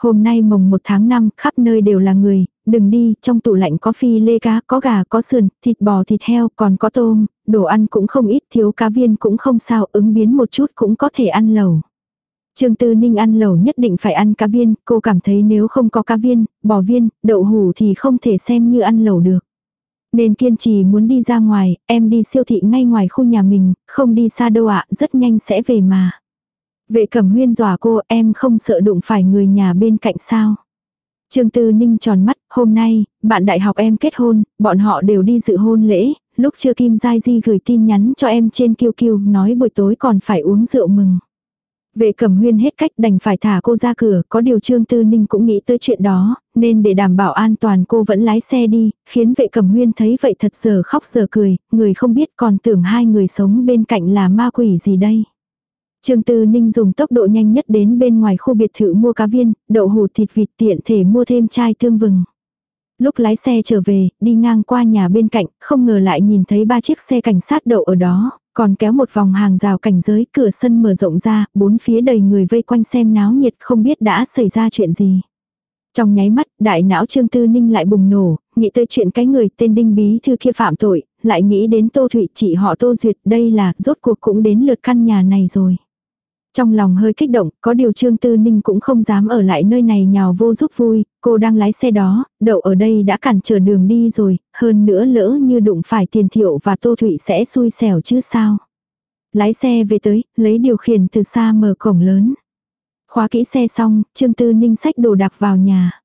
Hôm nay mồng một tháng năm, khắp nơi đều là người, đừng đi, trong tủ lạnh có phi lê cá, có gà, có sườn, thịt bò, thịt heo, còn có tôm, đồ ăn cũng không ít, thiếu cá viên cũng không sao, ứng biến một chút cũng có thể ăn lẩu. Trương Tư Ninh ăn lẩu nhất định phải ăn cá viên, cô cảm thấy nếu không có cá viên, bò viên, đậu hủ thì không thể xem như ăn lẩu được. Nên kiên trì muốn đi ra ngoài, em đi siêu thị ngay ngoài khu nhà mình, không đi xa đâu ạ, rất nhanh sẽ về mà. Vệ cẩm huyên dọa cô, em không sợ đụng phải người nhà bên cạnh sao. Trương Tư Ninh tròn mắt, hôm nay, bạn đại học em kết hôn, bọn họ đều đi dự hôn lễ, lúc chưa Kim Giai Di gửi tin nhắn cho em trên kiêu kiêu, nói buổi tối còn phải uống rượu mừng. Vệ cẩm huyên hết cách đành phải thả cô ra cửa, có điều Trương Tư Ninh cũng nghĩ tới chuyện đó, nên để đảm bảo an toàn cô vẫn lái xe đi, khiến vệ cẩm huyên thấy vậy thật giờ khóc giờ cười, người không biết còn tưởng hai người sống bên cạnh là ma quỷ gì đây. Trương Tư Ninh dùng tốc độ nhanh nhất đến bên ngoài khu biệt thự mua cá viên, đậu hủ thịt vịt tiện thể mua thêm chai thương vừng. Lúc lái xe trở về, đi ngang qua nhà bên cạnh, không ngờ lại nhìn thấy ba chiếc xe cảnh sát đậu ở đó, còn kéo một vòng hàng rào cảnh giới, cửa sân mở rộng ra, bốn phía đầy người vây quanh xem náo nhiệt không biết đã xảy ra chuyện gì. Trong nháy mắt, đại não Trương Tư Ninh lại bùng nổ, nghĩ tới chuyện cái người tên Đinh Bí Thư kia phạm tội, lại nghĩ đến Tô Thụy chị họ Tô Duyệt, đây là, rốt cuộc cũng đến lượt căn nhà này rồi. Trong lòng hơi kích động, có điều Trương Tư Ninh cũng không dám ở lại nơi này nhào vô giúp vui, cô đang lái xe đó, đậu ở đây đã cản trở đường đi rồi, hơn nữa lỡ như đụng phải tiền thiệu và Tô Thụy sẽ xui xẻo chứ sao. Lái xe về tới, lấy điều khiển từ xa mở cổng lớn. Khóa kỹ xe xong, Trương Tư Ninh xách đồ đạc vào nhà.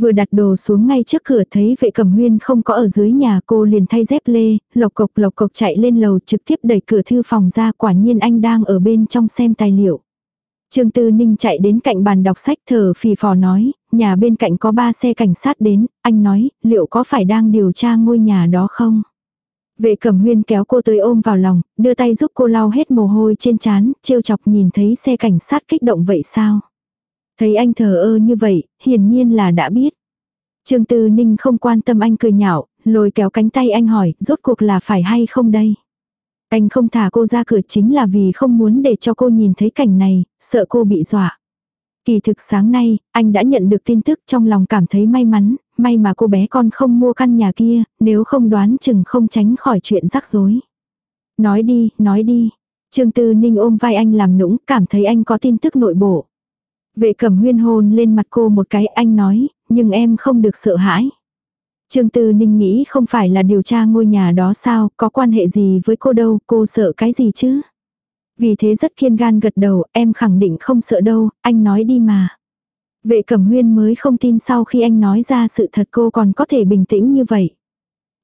Vừa đặt đồ xuống ngay trước cửa thấy vệ cẩm huyên không có ở dưới nhà cô liền thay dép lê, lộc cộc lộc cộc chạy lên lầu trực tiếp đẩy cửa thư phòng ra quả nhiên anh đang ở bên trong xem tài liệu. Trương Tư Ninh chạy đến cạnh bàn đọc sách thở phì phò nói, nhà bên cạnh có ba xe cảnh sát đến, anh nói, liệu có phải đang điều tra ngôi nhà đó không? Vệ cẩm huyên kéo cô tới ôm vào lòng, đưa tay giúp cô lau hết mồ hôi trên trán, trêu chọc nhìn thấy xe cảnh sát kích động vậy sao? Thấy anh thờ ơ như vậy, hiển nhiên là đã biết. Trương Tư Ninh không quan tâm anh cười nhạo, lôi kéo cánh tay anh hỏi, rốt cuộc là phải hay không đây? Anh không thả cô ra cửa chính là vì không muốn để cho cô nhìn thấy cảnh này, sợ cô bị dọa. Kỳ thực sáng nay, anh đã nhận được tin tức trong lòng cảm thấy may mắn, may mà cô bé con không mua căn nhà kia, nếu không đoán chừng không tránh khỏi chuyện rắc rối. Nói đi, nói đi. Trương Tư Ninh ôm vai anh làm nũng, cảm thấy anh có tin tức nội bộ. Vệ cẩm huyên hôn lên mặt cô một cái anh nói, nhưng em không được sợ hãi. Trương Tư Ninh nghĩ không phải là điều tra ngôi nhà đó sao, có quan hệ gì với cô đâu, cô sợ cái gì chứ? Vì thế rất kiên gan gật đầu, em khẳng định không sợ đâu, anh nói đi mà. Vệ cẩm huyên mới không tin sau khi anh nói ra sự thật cô còn có thể bình tĩnh như vậy.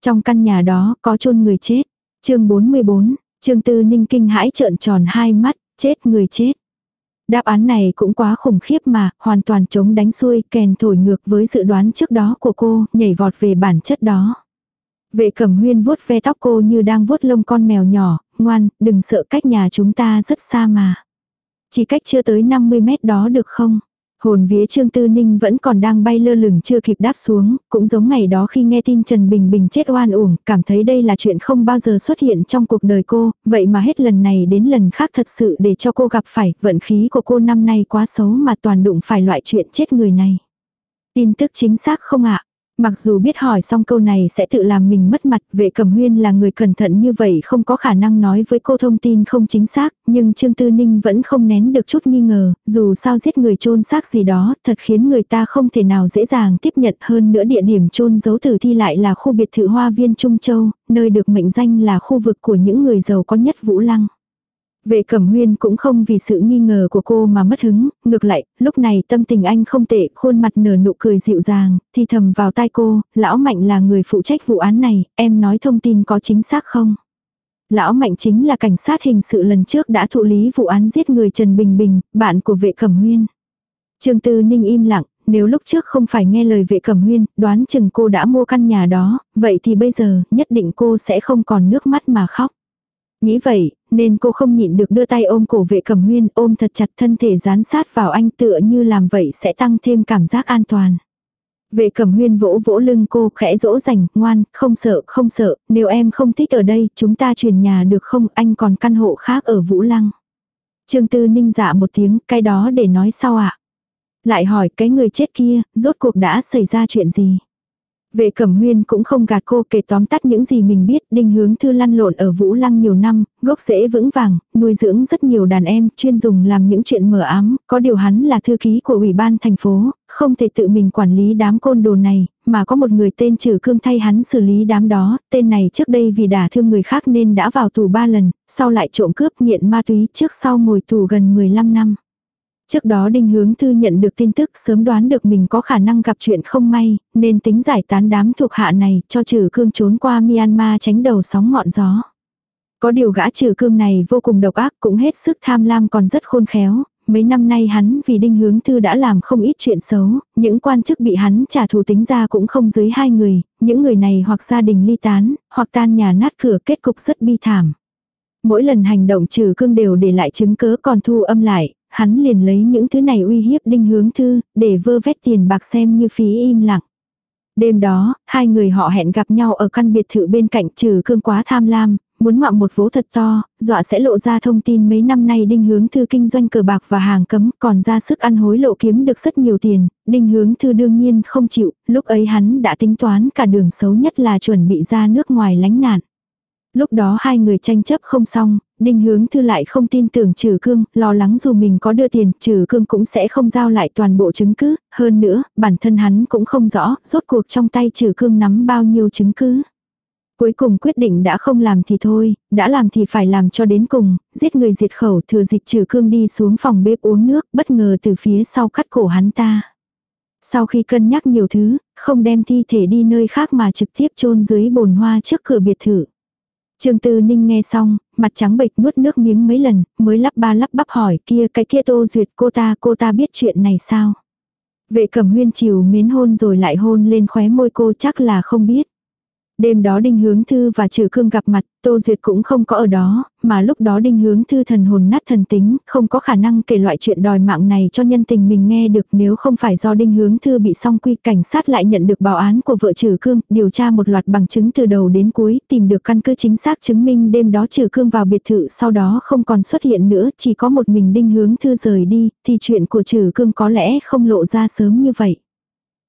Trong căn nhà đó có chôn người chết. chương 44, Trương Tư Ninh kinh hãi trợn tròn hai mắt, chết người chết. Đáp án này cũng quá khủng khiếp mà, hoàn toàn chống đánh xuôi, kèn thổi ngược với dự đoán trước đó của cô, nhảy vọt về bản chất đó. Vệ cẩm huyên vuốt ve tóc cô như đang vuốt lông con mèo nhỏ, ngoan, đừng sợ cách nhà chúng ta rất xa mà. Chỉ cách chưa tới 50 mét đó được không? Hồn vía Trương Tư Ninh vẫn còn đang bay lơ lửng chưa kịp đáp xuống, cũng giống ngày đó khi nghe tin Trần Bình Bình chết oan uổng, cảm thấy đây là chuyện không bao giờ xuất hiện trong cuộc đời cô, vậy mà hết lần này đến lần khác thật sự để cho cô gặp phải, vận khí của cô năm nay quá xấu mà toàn đụng phải loại chuyện chết người này. Tin tức chính xác không ạ? Mặc dù biết hỏi xong câu này sẽ tự làm mình mất mặt, vệ cẩm huyên là người cẩn thận như vậy không có khả năng nói với cô thông tin không chính xác, nhưng Trương Tư Ninh vẫn không nén được chút nghi ngờ, dù sao giết người chôn xác gì đó, thật khiến người ta không thể nào dễ dàng tiếp nhận hơn nữa địa điểm chôn giấu tử thi lại là khu biệt thự hoa viên Trung Châu, nơi được mệnh danh là khu vực của những người giàu có nhất Vũ Lăng. Vệ cẩm huyên cũng không vì sự nghi ngờ của cô mà mất hứng, ngược lại, lúc này tâm tình anh không tệ, khuôn mặt nở nụ cười dịu dàng, thì thầm vào tai cô, lão mạnh là người phụ trách vụ án này, em nói thông tin có chính xác không? Lão Mạnh chính là cảnh sát hình sự lần trước đã thụ lý vụ án giết người Trần Bình Bình, bạn của vệ cẩm huyên. Trương Tư Ninh im lặng, nếu lúc trước không phải nghe lời vệ cẩm huyên, đoán chừng cô đã mua căn nhà đó, vậy thì bây giờ nhất định cô sẽ không còn nước mắt mà khóc. Nghĩ vậy, nên cô không nhịn được đưa tay ôm cổ vệ cẩm huyên ôm thật chặt thân thể dán sát vào anh tựa như làm vậy sẽ tăng thêm cảm giác an toàn. Vệ cẩm huyên vỗ vỗ lưng cô khẽ dỗ dành, ngoan, không sợ, không sợ, nếu em không thích ở đây, chúng ta chuyển nhà được không, anh còn căn hộ khác ở Vũ Lăng. Trương Tư Ninh dạ một tiếng, cái đó để nói sau ạ. À? Lại hỏi cái người chết kia, rốt cuộc đã xảy ra chuyện gì. Vệ cẩm huyên cũng không gạt cô kể tóm tắt những gì mình biết, đinh hướng thư lăn lộn ở Vũ Lăng nhiều năm, gốc rễ vững vàng, nuôi dưỡng rất nhiều đàn em, chuyên dùng làm những chuyện mờ ám, có điều hắn là thư ký của ủy ban thành phố, không thể tự mình quản lý đám côn đồ này, mà có một người tên trừ cương thay hắn xử lý đám đó, tên này trước đây vì đả thương người khác nên đã vào tù ba lần, sau lại trộm cướp nghiện ma túy trước sau ngồi tù gần 15 năm. Trước đó Đinh Hướng Thư nhận được tin tức sớm đoán được mình có khả năng gặp chuyện không may, nên tính giải tán đám thuộc hạ này cho trừ cương trốn qua Myanmar tránh đầu sóng ngọn gió. Có điều gã trừ cương này vô cùng độc ác cũng hết sức tham lam còn rất khôn khéo, mấy năm nay hắn vì Đinh Hướng Thư đã làm không ít chuyện xấu, những quan chức bị hắn trả thù tính ra cũng không dưới hai người, những người này hoặc gia đình ly tán, hoặc tan nhà nát cửa kết cục rất bi thảm. Mỗi lần hành động trừ cương đều để lại chứng cớ còn thu âm lại, hắn liền lấy những thứ này uy hiếp đinh hướng thư, để vơ vét tiền bạc xem như phí im lặng. Đêm đó, hai người họ hẹn gặp nhau ở căn biệt thự bên cạnh trừ cương quá tham lam, muốn ngoạm một vố thật to, dọa sẽ lộ ra thông tin mấy năm nay đinh hướng thư kinh doanh cờ bạc và hàng cấm còn ra sức ăn hối lộ kiếm được rất nhiều tiền, đinh hướng thư đương nhiên không chịu, lúc ấy hắn đã tính toán cả đường xấu nhất là chuẩn bị ra nước ngoài lánh nạn. Lúc đó hai người tranh chấp không xong, Đinh Hướng Thư lại không tin tưởng Trừ Cương, lo lắng dù mình có đưa tiền, Trừ Cương cũng sẽ không giao lại toàn bộ chứng cứ, hơn nữa, bản thân hắn cũng không rõ, rốt cuộc trong tay Trừ Cương nắm bao nhiêu chứng cứ. Cuối cùng quyết định đã không làm thì thôi, đã làm thì phải làm cho đến cùng, giết người diệt khẩu thừa dịp Trừ Cương đi xuống phòng bếp uống nước, bất ngờ từ phía sau cắt cổ hắn ta. Sau khi cân nhắc nhiều thứ, không đem thi thể đi nơi khác mà trực tiếp chôn dưới bồn hoa trước cửa biệt thự. Trương Tư Ninh nghe xong, mặt trắng bệch nuốt nước miếng mấy lần, mới lắp ba lắp bắp hỏi kia cái kia tô duyệt cô ta cô ta biết chuyện này sao. Vệ cẩm huyên chiều mến hôn rồi lại hôn lên khóe môi cô chắc là không biết. Đêm đó Đinh Hướng Thư và Trừ Cương gặp mặt, Tô Duyệt cũng không có ở đó, mà lúc đó Đinh Hướng Thư thần hồn nát thần tính, không có khả năng kể loại chuyện đòi mạng này cho nhân tình mình nghe được nếu không phải do Đinh Hướng Thư bị song quy cảnh sát lại nhận được báo án của vợ Trừ Cương, điều tra một loạt bằng chứng từ đầu đến cuối, tìm được căn cứ chính xác chứng minh đêm đó Trừ Cương vào biệt thự sau đó không còn xuất hiện nữa, chỉ có một mình Đinh Hướng Thư rời đi, thì chuyện của Trừ Cương có lẽ không lộ ra sớm như vậy.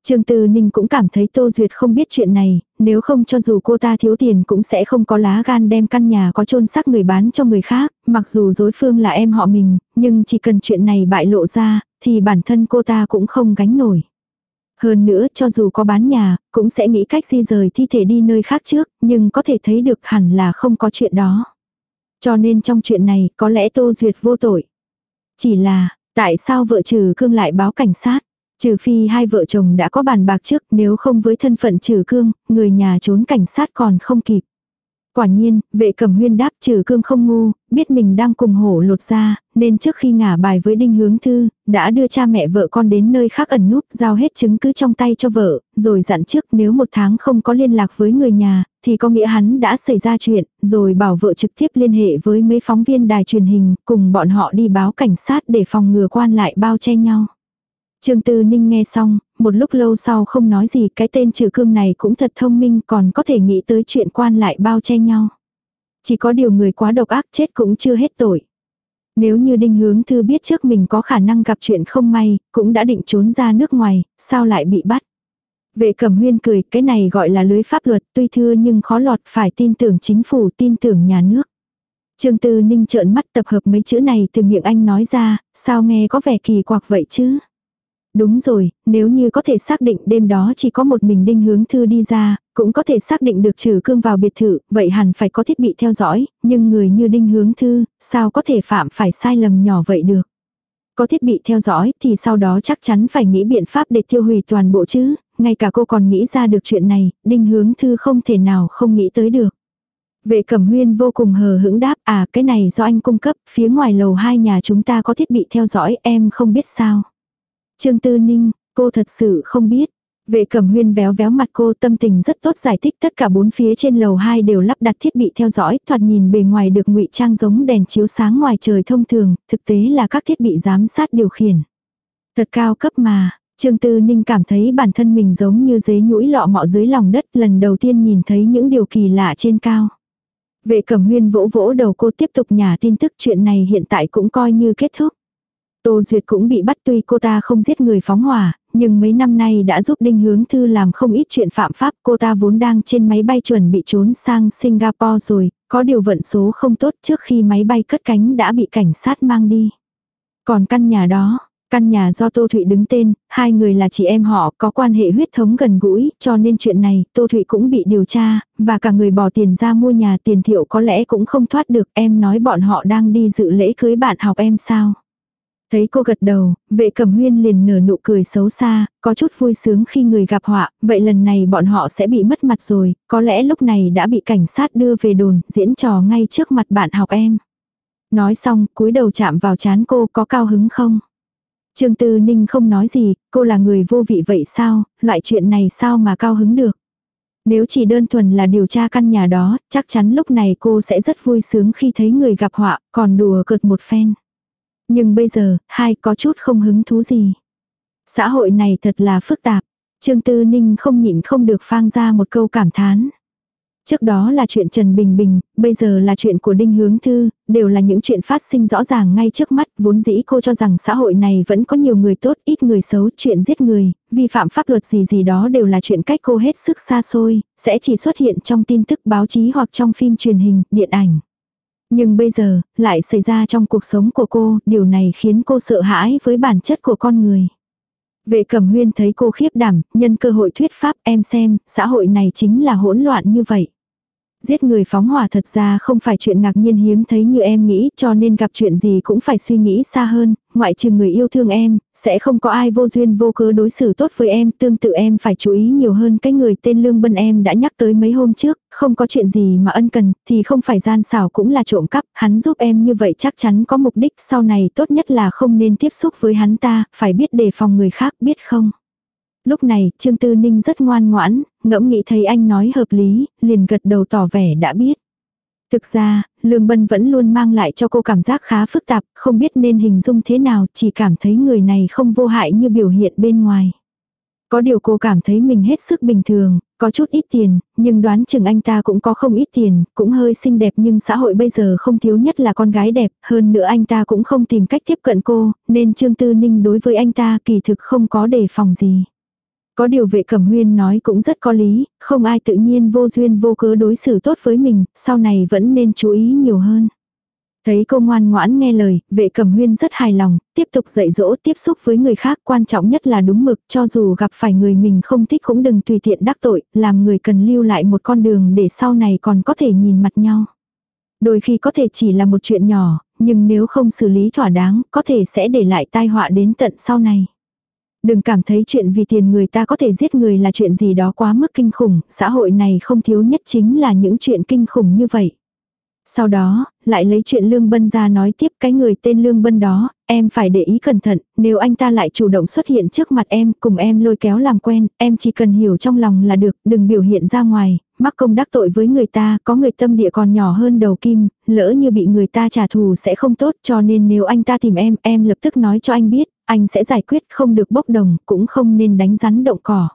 Trương Tư Ninh cũng cảm thấy Tô Duyệt không biết chuyện này, nếu không cho dù cô ta thiếu tiền cũng sẽ không có lá gan đem căn nhà có chôn xác người bán cho người khác, mặc dù dối phương là em họ mình, nhưng chỉ cần chuyện này bại lộ ra, thì bản thân cô ta cũng không gánh nổi. Hơn nữa cho dù có bán nhà, cũng sẽ nghĩ cách di rời thi thể đi nơi khác trước, nhưng có thể thấy được hẳn là không có chuyện đó. Cho nên trong chuyện này có lẽ Tô Duyệt vô tội. Chỉ là, tại sao vợ trừ cương lại báo cảnh sát? Trừ phi hai vợ chồng đã có bàn bạc trước nếu không với thân phận trừ cương, người nhà trốn cảnh sát còn không kịp. Quả nhiên, vệ cầm huyên đáp trừ cương không ngu, biết mình đang cùng hổ lột ra, nên trước khi ngả bài với đinh hướng thư, đã đưa cha mẹ vợ con đến nơi khác ẩn núp, giao hết chứng cứ trong tay cho vợ, rồi dặn trước nếu một tháng không có liên lạc với người nhà, thì có nghĩa hắn đã xảy ra chuyện, rồi bảo vợ trực tiếp liên hệ với mấy phóng viên đài truyền hình, cùng bọn họ đi báo cảnh sát để phòng ngừa quan lại bao che nhau. Trương Tư Ninh nghe xong, một lúc lâu sau không nói gì cái tên trừ cương này cũng thật thông minh còn có thể nghĩ tới chuyện quan lại bao che nhau. Chỉ có điều người quá độc ác chết cũng chưa hết tội. Nếu như Đinh Hướng Thư biết trước mình có khả năng gặp chuyện không may, cũng đã định trốn ra nước ngoài, sao lại bị bắt. Vệ cẩm huyên cười, cái này gọi là lưới pháp luật, tuy thưa nhưng khó lọt phải tin tưởng chính phủ, tin tưởng nhà nước. Trương Tư Ninh trợn mắt tập hợp mấy chữ này từ miệng anh nói ra, sao nghe có vẻ kỳ quặc vậy chứ? Đúng rồi, nếu như có thể xác định đêm đó chỉ có một mình đinh hướng thư đi ra, cũng có thể xác định được trừ cương vào biệt thự, vậy hẳn phải có thiết bị theo dõi, nhưng người như đinh hướng thư, sao có thể phạm phải sai lầm nhỏ vậy được. Có thiết bị theo dõi thì sau đó chắc chắn phải nghĩ biện pháp để tiêu hủy toàn bộ chứ, ngay cả cô còn nghĩ ra được chuyện này, đinh hướng thư không thể nào không nghĩ tới được. Vệ cẩm huyên vô cùng hờ hững đáp à cái này do anh cung cấp, phía ngoài lầu hai nhà chúng ta có thiết bị theo dõi em không biết sao. Trương Tư Ninh, cô thật sự không biết. Vệ cẩm huyên véo véo mặt cô tâm tình rất tốt giải thích tất cả bốn phía trên lầu 2 đều lắp đặt thiết bị theo dõi, thoạt nhìn bề ngoài được ngụy trang giống đèn chiếu sáng ngoài trời thông thường, thực tế là các thiết bị giám sát điều khiển. Thật cao cấp mà, Trương Tư Ninh cảm thấy bản thân mình giống như dế nhũi lọ mọ dưới lòng đất lần đầu tiên nhìn thấy những điều kỳ lạ trên cao. Vệ cẩm huyên vỗ vỗ đầu cô tiếp tục nhả tin tức chuyện này hiện tại cũng coi như kết thúc. Tô Duyệt cũng bị bắt tuy cô ta không giết người phóng hỏa, nhưng mấy năm nay đã giúp Đinh Hướng Thư làm không ít chuyện phạm pháp. Cô ta vốn đang trên máy bay chuẩn bị trốn sang Singapore rồi, có điều vận số không tốt trước khi máy bay cất cánh đã bị cảnh sát mang đi. Còn căn nhà đó, căn nhà do Tô Thụy đứng tên, hai người là chị em họ có quan hệ huyết thống gần gũi, cho nên chuyện này Tô Thụy cũng bị điều tra, và cả người bỏ tiền ra mua nhà tiền thiệu có lẽ cũng không thoát được. Em nói bọn họ đang đi dự lễ cưới bạn học em sao? Thấy cô gật đầu, vệ cẩm huyên liền nở nụ cười xấu xa, có chút vui sướng khi người gặp họa, vậy lần này bọn họ sẽ bị mất mặt rồi, có lẽ lúc này đã bị cảnh sát đưa về đồn, diễn trò ngay trước mặt bạn học em. Nói xong, cúi đầu chạm vào chán cô có cao hứng không? Trương Tư Ninh không nói gì, cô là người vô vị vậy sao, loại chuyện này sao mà cao hứng được? Nếu chỉ đơn thuần là điều tra căn nhà đó, chắc chắn lúc này cô sẽ rất vui sướng khi thấy người gặp họa, còn đùa cợt một phen. Nhưng bây giờ, hai có chút không hứng thú gì. Xã hội này thật là phức tạp. Trương Tư Ninh không nhịn không được phang ra một câu cảm thán. Trước đó là chuyện Trần Bình Bình, bây giờ là chuyện của Đinh Hướng Thư, đều là những chuyện phát sinh rõ ràng ngay trước mắt, vốn dĩ cô cho rằng xã hội này vẫn có nhiều người tốt, ít người xấu, chuyện giết người, vi phạm pháp luật gì gì đó đều là chuyện cách cô hết sức xa xôi, sẽ chỉ xuất hiện trong tin tức báo chí hoặc trong phim truyền hình, điện ảnh. Nhưng bây giờ, lại xảy ra trong cuộc sống của cô, điều này khiến cô sợ hãi với bản chất của con người. Vệ cẩm huyên thấy cô khiếp đảm, nhân cơ hội thuyết pháp em xem, xã hội này chính là hỗn loạn như vậy. Giết người phóng hỏa thật ra không phải chuyện ngạc nhiên hiếm thấy như em nghĩ cho nên gặp chuyện gì cũng phải suy nghĩ xa hơn, ngoại trừ người yêu thương em, sẽ không có ai vô duyên vô cớ đối xử tốt với em, tương tự em phải chú ý nhiều hơn cái người tên Lương Bân em đã nhắc tới mấy hôm trước, không có chuyện gì mà ân cần, thì không phải gian xảo cũng là trộm cắp, hắn giúp em như vậy chắc chắn có mục đích sau này tốt nhất là không nên tiếp xúc với hắn ta, phải biết đề phòng người khác biết không. Lúc này, Trương Tư Ninh rất ngoan ngoãn, ngẫm nghĩ thấy anh nói hợp lý, liền gật đầu tỏ vẻ đã biết. Thực ra, Lương Bân vẫn luôn mang lại cho cô cảm giác khá phức tạp, không biết nên hình dung thế nào, chỉ cảm thấy người này không vô hại như biểu hiện bên ngoài. Có điều cô cảm thấy mình hết sức bình thường, có chút ít tiền, nhưng đoán chừng anh ta cũng có không ít tiền, cũng hơi xinh đẹp nhưng xã hội bây giờ không thiếu nhất là con gái đẹp, hơn nữa anh ta cũng không tìm cách tiếp cận cô, nên Trương Tư Ninh đối với anh ta kỳ thực không có đề phòng gì. Có điều vệ cẩm huyên nói cũng rất có lý, không ai tự nhiên vô duyên vô cớ đối xử tốt với mình, sau này vẫn nên chú ý nhiều hơn. Thấy cô ngoan ngoãn nghe lời, vệ cẩm huyên rất hài lòng, tiếp tục dạy dỗ tiếp xúc với người khác quan trọng nhất là đúng mực cho dù gặp phải người mình không thích cũng đừng tùy tiện đắc tội, làm người cần lưu lại một con đường để sau này còn có thể nhìn mặt nhau. Đôi khi có thể chỉ là một chuyện nhỏ, nhưng nếu không xử lý thỏa đáng, có thể sẽ để lại tai họa đến tận sau này. Đừng cảm thấy chuyện vì tiền người ta có thể giết người là chuyện gì đó quá mức kinh khủng, xã hội này không thiếu nhất chính là những chuyện kinh khủng như vậy. Sau đó, lại lấy chuyện Lương Bân ra nói tiếp cái người tên Lương Bân đó, em phải để ý cẩn thận, nếu anh ta lại chủ động xuất hiện trước mặt em, cùng em lôi kéo làm quen, em chỉ cần hiểu trong lòng là được, đừng biểu hiện ra ngoài, mắc công đắc tội với người ta, có người tâm địa còn nhỏ hơn đầu kim, lỡ như bị người ta trả thù sẽ không tốt cho nên nếu anh ta tìm em, em lập tức nói cho anh biết, anh sẽ giải quyết không được bốc đồng, cũng không nên đánh rắn động cỏ.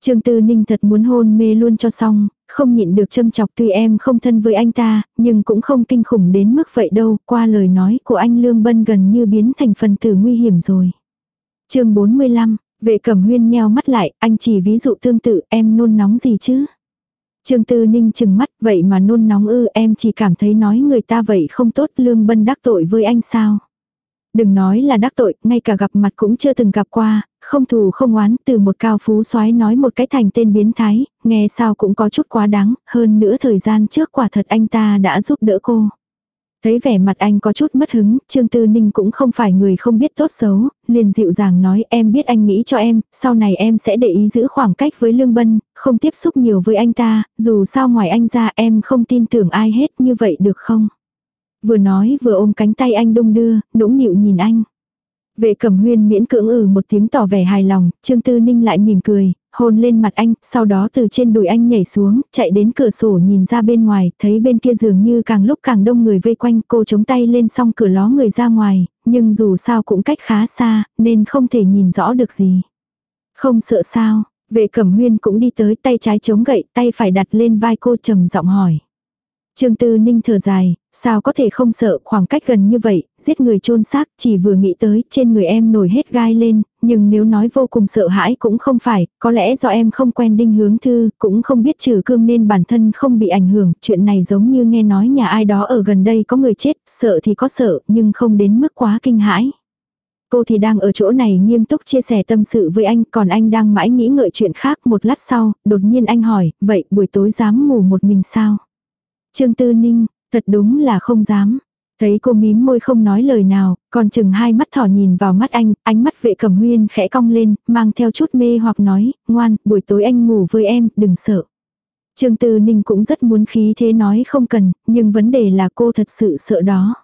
Trương Tư Ninh thật muốn hôn mê luôn cho xong, không nhịn được châm chọc tuy em không thân với anh ta, nhưng cũng không kinh khủng đến mức vậy đâu, qua lời nói của anh Lương Bân gần như biến thành phần tử nguy hiểm rồi. chương 45, vệ cẩm huyên nheo mắt lại, anh chỉ ví dụ tương tự em nôn nóng gì chứ? Trương Tư Ninh chừng mắt vậy mà nôn nóng ư em chỉ cảm thấy nói người ta vậy không tốt Lương Bân đắc tội với anh sao? Đừng nói là đắc tội, ngay cả gặp mặt cũng chưa từng gặp qua, không thù không oán, từ một cao phú soái nói một cái thành tên biến thái, nghe sao cũng có chút quá đáng, hơn nữa thời gian trước quả thật anh ta đã giúp đỡ cô. Thấy vẻ mặt anh có chút mất hứng, Trương Tư Ninh cũng không phải người không biết tốt xấu, liền dịu dàng nói em biết anh nghĩ cho em, sau này em sẽ để ý giữ khoảng cách với Lương Bân, không tiếp xúc nhiều với anh ta, dù sao ngoài anh ra em không tin tưởng ai hết như vậy được không? Vừa nói vừa ôm cánh tay anh đung đưa, nũng nịu nhìn anh. Vệ cẩm huyên miễn cưỡng ừ một tiếng tỏ vẻ hài lòng, Trương Tư Ninh lại mỉm cười, hôn lên mặt anh, sau đó từ trên đùi anh nhảy xuống, chạy đến cửa sổ nhìn ra bên ngoài, thấy bên kia dường như càng lúc càng đông người vây quanh, cô chống tay lên song cửa ló người ra ngoài, nhưng dù sao cũng cách khá xa, nên không thể nhìn rõ được gì. Không sợ sao, vệ cẩm huyên cũng đi tới tay trái chống gậy, tay phải đặt lên vai cô trầm giọng hỏi. Trương Tư Ninh thở dài, sao có thể không sợ khoảng cách gần như vậy, giết người chôn xác chỉ vừa nghĩ tới trên người em nổi hết gai lên, nhưng nếu nói vô cùng sợ hãi cũng không phải, có lẽ do em không quen đinh hướng thư, cũng không biết trừ cương nên bản thân không bị ảnh hưởng, chuyện này giống như nghe nói nhà ai đó ở gần đây có người chết, sợ thì có sợ, nhưng không đến mức quá kinh hãi. Cô thì đang ở chỗ này nghiêm túc chia sẻ tâm sự với anh, còn anh đang mãi nghĩ ngợi chuyện khác một lát sau, đột nhiên anh hỏi, vậy buổi tối dám ngủ một mình sao? Trương Tư Ninh, thật đúng là không dám. Thấy cô mím môi không nói lời nào, còn chừng hai mắt thỏ nhìn vào mắt anh, ánh mắt vệ cẩm huyên khẽ cong lên, mang theo chút mê hoặc nói, ngoan, buổi tối anh ngủ với em, đừng sợ. Trương Tư Ninh cũng rất muốn khí thế nói không cần, nhưng vấn đề là cô thật sự sợ đó.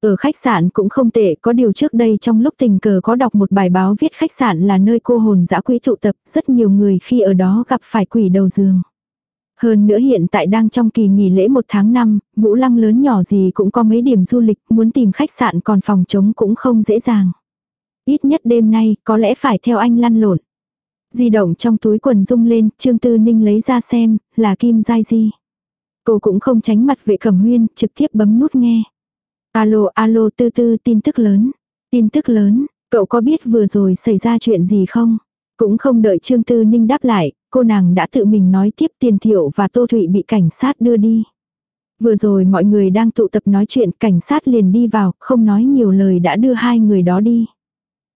Ở khách sạn cũng không tệ, có điều trước đây trong lúc tình cờ có đọc một bài báo viết khách sạn là nơi cô hồn dã quý tụ tập, rất nhiều người khi ở đó gặp phải quỷ đầu giường. Hơn nữa hiện tại đang trong kỳ nghỉ lễ một tháng năm, Vũ Lăng lớn nhỏ gì cũng có mấy điểm du lịch, muốn tìm khách sạn còn phòng trống cũng không dễ dàng. Ít nhất đêm nay, có lẽ phải theo anh lăn lộn. Di động trong túi quần rung lên, Trương Tư Ninh lấy ra xem, là Kim Giai Di. Cô cũng không tránh mặt vệ cẩm huyên, trực tiếp bấm nút nghe. Alo, alo, tư tư, tin tức lớn. Tin tức lớn, cậu có biết vừa rồi xảy ra chuyện gì không? Cũng không đợi Trương Tư Ninh đáp lại, cô nàng đã tự mình nói tiếp tiền thiệu và Tô Thụy bị cảnh sát đưa đi. Vừa rồi mọi người đang tụ tập nói chuyện, cảnh sát liền đi vào, không nói nhiều lời đã đưa hai người đó đi.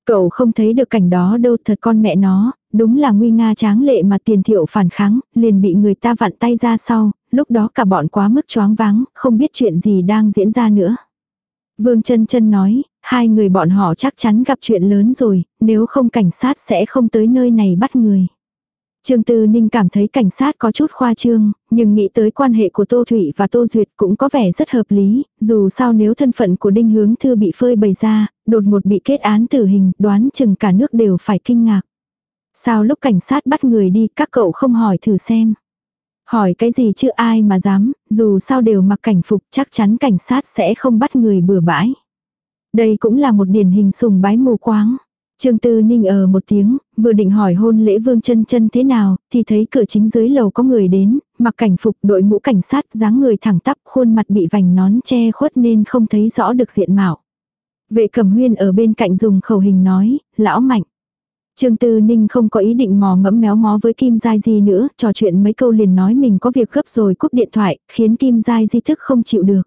Cậu không thấy được cảnh đó đâu thật con mẹ nó, đúng là nguy nga tráng lệ mà tiền thiệu phản kháng, liền bị người ta vặn tay ra sau, lúc đó cả bọn quá mức choáng váng, không biết chuyện gì đang diễn ra nữa. Vương chân chân nói, hai người bọn họ chắc chắn gặp chuyện lớn rồi, nếu không cảnh sát sẽ không tới nơi này bắt người. Trương Tư Ninh cảm thấy cảnh sát có chút khoa trương, nhưng nghĩ tới quan hệ của Tô Thủy và Tô Duyệt cũng có vẻ rất hợp lý, dù sao nếu thân phận của Đinh Hướng Thư bị phơi bày ra, đột ngột bị kết án tử hình, đoán chừng cả nước đều phải kinh ngạc. Sao lúc cảnh sát bắt người đi các cậu không hỏi thử xem. Hỏi cái gì chứ ai mà dám, dù sao đều mặc cảnh phục chắc chắn cảnh sát sẽ không bắt người bừa bãi. Đây cũng là một điển hình sùng bái mù quáng. Trương Tư Ninh ở một tiếng, vừa định hỏi hôn lễ Vương chân chân thế nào, thì thấy cửa chính dưới lầu có người đến, mặc cảnh phục đội mũ cảnh sát dáng người thẳng tắp khuôn mặt bị vành nón che khuất nên không thấy rõ được diện mạo. Vệ cẩm huyên ở bên cạnh dùng khẩu hình nói, lão mạnh. Trương Tư Ninh không có ý định mò mẫm méo mó với Kim Giai Di nữa, trò chuyện mấy câu liền nói mình có việc gấp rồi cúp điện thoại, khiến Kim Giai Di thức không chịu được.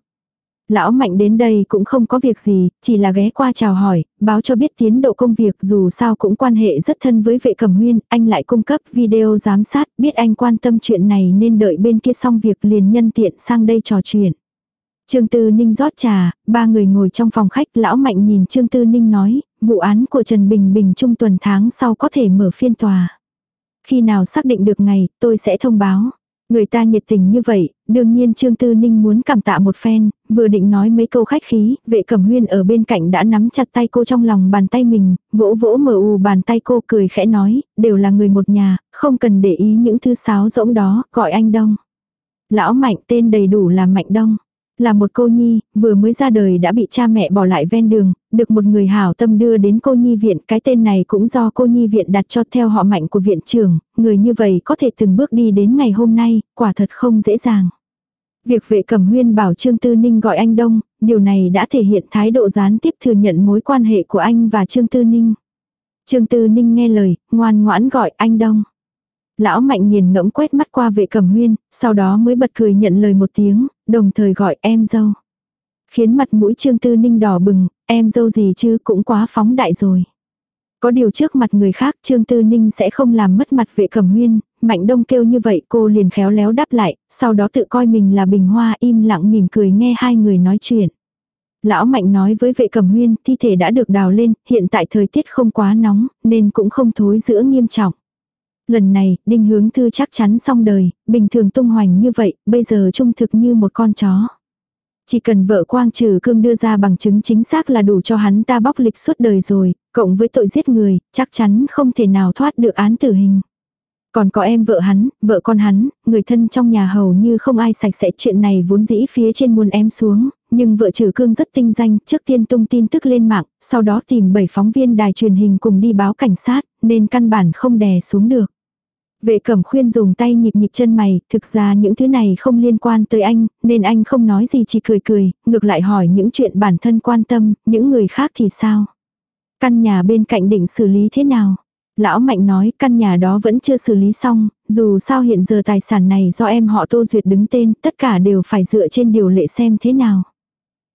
Lão Mạnh đến đây cũng không có việc gì, chỉ là ghé qua chào hỏi, báo cho biết tiến độ công việc dù sao cũng quan hệ rất thân với vệ cẩm huyên, anh lại cung cấp video giám sát, biết anh quan tâm chuyện này nên đợi bên kia xong việc liền nhân tiện sang đây trò chuyện. Trương Tư Ninh rót trà, ba người ngồi trong phòng khách, lão Mạnh nhìn Trương Tư Ninh nói, vụ án của Trần Bình Bình trung tuần tháng sau có thể mở phiên tòa. Khi nào xác định được ngày, tôi sẽ thông báo. Người ta nhiệt tình như vậy, đương nhiên Trương Tư Ninh muốn cảm tạ một phen, vừa định nói mấy câu khách khí, vệ cẩm huyên ở bên cạnh đã nắm chặt tay cô trong lòng bàn tay mình, vỗ vỗ mờ u bàn tay cô cười khẽ nói, đều là người một nhà, không cần để ý những thứ sáo rỗng đó, gọi anh Đông. Lão Mạnh tên đầy đủ là Mạnh Đông. Là một cô nhi, vừa mới ra đời đã bị cha mẹ bỏ lại ven đường, được một người hảo tâm đưa đến cô nhi viện. Cái tên này cũng do cô nhi viện đặt cho theo họ mạnh của viện trưởng, người như vậy có thể từng bước đi đến ngày hôm nay, quả thật không dễ dàng. Việc vệ cẩm huyên bảo Trương Tư Ninh gọi anh Đông, điều này đã thể hiện thái độ gián tiếp thừa nhận mối quan hệ của anh và Trương Tư Ninh. Trương Tư Ninh nghe lời, ngoan ngoãn gọi anh Đông. Lão mạnh nghiền ngẫm quét mắt qua vệ cẩm huyên, sau đó mới bật cười nhận lời một tiếng, đồng thời gọi em dâu. Khiến mặt mũi Trương Tư Ninh đỏ bừng, em dâu gì chứ cũng quá phóng đại rồi. Có điều trước mặt người khác Trương Tư Ninh sẽ không làm mất mặt vệ cẩm huyên, Mạnh Đông kêu như vậy cô liền khéo léo đáp lại, sau đó tự coi mình là bình hoa im lặng mỉm cười nghe hai người nói chuyện. Lão Mạnh nói với vệ cẩm huyên, thi thể đã được đào lên, hiện tại thời tiết không quá nóng, nên cũng không thối giữa nghiêm trọng. Lần này, đinh hướng thư chắc chắn xong đời, bình thường tung hoành như vậy, bây giờ trung thực như một con chó. Chỉ cần vợ quang trừ cương đưa ra bằng chứng chính xác là đủ cho hắn ta bóc lịch suốt đời rồi, cộng với tội giết người, chắc chắn không thể nào thoát được án tử hình. Còn có em vợ hắn, vợ con hắn, người thân trong nhà hầu như không ai sạch sẽ chuyện này vốn dĩ phía trên muốn em xuống, nhưng vợ trừ cương rất tinh danh, trước tiên tung tin tức lên mạng, sau đó tìm bảy phóng viên đài truyền hình cùng đi báo cảnh sát, nên căn bản không đè xuống được. Vệ cẩm khuyên dùng tay nhịp nhịp chân mày, thực ra những thứ này không liên quan tới anh, nên anh không nói gì chỉ cười cười, ngược lại hỏi những chuyện bản thân quan tâm, những người khác thì sao? Căn nhà bên cạnh định xử lý thế nào? Lão Mạnh nói căn nhà đó vẫn chưa xử lý xong, dù sao hiện giờ tài sản này do em họ Tô Duyệt đứng tên, tất cả đều phải dựa trên điều lệ xem thế nào.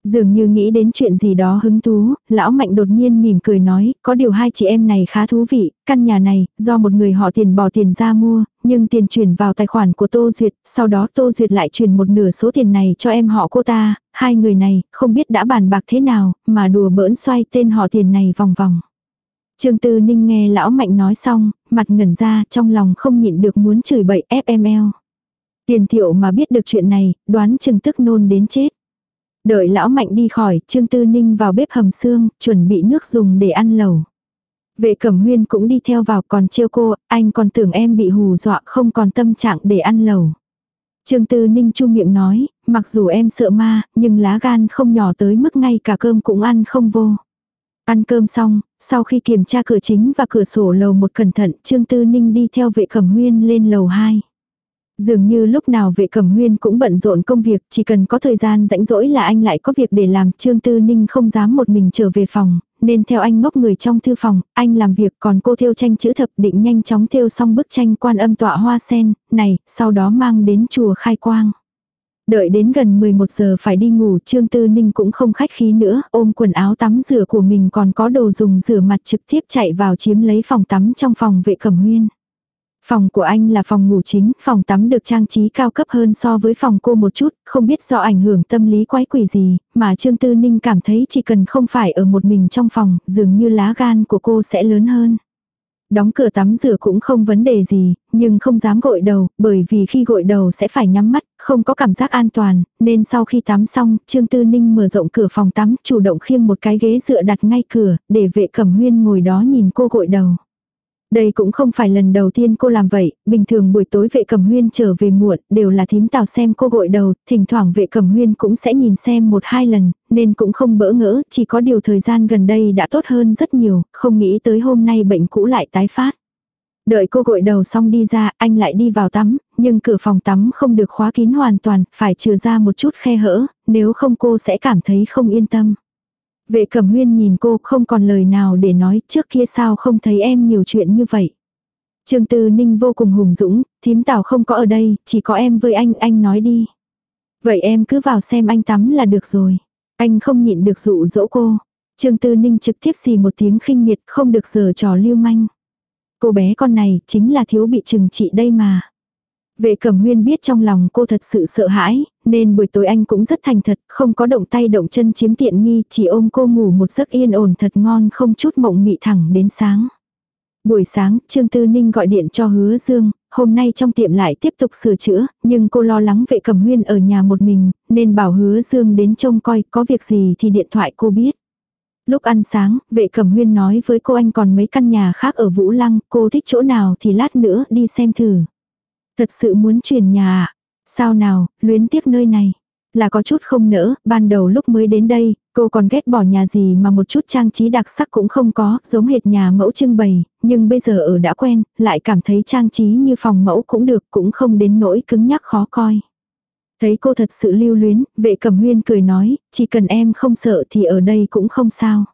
Dường như nghĩ đến chuyện gì đó hứng thú, lão mạnh đột nhiên mỉm cười nói, có điều hai chị em này khá thú vị, căn nhà này, do một người họ tiền bỏ tiền ra mua, nhưng tiền chuyển vào tài khoản của Tô Duyệt, sau đó Tô Duyệt lại chuyển một nửa số tiền này cho em họ cô ta, hai người này, không biết đã bàn bạc thế nào, mà đùa bỡn xoay tên họ tiền này vòng vòng. Trương Tư Ninh nghe lão mạnh nói xong, mặt ngẩn ra trong lòng không nhịn được muốn chửi bậy FML. Tiền thiệu mà biết được chuyện này, đoán chừng tức nôn đến chết. Đợi lão mạnh đi khỏi, Trương Tư Ninh vào bếp hầm xương, chuẩn bị nước dùng để ăn lẩu. Vệ cẩm huyên cũng đi theo vào còn trêu cô, anh còn tưởng em bị hù dọa không còn tâm trạng để ăn lẩu. Trương Tư Ninh chu miệng nói, mặc dù em sợ ma, nhưng lá gan không nhỏ tới mức ngay cả cơm cũng ăn không vô. Ăn cơm xong, sau khi kiểm tra cửa chính và cửa sổ lầu một cẩn thận, Trương Tư Ninh đi theo vệ cẩm huyên lên lầu 2. Dường như lúc nào vệ cẩm huyên cũng bận rộn công việc, chỉ cần có thời gian rảnh rỗi là anh lại có việc để làm. Trương Tư Ninh không dám một mình trở về phòng, nên theo anh ngốc người trong thư phòng, anh làm việc còn cô thêu tranh chữ thập định nhanh chóng thêu xong bức tranh quan âm tọa hoa sen, này, sau đó mang đến chùa khai quang. Đợi đến gần 11 giờ phải đi ngủ, Trương Tư Ninh cũng không khách khí nữa, ôm quần áo tắm rửa của mình còn có đồ dùng rửa mặt trực tiếp chạy vào chiếm lấy phòng tắm trong phòng vệ cẩm huyên. Phòng của anh là phòng ngủ chính, phòng tắm được trang trí cao cấp hơn so với phòng cô một chút, không biết do ảnh hưởng tâm lý quái quỷ gì, mà Trương Tư Ninh cảm thấy chỉ cần không phải ở một mình trong phòng, dường như lá gan của cô sẽ lớn hơn. Đóng cửa tắm rửa cũng không vấn đề gì, nhưng không dám gội đầu, bởi vì khi gội đầu sẽ phải nhắm mắt, không có cảm giác an toàn, nên sau khi tắm xong, Trương Tư Ninh mở rộng cửa phòng tắm, chủ động khiêng một cái ghế dựa đặt ngay cửa, để vệ cẩm huyên ngồi đó nhìn cô gội đầu. Đây cũng không phải lần đầu tiên cô làm vậy, bình thường buổi tối vệ cầm huyên trở về muộn, đều là thím tào xem cô gội đầu, thỉnh thoảng vệ cầm huyên cũng sẽ nhìn xem một hai lần, nên cũng không bỡ ngỡ, chỉ có điều thời gian gần đây đã tốt hơn rất nhiều, không nghĩ tới hôm nay bệnh cũ lại tái phát. Đợi cô gội đầu xong đi ra, anh lại đi vào tắm, nhưng cửa phòng tắm không được khóa kín hoàn toàn, phải trừ ra một chút khe hở, nếu không cô sẽ cảm thấy không yên tâm. Vệ cẩm huyên nhìn cô không còn lời nào để nói trước kia sao không thấy em nhiều chuyện như vậy. Trương Tư Ninh vô cùng hùng dũng, thím tảo không có ở đây, chỉ có em với anh, anh nói đi. Vậy em cứ vào xem anh tắm là được rồi. Anh không nhịn được dụ dỗ cô. Trương Tư Ninh trực tiếp xì một tiếng khinh miệt không được giờ trò lưu manh. Cô bé con này chính là thiếu bị trừng trị đây mà. Vệ cẩm huyên biết trong lòng cô thật sự sợ hãi, nên buổi tối anh cũng rất thành thật, không có động tay động chân chiếm tiện nghi, chỉ ôm cô ngủ một giấc yên ổn thật ngon không chút mộng mị thẳng đến sáng. Buổi sáng, Trương Tư Ninh gọi điện cho hứa Dương, hôm nay trong tiệm lại tiếp tục sửa chữa, nhưng cô lo lắng vệ cẩm huyên ở nhà một mình, nên bảo hứa Dương đến trông coi, có việc gì thì điện thoại cô biết. Lúc ăn sáng, vệ cẩm huyên nói với cô anh còn mấy căn nhà khác ở Vũ Lăng, cô thích chỗ nào thì lát nữa đi xem thử. Thật sự muốn chuyển nhà à? Sao nào, luyến tiếc nơi này. Là có chút không nỡ, ban đầu lúc mới đến đây, cô còn ghét bỏ nhà gì mà một chút trang trí đặc sắc cũng không có, giống hệt nhà mẫu trưng bày, nhưng bây giờ ở đã quen, lại cảm thấy trang trí như phòng mẫu cũng được, cũng không đến nỗi cứng nhắc khó coi. Thấy cô thật sự lưu luyến, vệ cẩm huyên cười nói, chỉ cần em không sợ thì ở đây cũng không sao.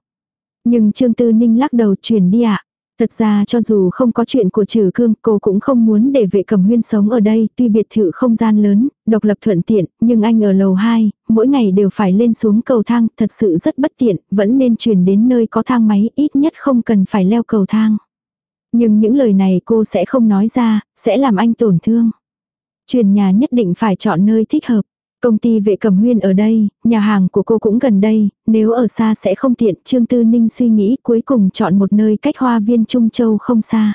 Nhưng Trương Tư Ninh lắc đầu chuyển đi ạ. Thật ra cho dù không có chuyện của trừ cương, cô cũng không muốn để vệ cầm huyên sống ở đây, tuy biệt thự không gian lớn, độc lập thuận tiện, nhưng anh ở lầu 2, mỗi ngày đều phải lên xuống cầu thang, thật sự rất bất tiện, vẫn nên chuyển đến nơi có thang máy, ít nhất không cần phải leo cầu thang. Nhưng những lời này cô sẽ không nói ra, sẽ làm anh tổn thương. Chuyển nhà nhất định phải chọn nơi thích hợp. Công ty vệ cầm huyên ở đây, nhà hàng của cô cũng gần đây, nếu ở xa sẽ không tiện. Trương Tư Ninh suy nghĩ cuối cùng chọn một nơi cách hoa viên Trung Châu không xa.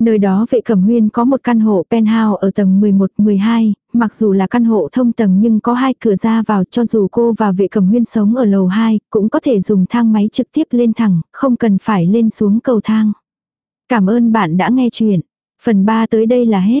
Nơi đó vệ cẩm huyên có một căn hộ penthouse ở tầng 11-12, mặc dù là căn hộ thông tầng nhưng có hai cửa ra vào cho dù cô và vệ cẩm huyên sống ở lầu 2, cũng có thể dùng thang máy trực tiếp lên thẳng, không cần phải lên xuống cầu thang. Cảm ơn bạn đã nghe chuyện. Phần 3 tới đây là hết.